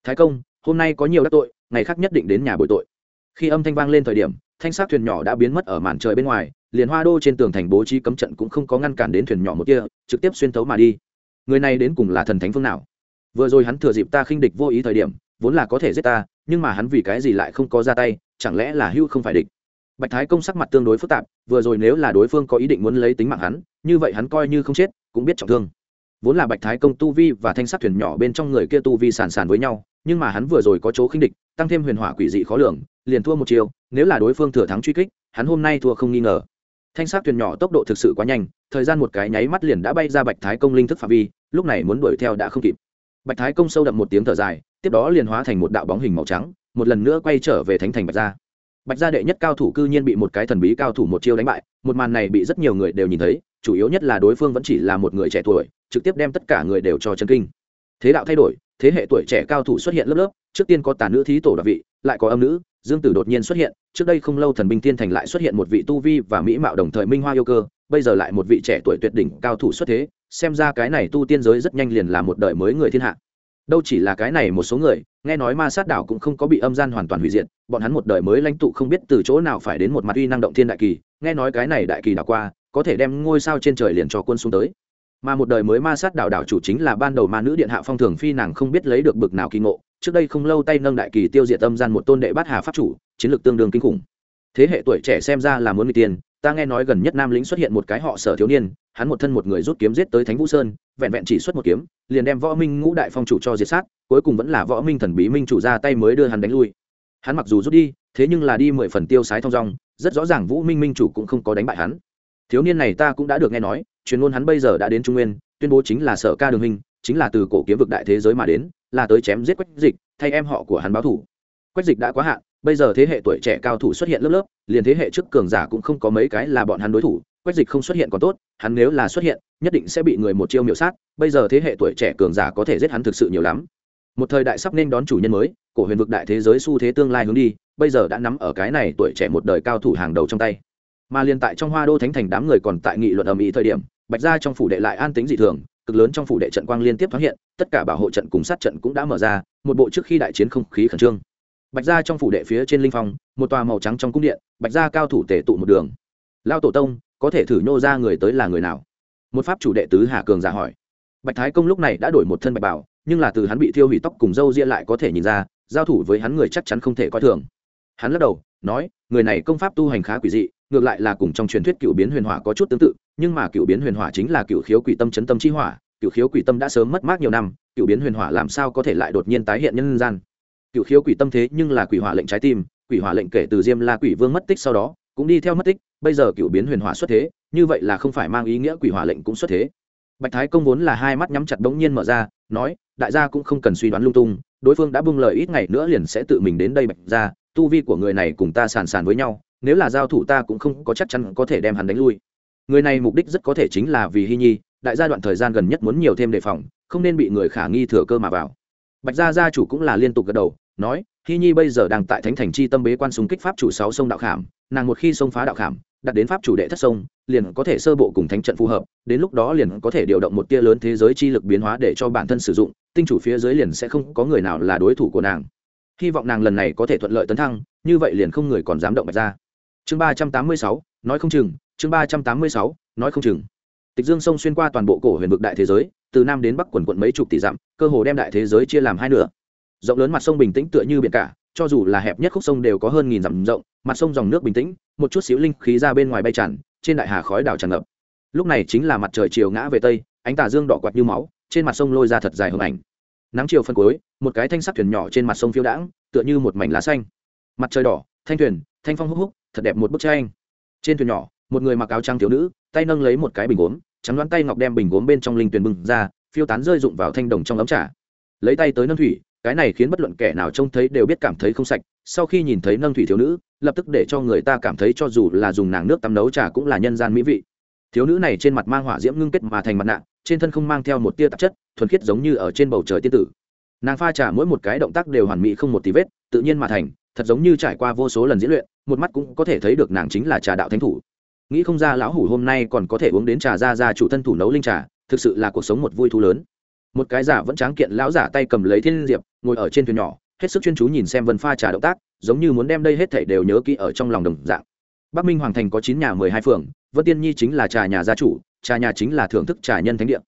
Thái công, hôm nay có nhiều đắc tội, ngày khác nhất định đến nhà bội tội. Khi âm thanh vang lên thời điểm, thanh sát thuyền nhỏ đã biến mất ở màn trời bên ngoài, liền hoa đô trên tường thành bố trí cấm trận cũng không có ngăn cản đến thuyền nhỏ một kia, trực tiếp xuyên tấu mà đi. Người này đến cùng là thần thánh phương nào? Vừa rồi hắn thừa dịp ta khinh địch vô ý thời điểm, vốn là có thể giết ta, nhưng mà hắn vì cái gì lại không có ra tay, chẳng lẽ là hưu không phải địch? Bạch thái công sắc mặt tương đối phức tạp, vừa rồi nếu là đối phương có ý định muốn lấy tính mạng hắn, như vậy hắn coi như không chết, cũng biết trọng thương. Vốn là bạch thái công tu vi và thanh sắc thuyền nhỏ bên trong người kia tu vi sàn sàn với nhau, nhưng mà hắn vừa rồi có chỗ khinh địch, tăng thêm huyền hỏa quỷ dị khó lường, liền thua một chiều, nếu là đối phương thừa thắng truy kích, hắn hôm nay thua không nghi ngờ. Thanh sắc thuyền nhỏ tốc độ thực sự quá nhanh, thời gian một cái nháy mắt liền đã bay ra bạch thái công linh thức phạm vi, lúc này muốn đuổi theo đã không kịp. Bạch thái công sâu đậm một tiếng thở dài, tiếp đó liền hóa thành một đạo bóng hình màu trắng, một lần nữa quay trở về thánh thành bạch gia bạch gia đệ nhất cao thủ cư nhiên bị một cái thần bí cao thủ một chiêu đánh bại, một màn này bị rất nhiều người đều nhìn thấy, chủ yếu nhất là đối phương vẫn chỉ là một người trẻ tuổi, trực tiếp đem tất cả người đều cho chân kinh. Thế đạo thay đổi, thế hệ tuổi trẻ cao thủ xuất hiện lớp lớp, trước tiên có tà nữ thí tổ đặc vị, lại có âm nữ, dương tử đột nhiên xuất hiện, trước đây không lâu thần binh tiên thành lại xuất hiện một vị tu vi và mỹ mạo đồng thời minh hoa yêu cơ, bây giờ lại một vị trẻ tuổi tuyệt đỉnh cao thủ xuất thế, xem ra cái này tu tiên giới rất nhanh liền là một đời mới người thiên hạ đâu chỉ là cái này một số người, nghe nói ma sát đảo cũng không có bị âm gian hoàn toàn hủy diệt, bọn hắn một đời mới lãnh tụ không biết từ chỗ nào phải đến một mặt uy năng động thiên đại kỳ, nghe nói cái này đại kỳ đảo qua, có thể đem ngôi sao trên trời liền cho quân xuống tới. Mà một đời mới ma sát đảo đảo chủ chính là ban đầu ma nữ điện hạ phong thường phi nàng không biết lấy được bực nào kỳ ngộ, trước đây không lâu tay nâng đại kỳ tiêu diệt âm gian một tôn đệ bát hà pháp chủ, chiến lược tương đương kinh khủng. Thế hệ tuổi trẻ xem ra là muốn người tiền ta nghe nói gần nhất nam lĩnh xuất hiện một cái họ sở thiếu niên hắn một thân một người rút kiếm giết tới thánh vũ sơn, vẹn vẹn chỉ xuất một kiếm, liền đem võ minh ngũ đại phong chủ cho diệt sát, cuối cùng vẫn là võ minh thần bí minh chủ ra tay mới đưa hắn đánh lui. Hắn mặc dù rút đi, thế nhưng là đi mười phần tiêu sái thong dong, rất rõ ràng vũ minh minh chủ cũng không có đánh bại hắn. Thiếu niên này ta cũng đã được nghe nói, truyền ngôn hắn bây giờ đã đến trung nguyên, tuyên bố chính là sở ca đường hình, chính là từ cổ kiếm vực đại thế giới mà đến, là tới chém giết quách dịch, thay em họ của hắn báo thủ. Quách dịch đã quá hạn, bây giờ thế hệ tuổi trẻ cao thủ xuất hiện lớp lớp, liền thế hệ trước cường giả cũng không có mấy cái là bọn hắn đối thủ quách dịch không xuất hiện còn tốt, hắn nếu là xuất hiện, nhất định sẽ bị người một chiêu miểu sát, bây giờ thế hệ tuổi trẻ cường giả có thể giết hắn thực sự nhiều lắm. Một thời đại sắp nên đón chủ nhân mới, cổ huyền vực đại thế giới xu thế tương lai hướng đi, bây giờ đã nắm ở cái này tuổi trẻ một đời cao thủ hàng đầu trong tay. Mà liên tại trong hoa đô thánh thành đám người còn tại nghị luận ầm ĩ thời điểm, bạch ra trong phủ đệ lại an tính dị thường, cực lớn trong phủ đệ trận quang liên tiếp thoáng hiện, tất cả bảo hộ trận cùng sát trận cũng đã mở ra, một bộ trước khi đại chiến không khí khẩn trương. Bạch ra trong phủ đệ phía trên linh phong, một tòa màu trắng trong cung điện, bạch ra cao thủ tể tụ một đường. Lao tổ tông có thể thử nhô ra người tới là người nào? Một pháp chủ đệ tứ hà cường giả hỏi. Bạch thái công lúc này đã đổi một thân bạch bảo nhưng là từ hắn bị thiêu hủy tóc cùng râu ria lại có thể nhìn ra, giao thủ với hắn người chắc chắn không thể coi thường. Hắn lắc đầu, nói, người này công pháp tu hành khá quỷ dị, ngược lại là cùng trong truyền thuyết cựu biến huyền hỏa có chút tương tự, nhưng mà cựu biến huyền hỏa chính là cựu khiếu quỷ tâm chấn tâm chi hỏa, cựu khiếu quỷ tâm đã sớm mất mát nhiều năm, cựu biến huyền hỏa làm sao có thể lại đột nhiên tái hiện nhân gian? Cựu khiếu quỷ tâm thế nhưng là quỷ hỏa lệnh trái tim, quỷ hỏa lệnh kể từ diêm la quỷ vương mất tích sau đó, cũng đi theo mất tích bây giờ cựu biến huyền hỏa xuất thế, như vậy là không phải mang ý nghĩa quỷ hỏa lệnh cũng xuất thế. Bạch thái công vốn là hai mắt nhắm chặt bỗng nhiên mở ra, nói, đại gia cũng không cần suy đoán lung tung, đối phương đã bưng lời ít ngày nữa liền sẽ tự mình đến đây bạch ra tu vi của người này cùng ta sàn sàn với nhau, nếu là giao thủ ta cũng không có chắc chắn có thể đem hắn đánh lui. Người này mục đích rất có thể chính là vì hy nhi, đại gia đoạn thời gian gần nhất muốn nhiều thêm đề phòng, không nên bị người khả nghi thừa cơ mà vào. Bạch gia gia chủ cũng là liên tục gật đầu nói hy nhi bây giờ đang tại thánh thành chi tâm bế quan súng kích pháp chủ sáu sông đạo khảm, nàng một khi sông phá đạo khảm, đặt đến pháp chủ đệ thất sông, liền có thể sơ bộ cùng thánh trận phù hợp, đến lúc đó liền có thể điều động một tia lớn thế giới chi lực biến hóa để cho bản thân sử dụng, tinh chủ phía dưới liền sẽ không có người nào là đối thủ của nàng. Hy vọng nàng lần này có thể thuận lợi tấn thăng, như vậy liền không người còn dám động bạch ra. Chương ba trăm tám mươi sáu, nói không chừng, chương ba trăm tám mươi sáu, nói không chừng. Tịch dương sông xuyên qua toàn bộ cổ huyền vực đại thế giới, từ nam đến bắc quần quận mấy chục tỷ dặm, cơ hồ đem đại thế giới chia làm hai nửa rộng lớn mặt sông bình tĩnh tựa như biển cả, cho dù là hẹp nhất khúc sông đều có hơn nghìn dặm rộng, mặt sông dòng nước bình tĩnh, một chút xíu linh khí ra bên ngoài bay tràn, trên đại hà khói đảo tràn ngập. Lúc này chính là mặt trời chiều ngã về tây, ánh tà dương đỏ quạt như máu, trên mặt sông lôi ra thật dài hưởng ảnh. Nắng chiều phân cuối, một cái thanh sắc thuyền nhỏ trên mặt sông phiêu đãng, tựa như một mảnh lá xanh. Mặt trời đỏ, thanh thuyền, thanh phong húc húc, thật đẹp một bức tranh. Trên thuyền nhỏ, một người mặc áo trang thiếu nữ, tay nâng lấy một cái bình gốm, trắng đoán tay ngọc đem bình gốm bên trong linh tuyền bừng ra, phiêu tán rơi rụng vào thanh đồng trong ấm trà. Lấy tay tới nâng thủy cái này khiến bất luận kẻ nào trông thấy đều biết cảm thấy không sạch, sau khi nhìn thấy nâng thủy thiếu nữ, lập tức để cho người ta cảm thấy cho dù là dùng nàng nước tắm nấu trà cũng là nhân gian mỹ vị. Thiếu nữ này trên mặt mang hỏa diễm ngưng kết mà thành mặt nạ, trên thân không mang theo một tia tạp chất, thuần khiết giống như ở trên bầu trời tiên tử. Nàng pha trà mỗi một cái động tác đều hoàn mỹ không một tí vết, tự nhiên mà thành, thật giống như trải qua vô số lần diễn luyện, một mắt cũng có thể thấy được nàng chính là trà đạo thánh thủ. Nghĩ không ra lão hủ hôm nay còn có thể uống đến trà ra ra chủ thân thủ nấu linh trà, thực sự là cuộc sống một vui thú lớn một cái giả vẫn tráng kiện lão giả tay cầm lấy thiên diệp, ngồi ở trên thuyền nhỏ, hết sức chuyên chú nhìn xem vân pha trà động tác, giống như muốn đem đây hết thảy đều nhớ kỹ ở trong lòng đồng dạng. Bắc minh hoàng thành có chín nhà mười hai phường, vân tiên nhi chính là trà nhà gia chủ, trà nhà chính là thưởng thức trà nhân thánh địa.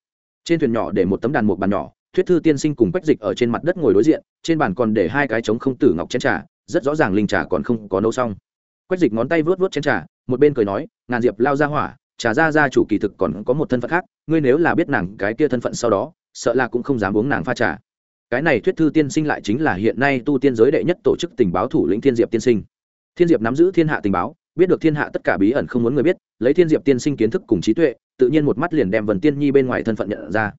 Trên thuyền nhỏ để một tấm đàn một bàn nhỏ, thuyết thư tiên sinh cùng quách dịch ở trên mặt đất ngồi đối diện, trên bàn còn để hai cái trống không tử ngọc chén trà, rất rõ ràng linh trà còn không có nấu xong. Quách dịch ngón tay vớt vớt chén trà, một bên cười nói, ngàn diệp lao ra hỏa, trà ra gia chủ kỳ thực còn có một thân phận khác, ngươi nếu là biết nàng cái kia thân phận sau đó sợ là cũng không dám uống nàng pha trà. Cái này thuyết thư tiên sinh lại chính là hiện nay tu tiên giới đệ nhất tổ chức tình báo thủ lĩnh thiên diệp tiên sinh. Thiên diệp nắm giữ thiên hạ tình báo, biết được thiên hạ tất cả bí ẩn không muốn người biết, lấy thiên diệp tiên sinh kiến thức cùng trí tuệ, tự nhiên một mắt liền đem vần tiên nhi bên ngoài thân phận nhận ra.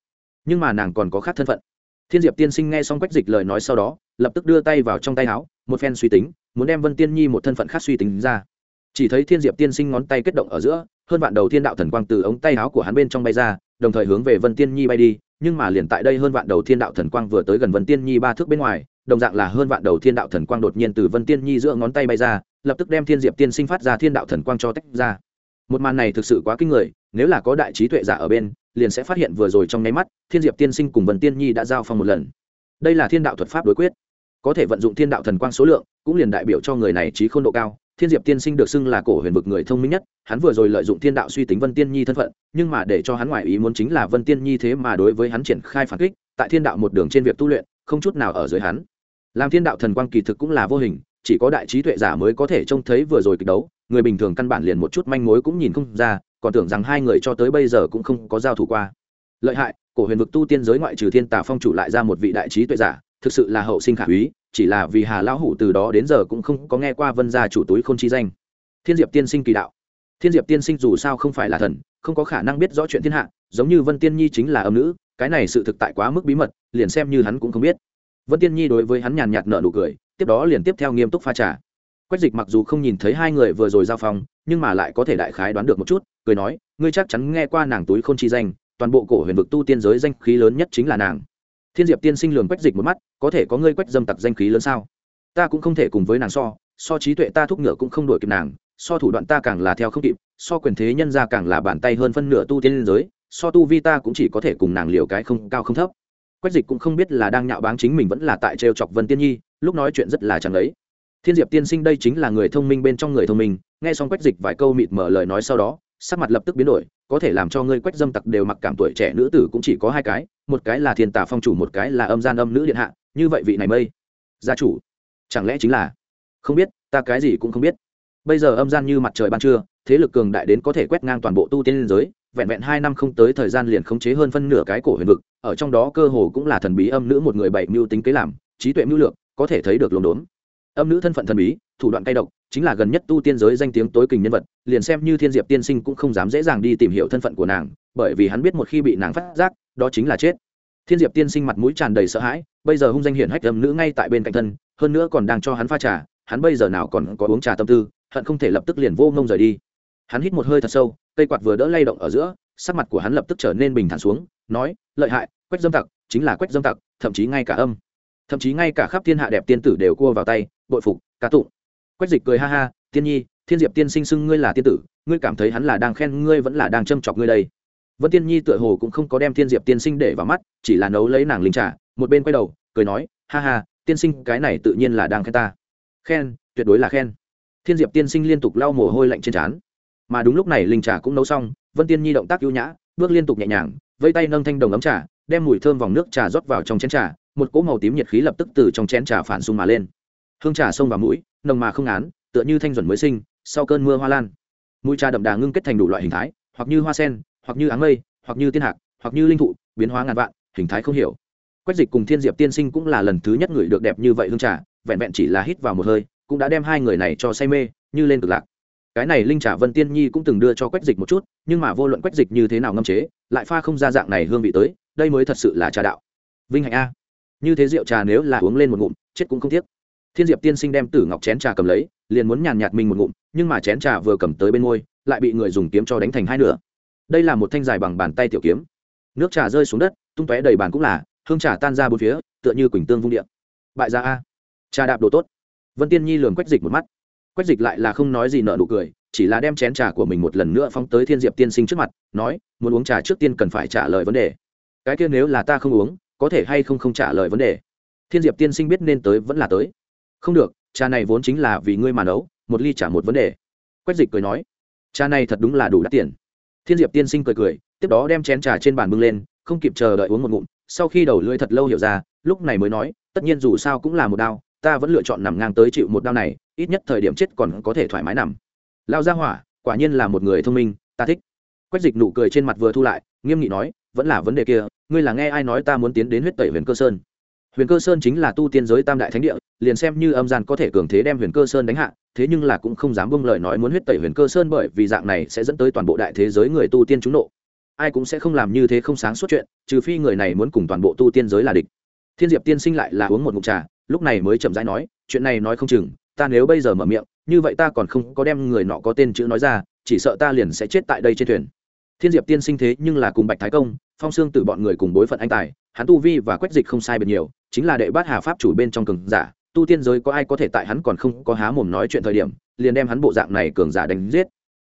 Nhưng mà nàng còn có khác thân phận. Thiên diệp tiên sinh nghe xong quách dịch lời nói sau đó, lập tức đưa tay vào trong tay áo, một phen suy tính, muốn đem vân tiên nhi một thân phận khác suy tính ra. Chỉ thấy thiên diệp tiên sinh ngón tay kết động ở giữa, hơn vạn đầu thiên đạo thần quang từ ống tay áo của hắn bên trong bay ra, đồng thời hướng về vân tiên nhi bay đi nhưng mà liền tại đây hơn vạn đầu thiên đạo thần quang vừa tới gần vân tiên nhi ba thước bên ngoài, đồng dạng là hơn vạn đầu thiên đạo thần quang đột nhiên từ vân tiên nhi giữa ngón tay bay ra, lập tức đem thiên diệp tiên sinh phát ra thiên đạo thần quang cho tách ra. Một màn này thực sự quá kinh người, nếu là có đại trí tuệ giả ở bên, liền sẽ phát hiện vừa rồi trong nháy mắt, thiên diệp tiên sinh cùng vân tiên nhi đã giao phong một lần. Đây là thiên đạo thuật pháp đối quyết có thể vận dụng thiên đạo thần quang số lượng, cũng liền đại biểu cho người này trí khôn độ cao. Thiên diệp tiên sinh được xưng là cổ huyền vực người thông minh nhất, hắn vừa rồi lợi dụng thiên đạo suy tính vân tiên nhi thân phận, nhưng mà để cho hắn ngoại ý muốn chính là vân tiên nhi thế mà đối với hắn triển khai phản kích, tại thiên đạo một đường trên việc tu luyện, không chút nào ở dưới hắn. Làm thiên đạo thần quang kỳ thực cũng là vô hình, chỉ có đại trí tuệ giả mới có thể trông thấy vừa rồi kịch đấu, người bình thường căn bản liền một chút manh mối cũng nhìn không ra, còn tưởng rằng hai người cho tới bây giờ cũng không có giao thủ qua. Lợi hại, cổ huyền vực tu tiên giới ngoại trừ thiên tà phong chủ lại ra một vị đại trí tuệ giả thực sự là hậu sinh khả úy chỉ là vì hà lão hủ từ đó đến giờ cũng không có nghe qua vân gia chủ túi không chi danh. Thiên diệp tiên sinh kỳ đạo. Thiên diệp tiên sinh dù sao không phải là thần, không có khả năng biết rõ chuyện thiên hạ, giống như vân tiên nhi chính là âm nữ, cái này sự thực tại quá mức bí mật, liền xem như hắn cũng không biết. Vân tiên nhi đối với hắn nhàn nhạt nợ nụ cười, tiếp đó liền tiếp theo nghiêm túc pha trà. Quách dịch mặc dù không nhìn thấy hai người vừa rồi giao phong, nhưng mà lại có thể đại khái đoán được một chút, cười nói, ngươi chắc chắn nghe qua nàng túi khôn chi danh, toàn bộ cổ huyền vực tu tiên giới danh khí lớn nhất chính là nàng thiên diệp tiên sinh lường quách dịch một mắt, có thể có ngươi quách dâm tặc danh khí lớn sao? Ta cũng không thể cùng với nàng so so trí tuệ ta thúc ngựa cũng không đổi kịp nàng, so thủ đoạn ta càng là theo không kịp, so quyền thế nhân ra càng là bàn tay hơn phân nửa tu tiên giới, so tu vi ta cũng chỉ có thể cùng nàng liều cái không, cao không thấp. Quách dịch cũng không biết là đang nhạo báng chính mình vẫn là tại trêu chọc vân tiên nhi, lúc nói chuyện rất là chẳng lấy. Thiên diệp tiên sinh đây chính là người thông minh bên trong người thông minh, nghe xong quách dịch vài câu mịt mở lời nói sau đó, sắc mặt lập tức biến đổi, có thể làm cho ngươi quách dâm tặc đều mặc cảm tuổi trẻ nữ tử cũng chỉ có hai cái một cái là thiên tà phong chủ, một cái là âm gian âm nữ điện hạ, như vậy vị này mây, gia chủ, chẳng lẽ chính là? Không biết, ta cái gì cũng không biết. Bây giờ âm gian như mặt trời ban trưa, thế lực cường đại đến có thể quét ngang toàn bộ tu tiên liên giới, vẹn vẹn hai năm không tới thời gian liền khống chế hơn phân nửa cái cổ huyền vực, ở trong đó cơ hồ cũng là thần bí âm nữ một người bảy mưu tính kế làm, trí tuệ mưu lược, có thể thấy được lồn đốn. Âm nữ thân phận thần bí thủ đoạn cay độc, chính là gần nhất tu tiên giới danh tiếng tối kình nhân vật, liền xem như thiên diệp tiên sinh cũng không dám dễ dàng đi tìm hiểu thân phận của nàng, bởi vì hắn biết một khi bị nàng phát giác, đó chính là chết. Thiên diệp tiên sinh mặt mũi tràn đầy sợ hãi, bây giờ hung danh hiển hách âm nữ ngay tại bên cạnh thân, hơn nữa còn đang cho hắn pha trà, hắn bây giờ nào còn có uống trà tâm tư, hận không thể lập tức liền vô ngông rời đi. Hắn hít một hơi thật sâu, cây quạt vừa đỡ lay động ở giữa, sắc mặt của hắn lập tức trở nên bình thản xuống, nói, lợi hại, quách dâm tặc, chính là quách dâm tặc, thậm chí ngay cả âm. Thậm chí ngay cả khắp thiên hạ đẹp tiên tử đều cua vào tay, bội phục, ca tụng quách dịch cười ha ha, tiên nhi, thiên diệp tiên sinh xưng ngươi là tiên tử, ngươi cảm thấy hắn là đang khen ngươi vẫn là đang châm chọc ngươi đây? Vân tiên nhi tựa hồ cũng không có đem thiên diệp tiên sinh để vào mắt, chỉ là nấu lấy nàng linh trà, một bên quay đầu, cười nói, ha ha, tiên sinh, cái này tự nhiên là đang khen ta. Khen, tuyệt đối là khen. Thiên diệp tiên sinh liên tục lau mồ hôi lạnh trên trán. Mà đúng lúc này linh trà cũng nấu xong, vân tiên nhi động tác ưu nhã, bước liên tục nhẹ nhàng vây tay nâng thanh đồng ấm trà, đem mùi thơm vòng nước trà rót vào trong chén trà, một cỗ màu tím nhiệt khí lập tức từ trong chén trà phản xung mà lên. Hương trà xông vào mũi nồng mà không án, tựa như thanh duẩn mới sinh, sau cơn mưa hoa lan. Mùi trà đậm đà ngưng kết thành đủ loại hình thái, hoặc như hoa sen, hoặc như áng mây, hoặc như tiên hạc, hoặc như linh thụ, biến hóa ngàn vạn, hình thái không hiểu. Quách dịch cùng thiên diệp tiên sinh cũng là lần thứ nhất người được đẹp như vậy hương trà, vẹn vẹn chỉ là hít vào một hơi, cũng đã đem hai người này cho say mê, như lên cực lạc. Cái này linh trà vân tiên nhi cũng từng đưa cho quách dịch một chút, nhưng mà vô luận quách dịch như thế nào ngâm chế, lại pha không ra dạng này hương vị tới, đây mới thật sự là trà đạo. Vinh hạnh a. Như thế rượu trà nếu là uống lên một ngụm, chết cũng không tiếc thiên diệp tiên sinh đem tử ngọc chén trà cầm lấy, liền muốn nhàn nhạt mình một ngụm, nhưng mà chén trà vừa cầm tới bên môi, lại bị người dùng kiếm cho đánh thành hai nửa. Đây là một thanh dài bằng bàn tay tiểu kiếm. Nước trà rơi xuống đất, tung tóe đầy bàn cũng là, hương trà tan ra bốn phía, tựa như quỳnh tương vung điện bại ra a. Trà đạp đồ tốt. Vân tiên nhi lường quách dịch một mắt. Quách dịch lại là không nói gì nợ nụ cười, chỉ là đem chén trà của mình một lần nữa phóng tới thiên diệp tiên sinh trước mặt, nói, muốn uống trà trước tiên cần phải trả lời vấn đề. Cái kia nếu là ta không uống, có thể hay không không trả lời vấn đề. Thiên diệp tiên sinh biết nên tới vẫn là tới không được, trà này vốn chính là vì ngươi mà nấu, một ly trả một vấn đề. Quách dịch cười nói, trà này thật đúng là đủ đắt tiền. Thiên diệp tiên sinh cười cười, tiếp đó đem chén trà trên bàn bưng lên, không kịp chờ đợi uống một ngụm, sau khi đầu lưỡi thật lâu hiểu ra, lúc này mới nói, tất nhiên dù sao cũng là một đau ta vẫn lựa chọn nằm ngang tới chịu một đau này, ít nhất thời điểm chết còn có thể thoải mái nằm. Lao ra hỏa, quả nhiên là một người thông minh, ta thích. Quách dịch nụ cười trên mặt vừa thu lại, nghiêm nghị nói, vẫn là vấn đề kia, ngươi là nghe ai nói ta muốn tiến đến huyết tẩy huyền cơ sơn? Huyền cơ sơn chính là tu tiên giới tam đại thánh địa, liền xem như âm gian có thể cường thế đem huyền cơ sơn đánh hạ, thế nhưng là cũng không dám bông lời nói muốn huyết tẩy huyền cơ sơn bởi vì dạng này sẽ dẫn tới toàn bộ đại thế giới người tu tiên trúng nộ. Ai cũng sẽ không làm như thế không sáng suốt chuyện, trừ phi người này muốn cùng toàn bộ tu tiên giới là địch. Thiên diệp tiên sinh lại là uống một ngụm trà, lúc này mới chậm rãi nói, chuyện này nói không chừng, ta nếu bây giờ mở miệng, như vậy ta còn không có đem người nọ có tên chữ nói ra, chỉ sợ ta liền sẽ chết tại đây trên thuyền. Thiên diệp tiên sinh thế nhưng là cùng bạch thái công, phong xương từ bọn người cùng bối phận anh tài hắn tu vi và quách dịch không sai biệt nhiều, chính là đệ bát hà pháp chủ bên trong cường giả, tu tiên giới có ai có thể tại hắn còn không có há mồm nói chuyện thời điểm, liền đem hắn bộ dạng này cường giả đánh giết.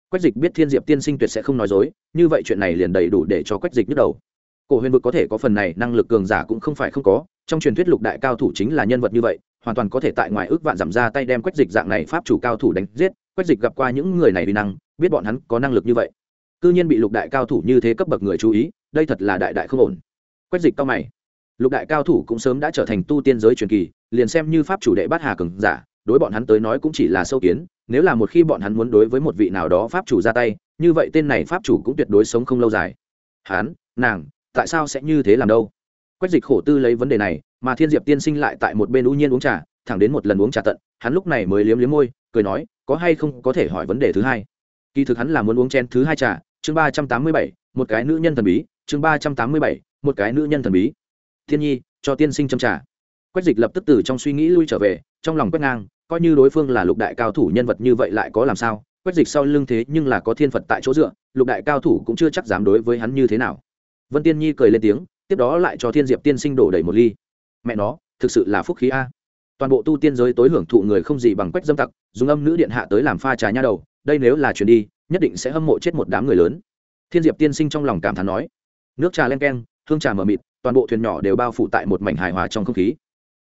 Quách dịch biết thiên diệp tiên sinh tuyệt sẽ không nói dối, như vậy chuyện này liền đầy đủ để cho quách dịch nhức đầu. Cổ huyền vực có thể có phần này năng lực cường giả cũng không phải không có, trong truyền thuyết lục đại cao thủ chính là nhân vật như vậy, hoàn toàn có thể tại ngoài ước vạn giảm ra tay đem quách dịch dạng này pháp chủ cao thủ đánh giết, quách dịch gặp qua những người này vì năng, biết bọn hắn có năng lực như vậy. Cư nhiên bị lục đại cao thủ như thế cấp bậc người chú ý, đây thật là đại đại không ổn quách dịch cao mày. Lục đại cao thủ cũng sớm đã trở thành tu tiên giới truyền kỳ, liền xem như pháp chủ đệ bát hà cường giả, đối bọn hắn tới nói cũng chỉ là sâu kiến, nếu là một khi bọn hắn muốn đối với một vị nào đó pháp chủ ra tay, như vậy tên này pháp chủ cũng tuyệt đối sống không lâu dài. Hắn nàng, tại sao sẽ như thế làm đâu? Quách dịch khổ tư lấy vấn đề này, mà thiên diệp tiên sinh lại tại một bên u nhiên uống trà, thẳng đến một lần uống trà tận, hắn lúc này mới liếm liếm môi, cười nói, có hay không có thể hỏi vấn đề thứ hai? Kỳ thực hắn là muốn uống chén thứ hai trà, chương ba trăm tám mươi bảy, một cái nữ nhân thần bí, chương ba trăm tám mươi bảy một cái nữ nhân thần bí. Thiên nhi, cho tiên sinh châm trà. Quách dịch lập tức từ trong suy nghĩ lui trở về, trong lòng quét ngang, coi như đối phương là lục đại cao thủ nhân vật như vậy lại có làm sao? Quách dịch sau lưng thế nhưng là có thiên phật tại chỗ dựa, lục đại cao thủ cũng chưa chắc dám đối với hắn như thế nào. Vân tiên nhi cười lên tiếng, tiếp đó lại cho thiên diệp tiên sinh đổ đầy một ly. Mẹ nó, thực sự là phúc khí a. Toàn bộ tu tiên giới tối hưởng thụ người không gì bằng quách dâm tặc, dùng âm nữ điện hạ tới làm pha trà nha đầu, đây nếu là chuyển đi, nhất định sẽ hâm mộ chết một đám người lớn. Thiên diệp tiên sinh trong lòng cảm thán nói. Nước trà len keng hương trà mờ mịt, toàn bộ thuyền nhỏ đều bao phủ tại một mảnh hài hòa trong không khí.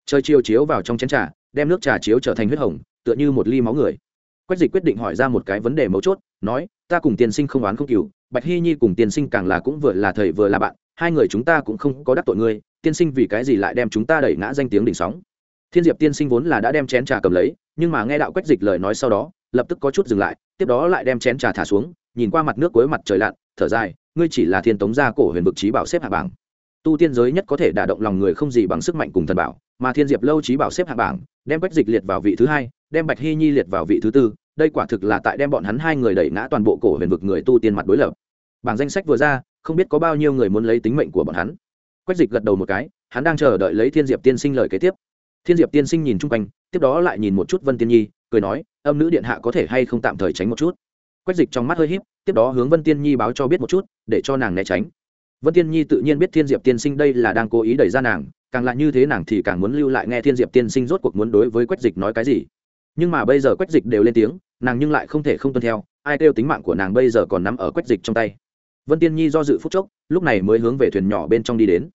Trời chiều chiếu vào trong chén trà, đem nước trà chiếu trở thành huyết hồng, tựa như một ly máu người. Quách dịch quyết định hỏi ra một cái vấn đề mấu chốt, nói, ta cùng tiên sinh không oán không cừu, bạch hy nhi cùng tiên sinh càng là cũng vừa là thầy vừa là bạn, hai người chúng ta cũng không có đắc tội ngươi, tiên sinh vì cái gì lại đem chúng ta đẩy ngã danh tiếng đỉnh sóng? Thiên diệp tiên sinh vốn là đã đem chén trà cầm lấy, nhưng mà nghe đạo quách dịch lời nói sau đó, lập tức có chút dừng lại, tiếp đó lại đem chén trà thả xuống, nhìn qua mặt nước cuối mặt trời lặn, thở dài ngươi chỉ là thiên tống gia cổ huyền vực trí bảo xếp hạ bảng. Tu tiên giới nhất có thể đả động lòng người không gì bằng sức mạnh cùng thần bảo, mà thiên diệp lâu trí bảo xếp hạ bảng, đem quách dịch liệt vào vị thứ hai, đem bạch hy nhi liệt vào vị thứ tư, đây quả thực là tại đem bọn hắn hai người đẩy ngã toàn bộ cổ huyền vực người tu tiên mặt đối lập. Bảng danh sách vừa ra, không biết có bao nhiêu người muốn lấy tính mệnh của bọn hắn. Quách dịch gật đầu một cái, hắn đang chờ đợi lấy thiên diệp tiên sinh lời kế tiếp. Thiên diệp tiên sinh nhìn chung quanh, tiếp đó lại nhìn một chút vân tiên nhi, cười nói, âm nữ điện hạ có thể hay không tạm thời tránh một chút? Quách dịch trong mắt hơi h í p tiếp đó hướng vân tiên nhi báo cho biết một chút, để cho nàng né tránh. Vân tiên nhi tự nhiên biết thiên diệp tiên sinh đây là đang cố ý đẩy ra nàng, càng lại như thế nàng thì càng muốn lưu lại nghe thiên diệp tiên sinh rốt cuộc muốn đối với quách dịch nói cái gì. Nhưng mà bây giờ quách dịch đều lên tiếng, nàng nhưng lại không thể không tuân theo, ai kêu tính mạng của nàng bây giờ còn nằm ở quách dịch trong tay. Vân tiên nhi do dự phút chốc, lúc này mới hướng về thuyền nhỏ bên trong đi đến.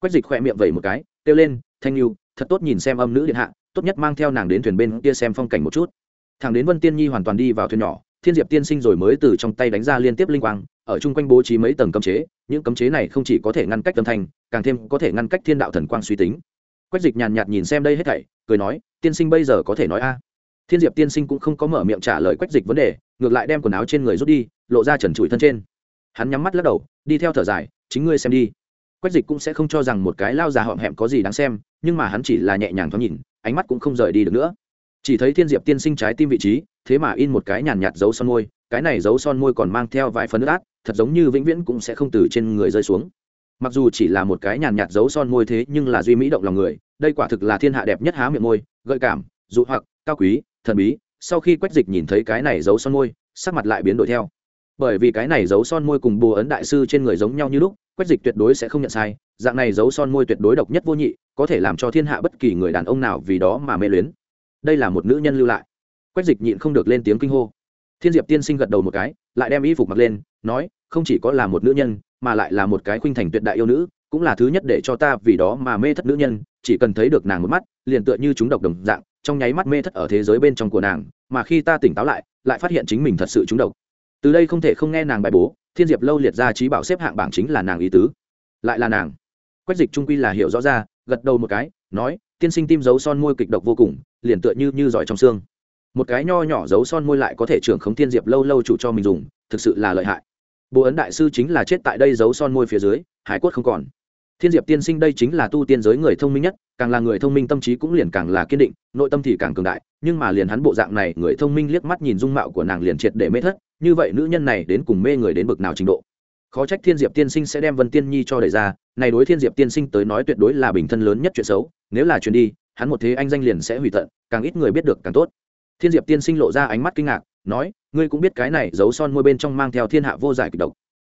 Quách dịch khỏe miệng vẩy một cái, kêu lên, thanh lưu thật tốt nhìn xem âm nữ điện hạ, tốt nhất mang theo nàng đến thuyền bên kia xem phong cảnh một chút. Thằng đến vân tiên nhi hoàn toàn đi vào thuyền nhỏ thiên diệp tiên sinh rồi mới từ trong tay đánh ra liên tiếp linh quang, ở chung quanh bố trí mấy tầng cấm chế, những cấm chế này không chỉ có thể ngăn cách âm thanh, càng thêm có thể ngăn cách thiên đạo thần quang suy tính. Quách dịch nhàn nhạt nhìn xem đây hết thảy, cười nói, tiên sinh bây giờ có thể nói a? Thiên diệp tiên sinh cũng không có mở miệng trả lời quách dịch vấn đề, ngược lại đem quần áo trên người rút đi, lộ ra trần trụi thân trên. Hắn nhắm mắt lắc đầu, đi theo thở dài, chính ngươi xem đi. Quách dịch cũng sẽ không cho rằng một cái lao già họm hẹm có gì đáng xem, nhưng mà hắn chỉ là nhẹ nhàng thoáng nhìn, ánh mắt cũng không rời đi được nữa chỉ thấy thiên diệp tiên sinh trái tim vị trí, thế mà in một cái nhàn nhạt dấu son môi, cái này dấu son môi còn mang theo vài phần nước át, thật giống như vĩnh viễn cũng sẽ không từ trên người rơi xuống. Mặc dù chỉ là một cái nhàn nhạt dấu son môi thế nhưng là duy mỹ động lòng người, đây quả thực là thiên hạ đẹp nhất há miệng môi, gợi cảm, dụ hoặc, cao quý, thần bí, sau khi quách dịch nhìn thấy cái này dấu son môi, sắc mặt lại biến đổi theo. Bởi vì cái này dấu son môi cùng bồ ấn đại sư trên người giống nhau như lúc quách dịch tuyệt đối sẽ không nhận sai, dạng này dấu son môi tuyệt đối độc nhất vô nhị, có thể làm cho thiên hạ bất kỳ người đàn ông nào vì đó mà mê luyến đây là một nữ nhân lưu lại. Quách dịch nhịn không được lên tiếng kinh hô. Thiên diệp tiên sinh gật đầu một cái, lại đem y phục mặc lên, nói, không chỉ có là một nữ nhân, mà lại là một cái khuynh thành tuyệt đại yêu nữ, cũng là thứ nhất để cho ta vì đó mà mê thất nữ nhân, chỉ cần thấy được nàng một mắt, liền tựa như chúng độc đồng dạng, trong nháy mắt mê thất ở thế giới bên trong của nàng, mà khi ta tỉnh táo lại lại phát hiện chính mình thật sự chúng độc. Từ đây không thể không nghe nàng bài bố, thiên diệp lâu liệt ra trí bảo xếp hạng bảng chính là nàng ý tứ. Lại là nàng. Quách dịch trung quy là hiểu rõ ra, gật đầu một cái, nói tiên sinh tim dấu son môi kịch độc vô cùng, liền tựa như như giỏi trong xương. Một cái nho nhỏ dấu son môi lại có thể trưởng khống thiên diệp lâu lâu chủ cho mình dùng, thực sự là lợi hại. Bố ấn đại sư chính là chết tại đây dấu son môi phía dưới, hải quất không còn. Thiên diệp tiên sinh đây chính là tu tiên giới người thông minh nhất, càng là người thông minh tâm trí cũng liền càng là kiên định, nội tâm thì càng cường đại, nhưng mà liền hắn bộ dạng này, người thông minh liếc mắt nhìn dung mạo của nàng liền triệt để mê thất, như vậy nữ nhân này đến cùng mê người đến bực nào trình độ khó trách thiên diệp tiên sinh sẽ đem vân tiên nhi cho đẩy ra, này đối thiên diệp tiên sinh tới nói tuyệt đối là bình thân lớn nhất chuyện xấu, nếu là chuyện đi, hắn một thế anh danh liền sẽ hủy tận, càng ít người biết được càng tốt. Thiên diệp tiên sinh lộ ra ánh mắt kinh ngạc, nói, ngươi cũng biết cái này giấu son môi bên trong mang theo thiên hạ vô giải kịch độc.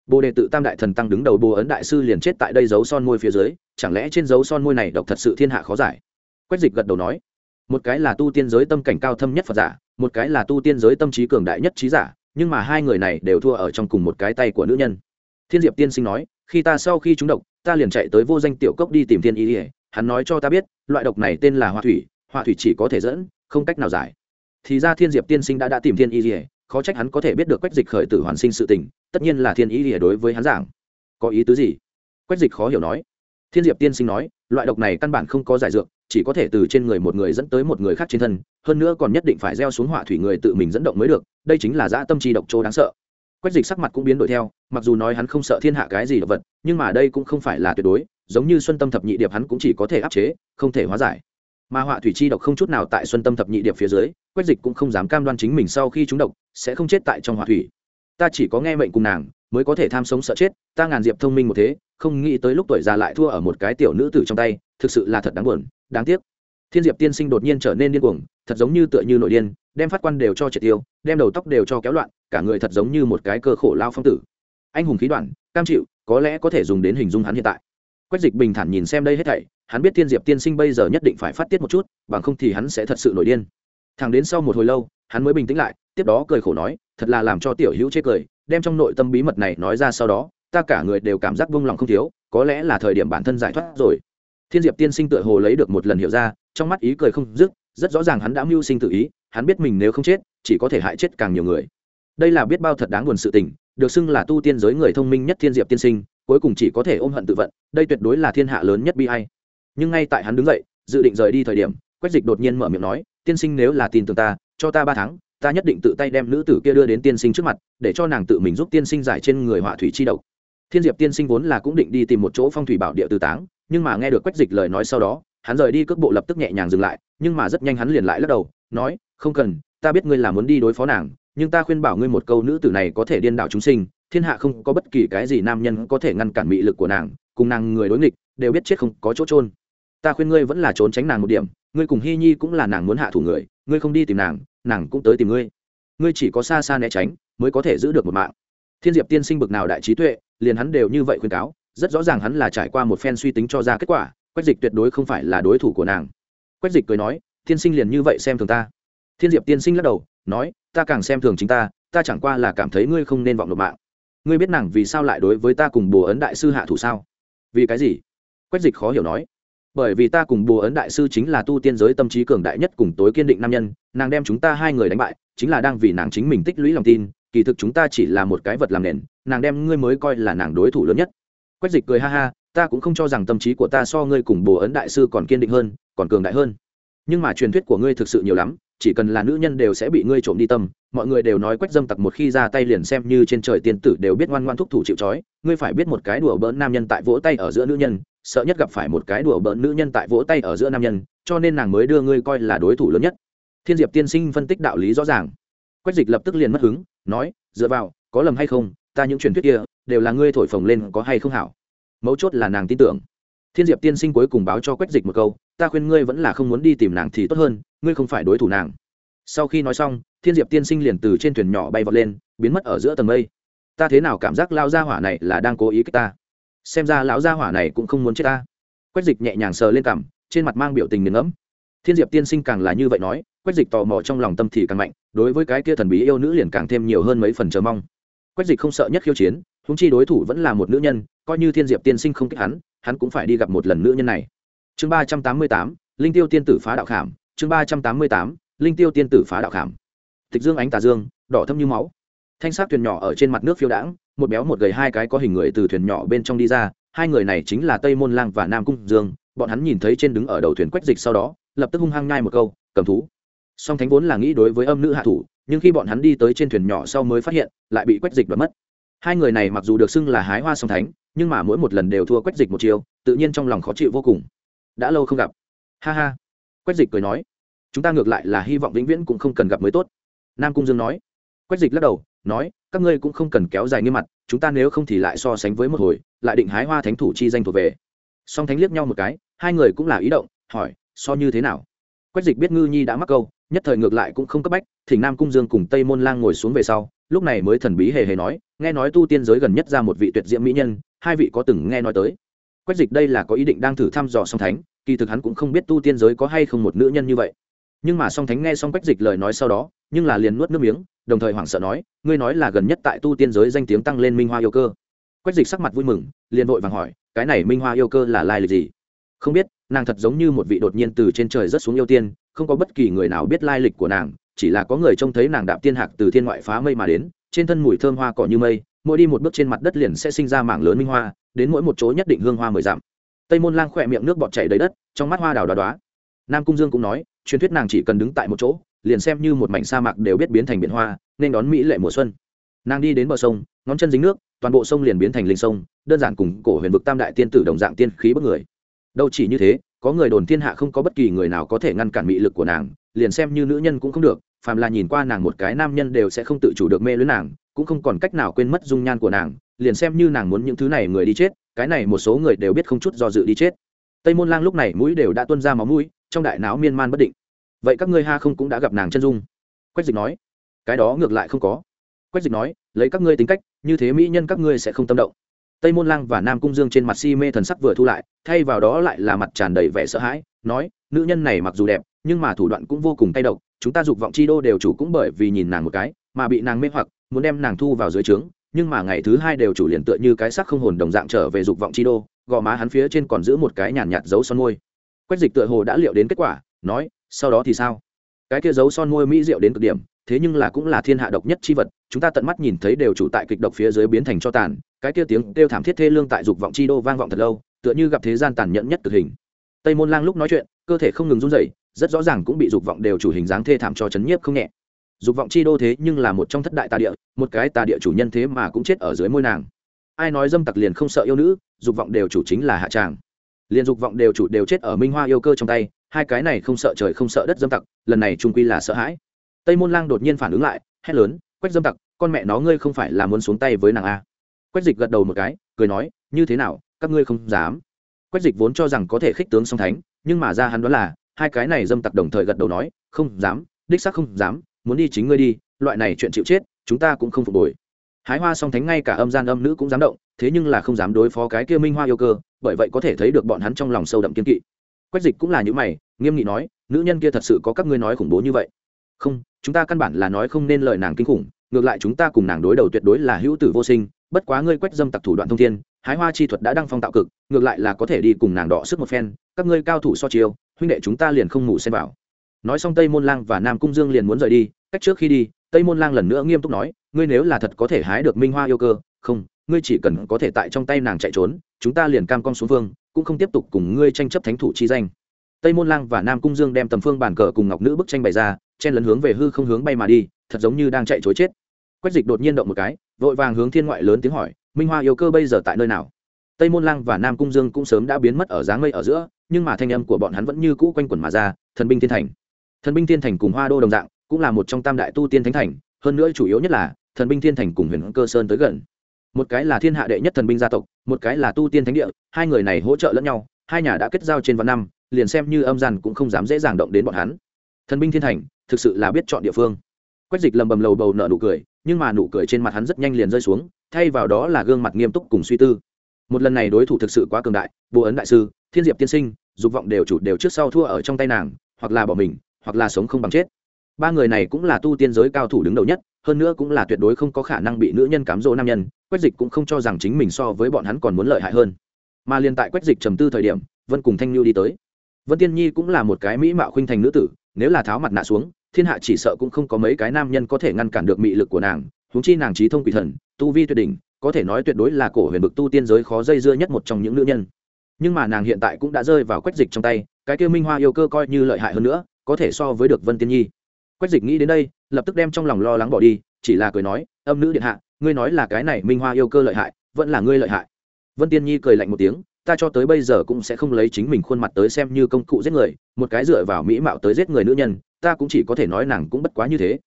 Bồ đề tự tam đại thần tăng đứng đầu bồ ấn đại sư liền chết tại đây giấu son môi phía dưới, chẳng lẽ trên dấu son môi này độc thật sự thiên hạ khó giải? Quách dịch gật đầu nói, một cái là tu tiên giới tâm cảnh cao thâm nhất phật giả, một cái là tu tiên giới tâm trí cường đại nhất trí giả, nhưng mà hai người này đều thua ở trong cùng một cái tay của nữ nhân thiên diệp tiên sinh nói, khi ta sau khi trúng độc, ta liền chạy tới vô danh tiểu cốc đi tìm thiên Y ỉa hắn nói cho ta biết, loại độc này tên là hoa thủy hoa thủy chỉ có thể dẫn, không cách nào giải. Thì ra thiên diệp tiên sinh đã đã tìm thiên Y ỉa khó trách hắn có thể biết được quách dịch khởi tử hoàn sinh sự tình, tất nhiên là thiên Y ỉa đối với hắn giảng. Có ý tứ gì? Quách dịch khó hiểu nói. Thiên diệp tiên sinh nói, loại độc này căn bản không có giải dược, chỉ có thể từ trên người một người dẫn tới một người khác trên thân, hơn nữa còn nhất định phải gieo xuống hỏa thủy người tự mình dẫn động mới được, đây chính là dã tâm trí độc chỗ đáng sợ quách dịch sắc mặt cũng biến đổi theo, mặc dù nói hắn không sợ thiên hạ cái gì độc vật, nhưng mà đây cũng không phải là tuyệt đối, giống như xuân tâm thập nhị điệp hắn cũng chỉ có thể áp chế, không thể hóa giải. Mà họa thủy chi độc không chút nào tại xuân tâm thập nhị điệp phía dưới, quách dịch cũng không dám cam đoan chính mình sau khi trúng độc, sẽ không chết tại trong họa thủy. Ta chỉ có nghe mệnh cùng nàng, mới có thể tham sống sợ chết, ta ngàn diệp thông minh một thế, không nghĩ tới lúc tuổi già lại thua ở một cái tiểu nữ tử trong tay, thực sự là thật đáng buồn, đáng tiếc. Thiên diệp tiên sinh đột nhiên trở nên điên cuồng, thật giống như tựa như nội điên đem phát quan đều cho triệt tiêu, đem đầu tóc đều cho kéo loạn, cả người thật giống như một cái cơ khổ lao phong tử. Anh hùng khí đoạn, cam chịu, có lẽ có thể dùng đến hình dung hắn hiện tại. Quách dịch bình thản nhìn xem đây hết thảy, hắn biết thiên diệp tiên sinh bây giờ nhất định phải phát tiết một chút, bằng không thì hắn sẽ thật sự nổi điên. Thẳng đến sau một hồi lâu, hắn mới bình tĩnh lại, tiếp đó cười khổ nói, thật là làm cho tiểu hữu chê cười, đem trong nội tâm bí mật này nói ra sau đó, ta cả người đều cảm giác vung lòng không thiếu, có lẽ là thời điểm bản thân giải thoát rồi. Thiên diệp tiên sinh tựa hồ lấy được một lần hiểu ra, trong mắt ý cười không dứt, rất rõ ràng hắn đã mưu sinh tự ý hắn biết mình nếu không chết, chỉ có thể hại chết càng nhiều người. Đây là biết bao thật đáng buồn sự tình, được xưng là tu tiên giới người thông minh nhất thiên diệp tiên sinh, cuối cùng chỉ có thể ôm hận tự vận, đây tuyệt đối là thiên hạ lớn nhất bi hay nhưng ngay tại hắn đứng dậy, dự định rời đi thời điểm, quách dịch đột nhiên mở miệng nói, tiên sinh nếu là tin tưởng ta, cho ta ba tháng, ta nhất định tự tay đem nữ tử kia đưa đến tiên sinh trước mặt, để cho nàng tự mình giúp tiên sinh giải trên người họa thủy chi độc. Thiên diệp tiên sinh vốn là cũng định đi tìm một chỗ phong thủy bảo địa từ táng, nhưng mà nghe được quách dịch lời nói sau đó, hắn rời đi cước bộ lập tức nhẹ nhàng dừng lại, nhưng mà rất nhanh hắn liền lại lắc đầu nói, không cần, ta biết ngươi là muốn đi đối phó nàng, nhưng ta khuyên bảo ngươi một câu nữ tử này có thể điên đảo chúng sinh, thiên hạ không có bất kỳ cái gì nam nhân có thể ngăn cản mị lực của nàng, cùng nàng người đối nghịch, đều biết chết không có chỗ trôn ta khuyên ngươi vẫn là trốn tránh nàng một điểm, ngươi cùng hy nhi cũng là nàng muốn hạ thủ người, ngươi không đi tìm nàng nàng cũng tới tìm ngươi. Ngươi chỉ có xa xa né tránh, mới có thể giữ được một mạng. Thiên diệp tiên sinh bực nào đại trí tuệ, liền hắn đều như vậy khuyên cáo, rất rõ ràng hắn là trải qua một phen suy tính cho ra kết quả, quách dịch tuyệt đối không phải là đối thủ của nàng. Quách dịch cười nói tiên sinh liền như vậy xem thường ta. Thiên diệp tiên sinh lắc đầu, nói, ta càng xem thường chính ta ta chẳng qua là cảm thấy ngươi không nên vọng nộp mạng. Ngươi biết nàng vì sao lại đối với ta cùng bồ ấn đại sư hạ thủ sao? Vì cái gì? Quách dịch khó hiểu nói, bởi vì ta cùng bồ ấn đại sư chính là tu tiên giới tâm trí cường đại nhất cùng tối kiên định nam nhân, nàng đem chúng ta hai người đánh bại, chính là đang vì nàng chính mình tích lũy lòng tin, kỳ thực chúng ta chỉ là một cái vật làm nền, nàng đem ngươi mới coi là nàng đối thủ lớn nhất. Quách dịch cười ha ha, ta cũng không cho rằng tâm trí của ta so ngươi cùng bồ ấn đại sư còn kiên định hơn, còn cường đại hơn nhưng mà truyền thuyết của ngươi thực sự nhiều lắm, chỉ cần là nữ nhân đều sẽ bị ngươi trộm đi tâm, mọi người đều nói quách dâm tặc một khi ra tay liền xem như trên trời tiên tử đều biết ngoan ngoan thúc thủ chịu trói, ngươi phải biết một cái đùa bỡn nam nhân tại vỗ tay ở giữa nữ nhân, sợ nhất gặp phải một cái đùa bỡn nữ nhân tại vỗ tay ở giữa nam nhân, cho nên nàng mới đưa ngươi coi là đối thủ lớn nhất. Thiên diệp tiên sinh phân tích đạo lý rõ ràng. Quách dịch lập tức liền mất hứng, nói, dựa vào, có lầm hay không, ta những truyền thuyết kia đều là ngươi thổi phồng lên có hay không hảo? Mấu chốt là nàng tin tưởng. Thiên diệp tiên sinh cuối cùng báo cho quách dịch một câu ta khuyên ngươi vẫn là không muốn đi tìm nàng thì tốt hơn, ngươi không phải đối thủ nàng. Sau khi nói xong, thiên diệp tiên sinh liền từ trên thuyền nhỏ bay vọt lên, biến mất ở giữa tầng mây. Ta thế nào cảm giác lao gia hỏa này là đang cố ý kích ta? Xem ra lão gia hỏa này cũng không muốn chết ta. Quách dịch nhẹ nhàng sờ lên cằm, trên mặt mang biểu tình nghiền ngẫm. Thiên diệp tiên sinh càng là như vậy nói, quách dịch tò mò trong lòng tâm thì càng mạnh, đối với cái kia thần bí yêu nữ liền càng thêm nhiều hơn mấy phần chờ mong. Quách dịch không sợ nhất khiêu chiến húng chi đối thủ vẫn là một nữ nhân, coi như thiên diệp tiên sinh không kích hắn hắn cũng phải đi gặp một lần nữ nhân này chương ba trăm tám mươi tám, linh tiêu tiên tử phá đạo khảm. Chương ba trăm tám mươi tám, linh tiêu tiên tử phá đạo khảm. Tịch dương ánh tà dương, đỏ thâm như máu. Thanh sắc thuyền nhỏ ở trên mặt nước phiêu đãng, một béo một gầy hai cái có hình người từ thuyền nhỏ bên trong đi ra, hai người này chính là tây môn lang và nam cung dương. Bọn hắn nhìn thấy trên đứng ở đầu thuyền quách dịch sau đó, lập tức hung hăng nhai một câu, cầm thú. Song thánh vốn là nghĩ đối với âm nữ hạ thủ, nhưng khi bọn hắn đi tới trên thuyền nhỏ sau mới phát hiện, lại bị quách dịch đoạt mất. Hai người này mặc dù được xưng là hái hoa song thánh, nhưng mà mỗi một lần đều thua quách dịch một chiều tự nhiên trong lòng khó chịu vô cùng đã lâu không gặp. Ha ha. Quách dịch cười nói, chúng ta ngược lại là hy vọng vĩnh viễn cũng không cần gặp mới tốt. Nam cung dương nói, quách dịch lắc đầu, nói, các ngươi cũng không cần kéo dài nghiêm mặt, chúng ta nếu không thì lại so sánh với một hồi, lại định hái hoa thánh thủ chi danh thuộc về. Song thánh liếc nhau một cái, hai người cũng là ý động, hỏi, so như thế nào? Quách dịch biết ngư nhi đã mắc câu, nhất thời ngược lại cũng không cấp bách thỉnh nam cung dương cùng tây môn lang ngồi xuống về sau, lúc này mới thần bí hề hề nói, nghe nói tu tiên giới gần nhất ra một vị tuyệt diễm mỹ nhân, hai vị có từng nghe nói tới? Quách dịch đây là có ý định đang thử thăm dò song thánh, kỳ thực hắn cũng không biết tu tiên giới có hay không một nữ nhân như vậy. Nhưng mà song thánh nghe xong quách dịch lời nói sau đó, nhưng là liền nuốt nước miếng, đồng thời hoảng sợ nói, ngươi nói là gần nhất tại tu tiên giới danh tiếng tăng lên minh hoa yêu cơ. Quách dịch sắc mặt vui mừng, liền vội vàng hỏi, cái này minh hoa yêu cơ là lai lịch gì? Không biết, nàng thật giống như một vị đột nhiên từ trên trời rất xuống yêu tiên, không có bất kỳ người nào biết lai lịch của nàng, chỉ là có người trông thấy nàng đạp tiên hạc từ thiên ngoại phá mây mà đến, trên thân mùi thơm hoa cỏ như mây mỗi đi một bước trên mặt đất liền sẽ sinh ra mảng lớn minh hoa, đến mỗi một chỗ nhất định hương hoa mười dặm. Tây môn lang khỏe miệng nước bọt chảy đầy đất, trong mắt hoa đào đoá đoá nam cung dương cũng nói, truyền thuyết nàng chỉ cần đứng tại một chỗ, liền xem như một mảnh sa mạc đều biết biến thành biển hoa, nên đón mỹ lệ mùa xuân. Nàng đi đến bờ sông, ngón chân dính nước, toàn bộ sông liền biến thành linh sông, đơn giản cùng cổ huyền vực tam đại tiên tử đồng dạng tiên khí bất người. Đâu chỉ như thế, có người đồn thiên hạ không có bất kỳ người nào có thể ngăn cản mị lực của nàng, liền xem như nữ nhân cũng không được, phàm là nhìn qua nàng một cái nam nhân đều sẽ không tự chủ được mê lưới nàng cũng không còn cách nào quên mất dung nhan của nàng, liền xem như nàng muốn những thứ này người đi chết, cái này một số người đều biết không chút do dự đi chết. Tây môn lang lúc này mũi đều đã tuân ra máu mũi, trong đại não miên man bất định. Vậy các ngươi ha không cũng đã gặp nàng chân dung? Quách dịch nói. Cái đó ngược lại không có. Quách dịch nói, lấy các ngươi tính cách, như thế mỹ nhân các ngươi sẽ không tâm động. Tây môn lang và nam cung dương trên mặt si mê thần sắc vừa thu lại, thay vào đó lại là mặt tràn đầy vẻ sợ hãi, nói, nữ nhân này mặc dù đẹp, nhưng mà thủ đoạn cũng vô cùng tay độc, chúng ta dục vọng chi đô đều chủ cũng bởi vì nhìn nàng một cái, mà bị nàng mê hoặc muốn đem nàng thu vào dưới trướng, nhưng mà ngày thứ hai đều chủ liền tựa như cái sắc không hồn đồng dạng trở về dục vọng chi đô, gò má hắn phía trên còn giữ một cái nhàn nhạt dấu son môi. Quách dịch tựa hồ đã liệu đến kết quả, nói, sau đó thì sao? Cái kia dấu son môi mỹ diệu đến cực điểm, thế nhưng là cũng là thiên hạ độc nhất chi vật, chúng ta tận mắt nhìn thấy đều chủ tại kịch độc phía dưới biến thành cho tàn, cái kia tiếng kêu thảm thiết thê lương tại dục vọng chi đô vang vọng thật lâu, tựa như gặp thế gian tàn nhẫn nhất cực hình. Tây môn lang lúc nói chuyện, cơ thể không ngừng run rẩy, rất rõ ràng cũng bị dục vọng đều chủ hình dáng thê thảm cho chấn nhiếp không nhẹ dục vọng chi đô thế nhưng là một trong thất đại tà địa, một cái tà địa chủ nhân thế mà cũng chết ở dưới môi nàng. Ai nói dâm tặc liền không sợ yêu nữ, dục vọng đều chủ chính là hạ tràng. Liền dục vọng đều chủ đều chết ở minh hoa yêu cơ trong tay, hai cái này không sợ trời không sợ đất dâm tặc, lần này trung quy là sợ hãi. Tây môn lang đột nhiên phản ứng lại, hét lớn, quách dâm tặc, con mẹ nó ngươi không phải là muốn xuống tay với nàng a quách dịch gật đầu một cái, cười nói, như thế nào, các ngươi không dám. Quách dịch vốn cho rằng có thể khích tướng song thánh, nhưng mà ra hắn đoán là, hai cái này dâm tặc đồng thời gật đầu nói, không dám, đích xác không dám muốn đi chính ngươi đi, loại này chuyện chịu chết, chúng ta cũng không phục hồi. Hái hoa song thánh ngay cả âm gian âm nữ cũng dám động, thế nhưng là không dám đối phó cái kia minh hoa yêu cơ, bởi vậy có thể thấy được bọn hắn trong lòng sâu đậm kiên kỵ. Quách dịch cũng là những mày, nghiêm nghị nói, nữ nhân kia thật sự có các ngươi nói khủng bố như vậy. Không, chúng ta căn bản là nói không nên lời nàng kinh khủng, ngược lại chúng ta cùng nàng đối đầu tuyệt đối là hữu tử vô sinh, bất quá ngươi quách dâm tặc thủ đoạn thông thiên, hái hoa chi thuật đã đăng phong tạo cực, ngược lại là có thể đi cùng nàng đọ sức một phen, các ngươi cao thủ so chiêu, huynh đệ chúng ta liền không ngủ xem vào nói xong tây môn lang và nam cung dương liền muốn rời đi, cách trước khi đi, tây môn lang lần nữa nghiêm túc nói, ngươi nếu là thật có thể hái được minh hoa yêu cơ, không, ngươi chỉ cần có thể tại trong tay nàng chạy trốn, chúng ta liền cam con xuống phương cũng không tiếp tục cùng ngươi tranh chấp thánh thủ chi danh. Tây môn lang và nam cung dương đem tầm phương bàn cờ cùng ngọc nữ bức tranh bày ra, chen lấn hướng về hư không hướng bay mà đi, thật giống như đang chạy chối chết. Quách dịch đột nhiên động một cái, vội vàng hướng thiên ngoại lớn tiếng hỏi, minh hoa yêu cơ bây giờ tại nơi nào? Tây môn lang và nam cung dương cũng sớm đã biến mất ở dáng mây ở giữa, nhưng mà thanh âm của bọn hắn vẫn như cũ quanh quẩn mà ra, thần binh thiên thành thần binh thiên thành cùng hoa đô đồng dạng, cũng là một trong tam đại tu tiên thánh thành, hơn nữa chủ yếu nhất là, thần binh thiên thành cùng huyền cơ sơn tới gần. Một cái là thiên hạ đệ nhất thần binh gia tộc, một cái là tu tiên thánh địa, hai người này hỗ trợ lẫn nhau, hai nhà đã kết giao trên vạn năm, liền xem như âm gian cũng không dám dễ dàng động đến bọn hắn. Thần binh thiên thành, thực sự là biết chọn địa phương. Quách dịch lầm bầm lầu bầu nợ nụ cười, nhưng mà nụ cười trên mặt hắn rất nhanh liền rơi xuống, thay vào đó là gương mặt nghiêm túc cùng suy tư. Một lần này đối thủ thực sự quá cường đại vô ấn đại sư, thiên diệp tiên sinh, dục vọng đều chủ đều trước sau thua ở trong tay nàng, hoặc là bỏ mình hoặc là sống không bằng chết. Ba người này cũng là tu tiên giới cao thủ đứng đầu nhất, hơn nữa cũng là tuyệt đối không có khả năng bị nữ nhân cám dỗ nam nhân, quách dịch cũng không cho rằng chính mình so với bọn hắn còn muốn lợi hại hơn. Mà liền tại quách dịch trầm tư thời điểm, vân cùng thanh lưu đi tới. Vân tiên nhi cũng là một cái mỹ mạo khuynh thành nữ tử, nếu là tháo mặt nạ xuống, thiên hạ chỉ sợ cũng không có mấy cái nam nhân có thể ngăn cản được mị lực của nàng, huống chi nàng trí thông quỷ thần, tu vi tuyệt đỉnh, có thể nói tuyệt đối là cổ huyền bực tu tiên giới khó dây dưa nhất một trong những nữ nhân. Nhưng mà nàng hiện tại cũng đã rơi vào quách dịch trong tay, cái kêu minh hoa yêu cơ coi như lợi hại hơn nữa có thể so với được vân tiên nhi. Quách dịch nghĩ đến đây, lập tức đem trong lòng lo lắng bỏ đi, chỉ là cười nói, âm nữ điện hạ, ngươi nói là cái này minh hoa yêu cơ lợi hại, vẫn là ngươi lợi hại. Vân tiên nhi cười lạnh một tiếng, ta cho tới bây giờ cũng sẽ không lấy chính mình khuôn mặt tới xem như công cụ giết người, một cái dựa vào mỹ mạo tới giết người nữ nhân, ta cũng chỉ có thể nói nàng cũng bất quá như thế.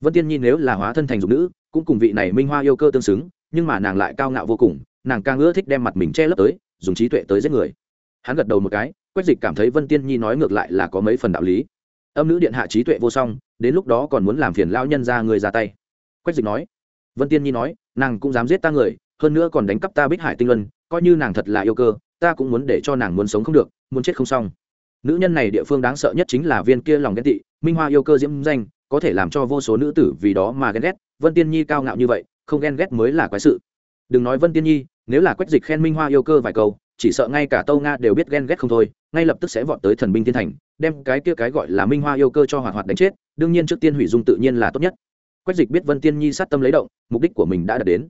Vân tiên nhi nếu là hóa thân thành dục nữ, cũng cùng vị này minh hoa yêu cơ tương xứng, nhưng mà nàng lại cao ngạo vô cùng, nàng càng ưa thích đem mặt mình che lấp tới, dùng trí tuệ tới giết người. Hắn gật đầu một cái, quách dịch cảm thấy vân tiên nhi nói ngược lại là có mấy phần đạo lý âm nữ điện hạ trí tuệ vô song, đến lúc đó còn muốn làm phiền lao nhân ra người ra tay. Quách dịch nói. Vân tiên nhi nói, nàng cũng dám giết ta người, hơn nữa còn đánh cắp ta bích hải tinh luân, coi như nàng thật là yêu cơ, ta cũng muốn để cho nàng muốn sống không được, muốn chết không xong. Nữ nhân này địa phương đáng sợ nhất chính là viên kia lòng ghen tị, minh hoa yêu cơ diễm danh, có thể làm cho vô số nữ tử vì đó mà ghen ghét. Vân tiên nhi cao ngạo như vậy, không ghen ghét mới là quái sự. Đừng nói vân tiên nhi, nếu là quách dịch khen minh hoa yêu cơ vài câu chỉ sợ ngay cả tâu nga đều biết ghen ghét không thôi, ngay lập tức sẽ vọt tới thần binh thiên thành, đem cái kia cái gọi là minh hoa yêu cơ cho hoạt hoạt đánh chết, đương nhiên trước tiên hủy dung tự nhiên là tốt nhất. Quách dịch biết vân tiên nhi sát tâm lấy động, mục đích của mình đã đạt đến.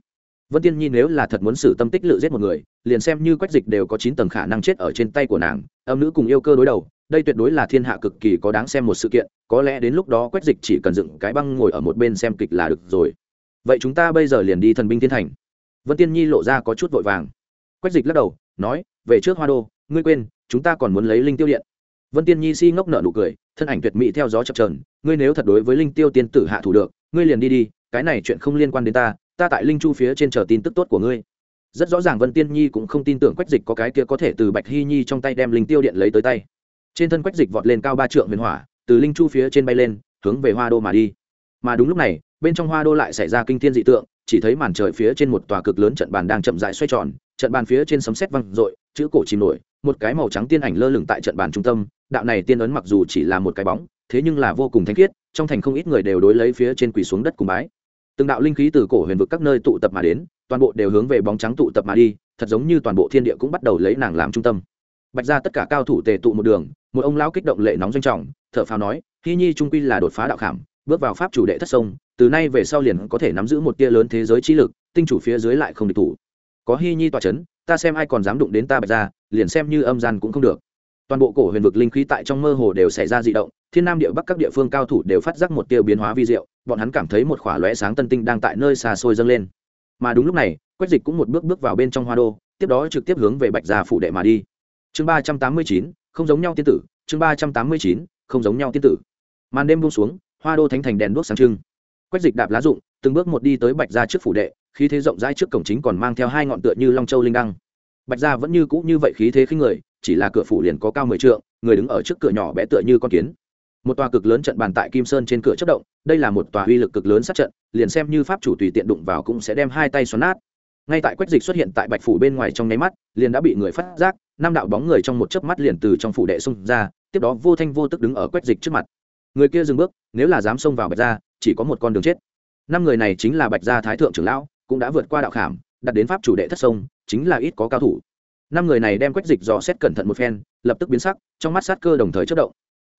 Vân tiên nhi nếu là thật muốn xử tâm tích lự giết một người, liền xem như quách dịch đều có chín tầng khả năng chết ở trên tay của nàng, âm nữ cùng yêu cơ đối đầu, đây tuyệt đối là thiên hạ cực kỳ có đáng xem một sự kiện, có lẽ đến lúc đó quách dịch chỉ cần dựng cái băng ngồi ở một bên xem kịch là được rồi. Vậy chúng ta bây giờ liền đi thần binh thiên thành. Vân tiên nhi lộ ra có chút vội vàng. Quách dịch lắc đầu nói, về trước hoa đô, ngươi quên, chúng ta còn muốn lấy linh tiêu điện. Vân tiên nhi si ngốc nợ nụ cười, thân ảnh tuyệt mỹ theo gió chập trờn ngươi nếu thật đối với linh tiêu tiên tử hạ thủ được, ngươi liền đi đi, cái này chuyện không liên quan đến ta ta tại linh chu phía trên chờ tin tức tốt của ngươi. Rất rõ ràng vân tiên nhi cũng không tin tưởng quách dịch có cái kia có thể từ bạch hy nhi trong tay đem linh tiêu điện lấy tới tay. Trên thân quách dịch vọt lên cao ba trượng huyền hỏa, từ linh chu phía trên bay lên, hướng về hoa đô mà đi. Mà đúng lúc này, bên trong hoa đô lại xảy ra kinh thiên dị tượng chỉ thấy màn trời phía trên một tòa cực lớn trận bàn đang chậm rãi xoay tròn, trận bàn phía trên sấm sét văng rội chữ cổ chìm nổi, một cái màu trắng tiên ảnh lơ lửng tại trận bàn trung tâm, đạo này tiên ấn mặc dù chỉ là một cái bóng, thế nhưng là vô cùng thanh khiết, trong thành không ít người đều đối lấy phía trên quỳ xuống đất cùng bái. Từng đạo linh khí từ cổ huyền vực các nơi tụ tập mà đến, toàn bộ đều hướng về bóng trắng tụ tập mà đi, thật giống như toàn bộ thiên địa cũng bắt đầu lấy nàng làm trung tâm. Bạch ra tất cả cao thủ tề tụ một đường, một ông lão kích động lệ nóng doanh trọng, thở phào nói hy nhi, trung quy là đột phá đạo khảm bước vào pháp chủ đệ thất sông, từ nay về sau liền có thể nắm giữ một tia lớn thế giới trí lực, tinh chủ phía dưới lại không địch thủ. Có hy nhi tòa c h ấ n ta xem ai còn dám đụng đến ta bạch ra, liền xem như âm gian cũng không được. Toàn bộ cổ huyền vực linh khí tại trong mơ hồ đều xảy ra d ị động, thiên nam địa bắc các địa phương cao thủ đều phát giác một tiêu biến hóa vi diệu, bọn hắn cảm thấy một khỏa lóe sáng tân tinh đang tại nơi xa xôi dâng lên. Mà đúng lúc này, quách dịch cũng một bước bước vào bên trong hoa đô, tiếp đó trực tiếp hướng về bạch gia phủ đệ mà đi. Chương ba trăm tám mươi chín, không giống nhau tiên tử, chương ba trăm tám mươi chín, không giống nhau tiên tử. Màn đêm buông xuống hoa đô thánh thành đèn đuốc sáng trưng. Quách dịch đạp lá dụng từng bước một đi tới bạch gia trước phủ đệ, khí thế rộng rãi trước cổng chính còn mang theo hai ngọn tựa như long châu linh đăng. Bạch gia vẫn như cũ như vậy khí thế khinh người, chỉ là cửa phủ liền có cao mười trượng, người đứng ở trước cửa nhỏ bé tựa như con kiến. Một tòa cực lớn trận bàn tại kim sơn trên cửa chất động, đây là một tòa uy lực cực lớn sát trận, liền xem như pháp chủ tùy tiện đụng vào cũng sẽ đem hai tay xoắn nát. Ngay tại quách dịch xuất hiện tại bạch phủ bên ngoài trong nháy mắt, liền đã bị người phát giác, năm đạo bóng người trong một chớp mắt liền từ trong phủ đệ xung ra, tiếp đó vô thanh vô tức đứng ở quách dịch trước mặt người kia dừng bước, nếu là dám xông vào bạch gia, chỉ có một con đường chết. Năm người này chính là bạch gia thái thượng trưởng lão, cũng đã vượt qua đạo khảm, đặt đến pháp chủ đệ thất sông, chính là ít có cao thủ. Năm người này đem quách dịch dò xét cẩn thận một phen, lập tức biến sắc, trong mắt sát cơ đồng thời chất động.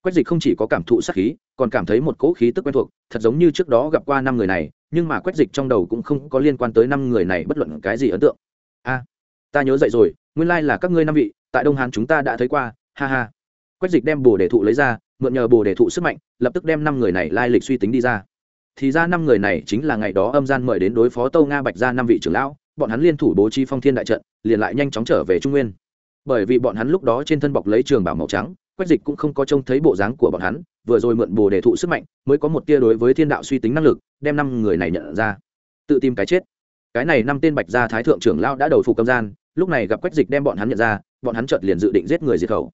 Quách dịch không chỉ có cảm thụ sát khí, còn cảm thấy một cỗ khí tức quen thuộc, thật giống như trước đó gặp qua năm người này, nhưng mà quách dịch trong đầu cũng không có liên quan tới năm người này bất luận cái gì ấn tượng. A, ta nhớ dậy rồi, nguyên lai là các ngươi năm vị, tại đông hán chúng ta đã thấy qua, ha ha. Quách dịch đem bồ đề thụ lấy ra mượn nhờ bồ đề thụ sức mạnh, lập tức đem năm người này lai lịch suy tính đi ra. Thì ra năm người này chính là ngày đó âm gian mời đến đối phó tâu nga bạch ra năm vị trưởng lão, bọn hắn liên thủ bố trí phong thiên đại trận, liền lại nhanh chóng trở về trung nguyên. Bởi vì bọn hắn lúc đó trên thân bọc lấy trường bảo màu trắng, quách dịch cũng không có trông thấy bộ dáng của bọn hắn, vừa rồi mượn bồ đề thụ sức mạnh, mới có một tia đối với thiên đạo suy tính năng lực, đem năm người này nhận ra. Tự tìm cái chết. Cái này năm tên bạch gia thái thượng trưởng lão đã đầu phục âm gian, lúc này gặp quách dịch đem bọn hắn nhận ra, bọn hắn chợt liền dự định giết người diệt khẩu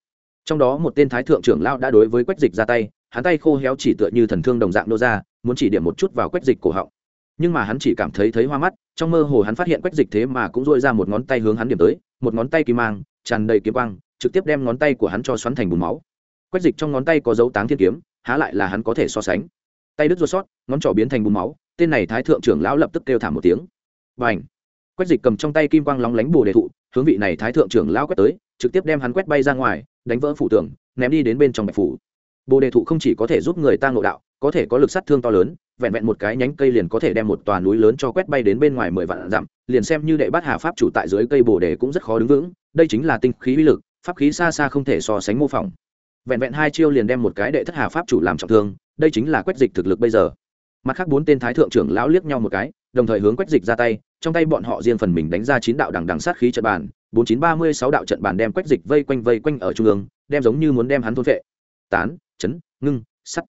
trong đó một tên thái thượng trưởng lão đã đối với quách dịch ra tay, hắn tay khô héo chỉ tựa như thần thương đồng dạng nô ra, muốn chỉ điểm một chút vào quách dịch cổ họng. Nhưng mà hắn chỉ cảm thấy thấy hoa mắt, trong mơ hồ hắn phát hiện quách dịch thế mà cũng dội ra một ngón tay hướng hắn điểm tới, một ngón tay kim mang, tràn đầy kiếm quang, trực tiếp đem ngón tay của hắn cho xoắn thành bùn máu. Quách dịch trong ngón tay có dấu táng thiên kiếm, há lại là hắn có thể so sánh. Tay đứt ruột sót, ngón trỏ biến thành bùn máu, tên này thái thượng trưởng lão lập tức kêu thảm một tiếng. Và ảnh quách dịch cầm trong tay kim quang lóng lánh bồ đề thụ, hướng vị này thái thượng trưởng lão quét tới, trực tiếp đem hắn quét bay ra ngoài đánh vỡ phủ tường, ném đi đến bên trong bạch phủ. Bồ đề thụ không chỉ có thể giúp người ta ngộ đạo, có thể có lực sát thương to lớn, vẹn vẹn một cái nhánh cây liền có thể đem một tòa núi lớn cho quét bay đến bên ngoài mười vạn dặm, liền xem như đệ bát hà pháp chủ tại dưới cây bồ đề cũng rất khó đứng vững, đây chính là tinh khí uy lực, pháp khí xa xa không thể so sánh mô phỏng. Vẹn vẹn hai chiêu liền đem một cái đệ thất hà pháp chủ làm trọng thương, đây chính là quét dịch thực lực bây giờ. Mặt khác bốn tên thái thượng trưởng lão liếc nhau một cái, đồng thời hướng quét dịch ra tay, trong tay bọn họ riêng phần mình đánh ra chín đạo đằng đằng sát khí trận bàn bốn chín ba mươi sáu đạo trận bàn đem quét dịch vây quanh vây quanh ở trung ương, đem giống như muốn đem hắn thôn vệ. Tán, chấn, ngưng, sắt.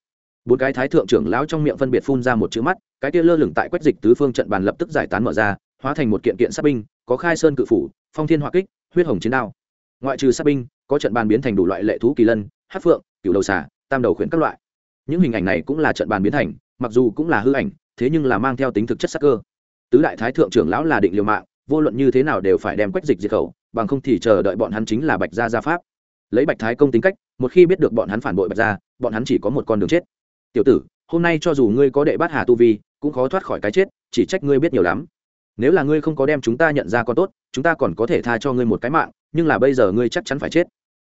Bốn cái thái thượng trưởng lão trong miệng phân biệt phun ra một chữ mắt, cái kia lơ lửng tại quét dịch tứ phương trận bàn lập tức giải tán mở ra, hóa thành một kiện kiện sát binh, có khai sơn cự phủ, phong thiên hỏa kích, huyết hồng chiến đao. Ngoại trừ sát binh, có trận bàn biến thành đủ loại lệ thú kỳ lân, hát phượng cựu đầu xà, tam đầu khuyển các loại. Những hình ảnh này cũng là trận bàn biến thành, mặc dù cũng là hư ảnh, thế nhưng là mang theo tính thực chất sắc cơ. Tứ đại thái thượng trưởng lão là định liều mạng vô luận như thế nào đều phải đem quách dịch diệt khẩu, bằng không thì chờ đợi bọn hắn chính là bạch gia gia pháp. Lấy bạch thái công tính cách, một khi biết được bọn hắn phản bội bạch gia, bọn hắn chỉ có một con đường chết. Tiểu tử, hôm nay cho dù ngươi có đệ bát hà tu vi, cũng khó thoát khỏi cái chết, chỉ trách ngươi biết nhiều lắm. Nếu là ngươi không có đem chúng ta nhận ra con tốt, chúng ta còn có thể tha cho ngươi một cái mạng, nhưng là bây giờ ngươi chắc chắn phải chết.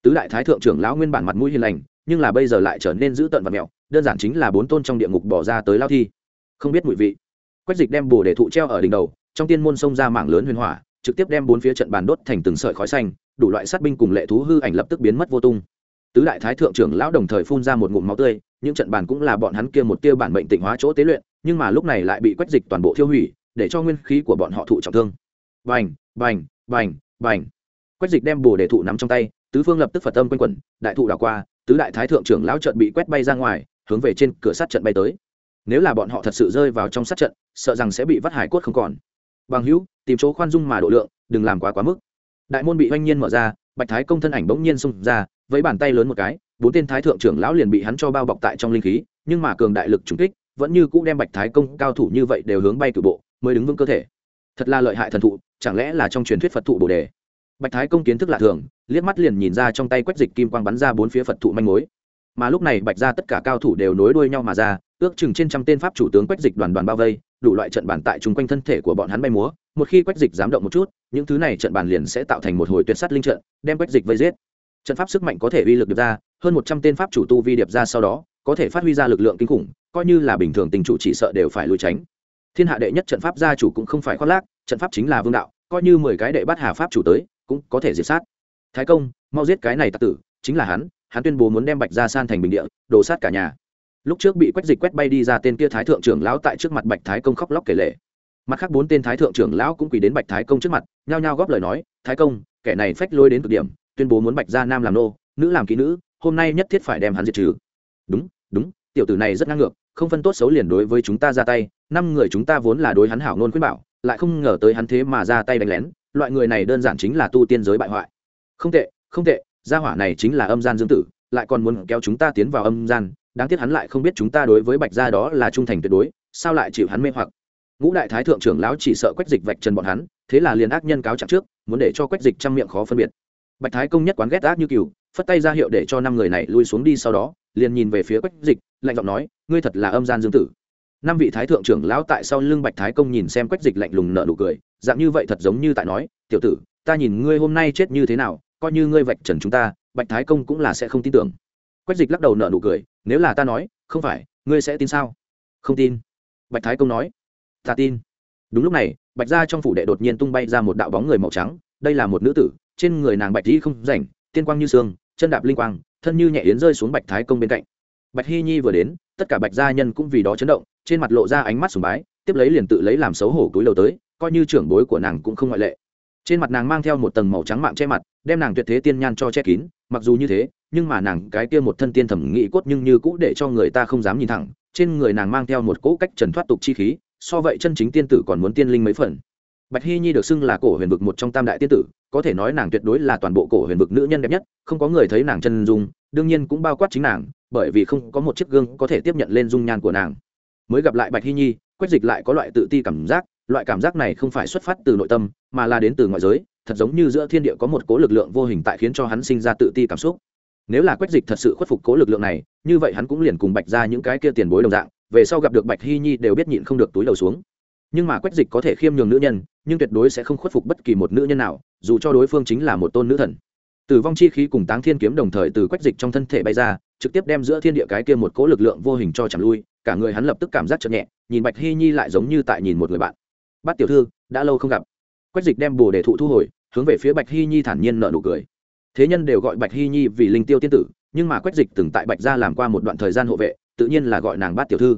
Tứ đại thái thượng trưởng lão nguyên bản mặt mũi hiền lành, nhưng là bây giờ lại trở nên dữ tợn và mẹo, đơn giản chính là bốn tôn trong địa ngục bỏ ra tới lao thi. Không biết mùi vị. Quách dịch đem bồ để thụ treo ở đỉnh đầu trong tiên môn sông ra mảng lớn huyền hỏa, trực tiếp đem bốn phía trận bàn đốt thành từng sợi khói xanh, đủ loại sát binh cùng lệ thú hư ảnh lập tức biến mất vô tung. Tứ đại thái thượng trưởng lão đồng thời phun ra một ngụm máu tươi, những trận bàn cũng là bọn hắn kia một tia bản mệnh tịnh hóa chỗ tế luyện, nhưng mà lúc này lại bị quách dịch toàn bộ thiêu hủy, để cho nguyên khí của bọn họ thụ trọng thương. Bành bành bành bành. Quách dịch đem bồ đề thụ nắm trong tay, tứ phương lập tức phật âm quanh quẩn, đại thụ đảo qua, tứ đại thái thượng trưởng lão trận bị quét bay ra ngoài, hướng về trên cửa sát trận bay tới. Nếu là bọn họ thật sự rơi vào trong sát trận, sợ rằng sẽ bị vắt hải cốt không còn bằng hữu, tìm chỗ khoan dung mà độ lượng, đừng làm quá quá mức. Đại môn bị oanh nhiên mở ra, bạch thái công thân ảnh bỗng nhiên xông ra với bàn tay lớn một cái, bốn tên thái thượng trưởng lão liền bị hắn cho bao bọc tại trong linh khí, nhưng mà cường đại lực trùng kích, vẫn như cũ đem bạch thái công cao thủ như vậy đều hướng bay cử bộ, mới đứng vững cơ thể. Thật là lợi hại thần thụ, chẳng lẽ là trong truyền thuyết phật thụ bồ đề? Bạch thái công kiến thức lạ thường, liếc mắt liền nhìn ra trong tay quách dịch kim quang bắn ra bốn phía phật thụ manh mối. Mà lúc này bạch ra tất cả cao thủ đều nối đuôi nhau mà ra ước chừng trên trăm tên pháp chủ tướng quách dịch đoàn đoàn bao vây, đủ loại trận bàn tại chung quanh thân thể của bọn hắn bay múa, một khi quách dịch dám động một chút, những thứ này trận bàn liền sẽ tạo thành một hồi tuyệt sắt linh trận, đem quách dịch vây giết. Trận pháp sức mạnh có thể uy lực điệp ra, hơn một trăm tên pháp chủ tu vi điệp ra sau đó, có thể phát huy ra lực lượng kinh khủng, coi như là bình thường tình chủ chỉ sợ đều phải lùi tránh. Thiên hạ đệ nhất trận pháp gia chủ cũng không phải khoác lác, trận pháp chính là vương đạo, coi như mười cái đệ bắt hà pháp chủ tới, cũng có thể diệt sát. Thái công, mau giết cái này tặc tử, chính là hắn hắn tuyên bố muốn đem bạch gia san thành bình địa, đổ sát cả nhà lúc trước bị quách dịch quét bay đi ra tên kia thái thượng trưởng lão tại trước mặt bạch thái công khóc lóc kể lệ mặt khác bốn tên thái thượng trưởng lão cũng quỳ đến bạch thái công trước mặt, nhao nhao góp lời nói, thái công, kẻ này phách lôi đến cực điểm, tuyên bố muốn bạch gia nam làm nô, nữ làm kỹ nữ, hôm nay nhất thiết phải đem hắn diệt trừ. Đúng đúng, tiểu tử này rất ngang ngược, không phân tốt xấu liền đối với chúng ta ra tay, năm người chúng ta vốn là đối hắn hảo nôn khuyên bảo, lại không ngờ tới hắn thế mà ra tay đánh lén, loại người này đơn giản chính là tu tiên giới bại hoại. Không tệ không tệ, gia hỏa này chính là âm gian dương tử, lại còn muốn kéo chúng ta tiến vào âm gian đáng tiếc hắn lại không biết chúng ta đối với bạch gia đó là trung thành tuyệt đối, sao lại chịu hắn mê hoặc? Ngũ đại thái thượng trưởng lão chỉ sợ quách dịch vạch trần bọn hắn, thế là liền ác nhân cáo trạng trước, muốn để cho quách dịch trăm miệng khó phân biệt. Bạch thái công nhất quán ghét ác như cừu, phất tay ra hiệu để cho năm người này lui xuống đi sau đó, liền nhìn về phía quách dịch, lạnh giọng nói, ngươi thật là âm gian dương tử. Năm vị thái thượng trưởng lão tại sau lưng bạch thái công nhìn xem quách dịch lạnh lùng nợ nụ cười, dạng như vậy thật giống như tại nói, tiểu tử, ta nhìn ngươi hôm nay chết như thế nào, coi như ngươi vạch trần chúng ta, bạch thái công cũng là sẽ không tin tưởng quách dịch lắc đầu nợ nụ cười, nếu là ta nói, không phải, ngươi sẽ tin sao? Không tin. Bạch thái công nói, ta tin. Đúng lúc này, bạch ra trong phủ đệ đột nhiên tung bay ra một đạo bóng người màu trắng, đây là một nữ tử, trên người nàng bạch di không rảnh, tiên quang như sương, chân đạp linh quang, thân như nhẹ yến rơi xuống bạch thái công bên cạnh. Bạch hy nhi vừa đến, tất cả bạch gia nhân cũng vì đó chấn động, trên mặt lộ ra ánh mắt sùng bái, tiếp lấy liền tự lấy làm xấu hổ túi lầu tới, coi như trưởng bối của nàng cũng không ngoại lệ. Trên mặt nàng mang theo một tầng màu trắng mạng che mặt, đem nàng tuyệt thế tiên nhan cho che kín, mặc dù như thế nhưng mà nàng cái kia một thân tiên thẩm nghĩ cốt nhưng như cũ để cho người ta không dám nhìn thẳng, trên người nàng mang theo một cỗ cách trần thoát tục chi khí, so vậy chân chính tiên tử còn muốn tiên linh mấy phần. Bạch hy nhi được xưng là cổ huyền vực một trong tam đại tiên tử, có thể nói nàng tuyệt đối là toàn bộ cổ huyền vực nữ nhân đẹp nhất, không có người thấy nàng chân dung, đương nhiên cũng bao quát chính nàng, bởi vì không có một chiếc gương có thể tiếp nhận lên dung nhan của nàng. Mới gặp lại bạch hy nhi, quách dịch lại có loại tự ti cảm giác, loại cảm giác này không phải xuất phát từ nội tâm, mà là đến từ ngoại giới, thật giống như giữa thiên địa có một cố lực lượng vô hình tại khiến cho hắn sinh ra tự ti cảm xúc nếu là quách dịch thật sự khuất phục cố lực lượng này, như vậy hắn cũng liền cùng bạch ra những cái kia tiền bối đồng dạng, về sau gặp được bạch hy nhi đều biết nhịn không được túi đầu xuống. Nhưng mà quách dịch có thể khiêm nhường nữ nhân, nhưng tuyệt đối sẽ không khuất phục bất kỳ một nữ nhân nào, dù cho đối phương chính là một tôn nữ thần. Tử vong chi khí cùng táng thiên kiếm đồng thời từ quách dịch trong thân thể bay ra, trực tiếp đem giữa thiên địa cái kia một cố lực lượng vô hình cho chạm lui, cả người hắn lập tức cảm giác chậm nhẹ, nhìn bạch hy nhi lại giống như tại nhìn một người bạn. Bắt tiểu thư, đã lâu không gặp. Quách dịch đem bồ đề thụ thu hồi, hướng về phía bạch hy nhi thản nhiên nợ nụ cười thế nhân đều gọi bạch hy nhi vì linh tiêu tiên tử, nhưng mà quách dịch từng tại bạch gia làm qua một đoạn thời gian hộ vệ, tự nhiên là gọi nàng bát tiểu thư.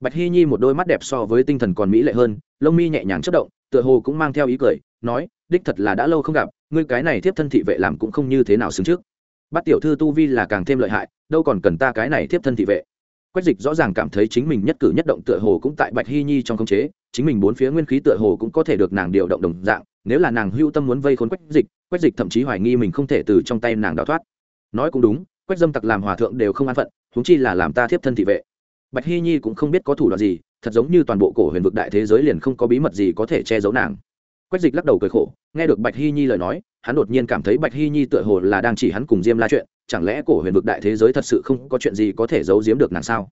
Bạch hy nhi một đôi mắt đẹp so với tinh thần còn mỹ lệ hơn, lông mi nhẹ nhàng chất động, tựa hồ cũng mang theo ý cười, nói, đích thật là đã lâu không gặp, ngươi cái này tiếp thân thị vệ làm cũng không như thế nào xứng trước. Bát tiểu thư tu vi là càng thêm lợi hại, đâu còn cần ta cái này tiếp thân thị vệ. Quách dịch rõ ràng cảm thấy chính mình nhất cử nhất động tựa hồ cũng tại bạch hy nhi trong khống chế chính mình bốn phía nguyên khí tựa hồ cũng có thể được nàng điều động đồng dạng, nếu là nàng hưu tâm muốn vây khốn quách dịch quách dịch thậm chí hoài nghi mình không thể từ trong tay nàng đào thoát. Nói cũng đúng, quách dâm tặc làm hòa thượng đều không an phận húng chi là làm ta thiếp thân thị vệ. Bạch hy nhi cũng không biết có thủ đoạn gì, thật giống như toàn bộ cổ huyền vực đại thế giới liền không có bí mật gì có thể che giấu nàng. Quách dịch lắc đầu cười khổ, nghe được bạch hy nhi lời nói, hắn đột nhiên cảm thấy bạch hy nhi tựa hồ là đang chỉ hắn cùng diêm la chuyện, chẳng lẽ cổ huyền vực đại thế giới thật sự không có chuyện gì có thể giấu giếm được nàng sao?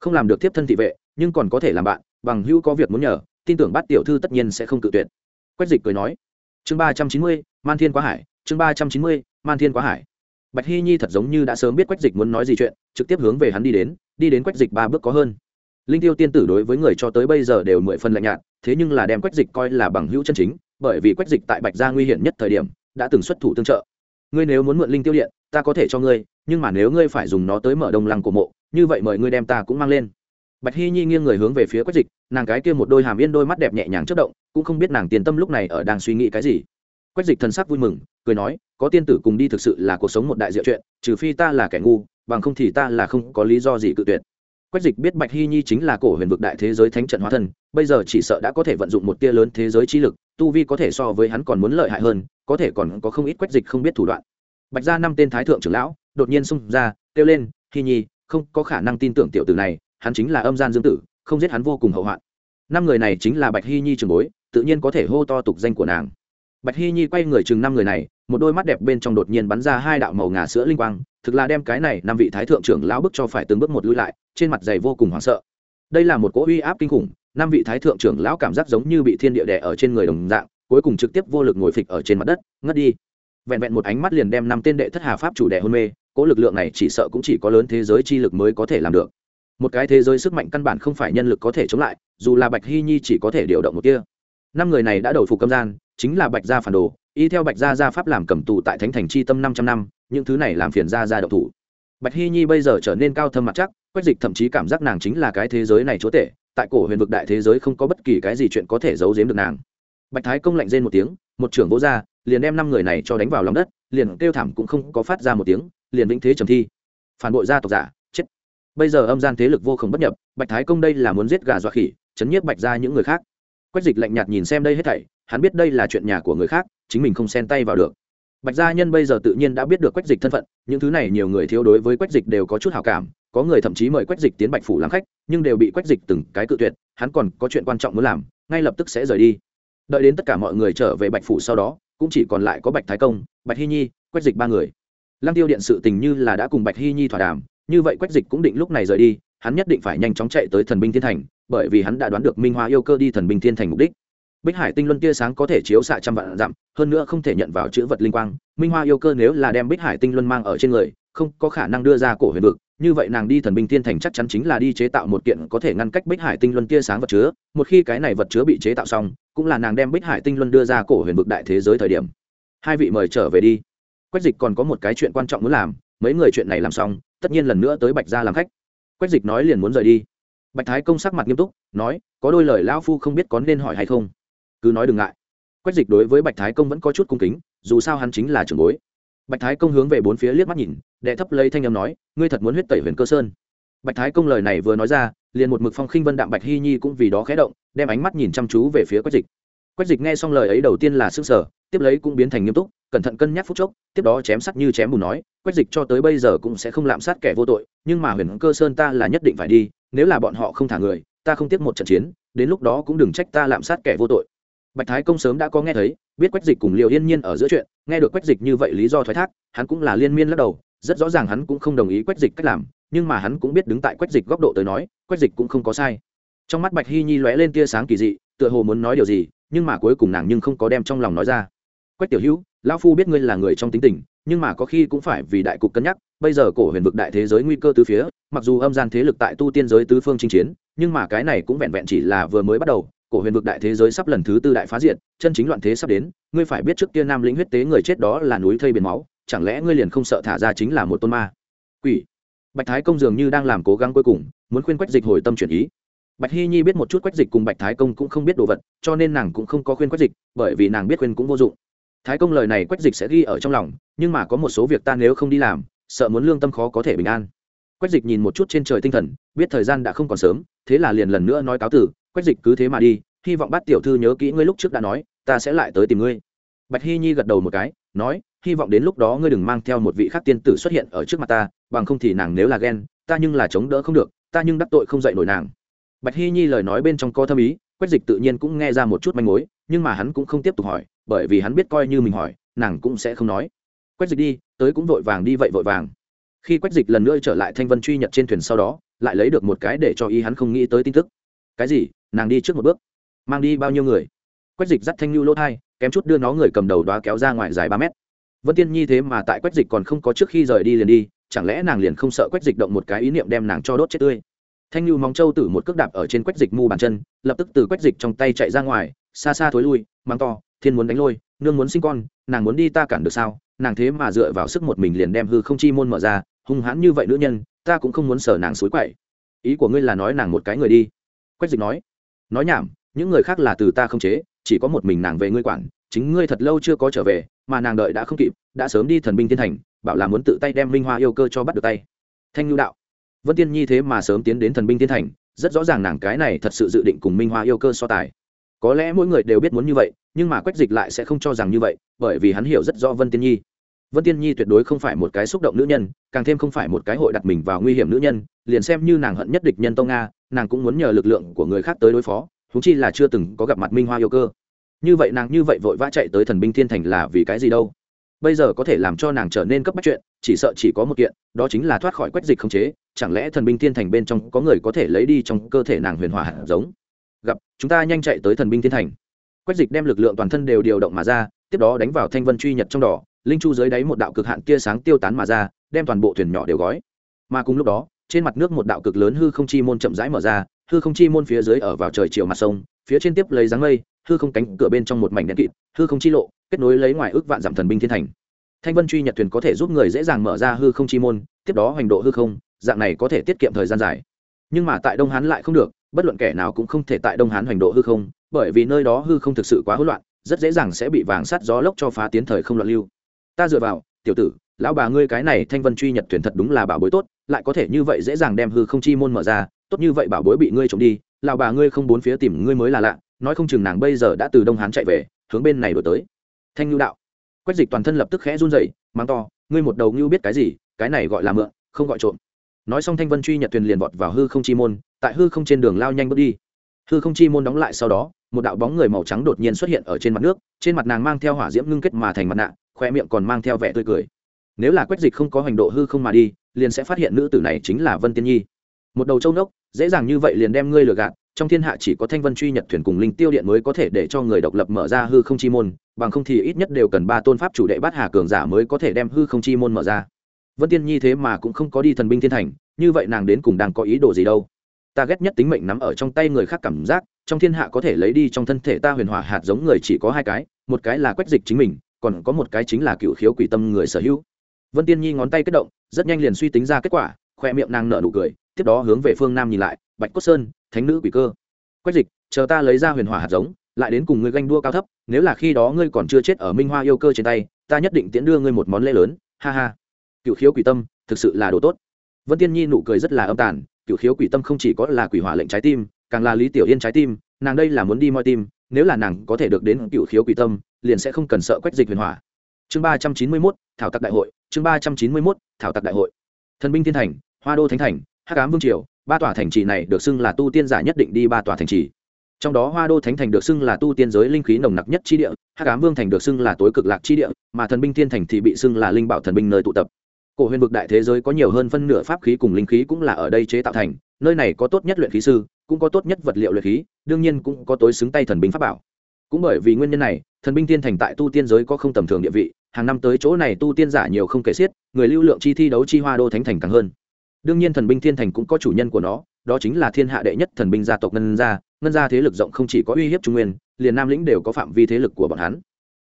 Không làm được tiếp thân thị vệ, nhưng còn có thể làm bạn bằng hữu có việc muốn nhờ, tin tưởng bắt tiểu thư tất nhiên sẽ không cự tuyệt. Quách dịch cười nói, chương ba trăm chín mươi, man thiên quá hải, chương ba trăm chín mươi, man thiên quá hải. Bạch hy nhi thật giống như đã sớm biết quách dịch muốn nói gì chuyện, trực tiếp hướng về hắn đi đến đi đến quách dịch ba bước có hơn. Linh tiêu tiên tử đối với người cho tới bây giờ đều mười phần lạnh nhạt, thế nhưng là đem quách dịch coi là bằng hữu chân chính, bởi vì quách dịch tại bạch gia nguy hiểm nhất thời điểm, đã từng xuất thủ tương trợ. Ngươi nếu muốn mượn linh tiêu điện, ta có thể cho ngươi, nhưng mà nếu ngươi phải dùng nó tới mở đông lăng của mộ, như vậy mời ngươi đem ta cũng mang lên bạch hy nhi nghiêng người hướng về phía quách dịch, nàng cái kia một đôi hàm yên đôi mắt đẹp nhẹ nhàng chất động, cũng không biết nàng tiền tâm lúc này ở đang suy nghĩ cái gì. Quách dịch thần sắc vui mừng, cười nói, có tiên tử cùng đi thực sự là cuộc sống một đại diệu chuyện, trừ phi ta là kẻ ngu, bằng không thì ta là không có lý do gì cự tuyệt. Quách dịch biết bạch hy nhi chính là cổ huyền vực đại thế giới thánh trận hóa thân, bây giờ chỉ sợ đã có thể vận dụng một tia lớn thế giới trí lực, tu vi có thể so với hắn còn muốn lợi hại hơn, có thể còn có không ít quách dịch không biết thủ đoạn. Bạch ra năm tên thái thượng trưởng lão đột nhiên xung ra, kêu lên, hy nhi, không có khả năng tin tưởng tiểu tử này hắn chính là âm gian dương tử, không giết hắn vô cùng hậu hoạn. Năm người này chính là bạch hy nhi trường bối, tự nhiên có thể hô to tục danh của nàng. Bạch hy nhi quay người chừng năm người này, một đôi mắt đẹp bên trong đột nhiên bắn ra hai đạo màu ngà sữa linh quang, thực là đem cái này năm vị thái thượng trưởng lão bức cho phải từng bước một lui lại, trên mặt dày vô cùng hoảng sợ. Đây là một cỗ uy áp kinh khủng, năm vị thái thượng trưởng lão cảm giác giống như bị thiên địa đè ở trên người đồng dạng, cuối cùng trực tiếp vô lực ngồi phịch ở trên mặt đất, ngất đi. Vẹn vẹn một ánh mắt liền đem năm tên đệ thất hà pháp chủ đệ hôn mê, cỗ lực lượng này chỉ sợ cũng chỉ có lớn thế giới chi lực mới có thể làm được một cái thế giới sức mạnh căn bản không phải nhân lực có thể chống lại, dù là bạch hy nhi chỉ có thể điều động một kia năm người này đã đầu phục câm gian, chính là bạch gia phản đồ, y theo bạch gia gia pháp làm cầm tù tại thánh thành chi tâm năm trăm năm, những thứ này làm phiền gia gia độc thủ. Bạch hy nhi bây giờ trở nên cao thâm mặt chắc, quách dịch thậm chí cảm giác nàng chính là cái thế giới này chúa tể, tại cổ huyền vực đại thế giới không có bất kỳ cái gì chuyện có thể giấu giếm được nàng. Bạch thái công lạnh rên một tiếng, một trưởng vỗ ra, liền đem năm người này cho đánh vào lòng đất, liền kêu thảm cũng không có phát ra một tiếng, liền vĩnh thế trầm thi. Phản bội gia tộc giả bây giờ âm gian thế lực vô khổng bất nhập, bạch thái công đây là muốn giết gà dọa khỉ, chấn nhiếp bạch ra những người khác. Quách dịch lạnh nhạt nhìn xem đây hết thảy, hắn biết đây là chuyện nhà của người khác, chính mình không xen tay vào được. Bạch gia nhân bây giờ tự nhiên đã biết được quách dịch thân phận, những thứ này nhiều người thiếu đối với quách dịch đều có chút hào cảm, có người thậm chí mời quách dịch tiến bạch phủ làm khách, nhưng đều bị quách dịch từng cái cự tuyệt, hắn còn có chuyện quan trọng muốn làm, ngay lập tức sẽ rời đi. Đợi đến tất cả mọi người trở về bạch phủ sau đó, cũng chỉ còn lại có bạch thái công, bạch hy nhi, quách dịch ba người. Lăng tiêu điện sự tình như là đã cùng bạch hy nhi thỏa đàm như vậy quách dịch cũng định lúc này rời đi, hắn nhất định phải nhanh chóng chạy tới thần binh thiên thành, bởi vì hắn đã đoán được minh hoa yêu cơ đi thần binh thiên thành mục đích. Bích hải tinh luân tia sáng có thể chiếu xạ trăm vạn dặm, hơn nữa không thể nhận vào chữ vật linh quang, minh hoa yêu cơ nếu là đem bích hải tinh luân mang ở trên người, không có khả năng đưa ra cổ huyền vực, như vậy nàng đi thần binh thiên thành chắc chắn chính là đi chế tạo một kiện có thể ngăn cách bích hải tinh luân tia sáng vật chứa, một khi cái này vật chứa bị chế tạo xong, cũng là nàng đem bích hải tinh luân đưa ra cổ huyền vực đại thế giới thời điểm. Hai vị mời trở về đi. Quách dịch còn có một cái chuyện quan trọng muốn làm, mấy người chuyện này làm xong tất nhiên lần nữa tới bạch gia làm khách. Quách dịch nói liền muốn rời đi. Bạch thái công sắc mặt nghiêm túc, nói, có đôi lời lão phu không biết có nên hỏi hay không? Cứ nói đừng ngại. Quách dịch đối với bạch thái công vẫn có chút cung kính, dù sao hắn chính là trưởng bối. Bạch thái công hướng về bốn phía liếc mắt nhìn, đệ thấp lấy thanh âm nói, ngươi thật muốn huyết tẩy huyền cơ sơn. Bạch thái công lời này vừa nói ra, liền một mực phong khinh vân đạm bạch hy nhi cũng vì đó khé động, đem ánh mắt nhìn chăm chú về phía quách dịch quách dịch nghe xong lời ấy đầu tiên là sức sở tiếp lấy cũng biến thành nghiêm túc, cẩn thận cân nhắc phút chốc, tiếp đó chém sắt như chém bùn nói, quách dịch cho tới bây giờ cũng sẽ không lạm sát kẻ vô tội, nhưng mà huyền cơ sơn ta là nhất định phải đi, nếu là bọn họ không thả người, ta không tiếp một trận chiến, đến lúc đó cũng đừng trách ta lạm sát kẻ vô tội. Bạch thái công sớm đã có nghe thấy, biết quách dịch cùng liều yên nhiên ở giữa chuyện, nghe được quách dịch như vậy lý do thoái thác, hắn cũng là liên miên lắc đầu, rất rõ ràng hắn cũng không đồng ý quách dịch cách làm, nhưng mà hắn cũng biết đứng tại quách dịch góc độ tới nói, quách dịch cũng không có sai. Trong mắt bạch hy nhi lóe lên tia sáng kỳ dị, tựa hồ muốn nói điều gì nhưng mà cuối cùng nàng nhưng không có đem trong lòng nói ra. Quách tiểu hữu, lão phu biết ngươi là người trong tính tình, nhưng mà có khi cũng phải vì đại cục cân nhắc, bây giờ cổ huyền vực đại thế giới nguy cơ từ phía, mặc dù âm gian thế lực tại tu tiên giới tứ phương chinh chiến, nhưng mà cái này cũng vẹn vẹn chỉ là vừa mới bắt đầu, cổ huyền vực đại thế giới sắp lần thứ tư đại phá diện chân chính loạn thế sắp đến, ngươi phải biết trước kia nam lĩnh huyết tế người chết đó là núi thây biển máu, chẳng lẽ ngươi liền không sợ thả ra chính là một tôn ma? Quỷ. Bạch thái công dường như đang làm cố gắng cuối cùng, muốn khuyên quách dịch hồi tâm chuyển ý bạch hy nhi biết một chút quách dịch cùng bạch thái công cũng không biết đồ vật, cho nên nàng cũng không có khuyên quách dịch, bởi vì nàng biết khuyên cũng vô dụng. Thái công lời này quách dịch sẽ ghi ở trong lòng, nhưng mà có một số việc ta nếu không đi làm, sợ muốn lương tâm khó có thể bình an. Quách dịch nhìn một chút trên trời tinh thần, biết thời gian đã không còn sớm, thế là liền lần nữa nói cáo tử, quách dịch cứ thế mà đi, hy vọng bắt tiểu thư nhớ kỹ ngươi lúc trước đã nói, ta sẽ lại tới tìm ngươi. Bạch hy nhi gật đầu một cái, nói, hy vọng đến lúc đó ngươi đừng mang theo một vị khác tiên tử xuất hiện ở trước mặt ta, bằng không thì nàng nếu là ghen, ta nhưng là chống đỡ không được, ta nhưng đắc tội không dạy nổi nàng bạch hy nhi lời nói bên trong có thâm ý, quách dịch tự nhiên cũng nghe ra một chút manh mối, nhưng mà hắn cũng không tiếp tục hỏi, bởi vì hắn biết coi như mình hỏi, nàng cũng sẽ không nói. Quách dịch đi, tới cũng vội vàng đi vậy vội vàng. Khi quách dịch lần nữa trở lại thanh vân truy nhật trên thuyền sau đó, lại lấy được một cái để cho ý hắn không nghĩ tới tin tức. Cái gì? Nàng đi trước một bước. Mang đi bao nhiêu người? Quách dịch dắt thanh lưu lỗ thai, kém chút đưa nó người cầm đầu đoá kéo ra ngoài dài ba mét. Vân tiên nhi thế mà tại quách dịch còn không có trước khi rời đi liền đi, chẳng lẽ nàng liền không sợ quách dịch động một cái ý niệm đem nàng cho đốt chết tươi? Thanh lưu móng châu tử một cước đạp ở trên quách dịch mu bàn chân, lập tức từ quách dịch trong tay chạy ra ngoài, xa xa thối lui mang to, thiên muốn đánh lôi, nương muốn sinh con, nàng muốn đi ta cản được sao? Nàng thế mà dựa vào sức một mình liền đem hư không chi môn mở ra, hung hãn như vậy nữ nhân, ta cũng không muốn sờ nàng suối quậy. Ý của ngươi là nói nàng một cái người đi. Quách dịch nói. Nói nhảm, những người khác là từ ta không chế, chỉ có một mình nàng về ngươi quản, chính ngươi thật lâu chưa có trở về, mà nàng đợi đã không kịp, đã sớm đi thần binh thiên thành bảo là muốn tự tay đem minh hoa yêu cơ cho bắt được tay. Thanh Lưu đạo vân tiên nhi thế mà sớm tiến đến thần binh thiên thành, rất rõ ràng nàng cái này thật sự dự định cùng minh hoa yêu cơ so tài. Có lẽ mỗi người đều biết muốn như vậy, nhưng mà quách dịch lại sẽ không cho rằng như vậy, bởi vì hắn hiểu rất rõ vân tiên nhi. Vân tiên nhi tuyệt đối không phải một cái xúc động nữ nhân, càng thêm không phải một cái hội đặt mình vào nguy hiểm nữ nhân, liền xem như nàng hận nhất địch nhân tông nga, nàng cũng muốn nhờ lực lượng của người khác tới đối phó thú chi là chưa từng có gặp mặt minh hoa yêu cơ. Như vậy nàng như vậy vội vã chạy tới thần binh thiên thành là vì cái gì đâu? Bây giờ có thể làm cho nàng trở nên cấp bách chuyện, chỉ sợ chỉ có một kiện, đó chính là thoát khỏi quách dịch không chế chẳng lẽ thần binh thiên thành bên trong có người có thể lấy đi trong cơ thể nàng huyền hỏa hạt giống? Gặp, chúng ta nhanh chạy tới thần binh thiên thành. Quách dịch đem lực lượng toàn thân đều điều động mà ra, tiếp đó đánh vào thanh vân truy nhật trong đỏ, linh chu dưới đáy một đạo cực hạn tia sáng tiêu tán mà ra, đem toàn bộ thuyền nhỏ đều gói. Mà cùng lúc đó, trên mặt nước một đạo cực lớn hư không chi môn chậm rãi mở ra, hư không chi môn phía dưới ở vào trời chiều mặt sông, phía trên tiếp lấy dáng mây, hư không cánh cửa bên trong một mảnh đen kịt, hư không chi lộ, kết nối lấy ngoài ước vạn giảm thần binh thiên thành. Thanh vân truy nhật thuyền có thể giúp người dễ dàng mở ra hư không chi môn, tiếp đó hoành độ hư không dạng này có thể tiết kiệm thời gian dài. Nhưng mà tại đông hán lại không được, bất luận kẻ nào cũng không thể tại đông hán hoành độ hư không, bởi vì nơi đó hư không thực sự quá hỗn loạn, rất dễ dàng sẽ bị vàng sắt gió lốc cho phá tiến thời không loạn lưu. Ta dựa vào, tiểu tử, lão bà ngươi cái này thanh vân truy nhật thuyền thật đúng là bảo bối tốt, lại có thể như vậy dễ dàng đem hư không chi môn mở ra, tốt như vậy bảo bối bị ngươi trộm đi, lão bà ngươi không bốn phía tìm ngươi mới là lạ, nói không chừng nàng bây giờ đã từ đông hán chạy về, hướng bên này đổi tới. Thanh nhu đạo. Quách dịch toàn thân lập tức khẽ run rẩy mang to, ngươi một đầu ngưu biết cái gì, cái này gọi là mượn, không gọi trộm nói xong thanh vân truy nhật thuyền liền vọt vào hư không chi môn, tại hư không trên đường lao nhanh bước đi. Hư không chi môn đóng lại sau đó, một đạo bóng người màu trắng đột nhiên xuất hiện ở trên mặt nước, trên mặt nàng mang theo hỏa diễm ngưng kết mà thành mặt nạ khoe miệng còn mang theo vẻ tươi cười. Nếu là quách dịch không có hành độ hư không mà đi, liền sẽ phát hiện nữ tử này chính là vân tiên nhi. Một đầu châu nốc dễ dàng như vậy liền đem ngươi lừa gạt, trong thiên hạ chỉ có thanh vân truy nhật thuyền cùng linh tiêu điện mới có thể để cho người độc lập mở ra hư không chi môn, bằng không thì ít nhất đều cần ba tôn pháp chủ đệ bát hà cường giả mới có thể đem hư không chi môn mở ra vân tiên nhi thế mà cũng không có đi thần binh thiên thành, như vậy nàng đến cùng đang có ý đồ gì đâu? Ta ghét nhất tính mệnh nắm ở trong tay người khác cảm giác, trong thiên hạ có thể lấy đi trong thân thể ta huyền hỏa hạt giống người chỉ có hai cái, một cái là quách dịch chính mình, còn có một cái chính là cựu khiếu quỷ tâm người sở hữu. Vân tiên nhi ngón tay kết động, rất nhanh liền suy tính ra kết quả, khoe miệng nàng nở nụ cười, tiếp đó hướng về phương nam nhìn lại, bạch cốt sơn, thánh nữ quỷ cơ. Quách dịch, chờ ta lấy ra huyền hỏa hạt giống, lại đến cùng ngươi ganh đua cao thấp, nếu là khi đó ngươi còn chưa chết ở minh hoa yêu cơ trên tay, ta nhất định tiễn đưa ngươi một món lễ lớn, ha ha cựu khiếu quỷ tâm, thực sự là đồ tốt. Vân tiên nhi nụ cười rất là âm tàn cựu khiếu quỷ tâm không chỉ có là quỷ hỏa lệnh trái tim, càng là lý tiểu yên trái tim, nàng đây là muốn đi moi tim, nếu là nàng có thể được đến cựu khiếu quỷ tâm, liền sẽ không cần sợ quách dịch huyền hỏa. Chương ba trăm chín mươi mốt, thảo tặc đại hội, chương ba trăm chín mươi mốt, thảo tặc đại hội. Thần binh thiên thành, hoa đô thánh thành hát cám vương triều, ba tòa thành trì này được xưng là tu tiên giả nhất định đi ba tòa thành trì. Trong đó hoa đô thánh thành được xưng là tu tiên giới linh khí nồng nặc nhất chi địa hát cám vương thành được xưng là tối cực lạc chi địa, mà thần binh thiên thành thì bị xưng là linh bảo thần binh nơi tụ tập cổ huyền vực đại thế giới có nhiều hơn phân nửa pháp khí cùng linh khí cũng là ở đây chế tạo thành, nơi này có tốt nhất luyện khí sư, cũng có tốt nhất vật liệu luyện khí, đương nhiên cũng có tối xứng tay thần binh pháp bảo. Cũng bởi vì nguyên nhân này, thần binh tiên thành tại tu tiên giới có không tầm thường địa vị, hàng năm tới chỗ này tu tiên giả nhiều không kể xiết, người lưu lượng chi thi đấu chi hoa đô thánh thành càng hơn. Đương nhiên thần binh thiên thành cũng có chủ nhân của nó, đó chính là thiên hạ đệ nhất thần binh gia tộc ngân gia ngân gia thế lực rộng không chỉ có uy hiếp trung nguyên, liền nam lĩnh đều có phạm vi thế lực của bọn hắn.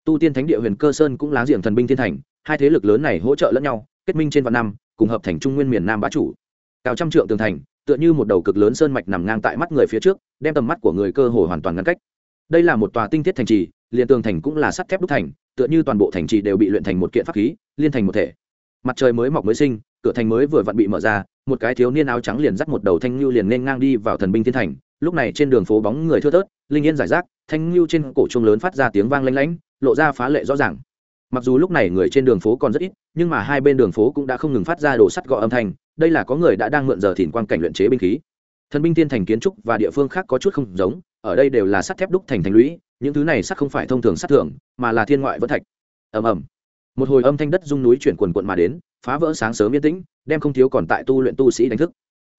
Tu tiên thánh địa huyền cơ sơn cũng láng giềng thần binh thiên thành, hai thế lực lớn này hỗ trợ lẫn nhau kết minh trên vạn năm, cùng hợp thành trung nguyên miền nam bá chủ. Cao trăm trượng tường thành, tựa như một đầu cực lớn sơn mạch nằm ngang tại mắt người phía trước, đem tầm mắt của người cơ hồ hoàn toàn ngăn cách. Đây là một tòa tinh thiết thành trì, liền tường thành cũng là sắt thép đúc thành, tựa như toàn bộ thành trì đều bị luyện thành một kiện pháp khí, liên thành một thể. Mặt trời mới mọc mới sinh, cửa thành mới vừa vặn bị mở ra, một cái thiếu niên áo trắng liền dắt một đầu thanh lưu liền nên ngang đi vào thần binh thiên thành. Lúc này trên đường phố bóng người thưa thớt, linh yên giải rác, thanh lưu trên cổ trung lớn phát ra tiếng vang lanh lảnh lộ ra phá lệ rõ ràng mặc dù lúc này người trên đường phố còn rất ít, nhưng mà hai bên đường phố cũng đã không ngừng phát ra đồ sắt gõ âm thanh, đây là có người đã đang mượn giờ thìn quan cảnh luyện chế binh khí. Thần binh thiên thành kiến trúc và địa phương khác có chút không giống, ở đây đều là sắt thép đúc thành thành lũy, những thứ này sắt không phải thông thường sắt thường, mà là thiên ngoại vân thạch. Ầm ầm. Một hồi âm thanh đất rung núi chuyển quần quận mà đến, phá vỡ sáng sớm yên tĩnh, đem không thiếu còn tại tu luyện tu sĩ đánh thức.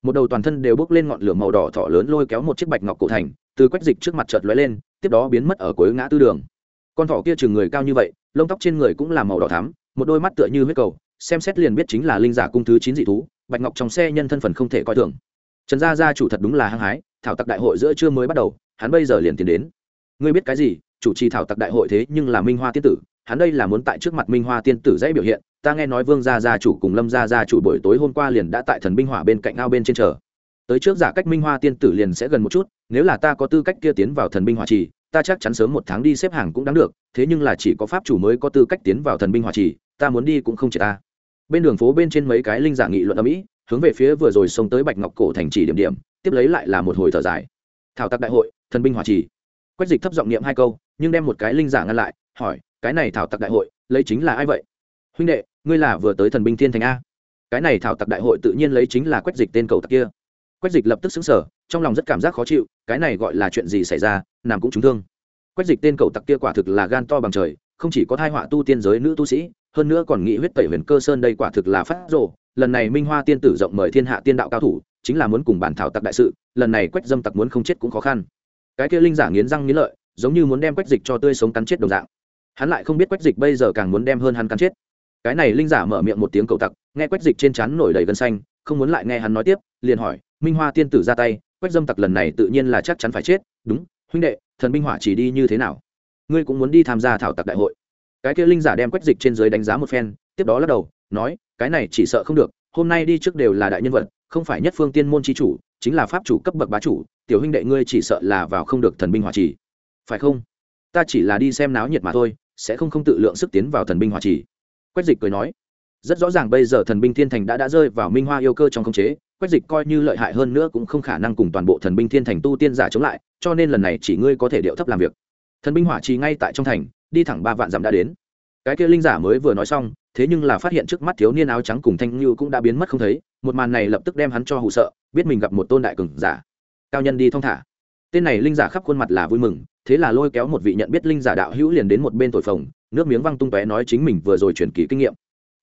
Một đầu toàn thân đều bốc lên ngọn lửa màu đỏ thọ lớn lôi kéo một chiếc bạch ngọc cổ thành, từ quách dịch trước mặt chợt lóe lên, tiếp đó biến mất ở cuối ngã tư đường. Con thỏ kia chừng người cao như vậy lông tóc trên người cũng là màu đỏ thắm, một đôi mắt tựa như huyết cầu, xem xét liền biết chính là linh giả cung thứ chín dị thú, bạch ngọc trong xe nhân thân phần không thể coi thường. Trần gia gia chủ thật đúng là hăng hái, thảo tặc đại hội giữa trưa mới bắt đầu, hắn bây giờ liền tiến đến. Ngươi biết cái gì, chủ trì thảo tặc đại hội thế nhưng là minh hoa tiên tử, hắn đây là muốn tại trước mặt minh hoa tiên tử dãy biểu hiện, ta nghe nói vương gia gia chủ cùng lâm gia gia chủ buổi tối hôm qua liền đã tại thần binh hỏa bên cạnh ao bên trên chờ. Tới trước giả cách minh hoa tiên tử liền sẽ gần một chút, nếu là ta có tư cách kia tiến vào thần binh hỏa trì ta chắc chắn sớm một tháng đi xếp hàng cũng đáng được, thế nhưng là chỉ có pháp chủ mới có tư cách tiến vào thần binh hỏa trì, ta muốn đi cũng không chỉ ta. Bên đường phố bên trên mấy cái linh giả nghị luận ở mỹ hướng về phía vừa rồi xông tới bạch ngọc cổ thành trì điểm điểm, tiếp lấy lại là một hồi thở dài. Thảo tặc đại hội, thần binh hỏa trì. Quách dịch thấp giọng niệm hai câu, nhưng đem một cái linh giả ngăn lại, hỏi, cái này thảo tặc đại hội, lấy chính là ai vậy? Huynh đệ, ngươi là vừa tới thần binh thiên thành a. Cái này thảo tặc đại hội tự nhiên lấy chính là quách dịch tên cầu tặc kia quách dịch lập tức xứng sở trong lòng rất cảm giác khó chịu, cái này gọi là chuyện gì xảy ra nàng cũng trúng thương. Quách dịch tên cầu tặc kia quả thực là gan to bằng trời, không chỉ có thai họa tu tiên giới nữ tu sĩ, hơn nữa còn nghị huyết tẩy huyền cơ sơn đây quả thực là phát rồ. Lần này minh hoa tiên tử rộng mời thiên hạ tiên đạo cao thủ, chính là muốn cùng bản thảo tặc đại sự, lần này quách dâm tặc muốn không chết cũng khó khăn. Cái kia linh giả nghiến răng nghiến lợi, giống như muốn đem quách dịch cho tươi sống cắn chết đồng dạng. Hắn lại không biết quách dịch bây giờ càng muốn đem hơn hắn cắn chết. Cái này linh giả mở miệng một tiếng cầu tặc, nghe quách dịch trên chắn nổi đầy gân xanh, không muốn lại nghe hắn nói tiếp, liền hỏi minh hoa tiên tử ra tay, quách dâm tặc lần này tự nhiên là chắc chắn phải chết. Đúng, huynh đệ, thần Minh hỏa chỉ đi như thế nào? Ngươi cũng muốn đi tham gia thảo tặc đại hội. Cái kia linh giả đem quách dịch trên dưới đánh giá một phen, tiếp đó lắc đầu, nói, cái này chỉ sợ không được, hôm nay đi trước đều là đại nhân vật, không phải nhất phương tiên môn c h i chủ, chính là pháp chủ cấp bậc bá chủ, tiểu huynh đệ ngươi chỉ sợ là vào không được thần binh hỏa trì phải không? Ta chỉ là đi xem náo nhiệt mà thôi, sẽ không không tự lượng sức tiến vào thần binh hỏa trì quách dịch cười nói rất rõ ràng bây giờ thần binh thiên thành đã đã rơi vào minh hoa yêu cơ trong khống chế, quách dịch coi như lợi hại hơn nữa cũng không khả năng cùng toàn bộ thần binh thiên thành tu tiên giả chống lại, cho nên lần này chỉ ngươi có thể điệu thấp làm việc. Thần binh hỏa trì ngay tại trong thành, đi thẳng ba vạn dặm đã đến. Cái kia linh giả mới vừa nói xong, thế nhưng là phát hiện trước mắt thiếu niên áo trắng cùng thanh như cũng đã biến mất không thấy, một màn này lập tức đem hắn cho hụ sợ, biết mình gặp một tôn đại cường giả. Cao nhân đi thong thả. Tên này linh giả khắp khuôn mặt là vui mừng, thế là lôi kéo một vị nhận biết linh giả đạo hữu liền đến một bên tội phòng nước miếng văng tung tóe nói chính mình vừa rồi chuyển kỳ kinh nghiệm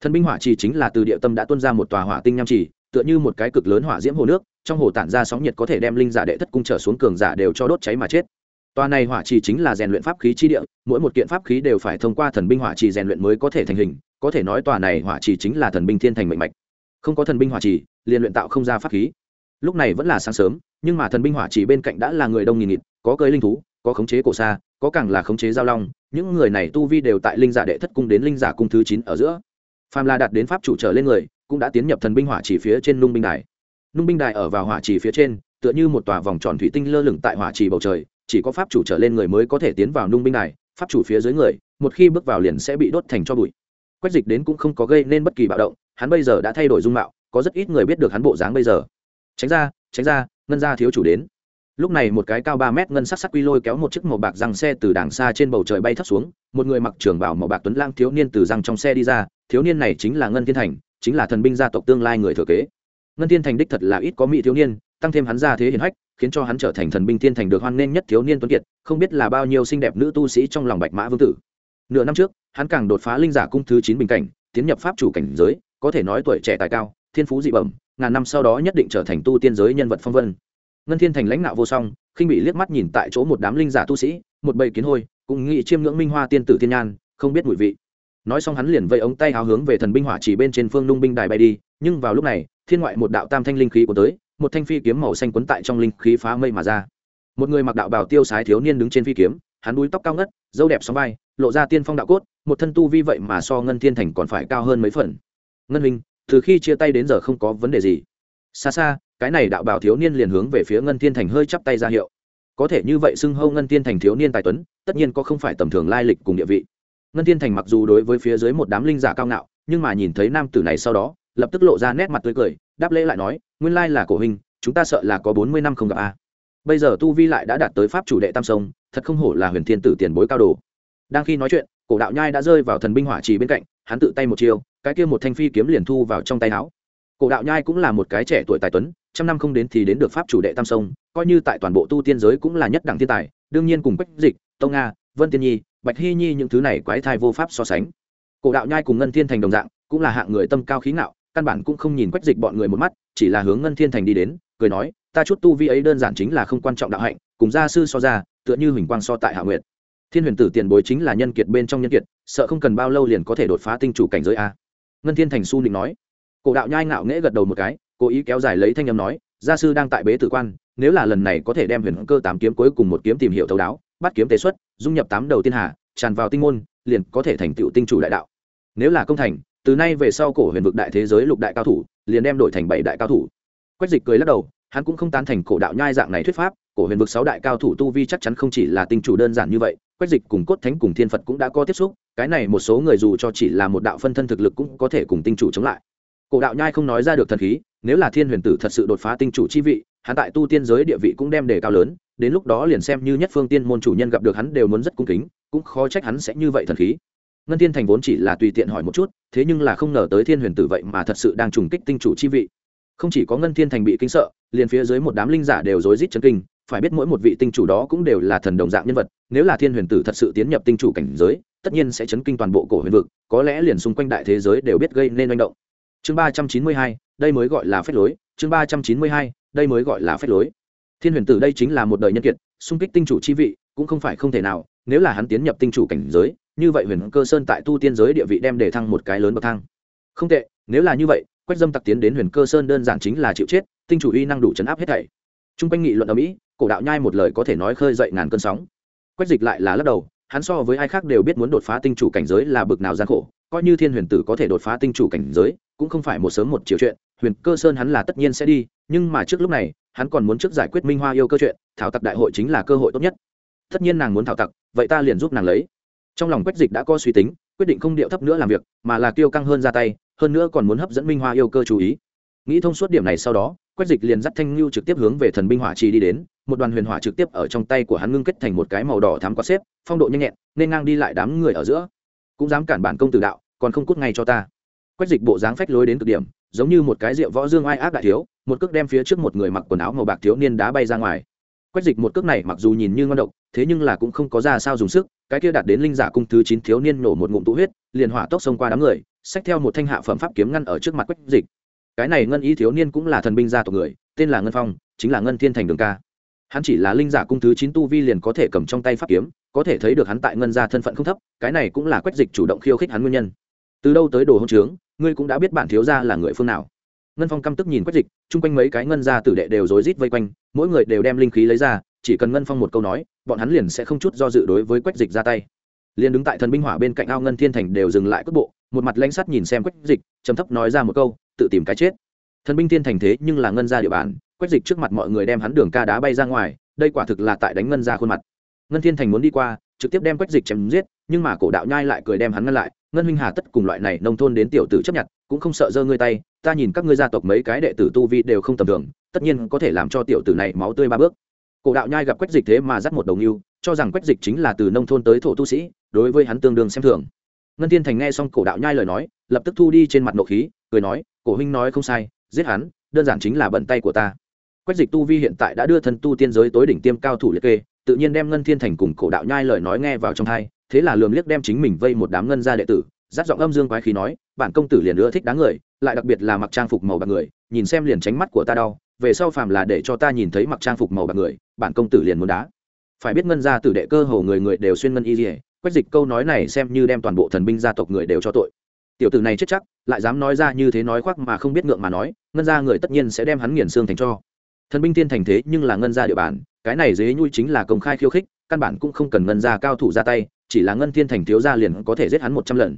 thần binh hỏa trì chính là từ địa tâm đã tuân ra một tòa hỏa tinh nham trì, tựa như một cái cực lớn hỏa diễm hồ nước, trong hồ tản ra sóng nhiệt có thể đem linh giả đệ thất cung trở xuống cường giả đều cho đốt cháy mà chết. Tòa này hỏa trì chính là rèn luyện pháp khí chi địa, mỗi một kiện pháp khí đều phải thông qua thần binh hỏa trì rèn luyện mới có thể thành hình, có thể nói tòa này hỏa trì chính là thần binh thiên thành mệnh mạch. Không có thần binh hỏa trì, liền luyện tạo không ra pháp khí. Lúc này vẫn là sáng sớm, nhưng mà thần binh hỏa trì bên cạnh đã là người đông nghìn nghịt, có cưới linh thú, có khống chế cổ xa có càng là khống chế giao long, những người này tu vi đều tại linh giả đệ thất cung đến linh giả cung thứ chín ở giữa phàm la đạt đến pháp chủ trở lên người, cũng đã tiến nhập thần binh hỏa chỉ phía trên nung binh đài. Nung binh đài ở vào hỏa chỉ phía trên, tựa như một tòa vòng tròn thủy tinh lơ lửng tại hỏa chỉ bầu trời, chỉ có pháp chủ trở lên người mới có thể tiến vào nung binh đài, pháp chủ phía dưới người, một khi bước vào liền sẽ bị đốt thành cho bụi. Quách dịch đến cũng không có gây nên bất kỳ bạo động, hắn bây giờ đã thay đổi dung mạo, có rất ít người biết được hắn bộ dáng bây giờ. Tránh ra tránh ra, ngân ra thiếu chủ đến lúc này một cái cao ba mét ngân sắc sắc quy lôi kéo một chiếc màu bạc răng xe từ đàng xa trên bầu trời bay thấp xuống, một người mặc trường bảo màu bạc tuấn lang thiếu niên từ răng trong xe đi ra, thiếu niên này chính là ngân thiên thành, chính là thần binh gia tộc tương lai người thừa kế. Ngân thiên thành đích thật là ít có mỹ thiếu niên, tăng thêm hắn ra thế hiển hách, khiến cho hắn trở thành thần binh thiên thành được hoan nghênh nhất thiếu niên tuấn kiệt, không biết là bao nhiêu xinh đẹp nữ tu sĩ trong lòng bạch mã vương tử. Nửa năm trước, hắn càng đột phá linh giả cung thứ chín bình cảnh, tiến nhập pháp chủ cảnh giới, có thể nói tuổi trẻ tài cao, thiên phú dị bẩm, ngàn năm sau đó nhất định trở thành tu tiên giới nhân vật phong vân ngân thiên thành lãnh đạo vô song, khinh bị liếc mắt nhìn tại chỗ một đám linh giả tu sĩ, một bầy kiến hôi, cũng nghĩ chiêm ngưỡng minh hoa tiên tử thiên nhan, không biết mùi vị. Nói xong hắn liền vây ống tay háo hướng về thần binh hỏa chỉ bên trên phương nung binh đài bay đi, nhưng vào lúc này, thiên ngoại một đạo tam thanh linh khí của tới, một thanh phi kiếm màu xanh quấn tại trong linh khí phá mây mà ra. Một người mặc đạo bào tiêu sái thiếu niên đứng trên phi kiếm, hắn đuôi tóc cao ngất dâu đẹp sóng vai, lộ ra tiên phong đạo cốt, một thân tu vi vậy mà so ngân thiên thành còn phải cao hơn mấy phần. Ngân minh từ khi chia tay đến giờ không có vấn đề gì. Xa xa cái này đạo bào thiếu niên liền hướng về phía ngân thiên thành hơi chắp tay ra hiệu. Có thể như vậy xưng hâu ngân thiên thành thiếu niên tài tuấn, tất nhiên có không phải tầm thường lai lịch cùng địa vị. Ngân thiên thành mặc dù đối với phía dưới một đám linh giả cao ngạo, nhưng mà nhìn thấy nam tử này sau đó, lập tức lộ ra nét mặt tươi cười, đáp lễ lại nói, nguyên lai là cổ hình chúng ta sợ là có bốn mươi năm không gặp a. Bây giờ tu vi lại đã đạt tới pháp chủ đệ tam sông, thật không hổ là huyền thiên tử tiền bối cao đồ. Đang khi nói chuyện, cổ đạo nhai đã rơi vào thần binh hỏa trì bên cạnh, hắn tự tay một chiều cái kia một thanh phi kiếm liền thu vào trong tay áo cổ đạo nhai cũng là một cái trẻ tuổi tài tuấn, trăm năm không đến thì đến được pháp chủ đệ tam sông, coi như tại toàn bộ tu tiên giới cũng là nhất đẳng thiên tài, đương nhiên cùng quách dịch tông nga, vân tiên nhi, bạch hy nhi những thứ này quái thai vô pháp so sánh. Cổ đạo nhai cùng ngân thiên thành đồng dạng, cũng là hạng người tâm cao khí ngạo, căn bản cũng không nhìn quách dịch bọn người một mắt, chỉ là hướng ngân thiên thành đi đến, cười nói, ta chút tu vi ấy đơn giản chính là không quan trọng đạo hạnh, cùng gia sư so ra, tựa như huỳnh quang so tại hạ nguyện thiên huyền tử tiền bối chính là nhân kiệt bên trong nhân kiệt, sợ không cần bao lâu liền có thể đột phá tinh chủ cảnh giới a. Ngân thiên thành su định nói cổ đạo nhai ngạo nghễ gật đầu một cái, cố ý kéo dài lấy thanh âm nói, gia sư đang tại bế tử quan, nếu là lần này có thể đem huyền cơ tám kiếm cuối cùng một kiếm tìm hiểu thấu đáo, bắt kiếm tế xuất, dung nhập tám đầu tiên hà, tràn vào tinh môn, liền có thể thành tựu tinh chủ đại đạo. Nếu là công thành, từ nay về sau cổ huyền vực đại thế giới lục đại cao thủ, liền đem đổi thành bảy đại cao thủ. Quách dịch cười lắc đầu, hắn cũng không tán thành cổ đạo nhai dạng này thuyết pháp, cổ huyền vực sáu đại cao thủ tu vi chắc chắn không chỉ là tinh chủ đơn giản như vậy, quách dịch cùng cốt thánh cùng thiên phật cũng đã có tiếp xúc, cái này một số người dù cho chỉ là một đạo phân thân thực lực cũng có thể cùng tinh chủ chống lại cổ đạo nhai không nói ra được thần khí, nếu là thiên huyền tử thật sự đột phá tinh chủ chi vị, hắn tại tu tiên giới địa vị cũng đem đề cao lớn, đến lúc đó liền xem như nhất phương tiên môn chủ nhân gặp được hắn đều muốn rất cung kính, cũng khó trách hắn sẽ như vậy thần khí. Ngân thiên thành vốn chỉ là tùy tiện hỏi một chút, thế nhưng là không ngờ tới thiên huyền tử vậy mà thật sự đang trùng kích tinh chủ chi vị. Không chỉ có ngân thiên thành bị kinh sợ, liền phía dưới một đám linh giả đều rối rít chấn kinh, phải biết mỗi một vị tinh chủ đó cũng đều là thần đồng dạng nhân vật, nếu là thiên huyền tử thật sự tiến nhập tinh chủ cảnh giới, tất nhiên sẽ chấn kinh toàn bộ cổ huyền vực, có lẽ liền xung quanh đại thế giới đều biết gây nên manh động chương ba trăm chín mươi hai, đây mới gọi là phép lối. Chương ba trăm chín mươi hai, đây mới gọi là phép lối. Thiên huyền tử đây chính là một đời nhân kiệt, xung kích tinh chủ chi vị, cũng không phải không thể nào, nếu là hắn tiến nhập tinh chủ cảnh giới, như vậy huyền cơ sơn tại tu tiên giới địa vị đem để thăng một cái lớn bậc thang. Không tệ, nếu là như vậy, quách dâm tặc tiến đến huyền cơ sơn đơn giản chính là chịu chết, tinh chủ uy năng đủ chấn áp hết thảy. T r u n g quanh nghị luận ở mỹ cổ đạo nhai một lời có thể nói khơi dậy ngàn cơn sóng. Quách dịch lại là lắc đầu hắn so với ai khác đều biết muốn đột phá tinh chủ cảnh giới là bực nào gian khổ, coi như thiên huyền tử có thể đột phá tinh chủ cảnh giới, cũng không phải một sớm một chiều chuyện, huyền cơ sơn hắn là tất nhiên sẽ đi, nhưng mà trước lúc này, hắn còn muốn trước giải quyết minh hoa yêu cơ chuyện, thảo tặc đại hội chính là cơ hội tốt nhất. Tất nhiên nàng muốn thảo tặc, vậy ta liền giúp nàng lấy. Trong lòng quách dịch đã có suy tính, quyết định không điệu thấp nữa làm việc, mà là tiêu căng hơn ra tay, hơn nữa còn muốn hấp dẫn minh hoa yêu cơ chú ý. Nghĩ thông suốt điểm này sau đó, quách dịch liền dắt thanh lưu trực tiếp hướng về thần binh hỏa trì đi đến, một đoàn huyền hỏa trực tiếp ở trong tay của hắn ngưng kết thành một cái màu đỏ thám quá xếp phong độ nhanh nhẹn, nên ngang đi lại đám người ở giữa. Cũng dám cản bản công tử đạo, còn không cút ngay cho ta. Quách dịch bộ dáng phách lối đến cực điểm, giống như một cái rượu võ dương ai ác đại thiếu, một cước đem phía trước một người mặc quần áo màu bạc thiếu niên đá bay ra ngoài. Quách dịch một cước này mặc dù nhìn như ngon độc, thế nhưng là cũng không có ra sao dùng sức, cái kia đạt đến linh giả cung thứ chín thiếu niên nổ một ngụm tụ huyết, liền hỏa tốc xông qua đám người, xách theo một thanh hạ phẩm pháp kiếm ngăn ở trước mặt quách dịch. Cái này ngân y thiếu niên cũng là thần binh gia tộc người, tên là ngân phong, chính là ngân thiên thành đường ca hắn chỉ là linh giả cung thứ chín tu vi liền có thể cầm trong tay pháp kiếm, có thể thấy được hắn tại ngân gia thân phận không thấp, cái này cũng là quách dịch chủ động khiêu khích hắn nguyên nhân. Từ đâu tới đồ hôn trướng, ngươi cũng đã biết bản thiếu gia là người phương nào. Ngân phong căm tức nhìn quách dịch, chung quanh mấy cái ngân gia tử đệ đều rối rít vây quanh, mỗi người đều đem linh khí lấy ra, chỉ cần ngân phong một câu nói, bọn hắn liền sẽ không chút do dự đối với quách dịch ra tay. Liền đứng tại thần binh hỏa bên cạnh ao ngân thiên thành đều dừng lại cước bộ, một mặt lãnh sắt nhìn xem quách dịch, trầm thấp nói ra một câu, tự tìm cái chết. Thần binh thiên thành thế nhưng là ngân gia địa bàn quách dịch trước mặt mọi người đem hắn đường ca đá bay ra ngoài, đây quả thực là tại đánh ngân ra khuôn mặt. Ngân thiên thành muốn đi qua, trực tiếp đem quách dịch chém giết, nhưng mà cổ đạo nhai lại cười đem hắn ngăn lại, ngân huynh hà tất cùng loại này nông thôn đến tiểu tử chấp nhận, cũng không sợ giơ ngươi tay, ta nhìn các ngươi gia tộc mấy cái đệ tử tu vi đều không tầm thường, tất nhiên có thể làm cho tiểu tử này máu tươi ba bước. Cổ đạo nhai gặp quách dịch thế mà dắt một đồng yêu cho rằng quách dịch chính là từ nông thôn tới thổ tu sĩ, đối với hắn tương đương xem thường. Ngân thiên thành nghe xong cổ đạo nhai lời nói, lập tức thu đi trên mặt nộ khí, cười nói, cổ huynh nói không sai, giết hắn, đơn giản chính là bận tay của ta quách dịch tu vi hiện tại đã đưa thân tu tiên giới tối đỉnh tiêm cao thủ liệt kê, tự nhiên đem ngân thiên thành cùng cổ đạo nhai lời nói nghe vào trong thai thế là lườm liếc đem chính mình vây một đám ngân gia đệ tử dắt giọng âm dương quái khí nói, bản công tử liền ưa thích đáng người, lại đặc biệt là mặc trang phục màu bạc người, nhìn xem liền tránh mắt của ta đau, về sau phàm là để cho ta nhìn thấy mặc trang phục màu bạc người, bản công tử liền muốn đá. Phải biết ngân gia tử đệ cơ hồ người người đều xuyên ngân y dỉa quách dịch câu nói này xem như đem toàn bộ thần binh gia tộc người đều cho tội. Tiểu tử này chết chắc, lại dám nói ra như thế nói khoác mà không biết ngượng mà nói, ngân gia người tất nhiên sẽ đem hắn nghiền xương thành cho thần binh tiên thành thế nhưng là ngân gia địa bàn, cái này dế nhui chính là công khai khiêu khích, căn bản cũng không cần ngân gia cao thủ ra tay, chỉ là ngân thiên thành thiếu gia liền có thể giết hắn một trăm lần.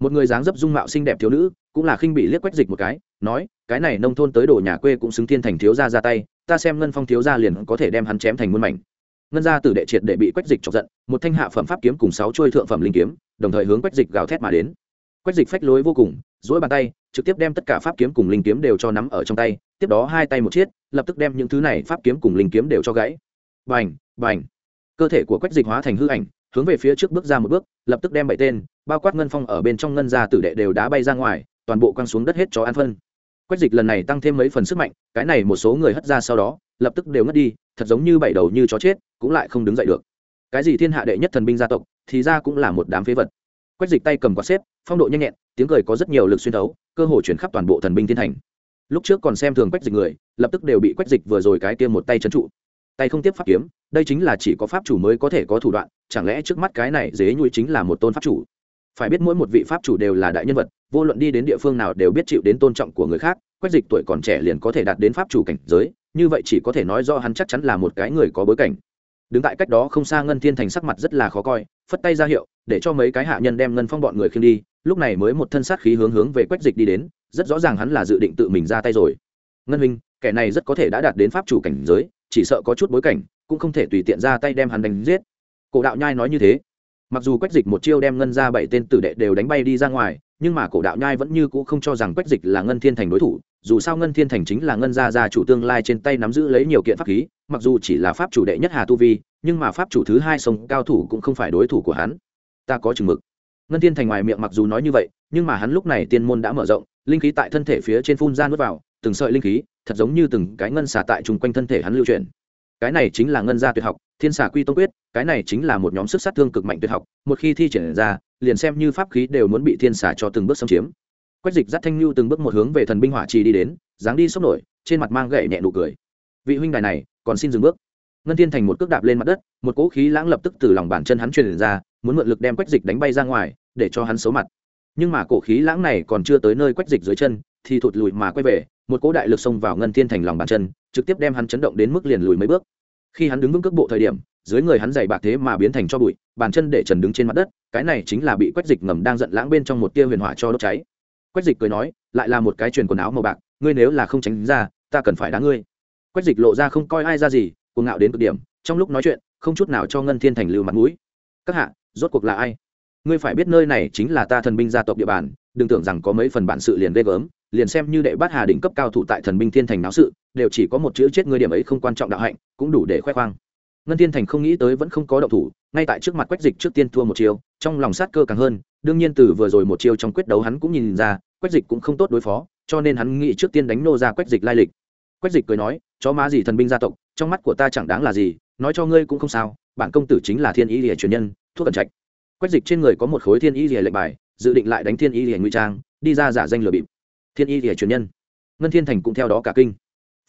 Một người dáng dấp dung mạo xinh đẹp thiếu nữ, cũng là khinh bị liếc quách dịch một cái, nói, cái này nông thôn tới đồ nhà quê cũng xứng thiên thành thiếu gia ra tay, ta xem ngân phong thiếu gia liền có thể đem hắn chém thành muôn mảnh. Ngân gia tử đệ triệt để bị quách dịch chọc giận, một thanh hạ phẩm pháp kiếm cùng sáu trôi thượng phẩm linh kiếm, đồng thời hướng quách dịch gào thét mà đến. Quách dịch phách lối vô cùng dỗi bàn tay trực tiếp đem tất cả pháp kiếm cùng linh kiếm đều cho nắm ở trong tay, tiếp đó hai tay một chiết, lập tức đem những thứ này pháp kiếm cùng linh kiếm đều cho gãy. Bành bành. Cơ thể của quách dịch hóa thành hư ảnh, hướng về phía trước bước ra một bước, lập tức đem bảy tên bao quát ngân phong ở bên trong ngân gia tử đệ đều đá bay ra ngoài, toàn bộ quăng xuống đất hết cho an phân. Quách dịch lần này tăng thêm mấy phần sức mạnh, cái này một số người hất ra sau đó, lập tức đều ngất đi, thật giống như bảy đầu như chó chết, cũng lại không đứng dậy được. Cái gì thiên hạ đệ nhất thần binh gia tộc, thì ra cũng là một đám phế vật quách dịch tay cầm quạt xếp, phong độ nhanh nhẹn, tiếng cười có rất nhiều lực xuyên thấu, cơ hồ chuyển khắp toàn bộ thần binh thiên thành. Lúc trước còn xem thường quách dịch người, lập tức đều bị quách dịch vừa rồi cái tiêm một tay trấn trụ. Tay không tiếp pháp kiếm, đây chính là chỉ có pháp chủ mới có thể có thủ đoạn, chẳng lẽ trước mắt cái này dế nhui chính là một tôn pháp chủ? Phải biết mỗi một vị pháp chủ đều là đại nhân vật, vô luận đi đến địa phương nào đều biết chịu đến tôn trọng của người khác, quách dịch tuổi còn trẻ liền có thể đạt đến pháp chủ cảnh giới, như vậy chỉ có thể nói do hắn chắc chắn là một cái người có bối cảnh. Đứng tại cách đó không xa ngân thiên thành sắc mặt rất là khó coi phất tay ra hiệu, để cho mấy cái hạ nhân đem ngân phong bọn người khiêng đi, lúc này mới một thân sát khí hướng hướng về quách dịch đi đến, rất rõ ràng hắn là dự định tự mình ra tay rồi. Ngân huynh, kẻ này rất có thể đã đạt đến pháp chủ cảnh giới, chỉ sợ có chút bối cảnh, cũng không thể tùy tiện ra tay đem hắn đánh giết. Cổ đạo nhai nói như thế. Mặc dù quách dịch một chiêu đem ngân ra bảy tên tử đệ đều đánh bay đi ra ngoài, nhưng mà cổ đạo nhai vẫn như cũ không cho rằng quách dịch là ngân thiên thành đối thủ, dù sao ngân thiên thành chính là ngân gia gia chủ tương lai trên tay nắm giữ lấy nhiều kiện pháp khí, mặc dù chỉ là pháp chủ đệ nhất hà tu vi nhưng mà pháp chủ thứ hai sông cao thủ cũng không phải đối thủ của hắn. Ta có chừng mực. Ngân thiên thành ngoài miệng mặc dù nói như vậy, nhưng mà hắn lúc này tiên môn đã mở rộng, linh khí tại thân thể phía trên phun ra nuốt vào, từng sợi linh khí, thật giống như từng cái ngân xà tại chung quanh thân thể hắn lưu truyền cái này chính là ngân gia tuyệt học, thiên xà quy tông quyết, cái này chính là một nhóm sức sát thương cực mạnh tuyệt học, một khi thi triển ra, liền xem như pháp khí đều muốn bị thiên xà cho từng bước xâm chiếm. Quách dịch dắt thanh lưu từng bước một hướng về thần binh hỏa trì đi đến, dáng đi sốc nổi, trên mặt mang gậy nhẹ nụ cười. Vị huynh đài này, còn xin dừng bước ngân thiên thành một cước đạp lên mặt đất, một cỗ khí lãng lập tức từ lòng bàn chân hắn truyền ra, muốn mượn lực đem quách dịch đánh bay ra ngoài, để cho hắn xấu mặt. Nhưng mà cổ khí lãng này còn chưa tới nơi quách dịch dưới chân, thì thụt lùi mà quay về, một cỗ đại lực xông vào ngân thiên thành lòng bàn chân, trực tiếp đem hắn chấn động đến mức liền lùi mấy bước. Khi hắn đứng vững cước bộ thời điểm, dưới người hắn dày bạc thế mà biến thành cho bụi, bàn chân để trần đứng trên mặt đất, cái này chính là bị quách dịch ngầm đang giận lãng bên trong một tia huyền hỏa cho đốt cháy. Quách dịch cười nói, lại là một cái truyền quần áo màu bạc, ngươi nếu là không tránh ra, ta cần phải đá ngươi. Quách dịch lộ ra không coi ai ra gì cuồng ngạo đến cực điểm, trong lúc nói chuyện, không chút nào cho ngân thiên thành lưu mặt mũi. Các hạ, rốt cuộc là ai? Ngươi phải biết nơi này chính là ta thần binh gia tộc địa bàn, đừng tưởng rằng có mấy phần bản sự liền ghê gớm, liền xem như đệ bát hà đỉnh cấp cao thủ tại thần binh thiên thành náo sự, đều chỉ có một chữ chết ngươi điểm ấy không quan trọng đạo hạnh, cũng đủ để khoe khoang. Ngân thiên thành không nghĩ tới vẫn không có động thủ, ngay tại trước mặt quách dịch trước tiên thua một chiêu, trong lòng sát cơ càng hơn, đương nhiên từ vừa rồi một chiêu trong quyết đấu hắn cũng nhìn ra, quách dịch cũng không tốt đối phó, cho nên hắn nghĩ trước tiên đánh nô ra quách dịch lai lịch quách dịch cười nói, chó má gì thần binh gia tộc, trong mắt của ta chẳng đáng là gì, nói cho ngươi cũng không sao, bản công tử chính là thiên ý lìa truyền nhân, thuốc cẩn trạch. Quách dịch trên người có một khối thiên ý lìa lệnh bài, dự định lại đánh thiên ý lìa nguy trang, đi ra giả danh lừa bịp. Thiên ý lìa truyền nhân. Ngân thiên thành cũng theo đó cả kinh.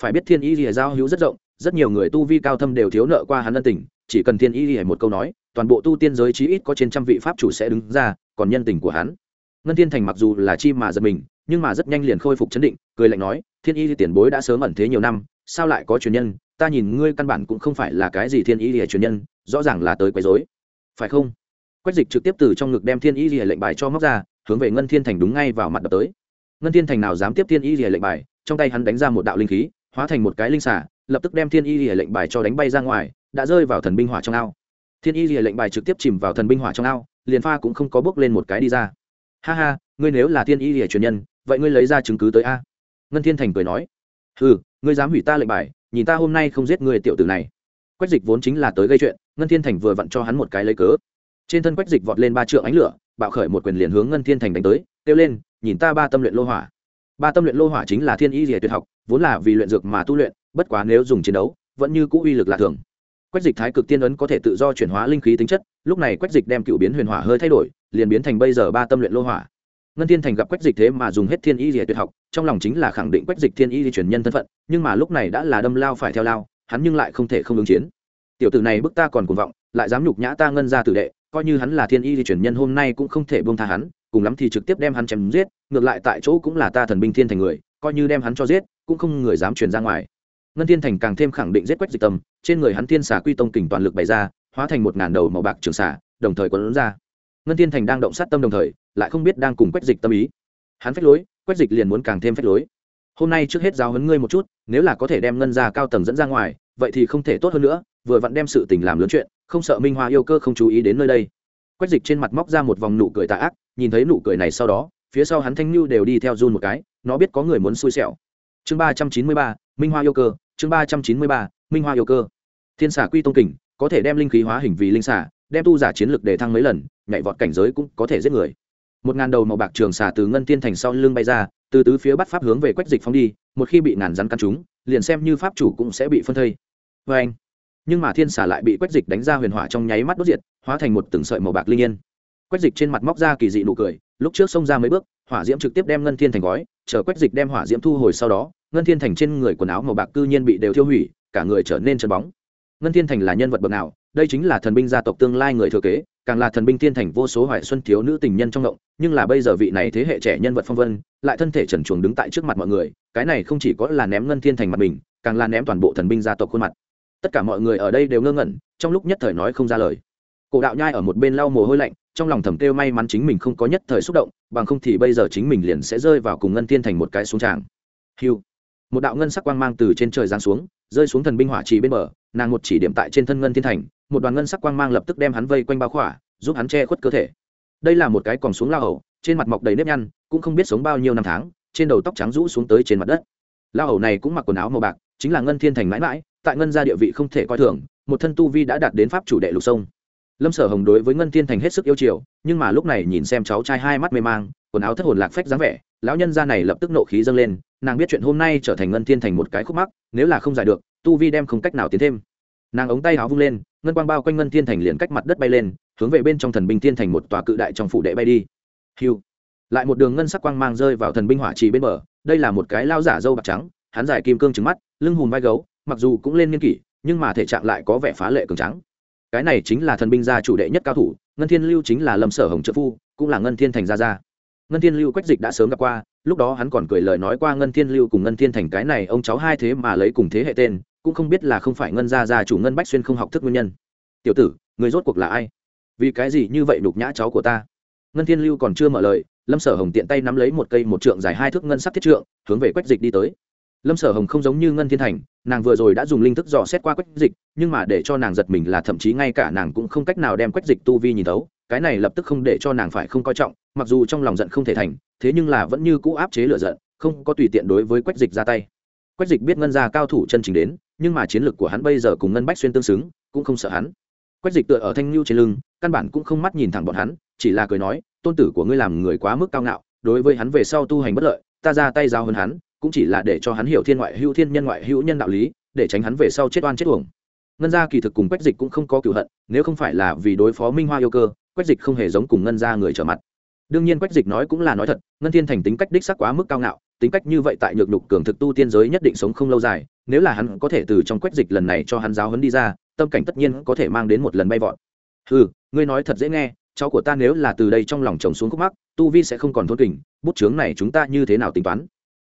Phải biết thiên ý lìa giao hữu rất rộng, rất nhiều người tu vi cao thâm đều thiếu nợ qua hắn ân tình, chỉ cần thiên ý lìa một câu nói, toàn bộ tu tiên giới chí ít có trên trăm vị pháp chủ sẽ đứng ra, còn nhân tình của hắn. Ngân thiên thành mặc dù là chi mà giật mình nhưng mà rất nhanh liền khôi phục chấn định, cười lạnh nói, thiên y tiền bối đã sớm ẩn thế nhiều năm, sao lại có truyền nhân? Ta nhìn ngươi căn bản cũng không phải là cái gì thiên y lìa truyền nhân, rõ ràng là tới quấy dối phải không? Quách dịch trực tiếp từ trong ngực đem thiên y lìa lệnh bài cho móc ra, hướng về ngân thiên thành đúng ngay vào mặt đập tới. Ngân thiên thành nào dám tiếp thiên y lìa lệnh bài, trong tay hắn đánh ra một đạo linh khí, hóa thành một cái linh xả lập tức đem thiên y lìa lệnh bài cho đánh bay ra ngoài, đã rơi vào thần binh hỏa trong ao. Thiên y lìa lệnh bài trực tiếp chìm vào thần binh hỏa trong ao, liền pha cũng không có bước lên một cái đi ra. Ha ha, ngươi nếu là thiên y lìa truyền nhân vậy ngươi lấy ra chứng cứ tới a? Ngân thiên thành cười nói ừ ngươi dám hủy ta lệnh bài, nhìn ta hôm nay không giết người tiểu tử này. Quách dịch vốn chính là tới gây chuyện, ngân thiên thành vừa vặn cho hắn một cái lấy cớ. Trên thân quách dịch vọt lên ba trượng ánh lửa, bạo khởi một quyền liền hướng ngân thiên thành đánh tới, kêu lên, nhìn ta ba tâm luyện lô hỏa. Ba tâm luyện lô hỏa chính là thiên y rìa tuyệt học, vốn là vì luyện dược mà tu luyện, bất quá nếu dùng chiến đấu, vẫn như cũ uy lực lạ thường. Quách dịch thái cực tiên ấn có thể tự do chuyển hóa linh khí tính chất, lúc này quách dịch đem cựu biến huyền hỏa hơi thay đổi, liền biến thành bây giờ ba tâm luyện lô hỏa ngân thiên thành gặp quách dịch thế mà dùng hết thiên y rìa tuyệt học, trong lòng chính là khẳng định quách dịch thiên y di truyền nhân thân phận, nhưng mà lúc này đã là đâm lao phải theo lao, hắn nhưng lại không thể không ứng chiến. Tiểu tử này bức ta còn cuồng vọng, lại dám nhục nhã ta ngân ra tử đệ, coi như hắn là thiên y di chuyển nhân hôm nay cũng không thể buông tha hắn, cùng lắm thì trực tiếp đem hắn chém giết, ngược lại tại chỗ cũng là ta thần binh thiên thành người, coi như đem hắn cho giết, cũng không người dám truyền ra ngoài. Ngân thiên thành càng thêm khẳng định giết quách dịch tâm, trên người hắn thiên xà quy tông kình toàn lực bày ra, hóa thành một ngàn đầu màu bạc trường xả đồng thời quấn ra ngân thiên thành đang động sát tâm đồng thời, lại không biết đang cùng quách dịch tâm ý. Hắn phách lối, quách dịch liền muốn càng thêm phách lối. Hôm nay trước hết giáo huấn ngươi một chút, nếu là có thể đem ngân ra cao tầng dẫn ra ngoài, vậy thì không thể tốt hơn nữa, vừa vặn đem sự tình làm lớn chuyện, không sợ minh hoa yêu cơ không chú ý đến nơi đây. Quách dịch trên mặt móc ra một vòng nụ cười tà ác, nhìn thấy nụ cười này sau đó, phía sau hắn thanh nhu đều đi theo run một cái, nó biết có người muốn xui xẻo. Chương ba trăm chín mươi ba, minh hoa yêu cơ, chương ba trăm chín mươi ba, minh hoa yêu cơ. Thiên xà quy tông kình, có thể đem linh khí hóa hình vì linh xà, đem tu giả chiến lực để thăng mấy lần nhảy vọt cảnh giới cũng có thể giết người. Một ngàn đầu màu bạc trường xà từ ngân tiên thành sau lưng bay ra, từ tứ phía bắt pháp hướng về quách dịch phóng đi, một khi bị ngàn rắn căn chúng liền xem như pháp chủ cũng sẽ bị phân thây. Vê anh, nhưng mà thiên xà lại bị quách dịch đánh ra huyền hỏa trong nháy mắt đốt diệt, hóa thành một từng sợi màu bạc linh yên. Quách dịch trên mặt móc ra kỳ dị nụ cười, lúc trước xông ra mấy bước, hỏa diễm trực tiếp đem ngân thiên thành gói, chờ quách dịch đem hỏa diễm thu hồi sau đó, ngân thiên thành trên người quần áo màu bạc cư nhiên bị đều thiêu hủy, cả người trở nên chân bóng. Ngân thiên thành là nhân vật bậc nào, đây chính là thần binh gia tộc tương lai người thừa kế càng là thần binh thiên thành vô số hoài xuân thiếu nữ tình nhân trong động, nhưng là bây giờ vị này thế hệ trẻ nhân vật phong vân, lại thân thể trần chuồng đứng tại trước mặt mọi người, cái này không chỉ có là ném ngân thiên thành mặt mình, càng là ném toàn bộ thần binh gia tộc khuôn mặt. Tất cả mọi người ở đây đều ngơ ngẩn, trong lúc nhất thời nói không ra lời. Cổ đạo nhai ở một bên lau mồ hôi lạnh, trong lòng thầm kêu may mắn chính mình không có nhất thời xúc động, bằng không thì bây giờ chính mình liền sẽ rơi vào cùng ngân thiên thành một cái xuống tràng. Hiu một đạo ngân sắc quang mang từ trên trời giáng xuống, rơi xuống thần binh hỏa trì bên bờ, nàng một chỉ điểm tại trên thân ngân thiên thành một đoàn ngân sắc quang mang lập tức đem hắn vây quanh bao khỏa, giúp hắn che khuất cơ thể. Đây là một cái còn xuống lao hầu, trên mặt mọc đầy nếp nhăn, cũng không biết sống bao nhiêu năm tháng, trên đầu tóc trắng rũ xuống tới trên mặt đất. Lao hầu này cũng mặc quần áo màu bạc, chính là ngân thiên thành mãi mãi, tại ngân gia địa vị không thể coi thường, một thân tu vi đã đạt đến pháp chủ đệ lục sông. Lâm sở hồng đối với ngân thiên thành hết sức yêu chiều, nhưng mà lúc này nhìn xem cháu trai hai mắt mê mang, quần áo thất hồn lạc phách dáng vẻ, lão nhân gia này lập tức nộ khí dâng lên, nàng biết chuyện hôm nay trở thành ngân thiên thành một cái khúc mắc, nếu là không giải được, tu vi đem không cách nào tiến thêm. Nàng ống tay áo vung lên ngân quang bao quanh ngân thiên thành liền cách mặt đất bay lên, hướng về bên trong thần binh thiên thành một tòa cự đại trong phủ đệ bay đi. Hiu. Lại một đường ngân sắc quang mang rơi vào thần binh hỏa trì bên bờ, đây là một cái lao giả dâu bạc trắng, hắn giải kim cương trứng mắt, lưng hùm vai gấu, mặc dù cũng lên niên kỷ, nhưng mà thể trạng lại có vẻ phá lệ cường trắng cái này chính là thần binh gia chủ đệ nhất cao thủ, ngân thiên lưu chính là lâm sở hồng trợ phu, cũng là ngân thiên thành gia gia. Ngân thiên lưu quách dịch đã sớm gặp qua, lúc đó hắn còn cười lời nói qua ngân thiên lưu cùng ngân thiên thành cái này, ông cháu hai thế mà lấy cùng thế hệ tên cũng không biết là không phải ngân gia gia chủ ngân bách xuyên không học thức nguyên nhân. Tiểu tử, người rốt cuộc là ai? Vì cái gì như vậy đục nhã cháu của ta? Ngân thiên lưu còn chưa mở lời, lâm sở hồng tiện tay nắm lấy một cây một trượng dài hai thước ngân sắc thiết trượng, hướng về quách dịch đi tới. Lâm sở hồng không giống như ngân thiên thành, nàng vừa rồi đã dùng linh thức dò xét qua quách dịch, nhưng mà để cho nàng giật mình là thậm chí ngay cả nàng cũng không cách nào đem quách dịch tu vi nhìn thấu, cái này lập tức không để cho nàng phải không coi trọng, mặc dù trong lòng giận không thể thành, thế nhưng là vẫn như cũ áp chế lựa giận, không có tùy tiện đối với quách dịch ra tay. Quách dịch biết ngân gia cao thủ chân chính đến nhưng mà chiến lược của hắn bây giờ cùng ngân bách xuyên tương xứng, cũng không sợ hắn. Quách dịch tựa ở thanh lưu trên lưng, căn bản cũng không mắt nhìn thẳng bọn hắn, chỉ là cười nói, tôn tử của ngươi làm người quá mức cao ngạo, đối với hắn về sau tu hành bất lợi, ta ra tay giao hơn hắn, cũng chỉ là để cho hắn hiểu thiên ngoại hữu thiên nhân ngoại hữu nhân đạo lý, để tránh hắn về sau chết oan chết uổng. Ngân gia kỳ thực cùng quách dịch cũng không có cựu hận, nếu không phải là vì đối phó minh hoa yêu cơ, quách dịch không hề giống cùng ngân gia người trở mặt. Đương nhiên quách dịch nói cũng là nói thật, ngân thiên thành tính cách đích sắc quá mức cao ngạo tính cách như vậy tại nhược đục cường thực tu tiên giới nhất định sống không lâu dài, nếu là hắn có thể từ trong quách dịch lần này cho hắn giáo hấn đi ra, tâm cảnh tất nhiên có thể mang đến một lần bay vọt. Ừ ngươi nói thật dễ nghe, cháu của ta nếu là từ đây trong lòng chồng xuống khúc mắc, tu vi sẽ không còn thôn kình, bút chướng này chúng ta như thế nào tính toán?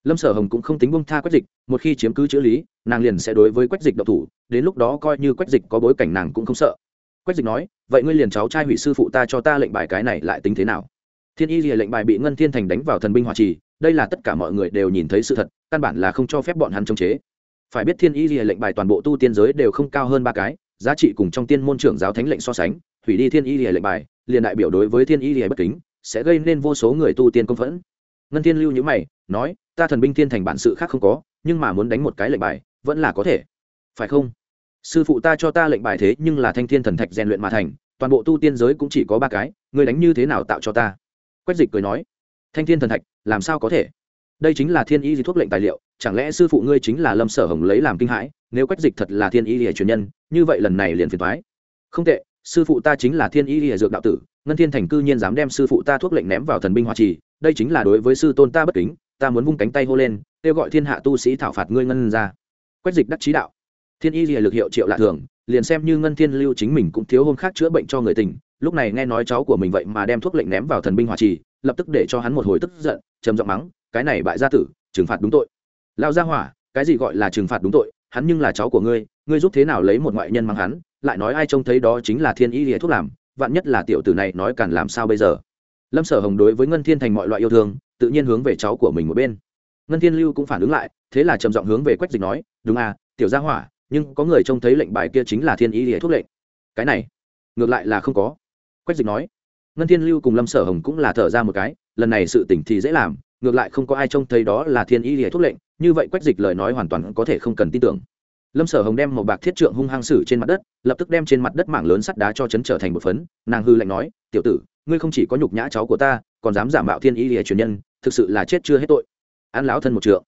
Lâm sở hồng cũng không tính bông tha quách dịch, một khi chiếm cứ chữ lý, nàng liền sẽ đối với quách dịch độc thủ, đến lúc đó coi như quách dịch có bối cảnh nàng cũng không sợ. Quách dịch nói, vậy ngươi liền cháu trai hủy sư phụ ta cho ta lệnh bài cái này lại tính thế nào? Thiên y lìa lệnh bài bị ngân thiên thành đánh vào thần binh hỏa trì đây là tất cả mọi người đều nhìn thấy sự thật, căn bản là không cho phép bọn hắn chống chế. Phải biết thiên y lìa lệnh bài toàn bộ tu tiên giới đều không cao hơn ba cái, giá trị cùng trong tiên môn trưởng giáo thánh lệnh so sánh, hủy đi thiên y lìa lệnh bài, liền đại biểu đối với thiên y lìa bất kính, sẽ gây nên vô số người tu tiên công phẫn. Ngân thiên lưu nhữ mày, nói, ta thần binh thiên thành bản sự khác không có, nhưng mà muốn đánh một cái lệnh bài, vẫn là có thể. Phải không? Sư phụ ta cho ta lệnh bài thế nhưng là thanh thiên thần thạch rèn luyện mà thành, toàn bộ tu tiên giới cũng chỉ có ba cái người đánh như thế nào tạo cho ta? Quách dịch cười nói thanh thiên thần thạch, làm sao có thể? Đây chính là thiên y di thuốc lệnh tài liệu, chẳng lẽ sư phụ ngươi chính là lâm sở hồng lấy làm kinh hãi, nếu quách dịch thật là thiên y lìa truyền nhân, như vậy lần này liền phiền thoái không tệ, sư phụ ta chính là thiên y lìa dược đạo tử, ngân thiên thành cư nhiên dám đem sư phụ ta thuốc lệnh ném vào thần binh hoa trì, đây chính là đối với sư tôn ta bất kính, ta muốn vung cánh tay hô lên, kêu gọi thiên hạ tu sĩ thảo phạt ngươi ngân ra. Quách dịch đắc chí đạo. Thiên y lìa lực hiệu triệu lạ thường, liền xem như ngân thiên lưu chính mình cũng thiếu hôm khác chữa bệnh cho người tình, lúc này nghe nói cháu của mình vậy mà đem thuốc lệnh ném vào thần binh hỏa trì lập tức để cho hắn một hồi tức giận, trầm giọng mắng, cái này bại gia tử, trừng phạt đúng tội. Lao gia hỏa, cái gì gọi là trừng phạt đúng tội? Hắn nhưng là cháu của ngươi ngươi giúp thế nào lấy một ngoại nhân mắng hắn, lại nói ai trông thấy đó chính là thiên ý lìa thuốc làm, vạn nhất là tiểu tử này nói càn làm sao bây giờ? Lâm sở hồng đối với ngân thiên thành mọi loại yêu thương, tự nhiên hướng về cháu của mình một bên. Ngân thiên lưu cũng phản ứng lại, thế là trầm giọng hướng về quách dịch nói, đúng à tiểu gia hỏa, nhưng có người trông thấy lệnh bài kia chính là thiên ý lìa thuốc lệnh. Cái này, ngược lại là không có. Quách dịch nói ngân thiên lưu cùng lâm sở hồng cũng là thở ra một cái, lần này sự tỉnh thì dễ làm, ngược lại không có ai trông thấy đó là thiên Y lìa thuốc lệnh, như vậy quách dịch lời nói hoàn toàn có thể không cần tin tưởng. Lâm sở hồng đem một bạc thiết trượng hung hăng sử trên mặt đất, lập tức đem trên mặt đất mảng lớn sắt đá cho chấn trở thành một phấn, nàng hư lạnh nói, tiểu tử, ngươi không chỉ có nhục nhã cháu của ta, còn dám giả mạo thiên Y lìa truyền nhân, thực sự là chết chưa hết tội. An lão thân một trượng.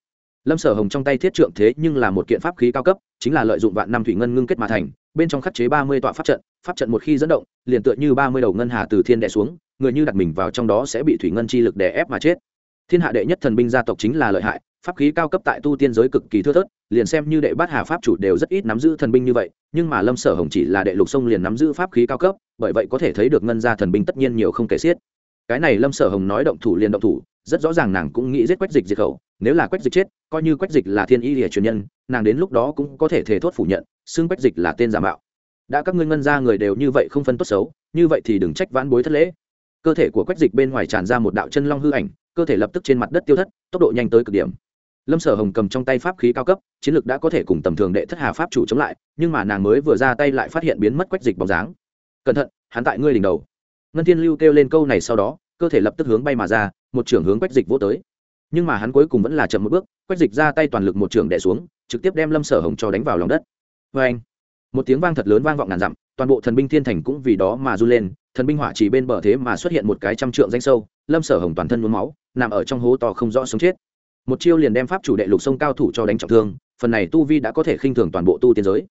Lâm sở hồng trong tay thiết trượng thế nhưng là một kiện pháp khí cao cấp chính là lợi dụng vạn năm thủy ngân ngưng kết mà thành, bên trong khắc chế ba mươi tọa pháp trận pháp trận một khi dẫn động, liền tựa như ba mươi đầu ngân hà từ thiên đè xuống, người như đặt mình vào trong đó sẽ bị thủy ngân chi lực đè ép mà chết. Thiên hạ đệ nhất thần binh gia tộc chính là lợi hại, pháp khí cao cấp tại tu tiên giới cực kỳ thưa thớt, liền xem như đệ bát hà pháp chủ đều rất ít nắm giữ thần binh như vậy, nhưng mà lâm sở hồng chỉ là đệ lục sông liền nắm giữ pháp khí cao cấp, bởi vậy có thể thấy được ngân gia thần binh tất nhiên nhiều không kể xiết. Cái này lâm sở hồng nói động thủ liền động thủ rất rõ ràng nàng cũng nghĩ giết quách dịch diệt khẩu, nếu là quách dịch chết, coi như quách dịch là thiên y lìa truyền nhân, nàng đến lúc đó cũng có thể thể thốt phủ nhận, xưng quách dịch là tên giả mạo. Đã các ngươi ngân ra người đều như vậy không phân tốt xấu, như vậy thì đừng trách vãn bối thất lễ. Cơ thể của quách dịch bên ngoài tràn ra một đạo chân long hư ảnh, cơ thể lập tức trên mặt đất tiêu thất, tốc độ nhanh tới cực điểm. Lâm sở hồng cầm trong tay pháp khí cao cấp, chiến lược đã có thể cùng tầm thường đệ thất hà pháp chủ chống lại, nhưng mà nàng mới vừa ra tay lại phát hiện biến mất quách dịch bóng dáng. Cẩn thận, hắn tại ngươi đỉnh đầu. Ngân thiên lưu kêu lên câu này sau đó, cơ thể lập tức hướng bay mà ra một trưởng hướng quách dịch vô tới. Nhưng mà hắn cuối cùng vẫn là chậm một bước, quách dịch ra tay toàn lực một trưởng đẻ xuống, trực tiếp đem lâm sở hồng cho đánh vào lòng đất. Vê anh, một tiếng vang thật lớn vang vọng ngàn dặm, toàn bộ thần binh thiên thành cũng vì đó mà r u lên, thần binh hỏa chỉ bên bờ thế mà xuất hiện một cái trăm trượng danh sâu, lâm sở hồng toàn thân mướm máu, nằm ở trong hố to không rõ sống chết. Một chiêu liền đem pháp chủ đệ lục sông cao thủ cho đánh trọng thương, phần này tu vi đã có thể khinh thường toàn bộ tu tiên giới.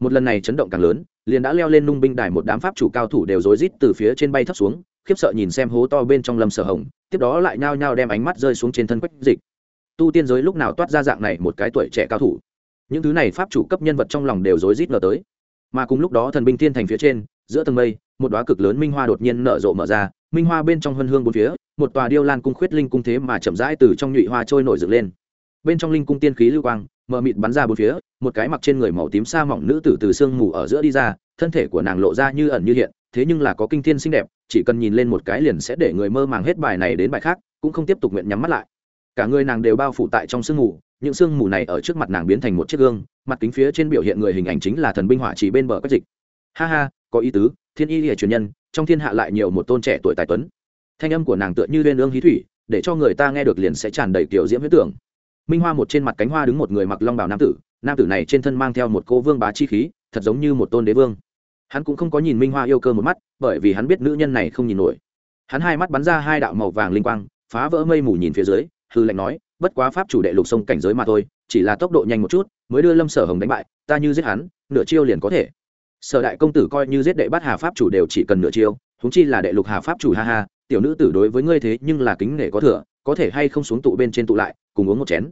Một lần này chấn động càng lớn, liền đã leo lên nung binh đài một đám pháp chủ cao thủ đều rối rít từ phía trên bay thấp xuống khiếp sợ nhìn xem hố to bên trong lâm sở hồng, tiếp đó lại nhao nhao đem ánh mắt rơi xuống trên thân quách dịch. Tu tiên giới lúc nào toát ra dạng này một cái tuổi trẻ cao thủ? Những thứ này pháp chủ cấp nhân vật trong lòng đều rối rít ngờ tới. Mà cùng lúc đó thần binh thiên thành phía trên, giữa tầng mây, một đoá cực lớn minh hoa đột nhiên nở rộ mở ra, minh hoa bên trong huân hương bốn phía, một tòa điêu lan cung khuyết linh cung thế mà chậm rãi từ trong nhụy hoa trôi nổi dựng lên. Bên trong linh cung tiên khí lưu quang, mờ mịt bắn ra bốn phía, một cái mặc trên người màu tím sa mỏng nữ tử từ sương mù ở giữa đi ra, thân thể của nàng lộ ra như ẩn như hiện thế nhưng là có kinh thiên xinh đẹp, chỉ cần nhìn lên một cái liền sẽ để người mơ màng hết bài này đến bài khác, cũng không tiếp tục nguyện nhắm mắt lại. Cả người nàng đều bao phủ tại trong sương mù, những sương mù này ở trước mặt nàng biến thành một chiếc gương, mặt kính phía trên biểu hiện người hình ảnh chính là thần binh hỏa chỉ bên bờ các dịch. Ha ha, có ý tứ, thiên y hệ truyền nhân, trong thiên hạ lại nhiều một tôn trẻ tuổi tài tuấn. Thanh âm của nàng tựa như lên ương hí thủy, để cho người ta nghe được liền sẽ tràn đầy kiểu diễm huyết tưởng. Minh hoa một trên mặt cánh hoa đứng một người mặc long bào nam tử nam tử này trên thân mang theo một cô vương bá chi khí, thật giống như một tôn đế vương hắn cũng không có nhìn minh hoa yêu cơ một mắt, bởi vì hắn biết nữ nhân này không nhìn nổi. Hắn hai mắt bắn ra hai đạo màu vàng linh quang, phá vỡ mây mù nhìn phía dưới, hư lệnh nói, bất quá pháp chủ đệ lục sông cảnh giới mà thôi, chỉ là tốc độ nhanh một chút, mới đưa lâm sở hồng đánh bại, ta như giết hắn, nửa chiêu liền có thể. Sở đại công tử coi như giết đệ bát hà pháp chủ đều chỉ cần nửa chiêu húng chi là đệ lục hà pháp chủ ha ha, tiểu nữ tử đối với ngươi thế nhưng là kính nể có thừa, có thể hay không xuống tụ bên trên tụ lại, cùng uống một chén.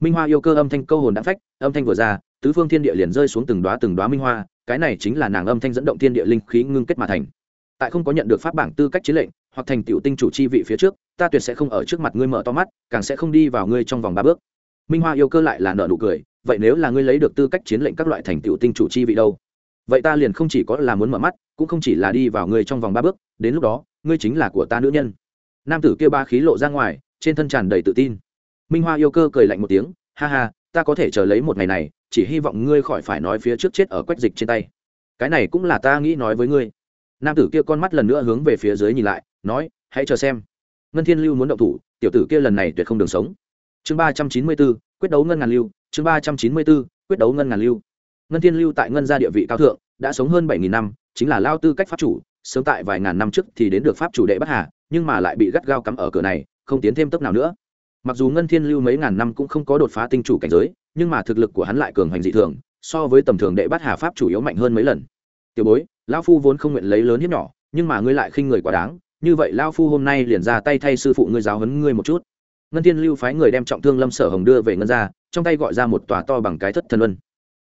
Minh hoa yêu cơ âm thanh câu hồn đã phách, âm thanh vừa ra, tứ phương thiên địa liền rơi xuống từng đoá từng đoá minh hoa cái này chính là nàng âm thanh dẫn động thiên địa linh khí ngưng kết mà thành. Tại không có nhận được pháp bảng tư cách chiến lệnh, hoặc thành tiểu tinh chủ chi vị phía trước, ta tuyệt sẽ không ở trước mặt ngươi mở to mắt, càng sẽ không đi vào ngươi trong vòng ba bước. Minh hoa yêu cơ lại là nợ nụ cười, vậy nếu là ngươi lấy được tư cách chiến lệnh các loại thành tiểu tinh chủ chi vị đâu? Vậy ta liền không chỉ có là muốn mở mắt, cũng không chỉ là đi vào ngươi trong vòng ba bước, đến lúc đó, ngươi chính là của ta nữ nhân. Nam tử kia ba khí lộ ra ngoài, trên thân tràn đầy tự tin. Minh hoa yêu cơ cười lạnh một tiếng, ha ha, ta có thể chờ lấy một ngày này chỉ hy vọng ngươi khỏi phải nói phía trước chết ở quách dịch trên tay. Cái này cũng là ta nghĩ nói với ngươi. Nam tử kia con mắt lần nữa hướng về phía dưới nhìn lại, nói, hãy chờ xem. Ngân thiên lưu muốn động thủ, tiểu tử kia lần này tuyệt không đường sống. Chương ba trăm chín mươi b ố quyết đấu ngân ngàn lưu. Chương ba trăm chín mươi b ố quyết đấu ngân ngàn lưu. Ngân thiên lưu tại ngân gia địa vị cao thượng, đã sống hơn bảy nghìn năm, chính là lao tư cách pháp chủ, sớm tại vài ngàn năm trước thì đến được pháp chủ đệ bắc hà, nhưng mà lại bị gắt gao cắm ở cửa này, không tiến thêm tốc nào nữa. Mặc dù ngân thiên lưu mấy ngàn năm cũng không có đột phá tinh chủ cảnh giới nhưng mà thực lực của hắn lại cường hành dị thường, so với tầm thường đệ bát hà pháp chủ yếu mạnh hơn mấy lần. Tiểu bối, lão phu vốn không nguyện lấy lớn hiếp nhỏ, nhưng mà ngươi lại khinh người quá đáng, như vậy lão phu hôm nay liền ra tay thay sư phụ ngươi giáo huấn ngươi một chút. Ngân thiên lưu phái người đem trọng thương lâm sở hồng đưa về ngân ra trong tay gọi ra một tòa to bằng cái thất thần luân.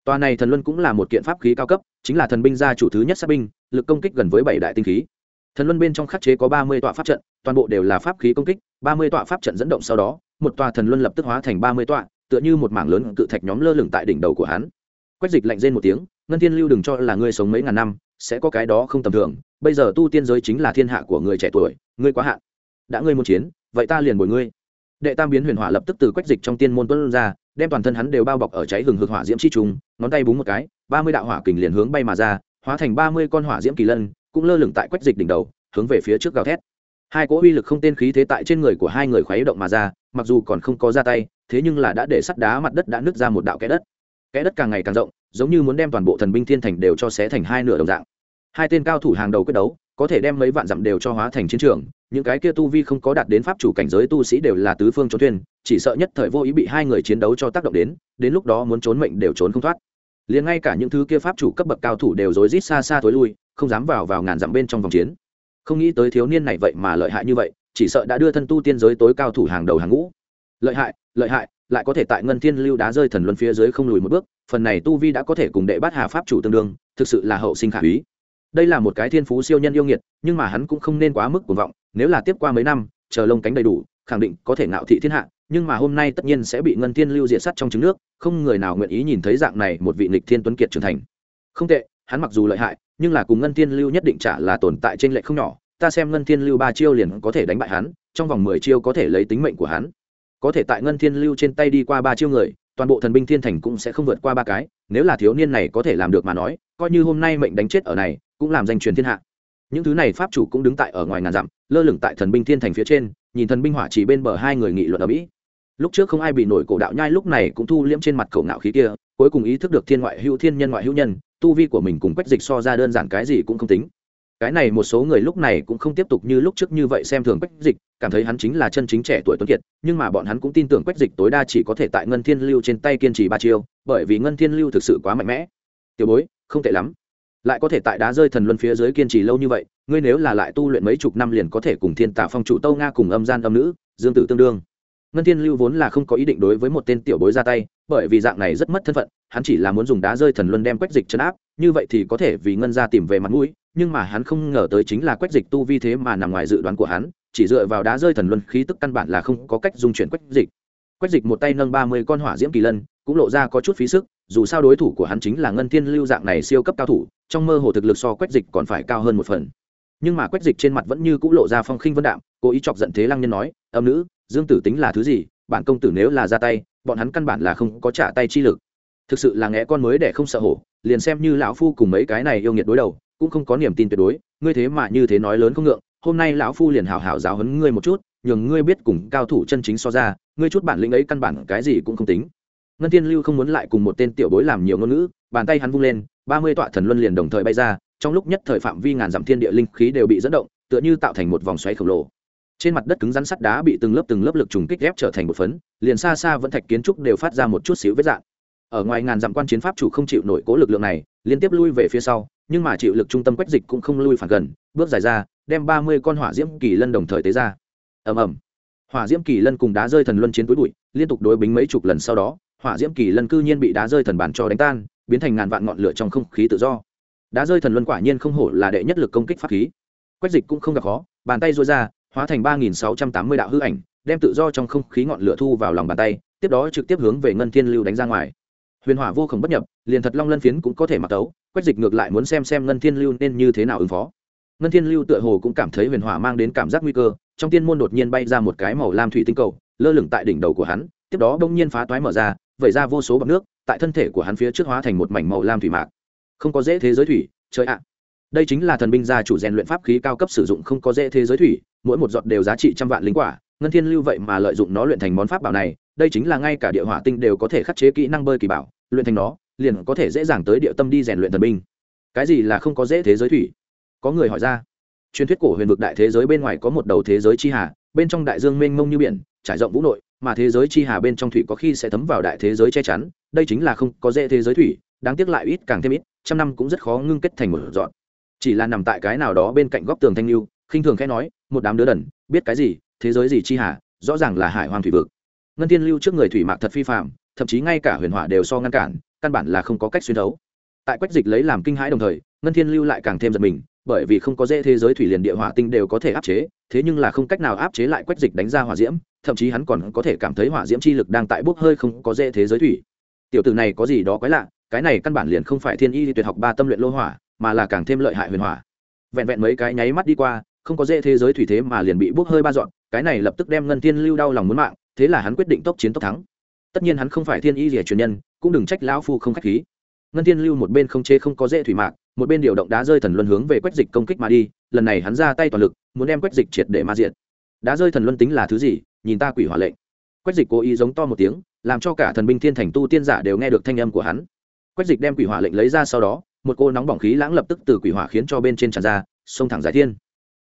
Tòa này thần luân cũng là một kiện pháp khí cao cấp, chính là thần binh gia chủ thứ nhất sát binh, lực công kích gần với bảy đại tinh khí. Thần luân bên trong khắc chế có ba mươi tọa pháp trận, toàn bộ đều là pháp khí công kích, ba mươi tọa pháp trận dẫn động sau đó, một tòa thần luân lập tức hóa thành ba mươi tọa tựa như một mảng lớn cự thạch nhóm lơ lửng tại đỉnh đầu của hắn. Quách dịch lạnh rên một tiếng, ngân thiên lưu đừng cho là ngươi sống mấy ngàn năm, sẽ có cái đó không tầm thường. Bây giờ tu tiên giới chính là thiên hạ của người trẻ tuổi, ngươi quá hạn. Đã ngươi muốn chiến, vậy ta liền bồi ngươi. Đệ tam biến huyền hỏa lập tức từ quách dịch trong tiên môn tuôn ra, đem toàn thân hắn đều bao bọc ở cháy hừng hực hỏa diễm chi trùng, ngón tay búng một cái, ba mươi đạo hỏa kình liền hướng bay mà ra, hóa thành ba mươi con hỏa diễm kỳ lân, cũng lơ lửng tại quách dịch đỉnh đầu, hướng về phía trước gào thét. Hai cỗ uy lực không tên khí thế tại trên người của hai người khuấy động mà ra, mặc dù còn không có ra tay thế nhưng là đã để sắt đá mặt đất đã nứt ra một đạo kẽ đất. Kẽ đất càng ngày càng rộng, giống như muốn đem toàn bộ thần binh thiên thành đều cho xé thành hai nửa đồng dạng. Hai tên cao thủ hàng đầu quyết đấu, có thể đem mấy vạn dặm đều cho hóa thành chiến trường, những cái kia tu vi không có đạt đến pháp chủ cảnh giới tu sĩ đều là tứ phương trốn thuyền, chỉ sợ nhất thời vô ý bị hai người chiến đấu cho tác động đến đến lúc đó muốn trốn mệnh đều trốn không thoát. Liền ngay cả những thứ kia pháp chủ cấp bậc cao thủ đều rối rít xa xa tối lui, không dám vào vào ngàn dặm bên trong vòng chiến. Không nghĩ tới thiếu niên này vậy mà lợi hại như vậy, chỉ sợ đã đưa thân tu tiên giới tối cao thủ hàng đầu hàng ngũ lợi hại lợi hại, lại có thể tại ngân thiên lưu đá rơi thần luân phía dưới không lùi một bước, phần này tu vi đã có thể cùng đệ bát hà pháp chủ tương đương, thực sự là hậu sinh khả úy. Đây là một cái thiên phú siêu nhân yêu nghiệt, nhưng mà hắn cũng không nên quá mức cuồng vọng, nếu là tiếp qua mấy năm, chờ lông cánh đầy đủ, khẳng định có thể ngạo thị thiên hạ, nhưng mà hôm nay tất nhiên sẽ bị ngân thiên lưu diệt sắt trong trứng nước, không người nào nguyện ý nhìn thấy dạng này một vị nghịch thiên tuấn kiệt trưởng thành. Không tệ, hắn mặc dù lợi hại, nhưng là cùng ngân thiên lưu nhất định trả là tồn tại trên lệ không nhỏ, ta xem ngân thiên lưu ba chiêu liền có thể đánh bại hắn, trong vòng mười chiêu có thể lấy tính mệnh của hắn có thể tại ngân thiên lưu trên tay đi qua ba chiêu người, toàn bộ thần binh thiên thành cũng sẽ không vượt qua ba cái, nếu là thiếu niên này có thể làm được mà nói, coi như hôm nay mệnh đánh chết ở này, cũng làm danh truyền thiên hạ. Những thứ này pháp chủ cũng đứng tại ở ngoài ngàn dặm, lơ lửng tại thần binh thiên thành phía trên, nhìn thần binh hỏa chỉ bên bờ hai người nghị luận ở mỹ. Lúc trước không ai bị nổi cổ đạo nhai lúc này cũng thu liễm trên mặt cổ ngạo khí kia, cuối cùng ý thức được thiên ngoại hữu thiên nhân ngoại hữu nhân, tu vi của mình cùng quách dịch so ra đơn giản cái gì cũng không tính cái này một số người lúc này cũng không tiếp tục như lúc trước như vậy xem thường quách dịch, cảm thấy hắn chính là chân chính trẻ tuổi tuấn kiệt, nhưng mà bọn hắn cũng tin tưởng quách dịch tối đa chỉ có thể tại ngân thiên lưu trên tay kiên trì ba chiêu, bởi vì ngân thiên lưu thực sự quá mạnh mẽ. Tiểu bối, không tệ lắm. Lại có thể tại đá rơi thần luân phía dưới kiên trì lâu như vậy, ngươi nếu là lại tu luyện mấy chục năm liền có thể cùng thiên tả phong chủ tâu nga cùng âm gian âm nữ, dương tử tương đương. Ngân thiên lưu vốn là không có ý định đối với một tên tiểu bối ra tay, bởi vì dạng này rất mất thân phận, hắn chỉ là muốn dùng đá rơi thần luân đem quách dịch chấn áp, như vậy thì có thể vì ngân ra tìm về mặt mũi nhưng mà hắn không ngờ tới chính là quách dịch tu vi thế mà nằm ngoài dự đoán của hắn, chỉ dựa vào đá rơi thần luân khí tức căn bản là không có cách dung chuyển quách dịch. Quách dịch một tay nâng ba mươi con hỏa diễm kỳ lân, cũng lộ ra có chút phí sức, dù sao đối thủ của hắn chính là ngân thiên lưu dạng này siêu cấp cao thủ, trong mơ hồ thực lực so quách dịch còn phải cao hơn một phần. Nhưng mà quách dịch trên mặt vẫn như c ũ lộ ra phong khinh vân đạm, cố ý chọc giận thế lăng nhân nói, âm nữ, dương tử tính là thứ gì? Bản công tử nếu là ra tay, bọn hắn căn bản là không có trả tay chi lực. Thực sự là nghe con mới để không sợ hổ, liền xem như lão phu cùng mấy cái này yêu nghiệt đối đầu cũng không có niềm tin tuyệt đối, ngươi thế mà như thế nói lớn không ngượng, hôm nay lão phu liền hào hào giáo hấn ngươi một chút, nhường ngươi biết cùng cao thủ chân chính so ra, ngươi chút bản lĩnh ấy căn bản cái gì cũng không tính ngân thiên lưu không muốn lại cùng một tên tiểu bối làm nhiều ngôn ngữ, bàn tay hắn vung lên, ba mươi tọa thần luân liền đồng thời bay ra, trong lúc nhất thời phạm vi ngàn dặm thiên địa linh khí đều bị dẫn động, tựa như tạo thành một vòng xoáy khổng lồ trên mặt đất cứng rắn sắt đá bị từng lớp từng lớp lực trùng kích ghép trở thành một phấn, liền xa xa vẫn thạch kiến trúc đều phát ra một chút xíu vết dạn. ở ngoài ngàn dặm quan chiến pháp chủ không chịu nổi cố lực lượng này, liên tiếp lui về phía sau nhưng mà chịu lực trung tâm quách dịch cũng không lui phản gần, bước dài ra, đem ba mươi con hỏa diễm kỳ lân đồng thời tế ra. Ầm ầm. Hỏa diễm kỳ lân cùng đá rơi thần luân chiến túi bụi, liên tục đối bính mấy chục lần sau đó, hỏa diễm kỳ lân cư nhiên bị đá rơi thần bản cho đánh tan, biến thành ngàn vạn ngọn lửa trong không khí tự do. Đá rơi thần luân quả nhiên không hổ là đệ nhất lực công kích pháp khí. Quách dịch cũng không gặp khó, bàn tay dối ra, hóa thành ba nghìn sáu trăm tám mươi đạo hư ảnh, đem tự do trong không khí ngọn lửa thu vào lòng bàn tay, tiếp đó trực tiếp hướng về ngân thiên lưu đánh ra ngoài. Huyền hỏa vô khổng bất nhập, liền thật long lân phiến cũng có thể mặc tấu quách dịch ngược lại muốn xem xem ngân thiên lưu nên như thế nào ứng phó. Ngân thiên lưu tựa hồ cũng cảm thấy huyền hỏa mang đến cảm giác nguy cơ, trong tiên môn đột nhiên bay ra một cái màu lam thủy tinh cầu, lơ lửng tại đỉnh đầu của hắn, tiếp đó bỗng nhiên phá toái mở ra, vẩy ra vô số bọc nước, tại thân thể của hắn phía trước hóa thành một mảnh màu lam thủy mạc. Không có dễ thế giới thủy, trời ạ. Đây chính là thần binh gia chủ rèn luyện pháp khí cao cấp sử dụng không có dễ thế giới thủy, mỗi một giọt đều giá trị trăm vạn linh quả, ngân thiên lưu vậy mà lợi dụng nó luyện thành món pháp bảo này, đây chính là ngay cả địa hỏa tinh đều có thể khắc chế kỹ năng bơi kỳ bảo, luyện thành nó liền có thể dễ dàng tới địa tâm đi rèn luyện thần binh. Cái gì là không có dễ thế giới thủy? Có người hỏi ra. Truyền thuyết cổ huyền vực đại thế giới bên ngoài có một đầu thế giới chi hà, bên trong đại dương mênh mông như biển, trải rộng vũ nội, mà thế giới chi hà bên trong thủy có khi sẽ thấm vào đại thế giới che chắn, đây chính là không có dễ thế giới thủy, đáng tiếc lại ít càng thêm ít, trăm năm cũng rất khó ngưng kết thành một dọn. Chỉ là nằm tại cái nào đó bên cạnh góc tường thanh lưu, khinh thường khẽ nói, một đám đứa đần, biết cái gì? Thế giới gì chi hà? Rõ ràng là hải hoàng thủy vực. Ngân thiên lưu trước người thủy mạc thật phi phạm thậm chí ngay cả huyền hỏa đều so ngăn cản căn bản là không có cách xuyên thấu. Tại quách dịch lấy làm kinh hãi đồng thời, ngân thiên lưu lại càng thêm giật mình, bởi vì không có dễ thế giới thủy liền địa hỏa tinh đều có thể áp chế, thế nhưng là không cách nào áp chế lại quách dịch đánh ra hỏa diễm, thậm chí hắn còn có thể cảm thấy hỏa diễm chi lực đang tại bốc hơi không có dễ thế giới thủy. Tiểu tử này có gì đó quái lạ, cái này căn bản liền không phải thiên y tuyệt học ba tâm luyện lô hỏa, mà là càng thêm lợi hại huyền hỏa. Vẹn vẹn mấy cái nháy mắt đi qua, không có dễ thế giới thủy thế mà liền bị bốc hơi ba dọn, cái này lập tức đem ngân thiên lưu đau lòng muốn mạng, thế là hắn quyết định tốc chiến tốc thắng. Tất nhiên hắn không phải thiên y rỉa truyền nhân cũng đừng trách lão phu không khách khí. Ngân thiên lưu một bên không chế không có dễ thủy mạc, một bên điều động đá rơi thần luân hướng về quách dịch công kích mà đi, lần này hắn ra tay toàn lực, muốn đem quách dịch triệt để ma diện đá rơi thần luân tính là thứ gì? Nhìn ta quỷ hỏa lệnh. Quách dịch cố ý giống to một tiếng, làm cho cả thần binh thiên thành tu tiên giả đều nghe được thanh âm của hắn. Quách dịch đem quỷ hỏa lệnh lấy ra sau đó, một cô nóng bỏng khí lãng lập tức từ quỷ hỏa khiến cho bên trên tràn ra, xông thẳng giải thiên.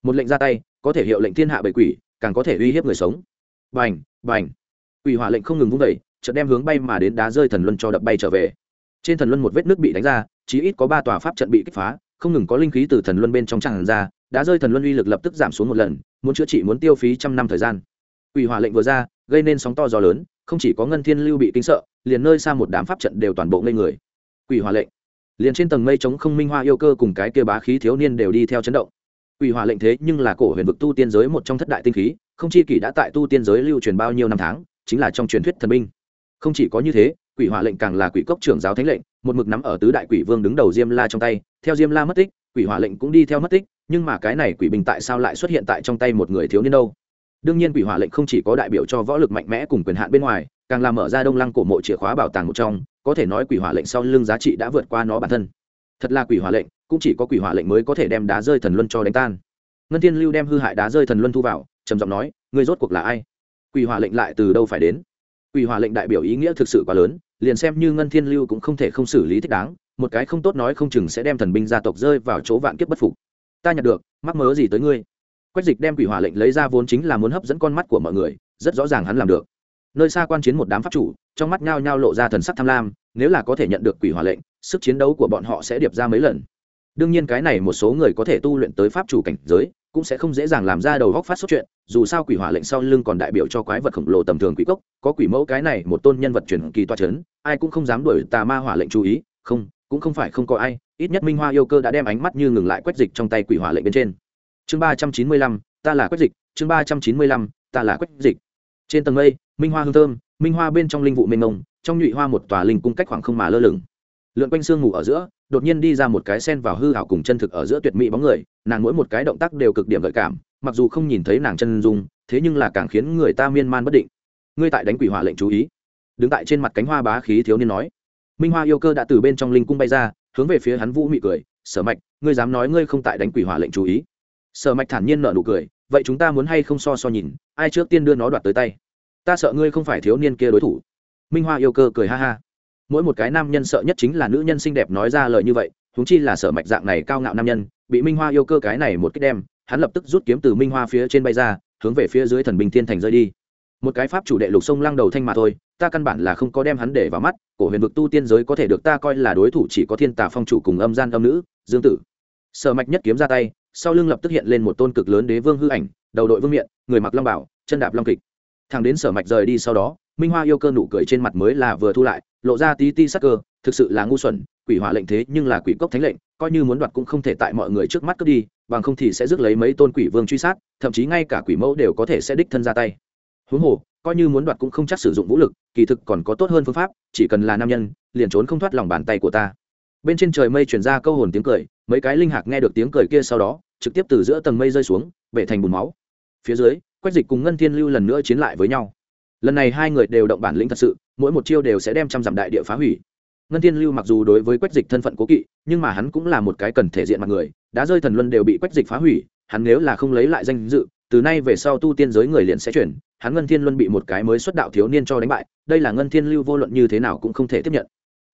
Một lệnh ra tay, có thể hiệu lệnh thiên hạ bệ quỷ, càng có thể uy hiếp người sống. Bành bành. Quỷ hỏa lệnh không ngừng vung vẩy chợt đem hướng bay mà đến đá rơi thần luân cho đập bay trở về. Trên thần luân một vết nước bị đánh ra, chí ít có ba tòa pháp trận bị kích phá, không ngừng có linh khí từ thần luân bên trong tràn ra, đá rơi thần luân uy lực lập tức giảm xuống một lần, muốn chữa trị muốn tiêu phí trăm năm thời gian. Quỷ hỏa lệnh vừa ra, gây nên sóng to gió lớn, không chỉ có ngân thiên lưu bị kinh sợ, liền nơi xa một đám pháp trận đều toàn bộ ngây người. Quỷ hỏa lệnh. Liền trên tầng mây chống không minh hoa yêu cơ cùng cái kia bá khí thiếu niên đều đi theo chấn động. Quỷ hỏa lệnh thế nhưng là cổ huyền vực tu tiên giới một trong thất đại tinh khí, không chi kỷ đã tại tu tiên giới lưu truyền bao nhiêu năm tháng, chính là trong truyền thuyết thần binh không chỉ có như thế, quỷ hỏa lệnh càng là quỷ cốc trưởng giáo thánh lệnh, một mực nắm ở tứ đại quỷ vương đứng đầu diêm la trong tay. Theo diêm la mất tích, quỷ hỏa lệnh cũng đi theo mất tích, nhưng mà cái này quỷ bình tại sao lại xuất hiện tại trong tay một người thiếu niên đâu? Đương nhiên quỷ hỏa lệnh không chỉ có đại biểu cho võ lực mạnh mẽ cùng quyền hạn bên ngoài, càng làm mở ra đông lăng cổ mộ chìa khóa bảo tàng một trong, có thể nói quỷ hỏa lệnh sau lưng giá trị đã vượt qua nó bản thân. Thật là quỷ hỏa lệnh, cũng chỉ có quỷ hỏa lệnh mới có thể đem đá rơi thần luân cho đánh tan. Ngân thiên lưu đem hư hại đá rơi thần luân thu vào, trầm giọng nói người rốt cuộc là ai? Quỷ hỏa lệnh lại từ đâu phải đến? Quỷ hỏa lệnh đại biểu ý nghĩa thực sự quá lớn, liền xem như ngân thiên lưu cũng không thể không xử lý thích đáng, một cái không tốt nói không chừng sẽ đem thần binh gia tộc rơi vào chỗ vạn kiếp bất phục. Ta nhận được, mắc mớ gì tới ngươi? Quách dịch đem quỷ hỏa lệnh lấy ra vốn chính là muốn hấp dẫn con mắt của mọi người, rất rõ ràng hắn làm được. Nơi xa quan chiến một đám pháp chủ, trong mắt nhao nhao lộ ra thần sắc tham lam, nếu là có thể nhận được quỷ hỏa lệnh, sức chiến đấu của bọn họ sẽ điệp ra mấy lần đương nhiên cái này một số người có thể tu luyện tới pháp chủ cảnh giới, cũng sẽ không dễ dàng làm ra đầu góc phát xuất chuyện, dù sao quỷ hỏa lệnh sau lưng còn đại biểu cho quái vật khổng lồ tầm thường quỷ cốc, có quỷ mẫu cái này một tôn nhân vật truyền kỳ toa c h ấ n ai cũng không dám đuổi tà ma hỏa lệnh chú ý, không, cũng không phải không có ai, ít nhất minh hoa yêu cơ đã đem ánh mắt như ngừng lại quét dịch trong tay quỷ hỏa lệnh bên trên. Chương ba trăm chín mươi lăm, ta là quét dịch, chương ba trăm chín mươi lăm, ta là quét dịch. Trên tầng mây, minh hoa hương thơm, minh hoa bên trong linh vụ mênh mông, trong nhụy hoa một tòa linh cung cách khoảng không mà lơ lửng lượn quanh sương ngủ ở giữa, đột nhiên đi ra một cái sen vào hư hảo cùng chân thực ở giữa tuyệt mỹ bóng người, nàng mỗi một cái động tác đều cực điểm gợi cảm, mặc dù không nhìn thấy nàng chân dung, thế nhưng là càng khiến người ta miên man bất định. Ngươi tại đánh quỷ hỏa lệnh chú ý. Đứng tại trên mặt cánh hoa bá khí thiếu niên nói. Minh hoa yêu cơ đã từ bên trong linh cung bay ra, hướng về phía hắn vũ mị cười, sở mạch, ngươi dám nói ngươi không tại đánh quỷ hỏa lệnh chú ý? Sở mạch thản nhiên nợ nụ cười, vậy chúng ta muốn hay không so so nhìn, ai trước tiên đưa nó đoạt tới tay? Ta sợ ngươi không phải thiếu niên kia đối thủ. Minh hoa yêu cơ cười ha ha mỗi một cái nam nhân sợ nhất chính là nữ nhân xinh đẹp nói ra lời như vậy húng chi là sở mạch dạng này cao ngạo nam nhân, bị minh hoa yêu cơ cái này một cách đem, hắn lập tức rút kiếm từ minh hoa phía trên bay ra, hướng về phía dưới thần bình thiên thành rơi đi. Một cái pháp chủ đệ lục sông lăng đầu thanh mà thôi, ta căn bản là không có đem hắn để vào mắt, cổ huyền vực tu tiên giới có thể được ta coi là đối thủ chỉ có thiên tà phong chủ cùng âm gian âm nữ, dương tử. Sở mạch nhất kiếm ra tay, sau lưng lập tức hiện lên một tôn cực lớn đế vương hư ảnh, đầu đội vương miện, người mặc long bảo, chân đạp long kịch. Thằng đến sở mạch rời đi sau đó minh hoa yêu cơ nụ cười trên mặt mới là vừa thu lại, lộ ra tí ti sắc cơ, thực sự là ngu xuẩn, quỷ hỏa lệnh thế nhưng là quỷ cốc thánh lệnh, coi như muốn đoạt cũng không thể tại mọi người trước mắt cướp đi, bằng không thì sẽ rước lấy mấy tôn quỷ vương truy sát, thậm chí ngay cả quỷ mẫu đều có thể sẽ đích thân ra tay. Huống hồ, coi như muốn đoạt cũng không chắc sử dụng vũ lực, kỳ thực còn có tốt hơn phương pháp, chỉ cần là nam nhân, liền trốn không thoát lòng bàn tay của ta. Bên trên trời mây chuyển ra câu hồn tiếng cười, mấy cái linh hạc nghe được tiếng cười kia sau đó, trực tiếp từ giữa tầng mây rơi xuống, bể thành bùn máu. Phía dưới, quách dịch cùng ngân thiên lưu lần nữa chiến lại với nhau lần này hai người đều động bản lĩnh thật sự, mỗi một chiêu đều sẽ đem trăm dặm đại địa phá hủy. Ngân thiên lưu mặc dù đối với quách dịch thân phận cố kỵ, nhưng mà hắn cũng là một cái cần thể diện mặt người, đã rơi thần luân đều bị quách dịch phá hủy, hắn nếu là không lấy lại danh dự, từ nay về sau tu tiên giới người liền sẽ chuyển, hắn ngân thiên luân bị một cái mới xuất đạo thiếu niên cho đánh bại, đây là ngân thiên lưu vô luận như thế nào cũng không thể tiếp nhận.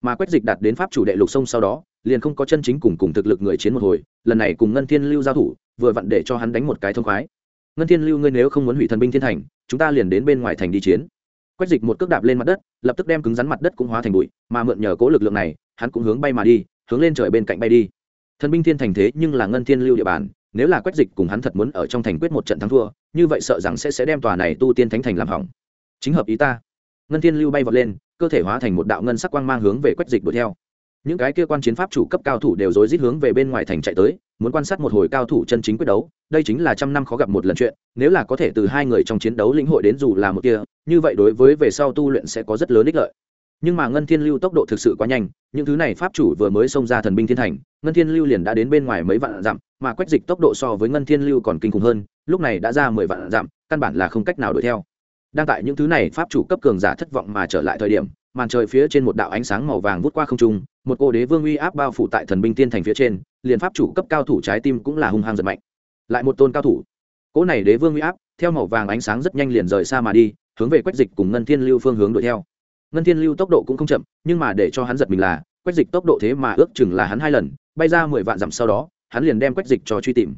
Mà quách dịch đạt đến pháp chủ đệ lục sông sau đó, liền không có chân chính cùng cùng thực lực người chiến một hồi, lần này cùng ngân thiên lưu giao thủ, vừa vặn để cho hắn đánh một cái thông khoái ngân thiên lưu ngươi nếu không muốn hủy thần binh thiên thành, chúng ta liền đến bên ngoài thành đi chiến. Quách dịch một cước đạp lên mặt đất, lập tức đem cứng rắn mặt đất cũng hóa thành bụi, mà mượn nhờ cố lực lượng này, hắn cũng hướng bay mà đi, hướng lên trời bên cạnh bay đi. Thần binh thiên thành thế nhưng là ngân thiên lưu địa bàn, nếu là quách dịch cùng hắn thật muốn ở trong thành quyết một trận thắng thua, như vậy sợ rằng sẽ sẽ đem tòa này tu tiên thánh thành làm hỏng. Chính hợp ý ta. Ngân thiên lưu bay vọt lên, cơ thể hóa thành một đạo ngân sắc quang mang hướng về quách dịch đuổi theo. Những cái kia quan chiến pháp chủ cấp cao thủ đều rối rít hướng về bên ngoài thành chạy tới muốn quan sát một hồi cao thủ chân chính quyết đấu, đây chính là trăm năm khó gặp một lần chuyện, nếu là có thể từ hai người trong chiến đấu lĩnh hội đến dù là một kia, như vậy đối với về sau tu luyện sẽ có rất lớn ích lợi. Nhưng mà ngân thiên lưu tốc độ thực sự quá nhanh, những thứ này pháp chủ vừa mới xông ra thần binh thiên thành, ngân thiên lưu liền đã đến bên ngoài mấy vạn dặm, mà quách dịch tốc độ so với ngân thiên lưu còn kinh khủng hơn, lúc này đã ra mười vạn dặm, căn bản là không cách nào đuổi theo. Đang tại những thứ này pháp chủ cấp cường giả thất vọng mà trở lại thời điểm màn trời phía trên một đạo ánh sáng màu vàng vút qua không trung, một cô đế vương uy áp bao phủ tại thần binh tiên thành phía trên, liền pháp chủ cấp cao thủ trái tim cũng là hung hăng giật mạnh. Lại một tôn cao thủ. Cỗ này đế vương uy áp, theo màu vàng ánh sáng rất nhanh liền rời xa mà đi, hướng về quách dịch cùng ngân thiên lưu phương hướng đuổi theo. Ngân thiên lưu tốc độ cũng không chậm, nhưng mà để cho hắn giật mình là, quách dịch tốc độ thế mà ước chừng là hắn hai lần, bay ra mười vạn dặm sau đó, hắn liền đem quách dịch cho truy tìm.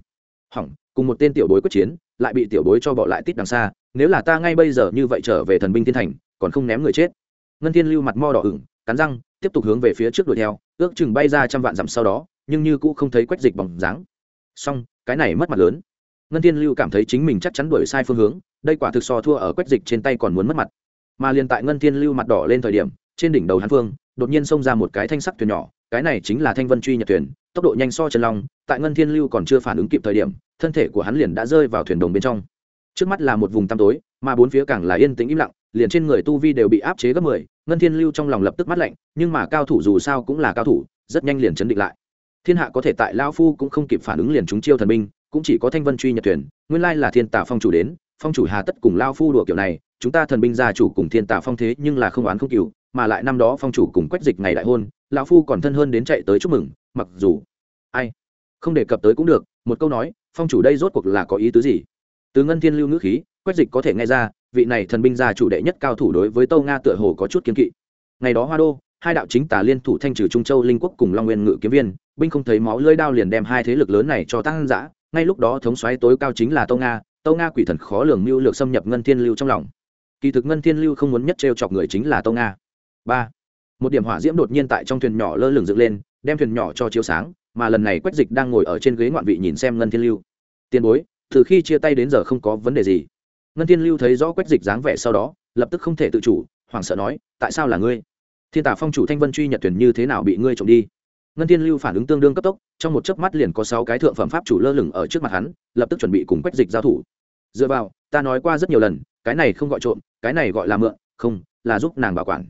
Hỏng, cùng một tên tiểu bối quyết chiến, lại bị tiểu bối cho bỏ lại tít đằng xa, nếu là ta ngay bây giờ như vậy trở về thần binh thiên thành, còn không ném người chết ngân thiên lưu mặt mo đỏ ửng, cắn răng, tiếp tục hướng về phía trước đuổi theo, ước chừng bay ra trăm vạn dặm sau đó, nhưng như cũ không thấy quách dịch bóng dáng. Song cái này mất mặt lớn. Ngân thiên lưu cảm thấy chính mình chắc chắn đuổi sai phương hướng, đây quả thực so thua ở quách dịch trên tay còn muốn mất mặt. Mà liền tại ngân thiên lưu mặt đỏ lên thời điểm, trên đỉnh đầu hắn phương, đột nhiên xông ra một cái thanh sắc thuyền nhỏ, cái này chính là thanh vân truy nhật thuyền, tốc độ nhanh so chân long, tại ngân thiên lưu còn chưa phản ứng kịp thời điểm, thân thể của hắn liền đã rơi vào thuyền đồng bên trong. Trước mắt là một vùng tăm tối, mà bốn phía càng là yên tĩnh im lặng, liền trên người tu vi đều bị áp chế gấp mười ngân thiên lưu trong lòng lập tức mắt lạnh, nhưng mà cao thủ dù sao cũng là cao thủ, rất nhanh liền chấn định lại. Thiên hạ có thể tại lao phu cũng không kịp phản ứng liền chúng chiêu thần binh, cũng chỉ có thanh vân truy nhật thuyền, nguyên lai là thiên tả phong chủ đến, phong chủ hà tất cùng lao phu đùa kiểu này, chúng ta thần binh gia chủ cùng thiên tả phong thế nhưng là không oán không cựu mà lại năm đó phong chủ cùng quách dịch ngày đại hôn, lão phu còn thân hơn đến chạy tới chúc mừng, mặc dù ai không đề cập tới cũng được, một câu nói, phong chủ đây rốt cuộc là có ý tứ gì? Từ ngân thiên lưu ngữ khí, quách dịch có thể nghe ra vị này thần binh gia chủ đệ nhất cao thủ đối với tâu nga tựa hồ có chút kiến kỵ. Ngày đó hoa đô, hai đạo chính tà liên thủ thanh trừ trung châu linh quốc cùng long nguyên ngự kiếm viên, binh không thấy máu lơi đao liền đem hai thế lực lớn này cho tăng giã ngay lúc đó thống xoáy tối cao chính là tâu nga tâu nga quỷ thần khó lường mưu lược xâm nhập ngân thiên lưu trong lòng. Kỳ thực ngân thiên lưu không muốn nhất trêu chọc người chính là tâu nga. Ba, một điểm hỏa diễm đột nhiên tại trong thuyền nhỏ lơ lửng dựng lên, đem thuyền nhỏ cho chiếu sáng, mà lần này quách dịch đang ngồi ở trên ghế ngoạn vị nhìn xem ngân thiên lưu. Tiền bối, từ khi chia tay đến giờ không có vấn đề gì ngân thiên lưu thấy rõ quách dịch dáng vẻ sau đó, lập tức không thể tự chủ, hoảng sợ nói, tại sao là ngươi? Thiên tả phong chủ thanh vân truy nhật thuyền như thế nào bị ngươi trộm đi? Ngân thiên lưu phản ứng tương đương cấp tốc, trong một chớp mắt liền có sáu cái thượng phẩm pháp chủ lơ lửng ở trước mặt hắn, lập tức chuẩn bị cùng quách dịch giao thủ. Dựa vào, ta nói qua rất nhiều lần, cái này không gọi trộm, cái này gọi là mượn, không, là giúp nàng bảo quản.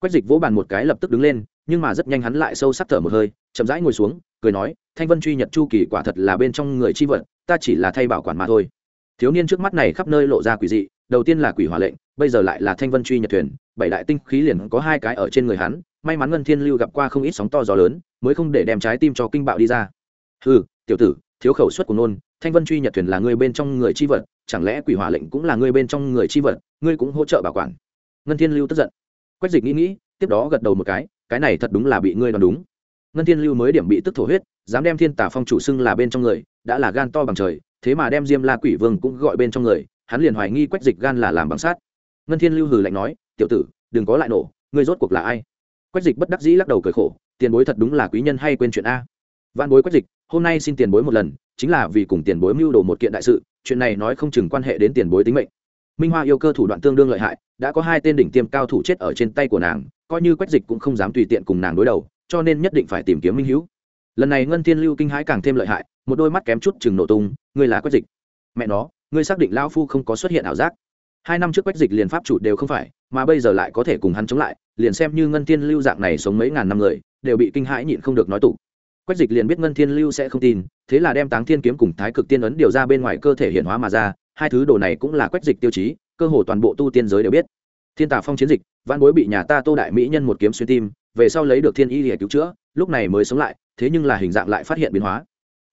Quách dịch vỗ bàn một cái lập tức đứng lên, nhưng mà rất nhanh hắn lại sâu sắc thở một hơi, chậm rãi ngồi xuống, cười nói, thanh vân truy nhật chu kỳ quả thật là bên trong người chi vật, ta chỉ là thay bảo quản mà thôi thiếu niên trước mắt này khắp nơi lộ ra quỷ dị, đầu tiên là quỷ hỏa lệnh, bây giờ lại là thanh vân truy nhật thuyền, bảy đại tinh khí liền có hai cái ở trên người hắn, may mắn ngân thiên lưu gặp qua không ít sóng to gió lớn, mới không để đem trái tim cho kinh bạo đi ra. Ừ tiểu tử, thiếu khẩu suất của nôn, thanh vân truy nhật thuyền là người bên trong người chi vật, chẳng lẽ quỷ hỏa lệnh cũng là người bên trong người chi vật, ngươi cũng hỗ trợ bảo quản. Ngân thiên lưu tức giận. Quách dịch nghĩ nghĩ, tiếp đó gật đầu một cái cái này thật đúng là bị ngươi đoán đúng. Ngân thiên lưu mới điểm bị tức thổ huyết, dám đem thiên tả phong chủ xưng là bên trong người, đã là gan to bằng trời thế mà đem diêm la quỷ vương cũng gọi bên trong người, hắn liền hoài nghi quách dịch gan là làm bằng sát ngân thiên lưu hừ lạnh nói, tiểu tử, đừng có lại nổ, ngươi rốt cuộc là ai? Quách dịch bất đắc dĩ lắc đầu cười khổ, tiền bối thật đúng là quý nhân hay quên chuyện a. Văn bối quách dịch, hôm nay xin tiền bối một lần, chính là vì cùng tiền bối mưu đồ một kiện đại sự, chuyện này nói không chừng quan hệ đến tiền bối tính mệnh. Minh hoa yêu cơ thủ đoạn tương đương lợi hại, đã có hai tên đỉnh tiêm cao thủ chết ở trên tay của nàng, coi như quách dịch cũng không dám tùy tiện cùng nàng đối đầu, cho nên nhất định phải tìm kiếm minh hữu lần này ngân thiên lưu kinh hãi càng thêm lợi hại, một đôi mắt kém chút chừng nổ tung, ngươi là quách dịch. Mẹ nó, ngươi xác định lão phu không có xuất hiện ảo giác? Hai năm trước quách dịch liền pháp chủ đều không phải, mà bây giờ lại có thể cùng hắn chống lại, liền xem như ngân thiên lưu dạng này sống mấy ngàn năm người, đều bị kinh hãi nhịn không được nói tụ quách dịch liền biết ngân thiên lưu sẽ không tin, thế là đem táng thiên kiếm cùng thái cực tiên ấn điều ra bên ngoài cơ thể hiện hóa mà ra, hai thứ đồ này cũng là quách dịch tiêu chí, cơ hồ toàn bộ tu tiên giới đều biết. Thiên tà phong chiến dịch văn bối bị nhà ta tô đại mỹ nhân một kiếm xuyên tim, về sau lấy được thiên y để cứu chữa, lúc này mới sống lại thế nhưng là hình dạng lại phát hiện biến hóa.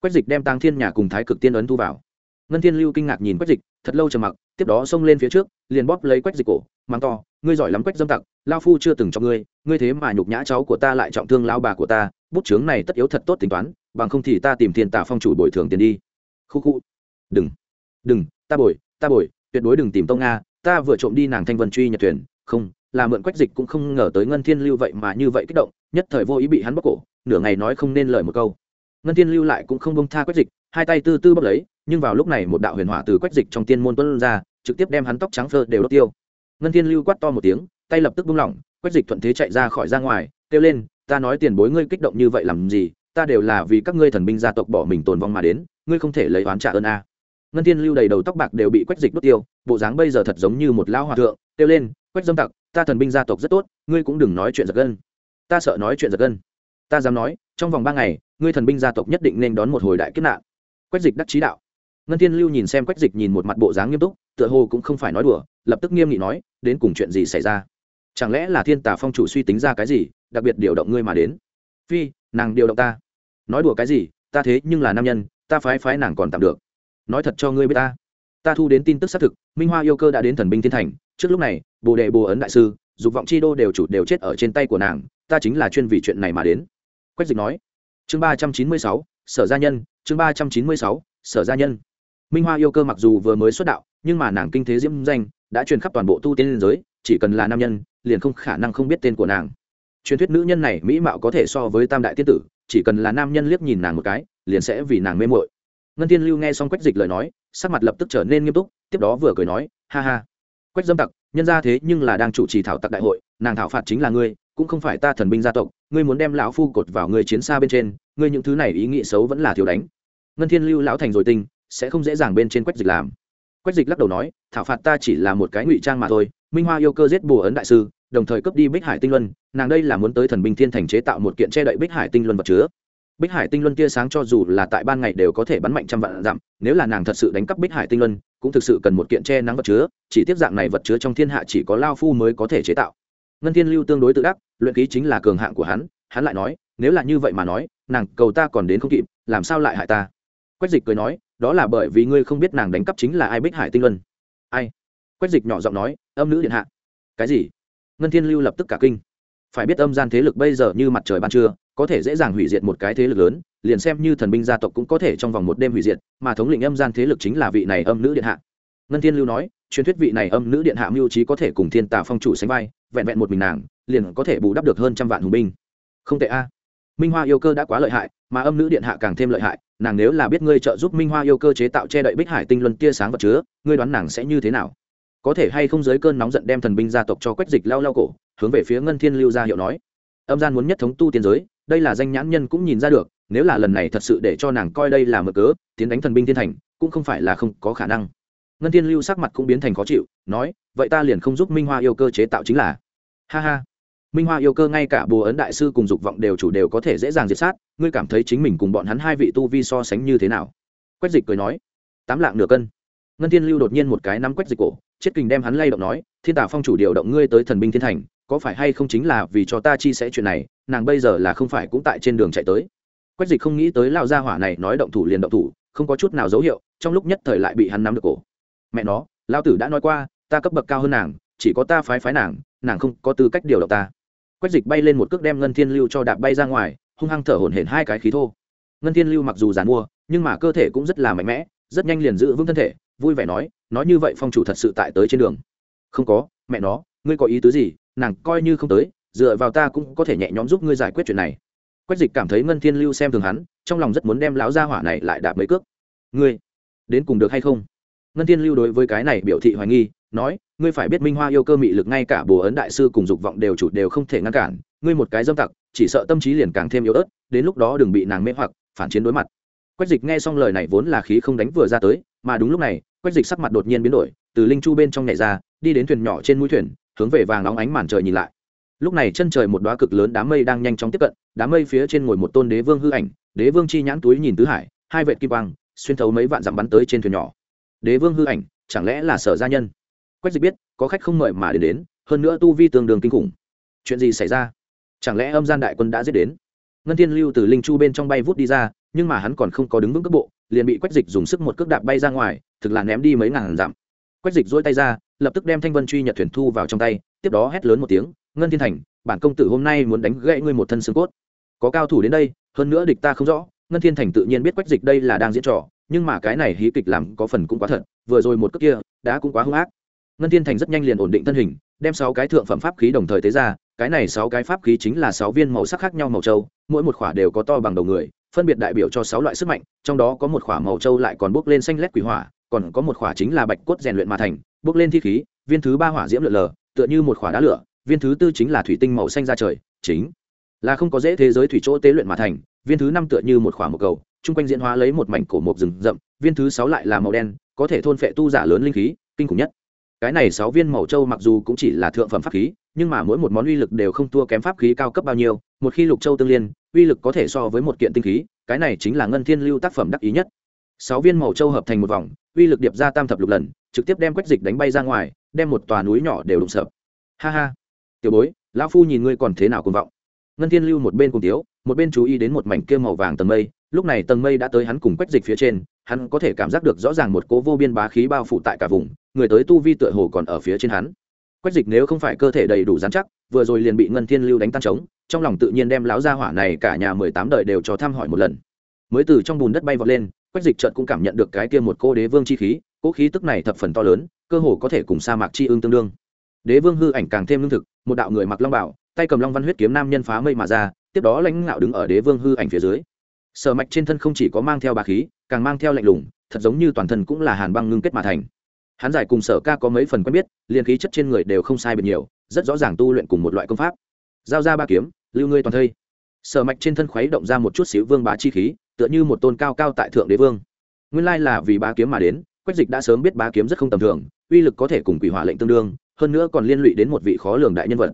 Quách dịch đem tăng thiên nhà cùng thái cực tiên ấn thu vào. Ngân thiên lưu kinh ngạc nhìn quách dịch, thật lâu trầm mặc, tiếp đó xông lên phía trước, liền bóp lấy quách dịch cổ mang to, ngươi giỏi lắm, quách dâm tặc lao phu chưa từng cho ngươi ngươi thế mà nhục nhã cháu của ta lại trọng thương lao bà của ta, bút chướng này tất yếu thật tốt tính toán, bằng không thì ta tìm tiền tả phong chủ bồi thường tiền đi. Khu khu. Đừng đừng, ta bồi ta bồi, tuyệt đối đừng tìm tông nga, ta vừa trộm đi nàng thanh vân truy nhật thuyền, không, là mượn quách dịch cũng không ngờ tới ngân thiên lưu vậy mà như vậy kích động, nhất thời vô ý bị hắn bóc cổ nửa ngày nói không nên lời một câu. Ngân thiên lưu lại cũng không bông tha quách dịch, hai tay tư tư bốc lấy, nhưng vào lúc này một đạo huyền hỏa từ quách dịch trong tiên môn tuân ra, trực tiếp đem hắn tóc trắng phơ đều đốt tiêu. Ngân thiên lưu quát to một tiếng, tay lập tức buông lỏng, quách dịch thuận thế chạy ra khỏi ra ngoài, kêu lên, ta nói tiền bối ngươi kích động như vậy làm gì? Ta đều là vì các ngươi thần binh gia tộc bỏ mình tồn vong mà đến, ngươi không thể lấy oán trả ơn a. Ngân thiên lưu đầy đầu tóc bạc đều bị quách dịch đốt tiêu, bộ dáng bây giờ thật giống như một lão hòa thượng, kêu lên, quách dâm tặc, ta thần binh gia tộc rất tốt, ngươi cũng đừng nói chuyện giật gân. Ta sợ nói chuyện giật gân ta dám nói, trong vòng ba ngày, ngươi thần binh gia tộc nhất định nên đón một hồi đại kiếp nạn. Quách dịch đắc chí đạo. Ngân thiên lưu nhìn xem quách dịch nhìn một mặt bộ dáng nghiêm túc, tựa hồ cũng không phải nói đùa, lập tức nghiêm nghị nói, đến cùng chuyện gì xảy ra? Chẳng lẽ là thiên tả phong chủ suy tính ra cái gì, đặc biệt điều động ngươi mà đến? Phi, nàng điều động ta. Nói đùa cái gì, ta thế nhưng là nam nhân, ta phái phái nàng còn tạm được. Nói thật cho ngươi biết ta. Ta thu đến tin tức xác thực, minh hoa yêu cơ đã đến thần binh thiên thành, trước lúc này, bồ đề bồ ấn đại sư, dục vọng chi đô đều chủ đều chết ở trên tay của nàng, ta chính là chuyên vì chuyện này mà đến quách dịch nói. Chương ba trăm chín mươi sáu, sở gia nhân, chương ba trăm chín mươi sáu, sở gia nhân. Minh hoa yêu cơ mặc dù vừa mới xuất đạo, nhưng mà nàng kinh thế diễm danh, đã truyền khắp toàn bộ tu tiên liên giới, chỉ cần là nam nhân, liền không khả năng không biết tên của nàng. Truyền thuyết nữ nhân này mỹ mạo có thể so với tam đại tiên tử, chỉ cần là nam nhân liếc nhìn nàng một cái, liền sẽ vì nàng mê mội ngân tiên lưu nghe xong quách dịch lời nói, sắc mặt lập tức trở nên nghiêm túc, tiếp đó vừa cười nói, ha ha. Quách dâm tặc, nhân ra thế nhưng là đang chủ trì thảo tặc đại hội, nàng thảo phạt chính là ngươi cũng không phải ta thần binh gia tộc, ngươi muốn đem lão phu cột vào người chiến xa bên trên, ngươi những thứ này ý nghĩ xấu vẫn là thiếu đánh. Ngân thiên lưu lão thành rồi tinh sẽ không dễ dàng bên trên quách dịch làm. Quách dịch lắc đầu nói, thảo phạt ta chỉ là một cái ngụy trang mà thôi, minh hoa yêu cơ giết bùa ấn đại sư, đồng thời cướp đi bích hải tinh luân, nàng đây là muốn tới thần binh thiên thành chế tạo một kiện che đậy bích hải tinh luân vật chứa. Bích hải tinh luân tia sáng cho dù là tại ban ngày đều có thể bắn mạnh trăm vạn dặm, nếu là nàng thật sự đánh cắp bích hải tinh luân, cũng thực sự cần một kiện che nắng vật chứa, chỉ tiếp dạng này vật chứa trong thiên hạ chỉ có lao phu mới có thể chế tạo ngân thiên lưu tương đối tự đắc, luyện ký chính là cường hạng của hắn hắn lại nói, nếu là như vậy mà nói, nàng cầu ta còn đến không kịp, làm sao lại hại ta? Quách dịch cười nói, đó là bởi vì ngươi không biết nàng đánh cắp chính là ai bích hải tinh luân. Ai? Quách dịch nhỏ giọng nói, âm nữ điện hạ. Cái gì? Ngân thiên lưu lập tức cả kinh. Phải biết âm gian thế lực bây giờ như mặt trời ban trưa, có thể dễ dàng hủy diệt một cái thế lực lớn, liền xem như thần binh gia tộc cũng có thể trong vòng một đêm hủy diệt, mà thống lĩnh âm gian thế lực chính là vị này âm nữ điện hạ. Ngân thiên lưu nói truyền thuyết vị này âm nữ điện hạ mưu trí có thể cùng thiên tà phong chủ sánh vai, vẹn vẹn một mình nàng, liền có thể bù đắp được hơn trăm vạn hùng binh. Không tệ a. Minh hoa yêu cơ đã quá lợi hại, mà âm nữ điện hạ càng thêm lợi hại, nàng nếu là biết ngươi trợ giúp minh hoa yêu cơ chế tạo che đậy bích hải tinh luân tia sáng vật chứa, ngươi đoán nàng sẽ như thế nào? Có thể hay không giới cơn nóng giận đem thần binh gia tộc cho quách dịch lao lao cổ, hướng về phía ngân thiên lưu gia hiệu nói. Âm gian muốn nhất thống tu tiên giới, đây là danh nhãn nhân cũng nhìn ra được, nếu là lần này thật sự để cho nàng coi đây là mở cớ, tiến đánh thần binh thiên thành, cũng không phải là không có khả năng ngân thiên lưu sắc mặt cũng biến thành khó chịu, nói, vậy ta liền không giúp minh hoa yêu cơ chế tạo chính là. Ha ha. Minh hoa yêu cơ ngay cả bồ ấn đại sư cùng dục vọng đều chủ đều có thể dễ dàng diệt sát, ngươi cảm thấy chính mình cùng bọn hắn hai vị tu vi so sánh như thế nào? Quách dịch cười nói, tám lạng nửa cân. Ngân thiên lưu đột nhiên một cái nắm quách dịch cổ chết kình đem hắn lay động nói, thiên tả phong chủ điều động ngươi tới thần binh thiên thành, có phải hay không chính là vì cho ta chi sẽ chuyện này, nàng bây giờ là không phải cũng tại trên đường chạy tới. Quách dịch không nghĩ tới lao gia hỏa này nói động thủ liền động thủ, không có chút nào dấu hiệu, trong lúc nhất thời lại bị hắn nắm được cổ mẹ nó lao tử đã nói qua, ta cấp bậc cao hơn nàng, chỉ có ta phái phái nàng nàng không có tư cách điều động ta. Quách dịch bay lên một cước đem ngân thiên lưu cho đạp bay ra ngoài, hung hăng thở hổn hển hai cái khí thô. Ngân thiên lưu mặc dù giàn mua, nhưng mà cơ thể cũng rất là mạnh mẽ, rất nhanh liền giữ vững thân thể, vui vẻ nói nói như vậy phong chủ thật sự tại tới trên đường. Không có, mẹ nó, ngươi có ý tứ gì? Nàng coi như không tới, dựa vào ta cũng có thể nhẹ nhõm giúp ngươi giải quyết chuyện này. Quách dịch cảm thấy ngân thiên lưu xem thường hắn, trong lòng rất muốn đem lão gia hỏa này lại đạp mấy cước. Ngươi, đến cùng được hay không? Ngân thiên lưu đối với cái này biểu thị hoài nghi, nói, ngươi phải biết minh hoa yêu cơ mị lực ngay cả bồ ấn đại sư cùng dục vọng đều chủ đều không thể ngăn cản, ngươi một cái dâm tặc, chỉ sợ tâm trí liền càng thêm yếu ớt, đến lúc đó đừng bị nàng mê hoặc, phản chiến đối mặt. Quách dịch nghe xong lời này vốn là khí không đánh vừa ra tới, mà đúng lúc này, quách dịch sắc mặt đột nhiên biến đổi, từ linh chu bên trong nhảy ra, đi đến thuyền nhỏ trên mũi thuyền, hướng về vàng óng ánh màn trời nhìn lại. Lúc này chân trời một đoá cực lớn đám mây đang nhanh chóng tiếp cận, đám mây phía trên ngồi một tôn đế vương hư ảnh, đế vương chi nhãn túi nhìn tứ hải, hai vệ kim quang, xuyên thấu mấy vạn dặm bắn tới trên thuyền nhỏ đế vương hư ảnh, chẳng lẽ là sở gia nhân? Quách dịch biết, có khách không mời mà đến đến, hơn nữa tu vi tương đương kinh khủng. Chuyện gì xảy ra? Chẳng lẽ âm gian đại quân đã giết đến? Ngân thiên lưu từ linh chu bên trong bay vút đi ra, nhưng mà hắn còn không có đứng vững cước bộ, liền bị quách dịch dùng sức một cước đạp bay ra ngoài, thực là ném đi mấy ngàn dặm. Quách dịch dỗi tay ra, lập tức đem thanh vân truy nhật thuyền thu vào trong tay, tiếp đó hét lớn một tiếng, ngân thiên thành, bản công tử hôm nay muốn đánh gãy ngươi một thân xương cốt. Có cao thủ đến đây, hơn nữa địch ta không rõ, ngân thiên thành tự nhiên biết quách dịch đây là đang diễn trò nhưng mà cái này hí kịch làm có phần cũng quá thật, vừa rồi một cước kia đã cũng quá hung ác. Ngân thiên thành rất nhanh liền ổn định thân hình, đem sáu cái thượng phẩm pháp khí đồng thời tế ra, cái này sáu cái pháp khí chính là sáu viên màu sắc khác nhau màu châu mỗi một khỏa đều có to bằng đầu người, phân biệt đại biểu cho sáu loại sức mạnh, trong đó có một khỏa màu châu lại còn bốc lên xanh lét quỷ hỏa, còn có một khỏa chính là bạch cốt rèn luyện mà thành bốc lên thi khí, viên thứ ba hỏa diễm lượn lờ, tựa như một khỏa đá lửa, viên thứ tư chính là thủy tinh màu xanh ra trời, chính là không có dễ thế giới thủy chỗ tế luyện mà thành, viên thứ năm tựa như một khỏa một cầu chung quanh diễn hóa lấy một mảnh cổ mộc rừng rậm, viên thứ sáu lại là màu đen, có thể thôn phệ tu giả lớn linh khí, kinh khủng nhất. Cái này sáu viên màu châu mặc dù cũng chỉ là thượng phẩm pháp khí, nhưng mà mỗi một món uy lực đều không thua kém pháp khí cao cấp bao nhiêu, một khi lục châu tương liên, uy lực có thể so với một kiện tinh khí, cái này chính là ngân thiên lưu tác phẩm đắc ý nhất. Sáu viên màu châu hợp thành một vòng, uy lực điệp ra tam thập lục lần, trực tiếp đem quách dịch đánh bay ra ngoài, đem một tòa núi nhỏ đều đụng sập. Ha ha. Tiểu bối, lão phu nhìn ngươi còn thế nào cùng vọng? Ngân thiên lưu một bên cùng tiếu, một bên chú ý đến một mảnh kia màu vàng tầng mây lúc này tầng mây đã tới hắn cùng quách dịch phía trên, hắn có thể cảm giác được rõ ràng một cố vô biên bá khí bao phủ tại cả vùng, người tới tu vi tựa hồ còn ở phía trên hắn. Quách dịch nếu không phải cơ thể đầy đủ dán chắc, vừa rồi liền bị ngân thiên lưu đánh tan trống, trong lòng tự nhiên đem láo ra hỏa này cả nhà mười tám đời đều cho thăm hỏi một lần. Mới từ trong bùn đất bay vọt lên, quách dịch trợt cũng cảm nhận được cái kia một cô đế vương chi khí, cỗ khí tức này thập phần to lớn, cơ hồ có thể cùng sa mạc chi ương tương đương. Đế vương hư ảnh càng thêm lương thực, một đạo người mặc long bảo, tay cầm long văn huyết kiếm nam nhân phá mây mà ra, tiếp đó lãnh ngạo đứng ở đế vương hư ảnh phía dưới sở mạch trên thân không chỉ có mang theo bà khí, càng mang theo lạnh lùng, thật giống như toàn thân cũng là hàn băng ngưng kết mà thành. Hắn giải cùng sở ca có mấy phần quen biết, liền khí chất trên người đều không sai biệt nhiều, rất rõ ràng tu luyện cùng một loại công pháp. Giao ra ba kiếm, lưu ngươi toàn thây. Sở mạch trên thân khuấy động ra một chút xíu vương bá chi khí, tựa như một tôn cao cao tại thượng đế vương. Nguyên lai là vì bá kiếm mà đến, quách dịch đã sớm biết bá kiếm rất không tầm thường, uy lực có thể cùng quỷ hỏa lệnh tương đương, hơn nữa còn liên lụy đến một vị khó lường đại nhân vật.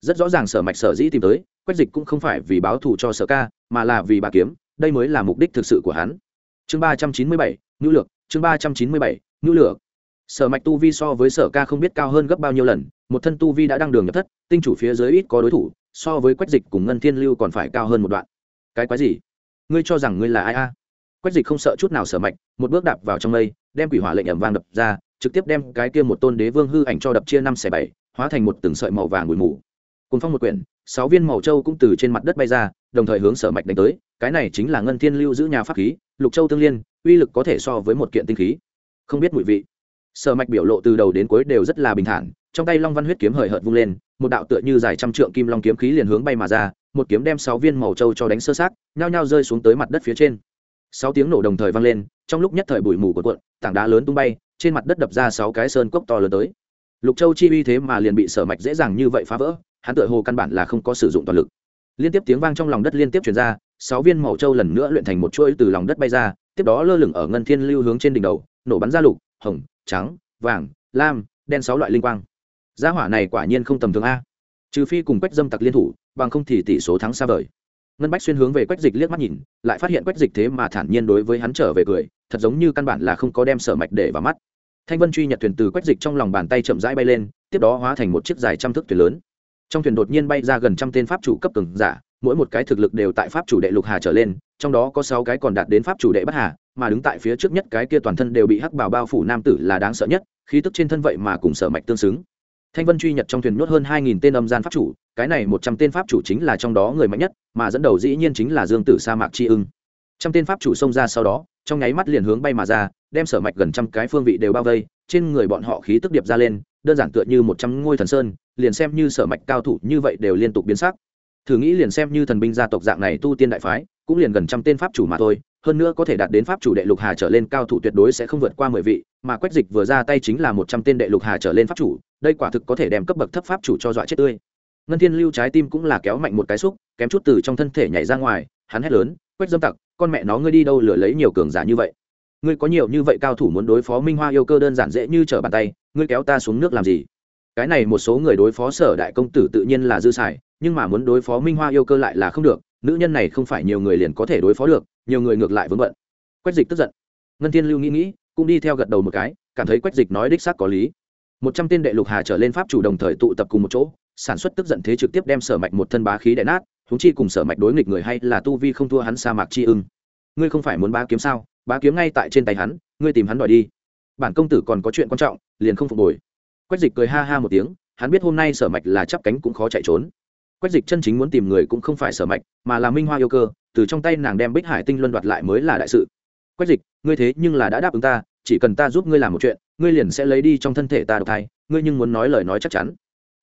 Rất rõ ràng sở mạch sở dĩ tìm tới, quách dịch cũng không phải vì báo thù cho sở ca, mà là vì bá kiếm đây mới là mục đích thực sự của hắn. Chương ba trăm chín mươi bảy ngữ lược, chương ba trăm chín mươi bảy ngữ lược. Sở mạch tu vi so với sở ca không biết cao hơn gấp bao nhiêu lần, một thân tu vi đã đăng đường nhập thất, tinh chủ phía dưới ít có đối thủ, so với quách dịch cùng ngân thiên lưu còn phải cao hơn một đoạn. Cái quái gì? Ngươi cho rằng ngươi là ai a? Quách dịch không sợ chút nào sở mạch, một bước đạp vào trong mây, đem quỷ hỏa lệnh ẩm vang đập ra, trực tiếp đem cái kia một tôn đế vương hư ảnh cho đập chia năm xẻ bảy, hóa thành một từng sợi màu vàng bụi mù. Cùng phong một quyển, sáu viên màu châu cũng từ trên mặt đất bay ra đồng thời hướng sở mạch đánh tới, cái này chính là ngân thiên lưu giữ nhà pháp khí, lục châu tương liên, uy lực có thể so với một kiện tinh khí. Không biết mùi vị. Sở mạch biểu lộ từ đầu đến cuối đều rất là bình thản, trong tay long văn huyết kiếm hời hợt vung lên, một đạo tựa như dài trăm trượng kim long kiếm khí liền hướng bay mà ra, một kiếm đem sáu viên màu châu cho đánh sơ sát nhao nhao rơi xuống tới mặt đất phía trên. Sáu tiếng nổ đồng thời vang lên, trong lúc nhất thời bụi mù của cuộn, tảng đá lớn tung bay, trên mặt đất đập ra sáu cái sơn cốc to lớn tới. Lục châu chi uy thế mà liền bị sở mạch dễ dàng như vậy phá vỡ, hắn tựa hồ căn bản là không có sử dụng toàn lực liên tiếp tiếng vang trong lòng đất liên tiếp chuyển ra, sáu viên màu châu lần nữa luyện thành một chuỗi từ lòng đất bay ra, tiếp đó lơ lửng ở ngân thiên lưu hướng trên đỉnh đầu, nổ bắn ra lục, hồng, trắng, vàng, lam, đen sáu loại linh quang. Gia hỏa này quả nhiên không tầm thường a. Trừ phi cùng quách dâm tặc liên thủ, bằng không thì tỷ số thắng xa vời. Ngân bách xuyên hướng về quách dịch liếc mắt nhìn, lại phát hiện quách dịch thế mà thản nhiên đối với hắn trở về cười, thật giống như căn bản là không có đem sở mạch để vào mắt. Thanh vân truy nhật thuyền từ quách dịch trong lòng bàn tay chậm rãi bay lên, tiếp đó hóa thành một chiếc dài trăm thước thuyền lớn trong thuyền đột nhiên bay ra gần trăm tên pháp chủ cấp cường giả, mỗi một cái thực lực đều tại pháp chủ đệ lục hà trở lên, trong đó có sáu cái còn đạt đến pháp chủ đệ bất hà, mà đứng tại phía trước nhất cái kia toàn thân đều bị hắc bảo bao phủ nam tử là đáng sợ nhất, khí tức trên thân vậy mà cùng sở mạch tương xứng. Thanh vân truy nhật trong thuyền nuốt hơn hai nghìn tên âm gian pháp chủ, cái này một trăm tên pháp chủ chính là trong đó người mạnh nhất, mà dẫn đầu dĩ nhiên chính là dương tử sa mạc tri ưng. Trăm tên pháp chủ xông ra sau đó, trong nháy mắt liền hướng bay mà ra, đem sở mạch gần trăm cái phương vị đều bao vây, trên người bọn họ khí tức điệp ra lên đơn giản tựa như một trăm ngôi thần sơn, liền xem như sở mạch cao thủ như vậy đều liên tục biến sắc. Thử nghĩ liền xem như thần binh gia tộc dạng này tu tiên đại phái, cũng liền gần trăm tên pháp chủ mà thôi, hơn nữa có thể đạt đến pháp chủ đệ lục hà trở lên cao thủ tuyệt đối sẽ không vượt qua mười vị, mà quách dịch vừa ra tay chính là một trăm tên đệ lục hà trở lên pháp chủ, đây quả thực có thể đem cấp bậc thấp pháp chủ cho dọa chết tươi. Ngân thiên lưu trái tim cũng là kéo mạnh một cái xúc, kém chút từ trong thân thể nhảy ra ngoài, hắn hét lớn, quách dâm tặc, con mẹ nó ngươi đi đâu lừa lấy nhiều cường giả như vậy? Ngươi có nhiều như vậy cao thủ muốn đối phó minh hoa yêu cơ đơn giản dễ như trở bàn tay, ngươi kéo ta xuống nước làm gì? Cái này một số người đối phó sở đại công tử tự nhiên là dư xài, nhưng mà muốn đối phó minh hoa yêu cơ lại là không được, nữ nhân này không phải nhiều người liền có thể đối phó được, nhiều người ngược lại vướng bận. Quách dịch tức giận. Ngân thiên lưu nghĩ nghĩ, cũng đi theo gật đầu một cái, cảm thấy quách dịch nói đích xác có lý. Một trăm tên đệ lục hà trở lên pháp chủ đồng thời tụ tập cùng một chỗ, sản xuất tức giận thế trực tiếp đem sở mạch một thân bá khí đại nát húng chi cùng sở mạch đối nghịch người hay là tu vi không thua hắn sa mạc chi ưng. Ngươi không phải muốn bá kiếm sao? Bá kiếm ngay tại trên tay hắn, ngươi tìm hắn đòi đi. Bản công tử còn có chuyện quan trọng, liền không phục hồi. Quách dịch cười ha ha một tiếng, hắn biết hôm nay sở mạch là chắp cánh cũng khó chạy trốn. Quách dịch chân chính muốn tìm người cũng không phải sở mạch, mà là minh hoa yêu cơ, từ trong tay nàng đem bích hải tinh luân đoạt lại mới là đại sự. Quách dịch, ngươi thế nhưng là đã đáp ứng ta, chỉ cần ta giúp ngươi làm một chuyện, ngươi liền sẽ lấy đi trong thân thể ta độc thai, ngươi nhưng muốn nói lời nói chắc chắn.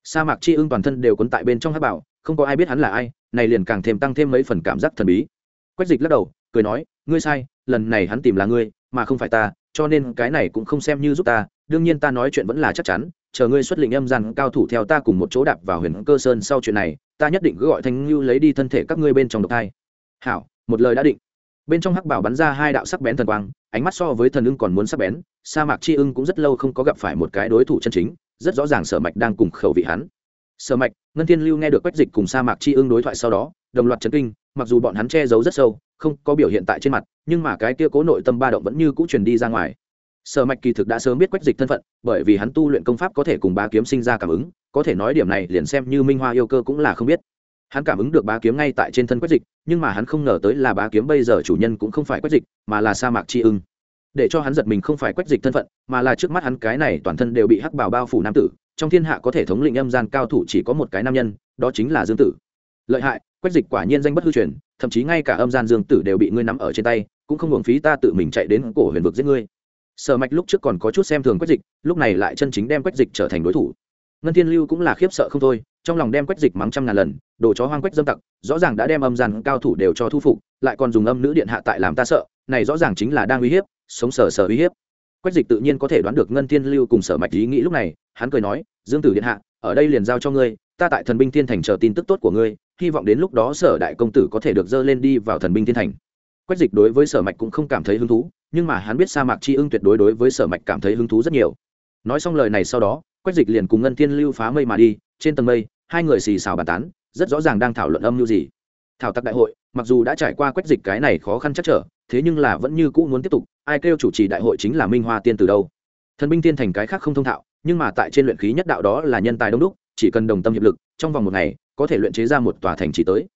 Sa mạc chi ưng toàn thân đều cuốn tại bên trong hát bảo, không có ai biết hắn là ai, này liền càng thêm tăng thêm mấy phần cảm giác thần bí. Quách dịch lắc đầu, cười nói, ngươi sai lần này hắn tìm là ngươi, mà không phải ta, cho nên cái này cũng không xem như giúp ta, đương nhiên ta nói chuyện vẫn là chắc chắn, chờ ngươi xuất lĩnh âm gian cao thủ theo ta cùng một chỗ đạp vào huyền cơ sơn sau chuyện này, ta nhất định cứ gọi thanh ngưu lấy đi thân thể các ngươi bên trong độc thai. Hảo, một lời đã định. Bên trong hắc bảo bắn ra hai đạo sắc bén thần quang, ánh mắt so với thần ưng còn muốn sắc bén, sa mạc chi ưng cũng rất lâu không có gặp phải một cái đối thủ chân chính, rất rõ ràng sở mạch đang cùng khẩu vị hắn. Sở mạch, ngân thiên lưu nghe được quách dịch cùng sa mạc chi ưng đối thoại sau đó, đồng loạt chấn kinh mặc dù bọn hắn che giấu rất sâu, không có biểu hiện tại trên mặt, nhưng mà cái kia cố nội tâm ba động vẫn như cũ truyền đi ra ngoài. Sở mạch kỳ thực đã sớm biết quách dịch thân phận, bởi vì hắn tu luyện công pháp có thể cùng ba kiếm sinh ra cảm ứng, có thể nói điểm này liền xem như minh hoa yêu cơ cũng là không biết. Hắn cảm ứng được bá kiếm ngay tại trên thân quách dịch, nhưng mà hắn không ngờ tới là bá kiếm bây giờ chủ nhân cũng không phải quách dịch, mà là sa mạc tri ưng. Để cho hắn giật mình không phải quách dịch thân phận, mà là trước mắt hắn cái này toàn thân đều bị hắc bào bao phủ nam tử, trong thiên hạ có thể thống lĩnh âm gian cao thủ chỉ có một cái nam nhân, đó chính là dương tử lợi hại, quách dịch quả nhiên danh bất hư truyền, thậm chí ngay cả âm gian dương tử đều bị ngươi nắm ở trên tay, cũng không hưởng phí ta tự mình chạy đến cổ huyền vực giết ngươi. Sở mạch lúc trước còn có chút xem thường quách dịch, lúc này lại chân chính đem quách dịch trở thành đối thủ. Ngân thiên lưu cũng là khiếp sợ không thôi, trong lòng đem quách dịch mắng trăm ngàn lần, đồ chó hoang quách dâm tặc, rõ ràng đã đem âm gian cao thủ đều cho thu phục, lại còn dùng âm nữ điện hạ tại làm ta sợ, này rõ ràng chính là đang uy hiếp, sống sờ sờ uy hiếp. Quách dịch tự nhiên có thể đoán được ngân thiên lưu cùng sở mạch ý nghĩ lúc này, hắn cười nói, dương tử điện hạ, ở đây liền giao cho ngươi, ta tại thần binh thiên thành chờ tin tức tốt của ngươi hy vọng đến lúc đó sở đại công tử có thể được dơ lên đi vào thần binh thiên thành. Quách dịch đối với sở mạch cũng không cảm thấy hứng thú, nhưng mà hắn biết sa mạc c h i ưng tuyệt đối đối với sở mạch cảm thấy hứng thú rất nhiều. Nói xong lời này sau đó, quách dịch liền cùng ngân thiên lưu phá mây mà đi, trên tầng mây, hai người xì xào bàn tán, rất rõ ràng đang thảo luận âm mưu gì. Thảo tặc đại hội, mặc dù đã trải qua quách dịch cái này khó khăn chắc trở, thế nhưng là vẫn như cũ muốn tiếp tục, ai kêu chủ trì đại hội chính là minh hoa tiên từ đâu. Thần binh tiên thành cái khác không thông thạo, nhưng mà tại trên luyện khí nhất đạo đó là nhân tài đông đúc, chỉ cần đồng tâm hiệp lực, trong vòng một ngày có thể luyện chế ra một tòa thành chỉ tới.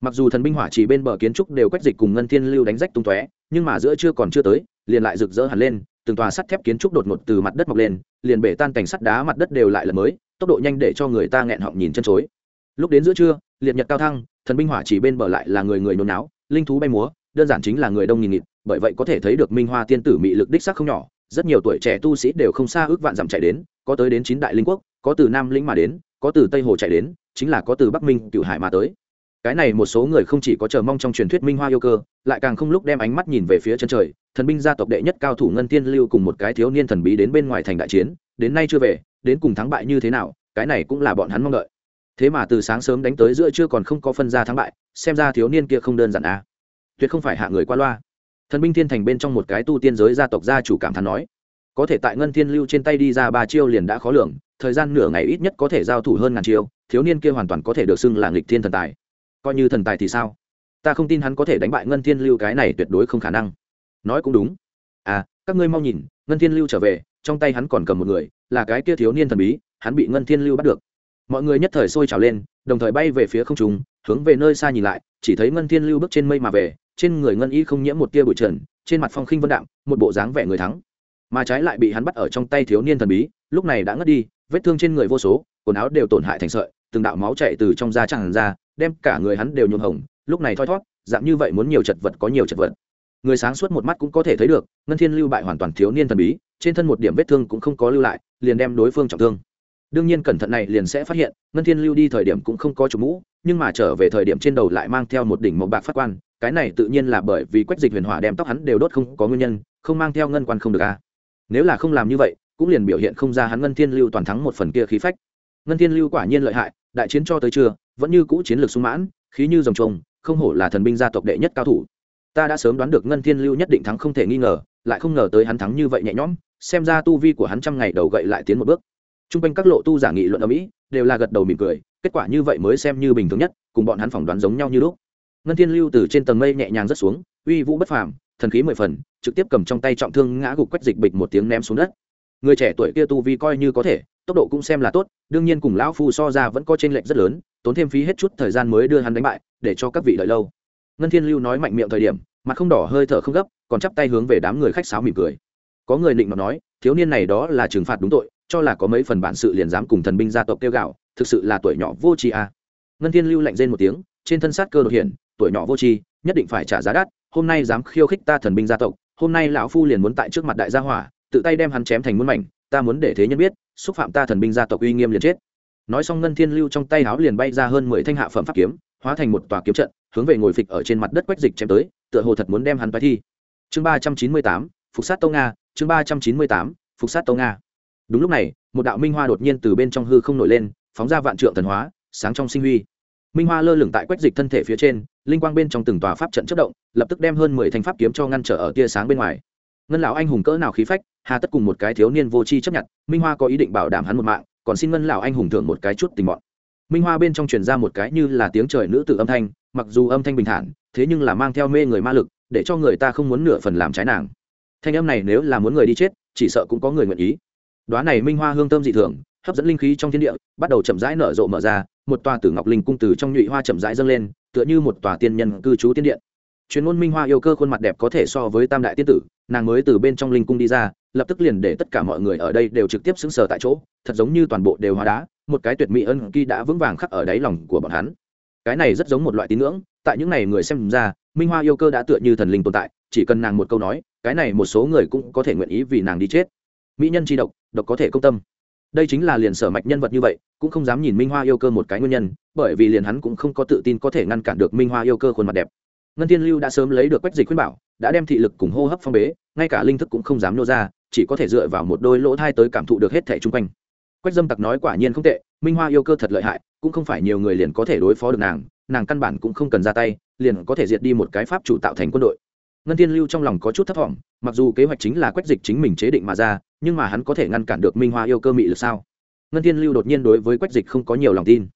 Mặc dù thần binh hỏa chỉ bên bờ kiến trúc đều quét dịch cùng ngân thiên lưu đánh rách tung tóe, nhưng mà giữa chưa còn chưa tới, liền lại rực rỡ hẳn lên, từng tòa sắt thép kiến trúc đột ngột từ mặt đất mọc lên, liền bể tan cảnh sắt đá mặt đất đều lại là mới, tốc độ nhanh để cho người ta nghẹn họng nhìn chân chối. Lúc đến giữa trưa, liệt nhật cao thăng, thần binh hỏa chỉ bên bờ lại là người người nôn náo, linh thú bay múa, đơn giản chính là người đông nghìn nghịt, bởi vậy có thể thấy được minh hoa tiên tử mị lực đích sắc không nhỏ, rất nhiều tuổi trẻ tu sĩ đều không xa ước vạn dặm chạy đến, có tới đến chín đại linh quốc, có từ nam lĩnh mà đến, có từ tây hồ chạy đến chính là có từ bắc minh cựu hải mà tới. Cái này một số người không chỉ có chờ mong trong truyền thuyết minh hoa yêu cơ, lại càng không lúc đem ánh mắt nhìn về phía chân trời, thần binh gia tộc đệ nhất cao thủ ngân tiên lưu cùng một cái thiếu niên thần bí đến bên ngoài thành đại chiến, đến nay chưa về, đến cùng thắng bại như thế nào, cái này cũng là bọn hắn mong đợi. Thế mà từ sáng sớm đánh tới giữa chưa còn không có phân ra thắng bại, xem ra thiếu niên kia không đơn giản à. tuyệt không phải hạ người qua loa. Thần binh thiên thành bên trong một cái tu tiên giới gia tộc gia chủ cảm thán nói, có thể tại ngân thiên lưu trên tay đi ra ba chiêu liền đã khó lường thời gian nửa ngày ít nhất có thể giao thủ hơn ngàn chiêu, thiếu niên kia hoàn toàn có thể được xưng là nghịch thiên thần tài. Coi như thần tài thì sao? Ta không tin hắn có thể đánh bại ngân thiên lưu, cái này tuyệt đối không khả năng. Nói cũng đúng. À các ngươi mau nhìn, ngân thiên lưu trở về, trong tay hắn còn cầm một người, là cái kia thiếu niên thần bí, hắn bị ngân thiên lưu bắt được. Mọi người nhất thời sôi trào lên, đồng thời bay về phía không trung, hướng về nơi xa nhìn lại, chỉ thấy ngân thiên lưu bước trên mây mà về, trên người ngân y không nhiễm một tia bụi trần, trên mặt phong khinh vân đạm, một bộ dáng vẻ người thắng. Mà trái lại bị hắn bắt ở trong tay thiếu niên thần bí, lúc này đã ngất đi vết thương trên người vô số, quần áo đều tổn hại thành sợi, từng đạo máu chạy từ trong da tràn ra, đem cả người hắn đều nhuộm hồng, lúc này thoi thót, dạng như vậy muốn nhiều chật vật có nhiều chật vật. Người sáng suốt một mắt cũng có thể thấy được, ngân thiên lưu bại hoàn toàn thiếu niên thần bí, trên thân một điểm vết thương cũng không có lưu lại, liền đem đối phương trọng thương. Đương nhiên cẩn thận này liền sẽ phát hiện, ngân thiên lưu đi thời điểm cũng không có chủ mũ, nhưng mà trở về thời điểm trên đầu lại mang theo một đỉnh màu bạc phát quan, cái này tự nhiên là bởi vì quách dịch huyền hỏa đem tóc hắn đều đốt không có nguyên nhân, không mang theo ngân quan không được a nếu là không làm như vậy cũng liền biểu hiện không ra hắn ngân thiên lưu toàn thắng một phần kia khí phách. Ngân thiên lưu quả nhiên lợi hại, đại chiến cho tới trưa, vẫn như cũ chiến lược sung mãn, khí như dòng trông không hổ là thần binh gia tộc đệ nhất cao thủ. Ta đã sớm đoán được ngân thiên lưu nhất định thắng không thể nghi ngờ, lại không ngờ tới hắn thắng như vậy nhẹ nhõm, xem ra tu vi của hắn trăm ngày đầu gậy lại tiến một bước. T r u n g quanh các lộ tu giả nghị luận ở mỹ, đều là gật đầu mỉm cười, kết quả như vậy mới xem như bình thường nhất, cùng bọn hắn phỏng đoán giống nhau như lúc. Ngân thiên lưu từ trên tầng mây nhẹ nhàng rớt xuống, uy vũ bất phàm, thần khí mười phần, trực tiếp cầm trong tay trọng thương ngã gục quách dịch bịch một tiếng ném xuống đất người trẻ tuổi kia tu vi coi như có thể, tốc độ cũng xem là tốt, đương nhiên cùng lão phu so ra vẫn có t r ê n lệch rất lớn, tốn thêm phí hết chút thời gian mới đưa hắn đánh bại, để cho các vị đợi lâu. Ngân thiên lưu nói mạnh miệng thời điểm, mặt không đỏ hơi thở không gấp, còn chắp tay hướng về đám người khách sáo mỉm cười. Có người định mà nói, thiếu niên này đó là trừng phạt đúng tội, cho là có mấy phần bản sự liền dám cùng thần binh gia tộc kêu gạo, thực sự là tuổi nhỏ vô tri a ngân thiên lưu lạnh rên một tiếng, trên thân sát cơ đột hiện, tuổi nhỏ vô tri, nhất định phải trả giá đắt, hôm nay dám khiêu khích ta thần binh gia tộc, hôm nay lão phu liền muốn tại trước mặt đại gia hỏa tự tay đem hắn chém thành muôn mảnh, ta muốn để thế nhân biết, xúc phạm ta thần binh gia tộc uy nghiêm liền chết. Nói xong ngân thiên lưu trong tay áo liền bay ra hơn mười thanh hạ phẩm pháp kiếm, hóa thành một tòa kiếm trận, hướng về ngồi phịch ở trên mặt đất quách dịch chém tới, tựa hồ thật muốn đem hắn bài thi. Chương ba trăm chín mươi tám, phục sát tâu nga, chương ba trăm chín mươi tám, phục sát tâu nga. Đúng lúc này, một đạo minh hoa đột nhiên từ bên trong hư không nổi lên, phóng ra vạn trượng thần hóa, sáng trong sinh huy. Minh hoa lơ lửng tại quách dịch thân thể phía trên, linh quang bên trong từng tòa pháp trận chất động, lập tức đem hơn mười thanh pháp kiếm cho ngăn trở ở tia sáng bên ngoài. Ngân lão anh hùng cỡ nào khí phách hà tất cùng một cái thiếu niên vô tri chấp nhận, minh hoa có ý định bảo đảm hắn một mạng, còn xin ngân lão anh hùng thưởng một cái chút tình bọn. Minh hoa bên trong truyền ra một cái như là tiếng trời nữ tử âm thanh, mặc dù âm thanh bình thản, thế nhưng là mang theo mê người ma lực, để cho người ta không muốn nửa phần làm trái nàng. Thanh âm này nếu là muốn người đi chết, chỉ sợ cũng có người nguyện ý. Đoá này minh hoa hương thơm dị thường, hấp dẫn linh khí trong thiên địa, bắt đầu chậm rãi nở rộ mở ra, một tòa tử ngọc linh cung từ trong nhụy hoa chậm rãi dâng lên, tựa như một tòa tiên nhân cư trú tiên điện. Chuyên môn minh hoa yêu cơ khuôn mặt đẹp có thể so với tam đại tiên tử, nàng mới từ bên trong linh cung đi ra lập tức liền để tất cả mọi người ở đây đều trực tiếp xứng sờ tại chỗ, thật giống như toàn bộ đều hóa đá, một cái tuyệt mỹ ân kỳ đã vững vàng khắc ở đáy lòng của bọn hắn. Cái này rất giống một loại tín ngưỡng, tại những này người xem ra, minh hoa yêu cơ đã tựa như thần linh tồn tại, chỉ cần nàng một câu nói, cái này một số người cũng có thể nguyện ý vì nàng đi chết. Mỹ nhân tri độc độc có thể công tâm. Đây chính là liền sở mạch nhân vật như vậy, cũng không dám nhìn minh hoa yêu cơ một cái nguyên nhân, bởi vì liền hắn cũng không có tự tin có thể ngăn cản được minh hoa yêu cơ khuôn mặt đẹp ngân thiên lưu đã sớm lấy được quách dịch khuyên bảo, đã đem thị lực cùng hô hấp phong bế, ngay cả linh thức cũng không dám nô ra, chỉ có thể dựa vào một đôi lỗ thai tới cảm thụ được hết thẻ chung quanh. Quách dâm tặc nói quả nhiên không tệ, minh hoa yêu cơ thật lợi hại, cũng không phải nhiều người liền có thể đối phó được nàng nàng căn bản cũng không cần ra tay, liền có thể diệt đi một cái pháp chủ tạo thành quân đội. Ngân thiên lưu trong lòng có chút thấp t mặc dù kế hoạch chính là quách dịch chính mình chế định mà ra, nhưng mà hắn có thể ngăn cản được minh hoa yêu cơ mị lực sao? Ngân thiên lưu đột nhiên đối với quách dịch không có nhiều lòng tin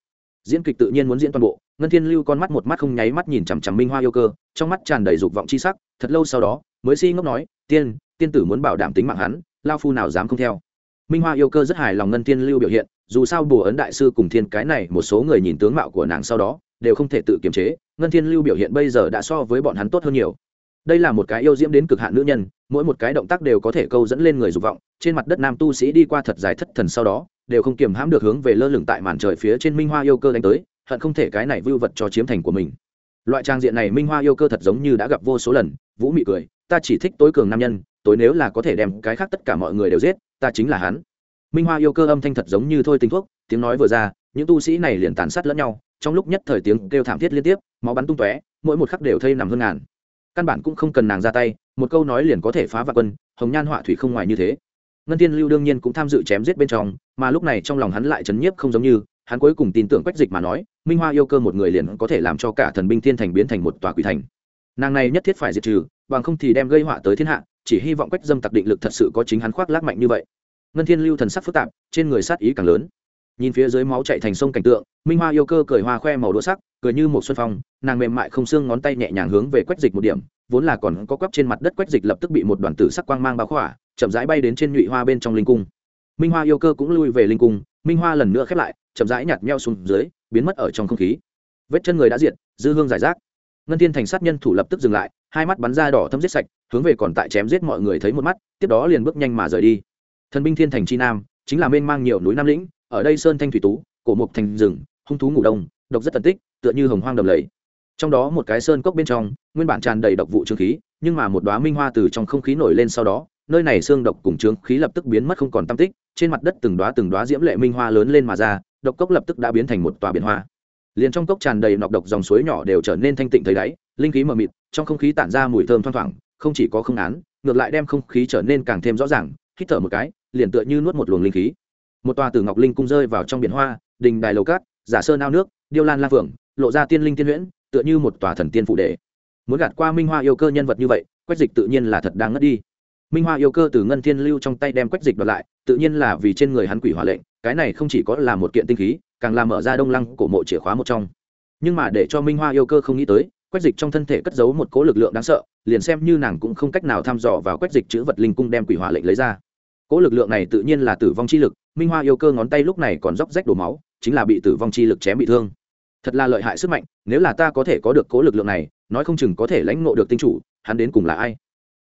diễn kịch tự nhiên muốn diễn toàn bộ, ngân thiên lưu con mắt một mắt không nháy mắt nhìn chằm chằm minh hoa yêu cơ, trong mắt tràn đầy dục vọng chi sắc, thật lâu sau đó, mới si ngốc nói, tiên tiên tử muốn bảo đảm tính mạng hắn lao phu nào dám không theo? Minh hoa yêu cơ rất hài lòng ngân thiên lưu biểu hiện, dù sao bùa ấn đại sư cùng thiên cái này một số người nhìn tướng mạo của nàng sau đó, đều không thể tự kiềm chế, ngân thiên lưu biểu hiện bây giờ đã so với bọn hắn tốt hơn nhiều. Đây là một cái yêu diễm đến cực hạn nữ nhân, mỗi một cái động tác đều có thể câu dẫn lên người dục vọng, trên mặt đất nam tu sĩ đi qua thật dài thất thần sau đó đều không kiềm hãm được hướng về lơ lửng tại màn trời phía trên minh hoa yêu cơ đánh tới, hận không thể cái này vưu vật cho chiếm thành của mình. Loại trang diện này minh hoa yêu cơ thật giống như đã gặp vô số lần, vũ mị cười, ta chỉ thích tối cường nam nhân, tối nếu là có thể đem cái khác tất cả mọi người đều giết, ta chính là hắn. Minh hoa yêu cơ âm thanh thật giống như thôi tính thuốc, tiếng nói vừa ra, những tu sĩ này liền tàn sát lẫn nhau, trong lúc nhất thời tiếng kêu thảm thiết liên tiếp, máu bắn tung tóe, mỗi một khắc đều thây nằm hơn ngàn. Căn bản cũng không cần nàng ra tay, một câu nói liền có thể phá vạn quân, hồng nhan họa thủy không ngoài như thế ngân thiên lưu đương nhiên cũng tham dự chém giết bên trong, mà lúc này trong lòng hắn lại chấn nhiếp không giống như, hắn cuối cùng tin tưởng quách dịch mà nói, minh hoa yêu cơ một người liền có thể làm cho cả thần binh thiên thành biến thành một tòa quỷ thành. Nàng này nhất thiết phải diệt trừ, bằng không thì đem gây họa tới thiên hạ, chỉ hy vọng quách dâm tặc định lực thật sự có chính hắn khoác lác mạnh như vậy. Ngân thiên lưu thần sắc phức tạp, trên người sát ý càng lớn. Nhìn phía dưới máu chạy thành sông cảnh tượng, minh hoa yêu cơ cười hoa khoe màu đỗ sắc, cười như một xuân phong, nàng mềm mại không xương ngón tay nhẹ nhàng hướng về quách dịch một điểm, vốn là còn có quắp trên mặt đất quách dịch lập tức bị một đoàn tử sắc quang mang bao khỏa chậm rãi bay đến trên nhụy hoa bên trong linh cung. Minh hoa yêu cơ cũng lui về linh cung, minh hoa lần nữa khép lại, chậm rãi nhạt meo xuống dưới, biến mất ở trong không khí. Vết chân người đã diệt, dư hương giải rác. Ngân thiên thành sát nhân thủ lập tức dừng lại, hai mắt bắn ra đỏ thâm giết sạch, hướng về còn tại chém giết mọi người thấy một mắt, tiếp đó liền bước nhanh mà rời đi. Thần binh thiên thành chi nam, chính là mênh mang nhiều núi nam lĩnh, ở đây sơn thanh thủy tú, cổ mục thành rừng, hung thú ngủ đông, độc rất tần tích, tựa như hồng hoang đầm lầy. Trong đó một cái sơn cốc bên trong, nguyên bản tràn đầy độc vụ trương khí, nhưng mà một đoá minh hoa từ trong không khí nổi lên sau đó nơi này xương độc cùng trướng khí lập tức biến mất không còn tâm tích, trên mặt đất từng đoá từng đoá diễm lệ minh hoa lớn lên mà ra, độc cốc lập tức đã biến thành một tòa biển hoa. Liền trong cốc tràn đầy nọc độc dòng suối nhỏ đều trở nên thanh tịnh thấy đáy, linh khí mờ mịt, trong không khí tản ra mùi thơm thoang thoảng, không chỉ có không án, ngược lại đem không khí trở nên càng thêm rõ ràng, hít thở một cái, liền tựa như nuốt một luồng linh khí. Một tòa từ ngọc linh cung rơi vào trong biển hoa, đình đài lầu cát, giả sơn ao nước, điêu lan la phượng, lộ ra tiên linh tiên huyễn, tựa như một tòa thần tiên phụ đệ. Muốn gạt qua minh hoa yêu cơ nhân vật như vậy, quách dịch tự nhiên là thật đang ngất đi minh hoa yêu cơ từ ngân thiên lưu trong tay đem quách dịch đoạt lại, tự nhiên là vì trên người hắn quỷ hỏa lệnh, cái này không chỉ có là một kiện tinh khí, càng làm mở ra đông lăng cổ mộ chìa khóa một trong. Nhưng mà để cho minh hoa yêu cơ không nghĩ tới, quách dịch trong thân thể cất giấu một cố lực lượng đáng sợ, liền xem như nàng cũng không cách nào thăm dò vào quách dịch chữ vật linh cung đem quỷ hỏa lệnh lấy ra. Cố lực lượng này tự nhiên là tử vong chi lực, minh hoa yêu cơ ngón tay lúc này còn róc rách đổ máu, chính là bị tử vong chi lực chém bị thương. Thật là lợi hại sức mạnh, nếu là ta có thể có được cố lực lượng này, nói không chừng có thể lãnh ngộ được tinh chủ, hắn đến cùng là ai?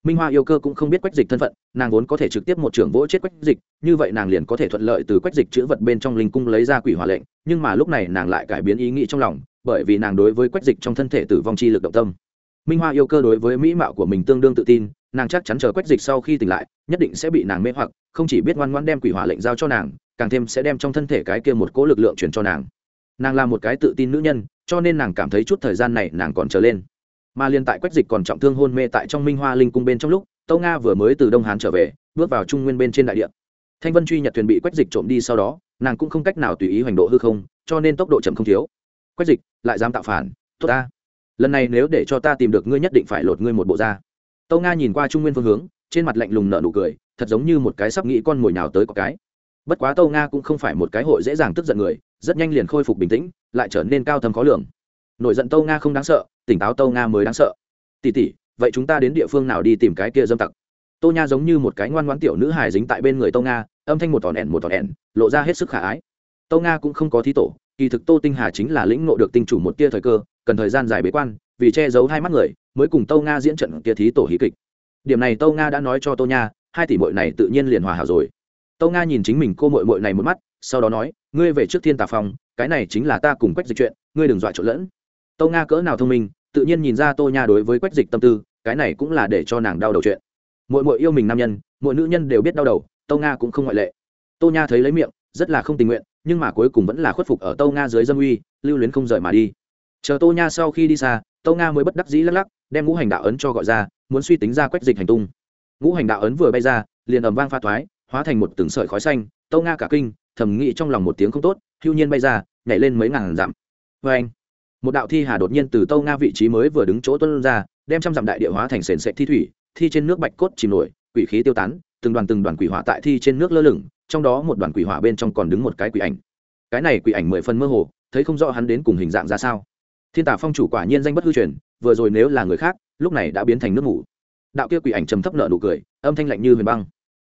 Minh hoa yêu cơ cũng không biết quách dịch thân phận nàng vốn có thể trực tiếp một trưởng vỗ chết quách dịch như vậy nàng liền có thể thuận lợi từ quách dịch chữ vật bên trong linh cung lấy ra quỷ hỏa lệnh nhưng mà lúc này nàng lại cải biến ý nghĩ trong lòng bởi vì nàng đối với quách dịch trong thân thể tử vong chi lực động tâm minh hoa yêu cơ đối với mỹ mạo của mình tương đương tự tin nàng chắc chắn chờ quách dịch sau khi tỉnh lại nhất định sẽ bị nàng mê hoặc không chỉ biết ngoan ngoan đem quỷ hỏa lệnh giao cho nàng càng thêm sẽ đem trong thân thể cái kia một cỗ lực lượng chuyển cho nàng nàng là một cái tự tin nữ nhân cho nên nàng cảm thấy chút thời gian này nàng còn trở lên mà liên tại quách dịch còn trọng thương hôn mê tại trong minh hoa linh cung bên trong lúc tâu nga vừa mới từ đông hán trở về, bước vào trung nguyên bên trên đại địa. Thanh vân truy nhật thuyền bị quách dịch trộm đi sau đó, nàng cũng không cách nào tùy ý hoành độ hư không, cho nên tốc độ chậm không thiếu. Quách dịch, lại dám tạo phản, tốt ta. Lần này nếu để cho ta tìm được ngươi nhất định phải lột ngươi một bộ da. Tâu nga nhìn qua trung nguyên phương hướng, trên mặt lạnh lùng nở nụ cười, thật giống như một cái sắp nghĩ con mồi nào tới có cái. Bất quá tâu nga cũng không phải một cái hội dễ dàng tức giận người, rất nhanh liền khôi phục bình tĩnh, lại trở nên cao thâm khó lường. Nổi giận tâu nga không đáng sợ tỉnh táo tâu nga mới đáng sợ. Tỉ tỉ vậy chúng ta đến địa phương nào đi tìm cái kia dâm tặc? Tô nha giống như một cái ngoan ngoãn tiểu nữ hài dính tại bên người tâu nga âm thanh một tòn ẻn một tòn ẻn lộ ra hết sức khả ái. Tâu nga cũng không có thí tổ kỳ thực tô tinh hà chính là lĩnh ngộ được tinh chủ một tia thời cơ cần thời gian dài bế quan vì che giấu hai mắt người mới cùng tâu nga diễn trận kia thí tổ hí kịch. Điểm này tâu nga đã nói cho tô nha hai tỷ mội này tự nhiên liền hòa hảo rồi. Tâu nga nhìn chính mình cô mội mội này một mắt sau đó nói ngươi về trước thiên tà phòng, cái này chính là ta cùng quách dịch chuyện ngươi đừng dọa trộn lẫn tâu nga cỡ nào thông minh, tự nhiên nhìn ra tô nha đối với quách dịch tâm tư, cái này cũng là để cho nàng đau đầu chuyện. Mỗi mỗi yêu mình nam nhân, mỗi nữ nhân đều biết đau đầu tâu nga cũng không ngoại lệ. Tô nha thấy lấy miệng, rất là không tình nguyện, nhưng mà cuối cùng vẫn là khuất phục ở tâu nga dưới dâm uy, lưu luyến không rời mà đi. Chờ tô nha sau khi đi xa tâu nga mới bất đắc dĩ lắc lắc, đem ngũ hành đạo ấn cho gọi ra, muốn suy tính ra quách dịch hành tung. Ngũ hành đạo ấn vừa bay ra, liền ầm vang pha thoái, hóa thành một từng sợi khói xanh tâu nga cả kinh, thầm nghĩ trong lòng một tiếng không tốt, hưu nhiên bay ra, nhảy lên mấy ngàn dặm. Vê anh một đạo thi hà đột nhiên từ tâu nga vị trí mới vừa đứng chỗ tuân ra, đem trăm dặm đại địa hóa thành sền sệ thi thủy, thi trên nước bạch cốt chìm nổi, quỷ khí tiêu tán, từng đoàn từng đoàn quỷ hỏa tại thi trên nước lơ lửng, trong đó một đoàn quỷ hỏa bên trong còn đứng một cái quỷ ảnh. Cái này quỷ ảnh mười phần mơ hồ, thấy không rõ hắn đến cùng hình dạng ra sao. Thiên tả phong chủ quả nhiên danh bất hư truyền, vừa rồi nếu là người khác, lúc này đã biến thành nước ngủ đạo kia quỷ ảnh trầm thấp nợ nụ cười, âm thanh lạnh như huyền băng.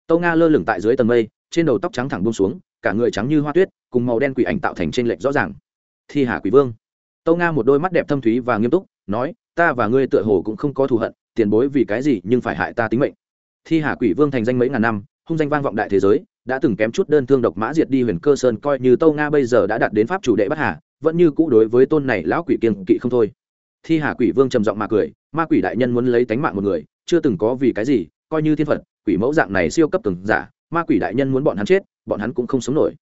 Tâu nga lơ lửng tại dưới tầng mây, trên đầu tóc trắng thẳng bông xuống, cả người trắng như hoa tuyết, cùng màu đen quỷ ảnh tạo thành t r ê n lệch rõ ràng. Thi hà quỷ vương tâu nga một đôi mắt đẹp thâm thúy và nghiêm túc, nói, ta và ngươi tựa hồ cũng không có thù hận, tiền bối vì cái gì nhưng phải hại ta tính mệnh. Thi hà quỷ vương thành danh mấy ngàn năm, hung danh vang vọng đại thế giới, đã từng kém chút đơn thương độc mã diệt đi huyền cơ sơn, coi như tâu nga bây giờ đã đạt đến pháp chủ đệ bất hà, vẫn như cũ đối với tôn này lão quỷ kiên kỵ không thôi. Thi hà quỷ vương trầm giọng mà cười, ma quỷ đại nhân muốn lấy tánh mạng một người, chưa từng có vì cái gì, coi như thiên phật, quỷ mẫu dạng này siêu cấp từng giả, ma quỷ đại nhân muốn bọn hắn chết, bọn hắn cũng không sống nổi.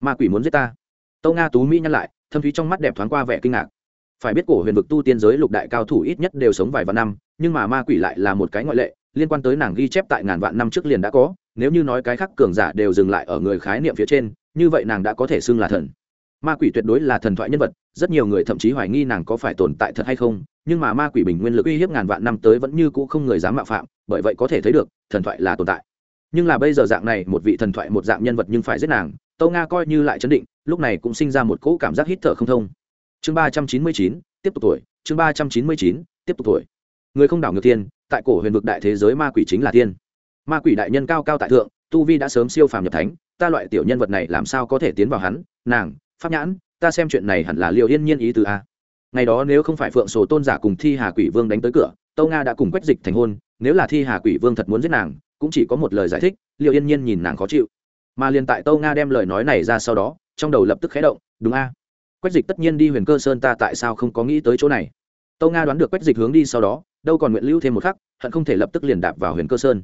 Ma quỷ muốn giết ta. Tâu nga tú mỹ nhăn lại thâm thúy trong mắt đẹp thoáng qua vẻ kinh ngạc. Phải biết cổ huyền vực tu tiên giới lục đại cao thủ ít nhất đều sống vài vạn năm, nhưng mà ma quỷ lại là một cái ngoại lệ, liên quan tới nàng ghi chép tại ngàn vạn năm trước liền đã có, nếu như nói cái khác cường giả đều dừng lại ở người khái niệm phía trên, như vậy nàng đã có thể xưng là thần. Ma quỷ tuyệt đối là thần thoại nhân vật, rất nhiều người thậm chí hoài nghi nàng có phải tồn tại thật hay không, nhưng mà ma quỷ bình nguyên lực uy hiếp ngàn vạn năm tới vẫn như cũ không người dám mạo phạm, bởi vậy có thể thấy được, thần thoại là tồn tại. Nhưng là bây giờ dạng này, một vị thần thoại một dạng nhân vật nhưng phải giết nàng tâu nga coi như lại chấn định lúc này cũng sinh ra một cỗ cảm giác hít thở không thông. Chương ba trăm chín mươi chín, tiếp tục tuổi. Chương ba trăm chín mươi chín, tiếp tục tuổi. Người không đảo ngược thiên tại cổ huyền vực đại thế giới ma quỷ chính là thiên ma quỷ đại nhân cao cao tại thượng, tu vi đã sớm siêu phàm nhập thánh, ta loại tiểu nhân vật này làm sao có thể tiến vào hắn? Nàng, pháp nhãn, ta xem chuyện này hẳn là liệu yên nhiên ý từ a. Ngày đó nếu không phải phượng sổ tôn giả cùng thi hà quỷ vương đánh tới cửa, tâu nga đã cùng quách dịch thành hôn, nếu là thi hà quỷ vương thật muốn giết nàng, cũng chỉ có một lời giải thích liệu yên nhiên nhìn nàng khó chịu. Mà liền tại tâu nga đem lời nói này ra sau đó trong đầu lập tức khé động, đúng a? Quách dịch tất nhiên đi huyền cơ sơn ta tại sao không có nghĩ tới chỗ này? Tâu nga đoán được quách dịch hướng đi sau đó, đâu còn nguyện lưu thêm một khắc, hận không thể lập tức liền đạp vào huyền cơ sơn.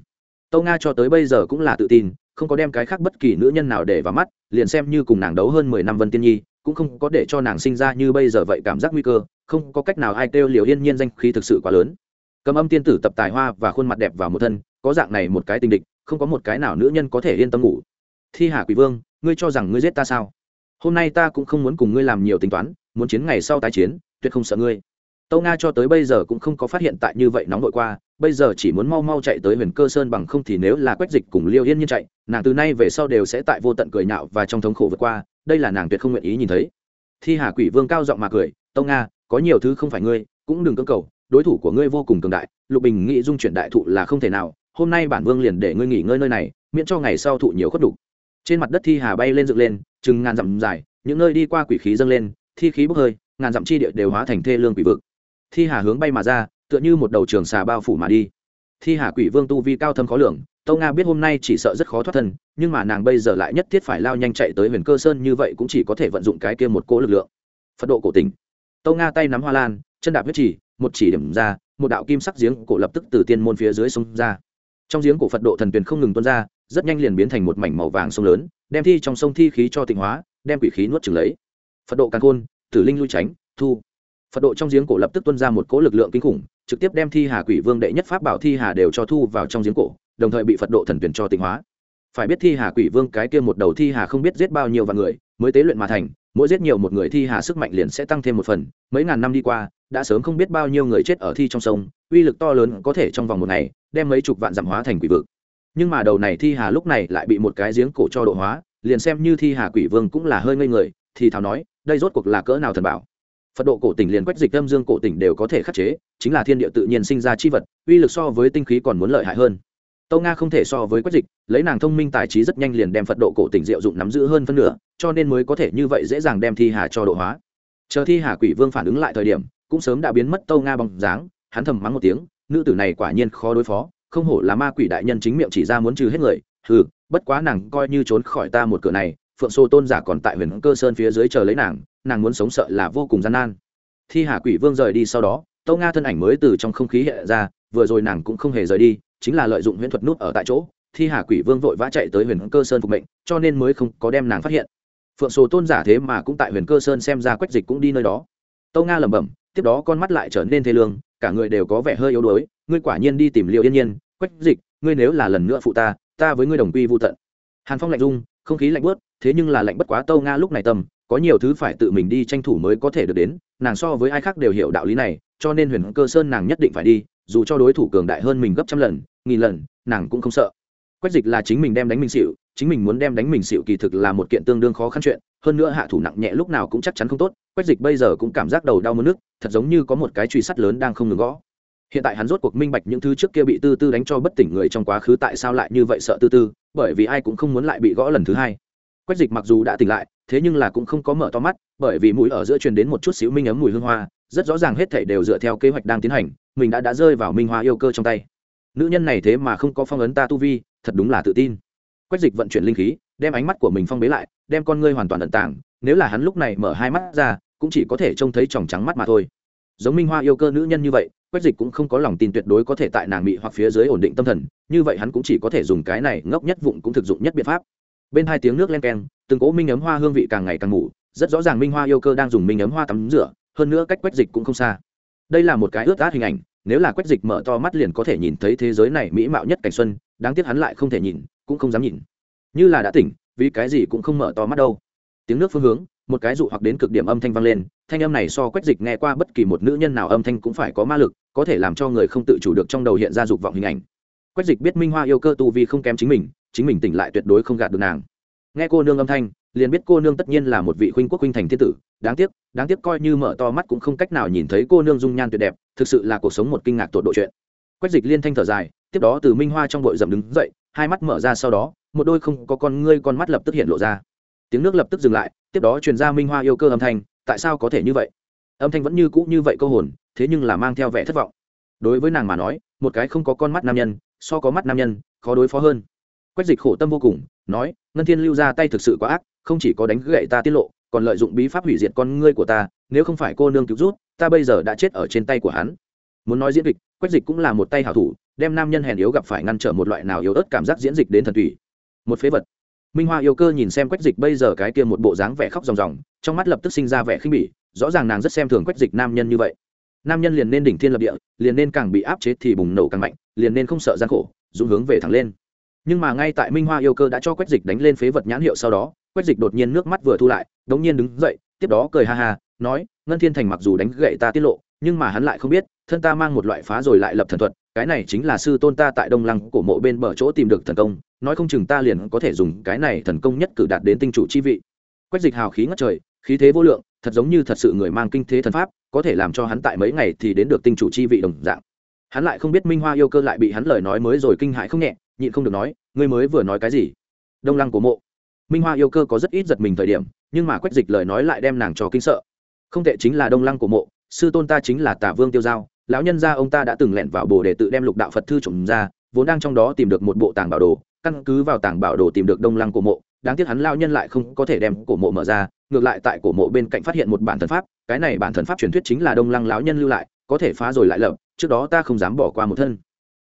Tâu nga cho tới bây giờ cũng là tự tin, không có đem cái khác bất kỳ nữ nhân nào để vào mắt, liền xem như cùng nàng đấu hơn mười năm vân tiên nhi, cũng không có để cho nàng sinh ra như bây giờ vậy cảm giác nguy cơ, không có cách nào ai kêu liều yên nhiên danh khí thực sự quá lớn. Cầm âm tiên tử tập tài hoa và khuôn mặt đẹp vào một thân, có dạng này một cái tình địch, không có một cái nào nữ nhân có thể yên tâm ngủ. Thi hà quỷ vương, ngươi cho rằng ngươi giết ta sao? Hôm nay ta cũng không muốn cùng ngươi làm nhiều tính toán, muốn chiến ngày sau tái chiến, tuyệt không sợ ngươi tâu nga cho tới bây giờ cũng không có phát hiện tại như vậy nóng vội qua, bây giờ chỉ muốn mau mau chạy tới huyền cơ sơn bằng không thì nếu là quách dịch cùng liêu yên nhiên chạy, nàng từ nay về sau đều sẽ tại vô tận cười nhạo và trong thống khổ vượt qua, đây là nàng tuyệt không nguyện ý nhìn thấy thi hà quỷ vương cao giọng mà cười, tâu nga, có nhiều thứ không phải ngươi, cũng đừng cưỡng cầu, đối thủ của ngươi vô cùng cường đại, lục bình nghĩ dung chuyển đại thụ là không thể nào, hôm nay bản vương liền để ngươi nghỉ ngơi nơi này, miễn cho ngày sau thụ nhiều khuất đủ. trên mặt đất thi hà bay lên dựng lên chừng ngàn dặm dài, những nơi đi qua quỷ khí dâng lên, thi khí bốc hơi, ngàn dặm chi địa đều hóa thành thê lương quỷ vực. Thi hà hướng bay mà ra, tựa như một đầu trường xà bao phủ mà đi. Thi hà quỷ vương tu vi cao thâm khó lường, tâu nga biết hôm nay chỉ sợ rất khó thoát thân, nhưng mà nàng bây giờ lại nhất thiết phải lao nhanh chạy tới huyền cơ sơn như vậy cũng chỉ có thể vận dụng cái kia một cỗ lực lượng. Phật độ cổ tình tâu nga tay nắm hoa lan, chân đạp huyết chỉ, một chỉ điểm ra, một đạo kim sắc giếng cổ lập tức từ tiên môn phía dưới sông ra. Trong giếng cổ phật độ thần tuyền không ngừng tuôn ra, rất nhanh liền biến thành một mảnh màu vàng sông lớn đem thi trong sông thi khí cho tịnh hóa, đem quỷ khí nuốt trừng lấy. Phật độ càng khôn, tử linh lui tránh, thu. Phật độ trong giếng cổ lập tức tuôn ra một cỗ lực lượng kinh khủng, trực tiếp đem thi hà quỷ vương đệ nhất pháp bảo thi hà đều cho thu vào trong giếng cổ, đồng thời bị phật độ thần tuyển cho tịnh hóa. Phải biết thi hà quỷ vương cái kia một đầu thi hà không biết giết bao nhiêu vạn người, mới tế luyện mà thành, mỗi giết nhiều một người thi hà sức mạnh liền sẽ tăng thêm một phần, mấy ngàn năm đi qua, đã sớm không biết bao nhiêu người chết ở thi trong sông, uy lực to lớn có thể trong vòng một ngày, đem mấy chục vạn giảm hóa thành quỷ vực nhưng mà đầu này thi hà lúc này lại bị một cái giếng cổ cho độ hóa, liền xem như thi hà quỷ vương cũng là hơi ngây người, thì thào nói, đây rốt cuộc là cỡ nào thần bảo? Phật độ cổ tỉnh liền quách dịch âm dương cổ tỉnh đều có thể khắc chế, chính là thiên địa tự nhiên sinh ra chi vật, uy lực so với tinh khí còn muốn lợi hại hơn. Tâu nga không thể so với quách dịch, lấy nàng thông minh tài trí rất nhanh liền đem phật độ cổ tỉnh diệu dụng nắm giữ hơn phân nửa, cho nên mới có thể như vậy dễ dàng đem thi hà cho độ hóa. Chờ thi hà quỷ vương phản ứng lại thời điểm, cũng sớm đã biến mất tâu nga bằng dáng, hắn thầm mắng một tiếng, nữ tử này quả nhiên khó đối phó không hổ là ma quỷ đại nhân chính miệng chỉ ra muốn trừ hết người. Hừ, bất quá nàng coi như trốn khỏi ta một cửa này, phượng sô tôn giả còn tại huyền cơ sơn phía dưới chờ lấy nàng nàng muốn sống sợ là vô cùng gian nan. Thi hà quỷ vương rời đi sau đó tâu nga thân ảnh mới từ trong không khí hiện ra, vừa rồi nàng cũng không hề rời đi, chính là lợi dụng huyễn thuật nút ở tại chỗ. Thi hà quỷ vương vội vã chạy tới huyền cơ sơn phục mệnh, cho nên mới không có đem nàng phát hiện. Phượng sô tôn giả thế mà cũng tại huyền cơ sơn xem ra quách dịch cũng đi nơi đó. Tâu nga lẩm bẩm, tiếp đó con mắt lại trở nên thê lương, cả người đều có vẻ hơi yếu đuối, ngươi quả nhiên đi tìm liệu yên nhiên quách dịch, ngươi nếu là lần nữa phụ ta ta với ngươi đồng quy vô tận. Hàn phong lạnh dung không khí lạnh bớt thế nhưng là lạnh bất quá tâu nga lúc này tâm, có nhiều thứ phải tự mình đi tranh thủ mới có thể được đến, nàng so với ai khác đều hiểu đạo lý này, cho nên huyền cơ sơn nàng nhất định phải đi, dù cho đối thủ cường đại hơn mình gấp trăm lần, nghìn lần, nàng cũng không sợ. Quách dịch là chính mình đem đánh mình xịu chính mình muốn đem đánh mình xịu kỳ thực là một kiện tương đương khó khăn chuyện, hơn nữa hạ thủ nặng nhẹ lúc nào cũng chắc chắn không tốt, quách dịch bây giờ cũng cảm giác đầu đau mất nước thật giống như có một cái truy sắt lớn đang không ngừng gõ hiện tại hắn rốt cuộc minh bạch những thứ trước kia bị tư tư đánh cho bất tỉnh người trong quá khứ tại sao lại như vậy sợ tư tư, bởi vì ai cũng không muốn lại bị gõ lần thứ hai. Quách dịch mặc dù đã tỉnh lại, thế nhưng là cũng không có mở to mắt, bởi vì mũi ở giữa truyền đến một chút xíu minh ấm mùi hương hoa, rất rõ ràng hết thảy đều dựa theo kế hoạch đang tiến hành, mình đã đã rơi vào minh hoa yêu cơ trong tay. Nữ nhân này thế mà không có phong ấn ta tu vi, thật đúng là tự tin. Quách dịch vận chuyển linh khí, đem ánh mắt của mình phong bế lại, đem con ngươi hoàn toàn ẩn tàng, nếu là hắn lúc này mở hai mắt ra, cũng chỉ có thể trông thấy tròng trắng mắt mà thôi giống minh hoa yêu cơ nữ nhân như vậy, quách dịch cũng không có lòng tin tuyệt đối có thể tại nàng bị hoặc phía dưới ổn định tâm thần, như vậy hắn cũng chỉ có thể dùng cái này ngốc nhất vụng cũng thực dụng nhất biện pháp. Bên hai tiếng nước len keng, từng cỗ minh ấm hoa hương vị càng ngày càng ngủ rất rõ ràng minh hoa yêu cơ đang dùng minh ấm hoa tắm rửa, hơn nữa cách quách dịch cũng không xa. Đây là một cái ướt át hình ảnh, nếu là quách dịch mở to mắt liền có thể nhìn thấy thế giới này mỹ mạo nhất cảnh xuân, đáng tiếc hắn lại không thể nhìn, cũng không dám nhìn. Như là đã tỉnh, vì cái gì cũng không mở to mắt đâu. Tiếng nước phương hướng một cái dụ hoặc đến cực điểm âm thanh vang lên, thanh âm này so quách dịch nghe qua bất kỳ một nữ nhân nào âm thanh cũng phải có ma lực, có thể làm cho người không tự chủ được trong đầu hiện ra dục vọng hình ảnh. Quách dịch biết minh hoa yêu cơ tu vi không kém chính mình chính mình tỉnh lại tuyệt đối không gạt được nàng. Nghe cô nương âm thanh, liền biết cô nương tất nhiên là một vị khuynh quốc khuynh thành thiên tử, đáng tiếc đáng tiếc coi như mở to mắt cũng không cách nào nhìn thấy cô nương dung nhan tuyệt đẹp, thực sự là cuộc sống một kinh ngạc tột độ chuyện. Quách dịch liên thanh thở dài, tiếp đó từ minh hoa trong bội rậm đứng dậy, hai mắt mở ra sau đó, một đôi không có con ngươi con mắt lập tức hiện lộ ra tiếng nước lập tức dừng lại, tiếp đó truyền ra minh hoa yêu cơ âm thanh, tại sao có thể như vậy? Âm thanh vẫn như cũ như vậy câu hồn, thế nhưng là mang theo vẻ thất vọng. Đối với nàng mà nói, một cái không có con mắt nam nhân, so có mắt nam nhân, khó đối phó hơn. Quách dịch khổ tâm vô cùng, nói, ngân thiên lưu ra tay thực sự quá ác, không chỉ có đánh gậy ta tiết lộ, còn lợi dụng bí pháp hủy diệt con ngươi của ta, nếu không phải cô nương cứu rút, ta bây giờ đã chết ở trên tay của hắn. Muốn nói diễn kịch, quách dịch cũng là một tay hảo thủ, đem nam nhân hèn yếu gặp phải ngăn trở một loại nào yếu ớt cảm giác diễn dịch đến thần thủy một phế vật minh hoa yêu cơ nhìn xem quách dịch bây giờ cái kia một bộ dáng vẻ khóc ròng ròng, trong mắt lập tức sinh ra vẻ khinh bỉ, rõ ràng nàng rất xem thường quách dịch nam nhân như vậy. Nam nhân liền nên đỉnh thiên lập địa, liền nên càng bị áp chế thì bùng nổ càng mạnh, liền nên không sợ gian khổ, dũng hướng về thẳng lên. Nhưng mà ngay tại minh hoa yêu cơ đã cho quách dịch đánh lên phế vật nhãn hiệu sau đó, quách dịch đột nhiên nước mắt vừa thu lại, đống nhiên đứng dậy, tiếp đó cười ha ha, nói, ngân thiên thành mặc dù đánh gậy ta tiết lộ, nhưng mà hắn lại không biết thân ta mang một loại phá rồi lại lập thần thuật, cái này chính là sư tôn ta tại đông lăng của mộ bên bờ chỗ tìm được thần công, nói không chừng ta liền có thể dùng cái này thần công nhất cử đạt đến tinh chủ chi vị. Quách dịch hào khí ngất trời, khí thế vô lượng, thật giống như thật sự người mang kinh thế thần pháp, có thể làm cho hắn tại mấy ngày thì đến được tinh chủ chi vị đồng dạng. Hắn lại không biết minh hoa yêu cơ lại bị hắn lời nói mới rồi kinh hại không nhẹ, nhịn không được nói, ngươi mới vừa nói cái gì? Đông lăng của mộ. Minh hoa yêu cơ có rất ít giật mình thời điểm, nhưng mà quách dịch lời nói lại đem nàng cho kinh sợ. Không tệ chính là đông lăng của mộ, sư tôn ta chính là tả vương tiêu giao lão nhân gia ông ta đã từng lẻn vào bồ để tự đem lục đạo phật thư trộm ra, vốn đang trong đó tìm được một bộ tàng bảo đồ, căn cứ vào tàng bảo đồ tìm được đông lăng cổ mộ, đáng tiếc hắn lao nhân lại không có thể đem cổ mộ mở ra, ngược lại tại cổ mộ bên cạnh phát hiện một bản thần pháp, cái này bản thần pháp truyền thuyết chính là đông lăng lão nhân lưu lại, có thể phá rồi lại lập, trước đó ta không dám bỏ qua một thân.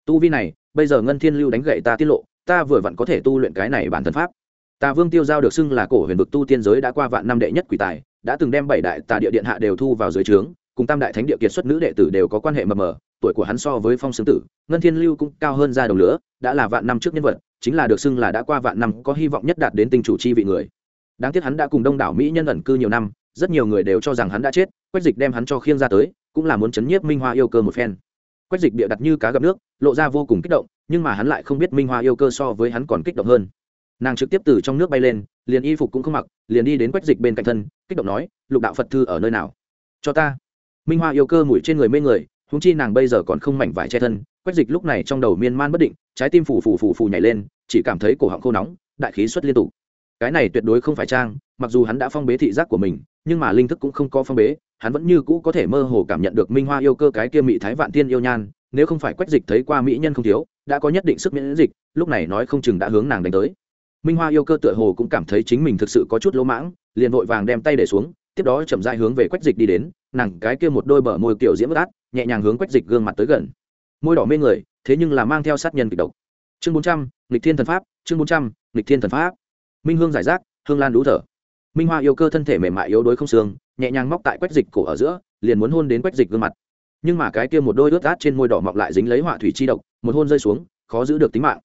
Tu vi này, bây giờ ngân thiên lưu đánh gậy ta tiết lộ, ta vừa vặn có thể tu luyện cái này bản thần pháp. Tà vương tiêu giao được xưng là cổ huyền vực tu tiên giới đã qua vạn năm đệ nhất quỷ tài, đã từng đem bảy đại tà địa điện hạ đều thu vào dưới trướng cùng tam đại thánh địa kiệt xuất nữ đệ tử đều có quan hệ mờ mờ, tuổi của hắn so với phong sướng tử, ngân thiên lưu cũng cao hơn ra đồng lửa, đã là vạn năm trước nhân vật, chính là được xưng là đã qua vạn năm, có hy vọng nhất đạt đến tinh chủ chi vị người. Đáng tiếc hắn đã cùng đông đảo mỹ nhân ẩn cư nhiều năm, rất nhiều người đều cho rằng hắn đã chết, quách dịch đem hắn cho khiêng ra tới, cũng là muốn chấn nhiếp minh hoa yêu cơ một phen. Quách dịch bịa đặt như cá gặp nước, lộ ra vô cùng kích động, nhưng mà hắn lại không biết minh hoa yêu cơ so với hắn còn kích động hơn. Nàng trực tiếp từ trong nước bay lên, liền y phục cũng không mặc, liền đi đến quách dịch bên cạnh thân, kích động nói, lục đạo phật thư ở nơi nào? Cho ta minh hoa yêu cơ mùi trên người mê người húng chi nàng bây giờ còn không mảnh vải che thân, quách dịch lúc này trong đầu miên man bất định, trái tim phù phù phù phù nhảy lên, chỉ cảm thấy cổ họng khô nóng, đại khí xuất liên tục. Cái này tuyệt đối không phải trang, mặc dù hắn đã phong bế thị giác của mình, nhưng mà linh thức cũng không có phong bế, hắn vẫn như cũ có thể mơ hồ cảm nhận được minh hoa yêu cơ cái kia mỹ thái vạn tiên yêu nhan, nếu không phải quách dịch thấy qua mỹ nhân không thiếu, đã có nhất định sức miễn dịch, lúc này nói không chừng đã hướng nàng đánh tới. Minh hoa yêu cơ tựa hồ cũng cảm thấy chính mình thực sự có chút lỗ mãng, liền vội vàng đem tay để xuống tiếp đó chậm rãi hướng về quách dịch đi đến, nàng cái kia một đôi bờ môi kiểu diễm bất át, nhẹ nhàng hướng quách dịch gương mặt tới gần. Môi đỏ mê người, thế nhưng là mang theo sát nhân kịch độc. Chương bốn trăm lịch thiên thần pháp, chương bốn trăm lịch thiên thần pháp. Minh hương giải rác, hương lan đú thở. Minh hoa yêu cơ thân thể mềm mại yếu đuối không xương, nhẹ nhàng móc tại quách dịch cổ ở giữa, liền muốn hôn đến quách dịch gương mặt. Nhưng mà cái kia một đôi ướt át trên môi đỏ mọc lại dính lấy họa thủy chi độc, một hôn rơi xuống, khó giữ được tính mạng.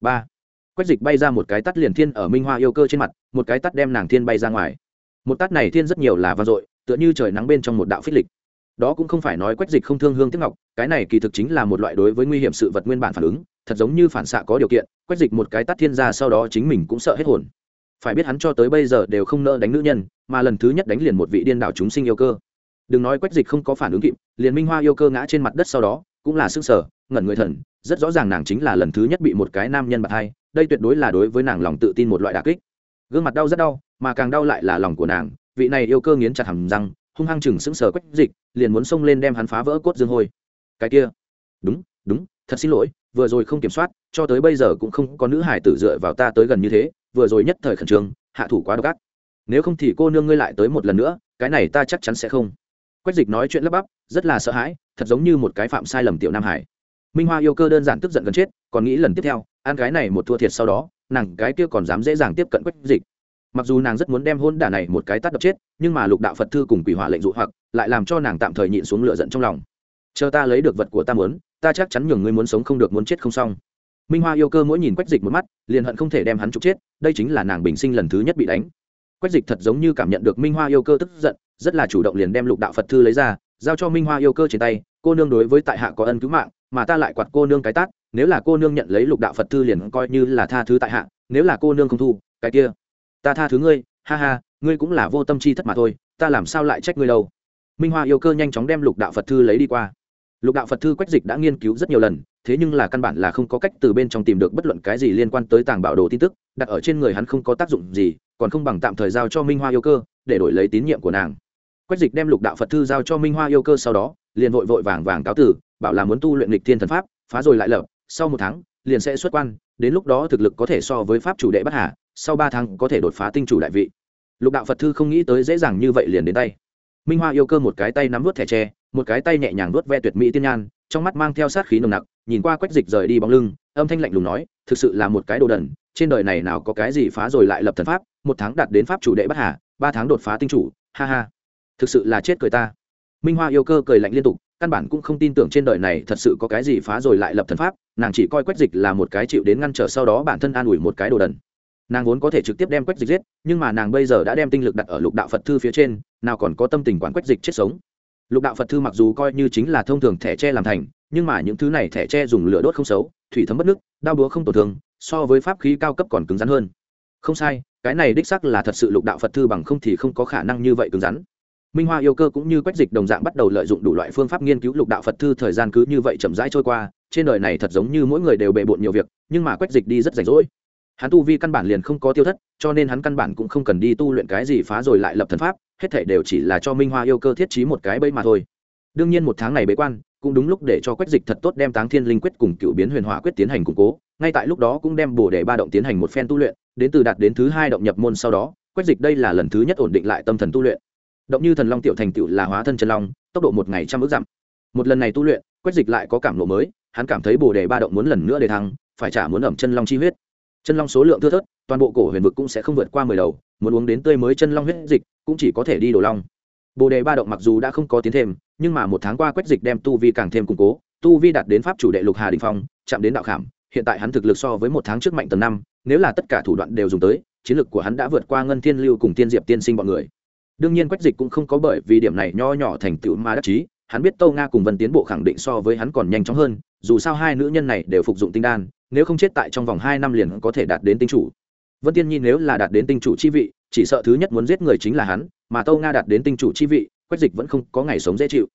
Ba. Quách dịch bay ra một cái tắt liền thiên ở minh hoa yêu cơ trên mặt, một cái tắt đem nàng thiên bay ra ngoài một tát này thiên rất nhiều là vang dội, tựa như trời nắng bên trong một đạo phích lịch. Đó cũng không phải nói quách dịch không thương hương tiếc ngọc, cái này kỳ thực chính là một loại đối với nguy hiểm sự vật nguyên bản phản ứng, thật giống như phản xạ có điều kiện, quách dịch một cái tắt thiên ra sau đó chính mình cũng sợ hết hồn. Phải biết hắn cho tới bây giờ đều không nỡ đánh nữ nhân, mà lần thứ nhất đánh liền một vị điên đảo chúng sinh yêu cơ. Đừng nói quách dịch không có phản ứng kịp, liền minh hoa yêu cơ ngã trên mặt đất sau đó, cũng là sức sở, ngẩn người thần, rất rõ ràng nàng chính là lần thứ nhất bị một cái nam nhân bạc hai, đây tuyệt đối là đối với nàng lòng tự tin một loại đà kích. Gương mặt đau rất đau mà càng đau lại là lòng của nàng, vị này yêu cơ nghiến chặt hầm răng, hung hăng chừng sững sờ quách dịch, liền muốn xông lên đem hắn phá vỡ cốt dương hôi. Cái kia. Đúng đúng, thật xin lỗi, vừa rồi không kiểm soát, cho tới bây giờ cũng không có nữ hải tử dựa vào ta tới gần như thế, vừa rồi nhất thời khẩn trương, hạ thủ quá độc ác. Nếu không thì cô nương ngươi lại tới một lần nữa, cái này ta chắc chắn sẽ không. Quách dịch nói chuyện lắp bắp, rất là sợ hãi, thật giống như một cái phạm sai lầm tiểu nam hải. Minh hoa yêu cơ đơn giản tức giận gần chết, còn nghĩ lần tiếp theo, ăn cái này một thua thiệt sau đó, nàng cái kia còn dám dễ dàng tiếp cận quách dịch mặc dù nàng rất muốn đem hôn đả này một cái tắt đập chết, nhưng mà lục đạo phật thư cùng quỷ hỏa lệnh dụ hoặc, lại làm cho nàng tạm thời nhịn xuống lửa giận trong lòng. Chờ ta lấy được vật của ta muốn, ta chắc chắn nhường ngươi muốn sống không được muốn chết không xong. Minh hoa yêu cơ mỗi nhìn quách dịch một mắt, liền hận không thể đem hắn trục chết, đây chính là nàng bình sinh lần thứ nhất bị đánh. Quách dịch thật giống như cảm nhận được minh hoa yêu cơ tức giận, rất là chủ động liền đem lục đạo phật thư lấy ra, giao cho minh hoa yêu cơ trên tay, cô nương đối với tại hạ có ân cứu mạng, mà ta lại quạt cô nương cái tát, nếu là cô nương nhận lấy lục đạo phật thư liền coi như là tha thứ tại hạ, nếu là cô nương không thu, cái kia ta tha thứ ngươi, ha ha, ngươi cũng là vô tâm chi thất mà thôi, ta làm sao lại trách ngươi đâu? Minh hoa yêu cơ nhanh chóng đem lục đạo phật thư lấy đi qua. Lục đạo phật thư quách dịch đã nghiên cứu rất nhiều lần, thế nhưng là căn bản là không có cách từ bên trong tìm được bất luận cái gì liên quan tới tàng bảo đồ tin tức, đặt ở trên người hắn không có tác dụng gì, còn không bằng tạm thời giao cho minh hoa yêu cơ, để đổi lấy tín nhiệm của nàng. Quách dịch đem lục đạo phật thư giao cho minh hoa yêu cơ sau đó, liền vội vội vàng vàng cáo tử bảo là muốn tu luyện lịch thiên thần pháp, phá rồi lại lập, sau một tháng, liền sẽ xuất quan, đến lúc đó thực lực có thể so với pháp chủ đệ bất hà sau ba tháng có thể đột phá tinh chủ đại vị. Lục đạo phật thư không nghĩ tới dễ dàng như vậy liền đến tay. Minh hoa yêu cơ một cái tay nắm vớt thẻ tre, một cái tay nhẹ nhàng vớt ve tuyệt mỹ tiên nhan, trong mắt mang theo sát khí nồng nặc, nhìn qua quách dịch rời đi bóng lưng, âm thanh lạnh lùng nói, thực sự là một cái đồ đần, trên đời này nào có cái gì phá rồi lại lập thần pháp, một tháng đạt đến pháp chủ đệ bất hà, ba tháng đột phá tinh chủ, ha ha. Thực sự là chết cười ta. Minh hoa yêu cơ cười lạnh liên tục, căn bản cũng không tin tưởng trên đời này thật sự có cái gì phá rồi lại lập thần pháp, nàng chỉ coi quách dịch là một cái chịu đến ngăn trở sau đó bản thân an ủi một cái đồ đần nàng vốn có thể trực tiếp đem quách dịch giết, nhưng mà nàng bây giờ đã đem tinh lực đặt ở lục đạo phật thư phía trên, nào còn có tâm tình quản quách dịch chết sống. Lục đạo phật thư mặc dù coi như chính là thông thường thẻ tre làm thành, nhưng mà những thứ này thẻ tre dùng lửa đốt không xấu, thủy thấm bất nước, đao búa không tổn thương, so với pháp khí cao cấp còn cứng rắn hơn. Không sai, cái này đích sắc là thật sự lục đạo phật thư bằng không thì không có khả năng như vậy cứng rắn. Minh hoa yêu cơ cũng như quách dịch đồng dạng bắt đầu lợi dụng đủ loại phương pháp nghiên cứu lục đạo phật thư thời gian cứ như vậy chậm rãi trôi qua, trên đời này thật giống như mỗi người đều bề bộn nhiều việc, nhưng mà quách dịch đi rất rảnh rỗi hắn tu vi căn bản liền không có tiêu thất, cho nên hắn căn bản cũng không cần đi tu luyện cái gì phá rồi lại lập thần pháp, hết thể đều chỉ là cho minh hoa yêu cơ thiết trí một cái bẫy mà thôi. Đương nhiên một tháng này bế quan, cũng đúng lúc để cho quách dịch thật tốt đem táng thiên linh quyết cùng cựu biến huyền hỏa quyết tiến hành củng cố, ngay tại lúc đó cũng đem bổ để ba động tiến hành một phen tu luyện, đến từ đạt đến thứ hai động nhập môn sau đó, quách dịch đây là lần thứ nhất ổn định lại tâm thần tu luyện. Động như thần long tiểu thành tựu là hóa thân chân long, tốc độ một ngày trăm ước dặm. Một lần này tu luyện, quách dịch lại có cảm lộ mới, hắn cảm thấy bồ đề ba động muốn lần nữa để thăng, phải trả muốn ẩm chân long chi huyết chân long số lượng thưa thớt, toàn bộ cổ huyền vực cũng sẽ không vượt qua mười đầu, muốn uống đến tươi mới chân long huyết dịch cũng chỉ có thể đi đồ long. Bồ đề ba động mặc dù đã không có tiến thêm, nhưng mà một tháng qua quách dịch đem tu vi càng thêm củng cố, tu vi đạt đến pháp chủ đệ lục hà đình phong, chạm đến đạo khảm, hiện tại hắn thực lực so với một tháng trước mạnh tầng năm, nếu là tất cả thủ đoạn đều dùng tới, chiến lược của hắn đã vượt qua ngân thiên lưu cùng tiên diệp tiên sinh bọn người. Đương nhiên quách dịch cũng không có bởi vì điểm này nho nhỏ thành tựu mà đắc chí, hắn biết tâu nga cùng vân tiến bộ khẳng định so với hắn còn nhanh chóng hơn dù sao hai nữ nhân này đều phục dụng tinh đan, nếu không chết tại trong vòng hai năm liền có thể đạt đến tinh chủ. Vân tiên nhi nếu là đạt đến tinh chủ chi vị, chỉ sợ thứ nhất muốn giết người chính là hắn, mà tâu nga đạt đến tinh chủ chi vị, quách dịch vẫn không có ngày sống dễ chịu.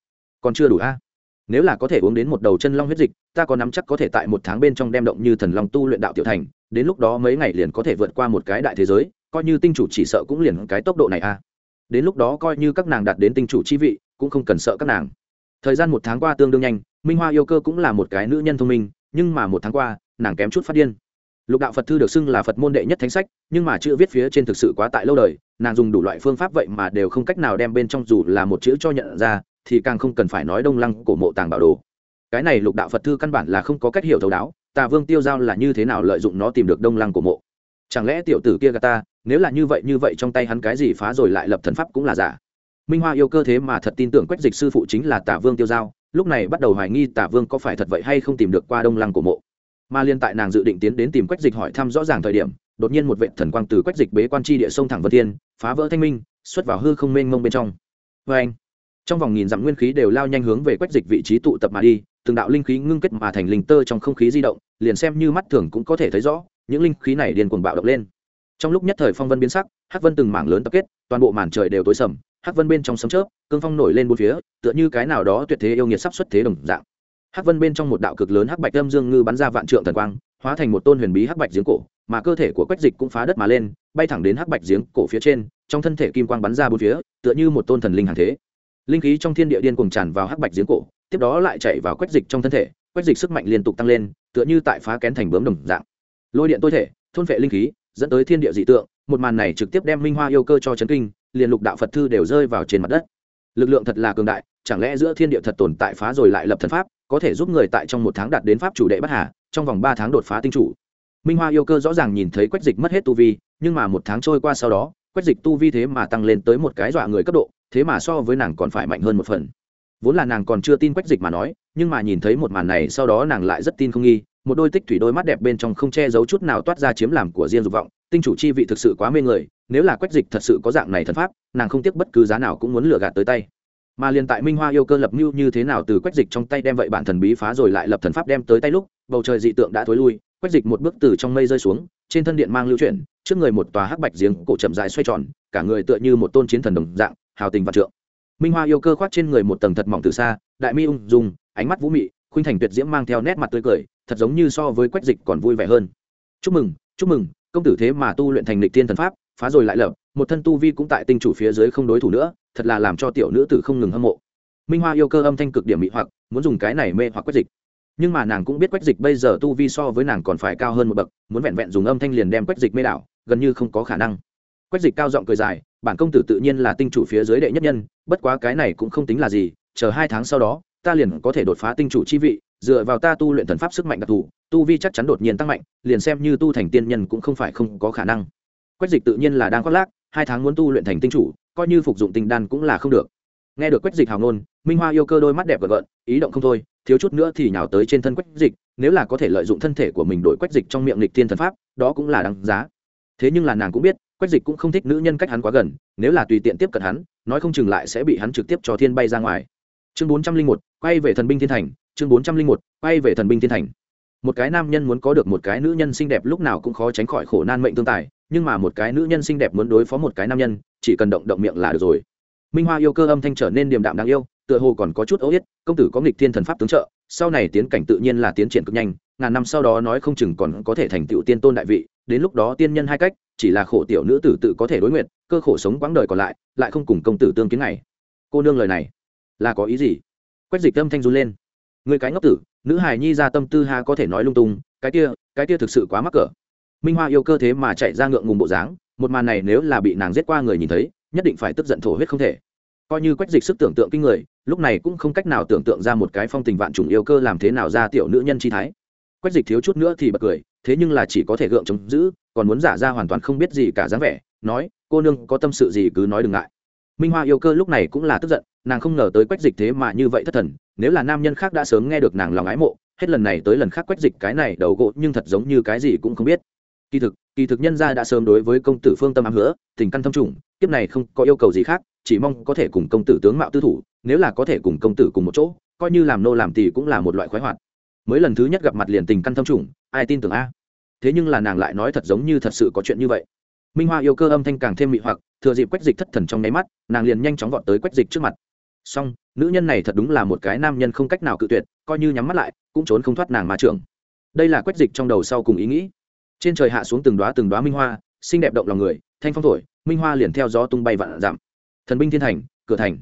Còn chưa đủ a. Nếu là có thể uống đến một đầu chân long huyết dịch, ta có nắm chắc có thể tại một tháng bên trong đem động như thần long tu luyện đạo tiểu thành, đến lúc đó mấy ngày liền có thể vượt qua một cái đại thế giới, coi như tinh chủ chỉ sợ cũng liền cái tốc độ này a. Đến lúc đó coi như các nàng đạt đến tinh chủ chi vị, cũng không cần sợ các nàng. Thời gian một tháng qua tương đương nhanh minh hoa yêu cơ cũng là một cái nữ nhân thông minh, nhưng mà một tháng qua, nàng kém chút phát điên. Lục đạo phật thư được xưng là phật môn đệ nhất thánh sách, nhưng mà chữ viết phía trên thực sự quá tại lâu đời, nàng dùng đủ loại phương pháp vậy mà đều không cách nào đem bên trong dù là một chữ cho nhận ra, thì càng không cần phải nói đông lăng cổ mộ tàng bảo đồ. Cái này lục đạo phật thư căn bản là không có cách hiểu thấu đáo, tà vương tiêu giao là như thế nào lợi dụng nó tìm được đông lăng cổ mộ? Chẳng lẽ tiểu tử kia gà ta, nếu là như vậy như vậy trong tay hắn cái gì phá rồi lại lập thần pháp cũng là giả? Minh hoa yêu cơ thế mà thật tin tưởng quách dịch sư phụ chính là tả vương tiêu giao lúc này bắt đầu hoài nghi tả vương có phải thật vậy hay không tìm được qua đông lăng của mộ. Mà liên tại nàng dự định tiến đến tìm quách dịch hỏi thăm rõ ràng thời điểm, đột nhiên một vệ thần quang từ quách dịch bế quan tri địa sông thẳng vân thiên, phá vỡ thanh minh, xuất vào hư không mênh mông bên trong. Vê anh, trong vòng nghìn dặm nguyên khí đều lao nhanh hướng về quách dịch vị trí tụ tập mà đi, từng đạo linh khí ngưng kết mà thành linh tơ trong không khí di động, liền xem như mắt thường cũng có thể thấy rõ, những linh khí này điền cuồng bạo động lên. Trong lúc nhất thời phong vân biến sắc, hắc vân từng mảng lớn tập kết, toàn bộ màn trời đều tối sầm hắc vân bên trong sấm chớp, cương phong nổi lên bốn phía, tựa như cái nào đó tuyệt thế yêu nghiệt sắp xuất thế đồng dạng. Hắc vân bên trong một đạo cực lớn hắc bạch âm dương ngư bắn ra vạn trượng thần quang, hóa thành một tôn huyền bí hắc bạch giếng cổ, mà cơ thể của quách dịch cũng phá đất mà lên, bay thẳng đến hắc bạch giếng cổ phía trên, trong thân thể kim quang bắn ra bốn phía, tựa như một tôn thần linh hàng thế. Linh khí trong thiên địa điên cùng tràn vào hắc bạch giếng cổ, tiếp đó lại chạy vào quách dịch trong thân thể, quách dịch sức mạnh liên tục tăng lên, tựa như tại phá kén thành bướm đồng dạng. Lôi điện tôi thể, thôn vệ linh khí, dẫn tới thiên địa dị tượng, một màn này trực tiếp đem minh hoa yêu cơ cho chấn kinh liền lục đạo phật thư đều rơi vào trên mặt đất. Lực lượng thật là cường đại, chẳng lẽ giữa thiên địa thật tồn tại phá rồi lại lập thần pháp, có thể giúp người tại trong một tháng đạt đến pháp chủ đệ bất hà, trong vòng ba tháng đột phá tinh chủ? Minh hoa yêu cơ rõ ràng nhìn thấy quách dịch mất hết tu vi, nhưng mà một tháng trôi qua sau đó, quách dịch tu vi thế mà tăng lên tới một cái dọa người cấp độ, thế mà so với nàng còn phải mạnh hơn một phần. Vốn là nàng còn chưa tin quách dịch mà nói, nhưng mà nhìn thấy một màn này sau đó nàng lại rất tin không nghi, một đôi tích thủy đôi mắt đẹp bên trong không che giấu chút nào toát ra chiếm làm của riêng dục vọng tinh chủ chi vị thực sự quá mê người, nếu là quách dịch thật sự có dạng này thần pháp, nàng không tiếc bất cứ giá nào cũng muốn lừa gạt tới tay. Mà liền tại minh hoa yêu cơ lập mưu như thế nào từ quách dịch trong tay đem vậy bản thần bí phá rồi lại lập thần pháp đem tới tay lúc, bầu trời dị tượng đã thối lui, quách dịch một bước từ trong mây rơi xuống, trên thân điện mang lưu chuyển, trước người một tòa hắc bạch giếng cổ chậm dài xoay tròn, cả người tựa như một tôn chiến thần đồng dạng, hào tình và trượng. Minh hoa yêu cơ khoác trên người một tầng thật mỏng từ xa, đại mi ung dung, ánh mắt vũ mị, khuynh thành tuyệt diễm mang theo nét mặt tươi cười, thật giống như so với quách dịch còn vui vẻ hơn. Chúc mừng chúc mừng công tử thế mà tu luyện thành lịch tiên thần pháp, phá rồi lại lập, một thân tu vi cũng tại tinh chủ phía dưới không đối thủ nữa, thật là làm cho tiểu nữ tử không ngừng hâm mộ. Minh hoa yêu cơ âm thanh cực điểm mị hoặc, muốn dùng cái này mê hoặc quách dịch. Nhưng mà nàng cũng biết quách dịch bây giờ tu vi so với nàng còn phải cao hơn một bậc, muốn vẹn vẹn dùng âm thanh liền đem quách dịch mê đảo, gần như không có khả năng. Quách dịch cao giọng cười dài, bản công tử tự nhiên là tinh chủ phía dưới đệ nhất nhân, bất quá cái này cũng không tính là gì, chờ hai tháng sau đó, ta liền có thể đột phá tinh chủ chi vị dựa vào ta tu luyện thần pháp sức mạnh đặc thù, tu vi chắc chắn đột nhiên tăng mạnh, liền xem như tu thành tiên nhân cũng không phải không có khả năng. Quách dịch tự nhiên là đang khoác lác, hai tháng muốn tu luyện thành tinh chủ, coi như phục dụng tinh đan cũng là không được. Nghe được quách dịch hào ngôn, minh hoa yêu cơ đôi mắt đẹp gợn gợn, ý động không thôi, thiếu chút nữa thì nhào tới trên thân quách dịch, nếu là có thể lợi dụng thân thể của mình đổi quách dịch trong miệng lịch thiên thần pháp, đó cũng là đáng giá. Thế nhưng là nàng cũng biết, quách dịch cũng không thích nữ nhân cách hắn quá gần, nếu là tùy tiện tiếp cận hắn, nói không chừng lại sẽ bị hắn trực tiếp cho thiên bay ra ngoài. Chương bốn trăm linh một, quay về thần binh thiên thành chương bốn trăm linh một, quay về thần binh thiên thành. Một cái nam nhân muốn có được một cái nữ nhân xinh đẹp lúc nào cũng khó tránh khỏi khổ nan mệnh tương tài, nhưng mà một cái nữ nhân xinh đẹp muốn đối phó một cái nam nhân, chỉ cần động động miệng là được rồi. Minh hoa yêu cơ âm thanh trở nên điềm đạm đáng yêu, tựa hồ còn có chút ấu yết, công tử có nghịch thiên thần pháp tướng trợ, sau này tiến cảnh tự nhiên là tiến triển cực nhanh, ngàn năm sau đó nói không chừng còn có thể thành tựu tiên tôn đại vị, đến lúc đó tiên nhân hai cách, chỉ là khổ tiểu nữ tử tự có thể đối nguyện, cơ khổ sống quãng đời còn lại lại không cùng công tử tương kiến này cô nương lời này là có ý gì? Quách dịch âm thanh run lên người cái ngốc tử, nữ hài nhi ra tâm tư ha có thể nói lung tung, cái kia cái kia thực sự quá mắc cỡ. Minh hoa yêu cơ thế mà chạy ra ngượng ngùng bộ dáng, một màn này nếu là bị nàng giết qua người nhìn thấy, nhất định phải tức giận thổ huyết không thể. Coi như quách dịch sức tưởng tượng kinh người, lúc này cũng không cách nào tưởng tượng ra một cái phong tình vạn trùng yêu cơ làm thế nào ra tiểu nữ nhân chi thái. Quách dịch thiếu chút nữa thì bật cười, thế nhưng là chỉ có thể gượng chống giữ, còn muốn giả ra hoàn toàn không biết gì cả dáng vẻ, nói, cô nương, có tâm sự gì cứ nói đừng ngại. Minh hoa yêu cơ lúc này cũng là tức giận nàng không ngờ tới quách dịch thế mà như vậy thất thần, nếu là nam nhân khác đã sớm nghe được nàng lòng ái mộ, hết lần này tới lần khác quách dịch cái này đầu gỗ nhưng thật giống như cái gì cũng không biết. Kỳ thực kỳ thực nhân gia đã sớm đối với công tử phương tâm ám hứa, tình căn thâm trùng, kiếp này không có yêu cầu gì khác, chỉ mong có thể cùng công tử tướng mạo tư thủ, nếu là có thể cùng công tử cùng một chỗ, coi như làm nô làm tỳ cũng là một loại khoái hoạt. Mới lần thứ nhất gặp mặt liền tình căn thâm trùng, ai tin tưởng a? Thế nhưng là nàng lại nói thật giống như thật sự có chuyện như vậy. Minh hoa yêu cơ âm thanh càng thêm mị hoặc, thừa dịp quách dịch thất thần trong nháy mắt, nàng liền nhanh chóng vọt tới quách dịch trước mặt song nữ nhân này thật đúng là một cái nam nhân không cách nào cự tuyệt, coi như nhắm mắt lại, cũng trốn không thoát nàng mà trưởng. Đây là quách dịch trong đầu sau cùng ý nghĩ. Trên trời hạ xuống từng đoá từng đoá minh hoa, xinh đẹp động lòng người, thanh phong thổi, minh hoa liền theo gió tung bay vạn dặm. Thần binh thiên thành, cửa thành.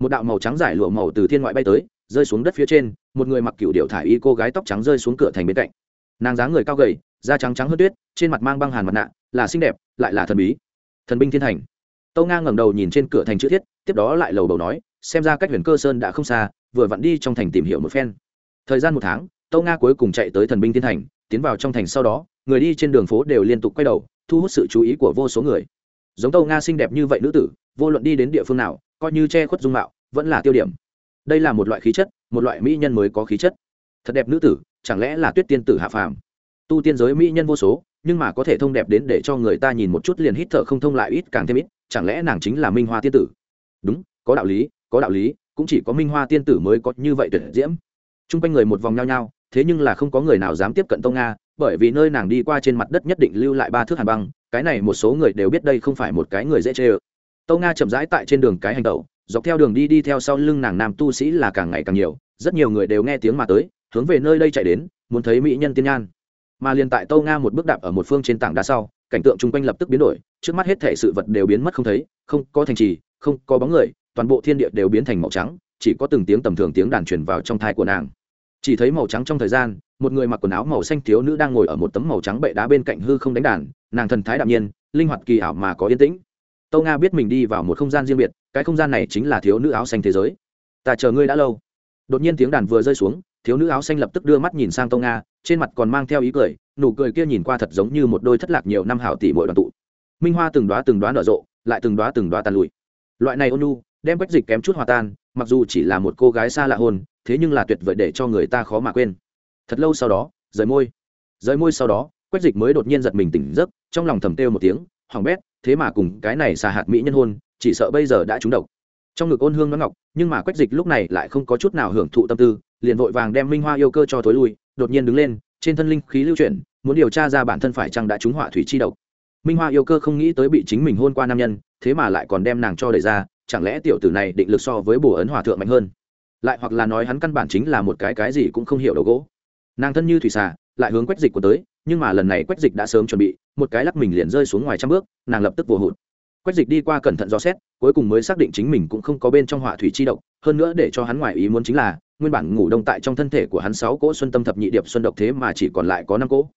Một đạo màu trắng giải lụa màu từ thiên ngoại bay tới, rơi xuống đất phía trên, một người mặc cựu điệu thải y cô gái tóc trắng rơi xuống cửa thành bên cạnh. Nàng dáng người cao gầy, da trắng trắng hơn tuyết, trên mặt mang băng hàn mặt nạ, là xinh đẹp, lại là thần bí. Thần binh thiên thành. Tâu nga ngẩng đầu nhìn trên cửa thành chữ thiết, tiếp đó lại lầu đầu nói xem ra cách huyền cơ sơn đã không xa, vừa vặn đi trong thành tìm hiểu một phen. Thời gian một tháng, tâu nga cuối cùng chạy tới thần binh thiên thành, tiến vào trong thành sau đó, người đi trên đường phố đều liên tục quay đầu, thu hút sự chú ý của vô số người. Giống tâu nga xinh đẹp như vậy nữ tử, vô luận đi đến địa phương nào, coi như che khuất dung mạo, vẫn là tiêu điểm. Đây là một loại khí chất, một loại mỹ nhân mới có khí chất. Thật đẹp nữ tử, chẳng lẽ là tuyết tiên tử hạ phàm? Tu tiên giới mỹ nhân vô số, nhưng mà có thể thông đẹp đến để cho người ta nhìn một chút liền hít thở không thông lại ít càng thêm ít, chẳng lẽ nàng chính là minh hoa tiên tử? Đúng, có đạo lý có đạo lý, cũng chỉ có minh hoa tiên tử mới có như vậy tuyệt diễm. T r u n g quanh người một vòng nhao nhao, thế nhưng là không có người nào dám tiếp cận tông nga, bởi vì nơi nàng đi qua trên mặt đất nhất định lưu lại ba thước hàn băng, cái này một số người đều biết đây không phải một cái người dễ chê ơ. Tông nga chậm rãi tại trên đường cái hành tẩu, dọc theo đường đi đi theo sau lưng nàng nam tu sĩ là càng ngày càng nhiều, rất nhiều người đều nghe tiếng mà tới, hướng về nơi đây chạy đến, muốn thấy mỹ nhân tiên nhan. Mà liền tại tâu nga một bước đạp ở một phương trên tảng đá sau, cảnh tượng chung quanh lập tức biến đổi, trước mắt hết thể sự vật đều biến mất không thấy, không có thành trì, không có bóng người toàn bộ thiên địa đều biến thành màu trắng, chỉ có từng tiếng tầm thường tiếng đàn truyền vào trong thai của nàng. Chỉ thấy màu trắng trong thời gian, một người mặc quần áo màu xanh thiếu nữ đang ngồi ở một tấm màu trắng bệ đá bên cạnh hư không đánh đàn, nàng thần thái đạm nhiên, linh hoạt kỳ ảo mà có yên tĩnh. Tâu nga biết mình đi vào một không gian riêng biệt, cái không gian này chính là thiếu nữ áo xanh thế giới. Ta chờ ngươi đã lâu. Đột nhiên tiếng đàn vừa rơi xuống, thiếu nữ áo xanh lập tức đưa mắt nhìn sang tâu nga, trên mặt còn mang theo ý cười, nụ cười kia nhìn qua thật giống như một đôi thất lạc nhiều năm hảo tỷ mỗi đoàn tụ. Minh hoa từng đoá từng đoá nở rộ, lại từng đoá từng đoá tàn lùi loại này ôn nu đem quách dịch kém chút hòa tan, mặc dù chỉ là một cô gái xa lạ hôn thế nhưng là tuyệt vời để cho người ta khó mà quên. Thật lâu sau đó, rời môi. Rời môi sau đó, quách dịch mới đột nhiên giật mình tỉnh giấc, trong lòng thầm kêu một tiếng hỏng bét, thế mà cùng cái này xà hạt mỹ nhân hôn, chỉ sợ bây giờ đã trúng độc. Trong ngực ôn hương nó ngọc, nhưng mà quách dịch lúc này lại không có chút nào hưởng thụ tâm tư, liền vội vàng đem minh hoa yêu cơ cho thối lui, đột nhiên đứng lên, trên thân linh khí lưu chuyển, muốn điều tra ra bản thân phải chăng đã trúng họa thủy chi độc. Minh hoa yêu cơ không nghĩ tới bị chính mình hôn qua nam nhân, thế mà lại còn đem nàng cho đẩy ra chẳng lẽ tiểu tử này định lực so với bồ ấn hòa thượng mạnh hơn? Lại hoặc là nói hắn căn bản chính là một cái cái gì cũng không hiểu đầu gỗ. Nàng thân như thủy xà, lại hướng quách dịch của tới, nhưng mà lần này quách dịch đã sớm chuẩn bị, một cái lắc mình liền rơi xuống ngoài trăm bước, nàng lập tức vô hụt. Quách dịch đi qua cẩn thận do xét, cuối cùng mới xác định chính mình cũng không có bên trong họa thủy chi độc, hơn nữa để cho hắn ngoài ý muốn chính là, nguyên bản ngủ đông tại trong thân thể của hắn sáu cỗ xuân tâm thập nhị điệp xuân độc thế mà chỉ còn lại có năm cỗ.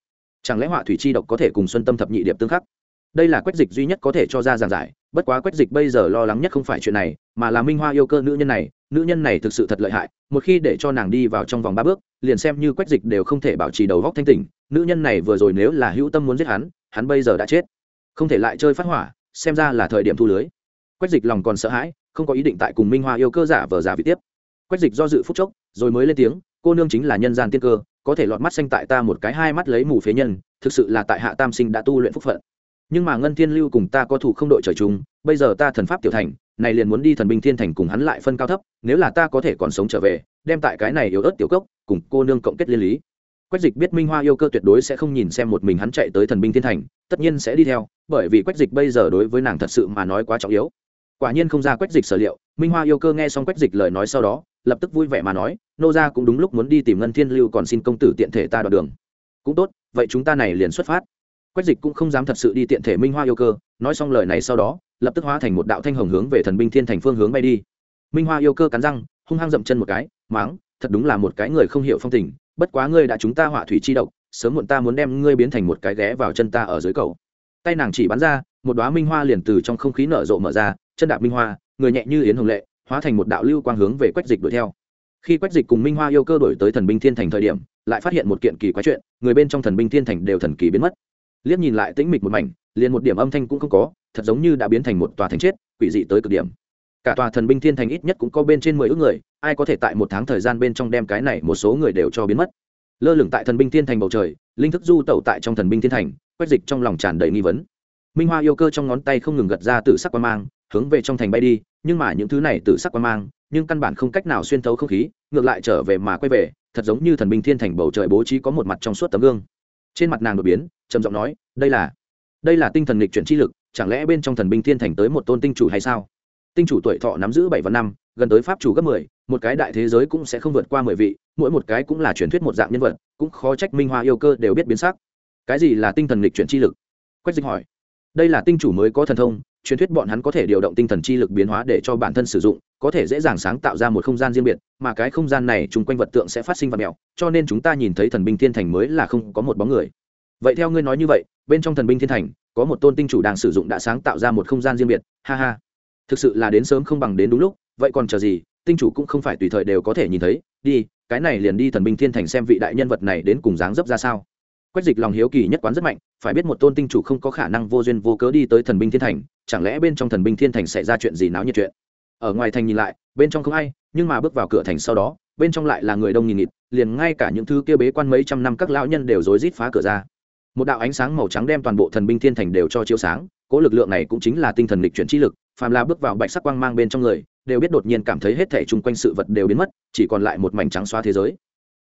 Chẳng lẽ họa thủy chi độc có thể cùng xuân tâm thập nhị điệp tương khắc? Đây là quách dịch duy nhất có thể cho ra giảng giải, bất quá quách dịch bây giờ lo lắng nhất không phải chuyện này, mà là minh hoa yêu cơ nữ nhân này. Nữ nhân này thực sự thật lợi hại, một khi để cho nàng đi vào trong vòng ba bước, liền xem như quách dịch đều không thể bảo trì đầu góc thanh tỉnh. Nữ nhân này vừa rồi nếu là hữu tâm muốn giết hắn hắn bây giờ đã chết. Không thể lại chơi phát hỏa, xem ra là thời điểm thu lưới. Quách dịch lòng còn sợ hãi, không có ý định tại cùng minh hoa yêu cơ giả vờ giả vị tiếp. Quách dịch do dự phút chốc, rồi mới lên tiếng, cô nương chính là nhân gian tiên cơ, có thể lọt mắt xanh tại ta một cái hai mắt lấy mù phế nhân, thực sự là tại hạ tam sinh đã tu luyện phúc phận nhưng mà ngân thiên lưu cùng ta có thủ không đội trời chung, bây giờ ta thần pháp tiểu thành, này liền muốn đi thần binh thiên thành cùng hắn lại phân cao thấp, nếu là ta có thể còn sống trở về, đem tại cái này yếu ớt tiểu cốc, cùng cô nương cộng kết liên lý. Quách dịch biết minh hoa yêu cơ tuyệt đối sẽ không nhìn xem một mình hắn chạy tới thần binh thiên thành, tất nhiên sẽ đi theo, bởi vì quách dịch bây giờ đối với nàng thật sự mà nói quá trọng yếu. Quả nhiên không ra quách dịch sở liệu, minh hoa yêu cơ nghe xong quách dịch lời nói sau đó, lập tức vui vẻ mà nói, nô ra cũng đúng lúc muốn đi tìm ngân thiên lưu còn xin công tử tiện thể ta đoạt đường. Cũng tốt, vậy chúng ta này liền xuất phát quách dịch cũng không dám thật sự đi tiện thể minh hoa yêu cơ, nói xong lời này sau đó, lập tức hóa thành một đạo thanh hồng hướng về thần binh thiên thành phương hướng bay đi. Minh hoa yêu cơ cắn răng, hung hăng dậm chân một cái, máng, thật đúng là một cái người không hiểu phong tình, bất quá ngươi đã chúng ta họa thủy chi độc, sớm muộn ta muốn đem ngươi biến thành một cái ghé vào chân ta ở dưới cầu. Tay nàng chỉ bắn ra, một đoá minh hoa liền từ trong không khí nở rộ mở ra, chân đạp minh hoa, người nhẹ như yến hồng lệ, hóa thành một đạo lưu quang hướng về quách dịch đuổi theo. Khi quách dịch cùng minh hoa yêu cơ đổi tới thần binh thiên thành thời điểm, lại phát hiện một kiện kỳ quái chuyện, người bên trong thần binh thiên thành đều thần kỳ biến mất liếc nhìn lại tĩnh mịch một mảnh, liền một điểm âm thanh cũng không có, thật giống như đã biến thành một tòa thành chết, quỷ dị tới cực điểm. Cả tòa thần binh thiên thành ít nhất cũng có bên trên mười ước người, ai có thể tại một tháng thời gian bên trong đem cái này một số người đều cho biến mất. Lơ lửng tại thần binh thiên thành bầu trời, linh thức du tẩu tại trong thần binh thiên thành, quét dịch trong lòng tràn đầy nghi vấn. Minh hoa yêu cơ trong ngón tay không ngừng gật ra từ sắc quan mang, hướng về trong thành bay đi, nhưng mà những thứ này từ sắc quan mang, nhưng căn bản không cách nào xuyên thấu không khí, ngược lại trở về mà quay về, thật giống như thần binh thiên thành bầu trời bố trí có một mặt trong suốt tấm gương trên mặt nàng đột biến, trầm giọng nói, đây là đây là tinh thần lịch chuyển chi lực, chẳng lẽ bên trong thần binh thiên thành tới một tôn tinh chủ hay sao? Tinh chủ tuổi thọ nắm giữ bảy và năm, gần tới pháp chủ gấp mười, một cái đại thế giới cũng sẽ không vượt qua mười vị, mỗi một cái cũng là truyền thuyết một dạng nhân vật, cũng khó trách minh hoa yêu cơ đều biết biến sắc. Cái gì là tinh thần lịch chuyển chi lực? Quách dịch hỏi. Đây là tinh chủ mới có thần thông, truyền thuyết bọn hắn có thể điều động tinh thần chi lực biến hóa để cho bản thân sử dụng có thể dễ dàng sáng tạo ra một không gian riêng biệt, mà cái không gian này chung quanh vật tượng sẽ phát sinh vật mèo cho nên chúng ta nhìn thấy thần binh thiên thành mới là không có một bóng người. Vậy theo ngươi nói như vậy, bên trong thần binh thiên thành, có một tôn tinh chủ đang sử dụng đã sáng tạo ra một không gian riêng biệt, ha ha. Thực sự là đến sớm không bằng đến đúng lúc, vậy còn chờ gì, tinh chủ cũng không phải tùy thời đều có thể nhìn thấy, đi, cái này liền đi thần binh thiên thành xem vị đại nhân vật này đến cùng dáng dấp ra sao. Quách dịch lòng hiếu kỳ nhất quán rất mạnh, phải biết một tôn tinh chủ không có khả năng vô duyên vô cớ đi tới thần binh thiên thành, chẳng lẽ bên trong thần binh thiên thành xảy ra chuyện gì náo nhiệt chuyện? Ở ngoài thành nhìn lại, bên trong không ai, nhưng mà bước vào cửa thành sau đó, bên trong lại là người đông nghìn nghịt, liền ngay cả những thứ kia bế quan mấy trăm năm các lão nhân đều rối rít phá cửa ra. Một đạo ánh sáng màu trắng đem toàn bộ thần binh thiên thành đều cho chiếu sáng, cố lực lượng này cũng chính là tinh thần lịch chuyển trí lực, phàm là bước vào bạch sắc quang mang bên trong người, đều biết đột nhiên cảm thấy hết thể chung quanh sự vật đều biến mất, chỉ còn lại một mảnh trắng xóa thế giới.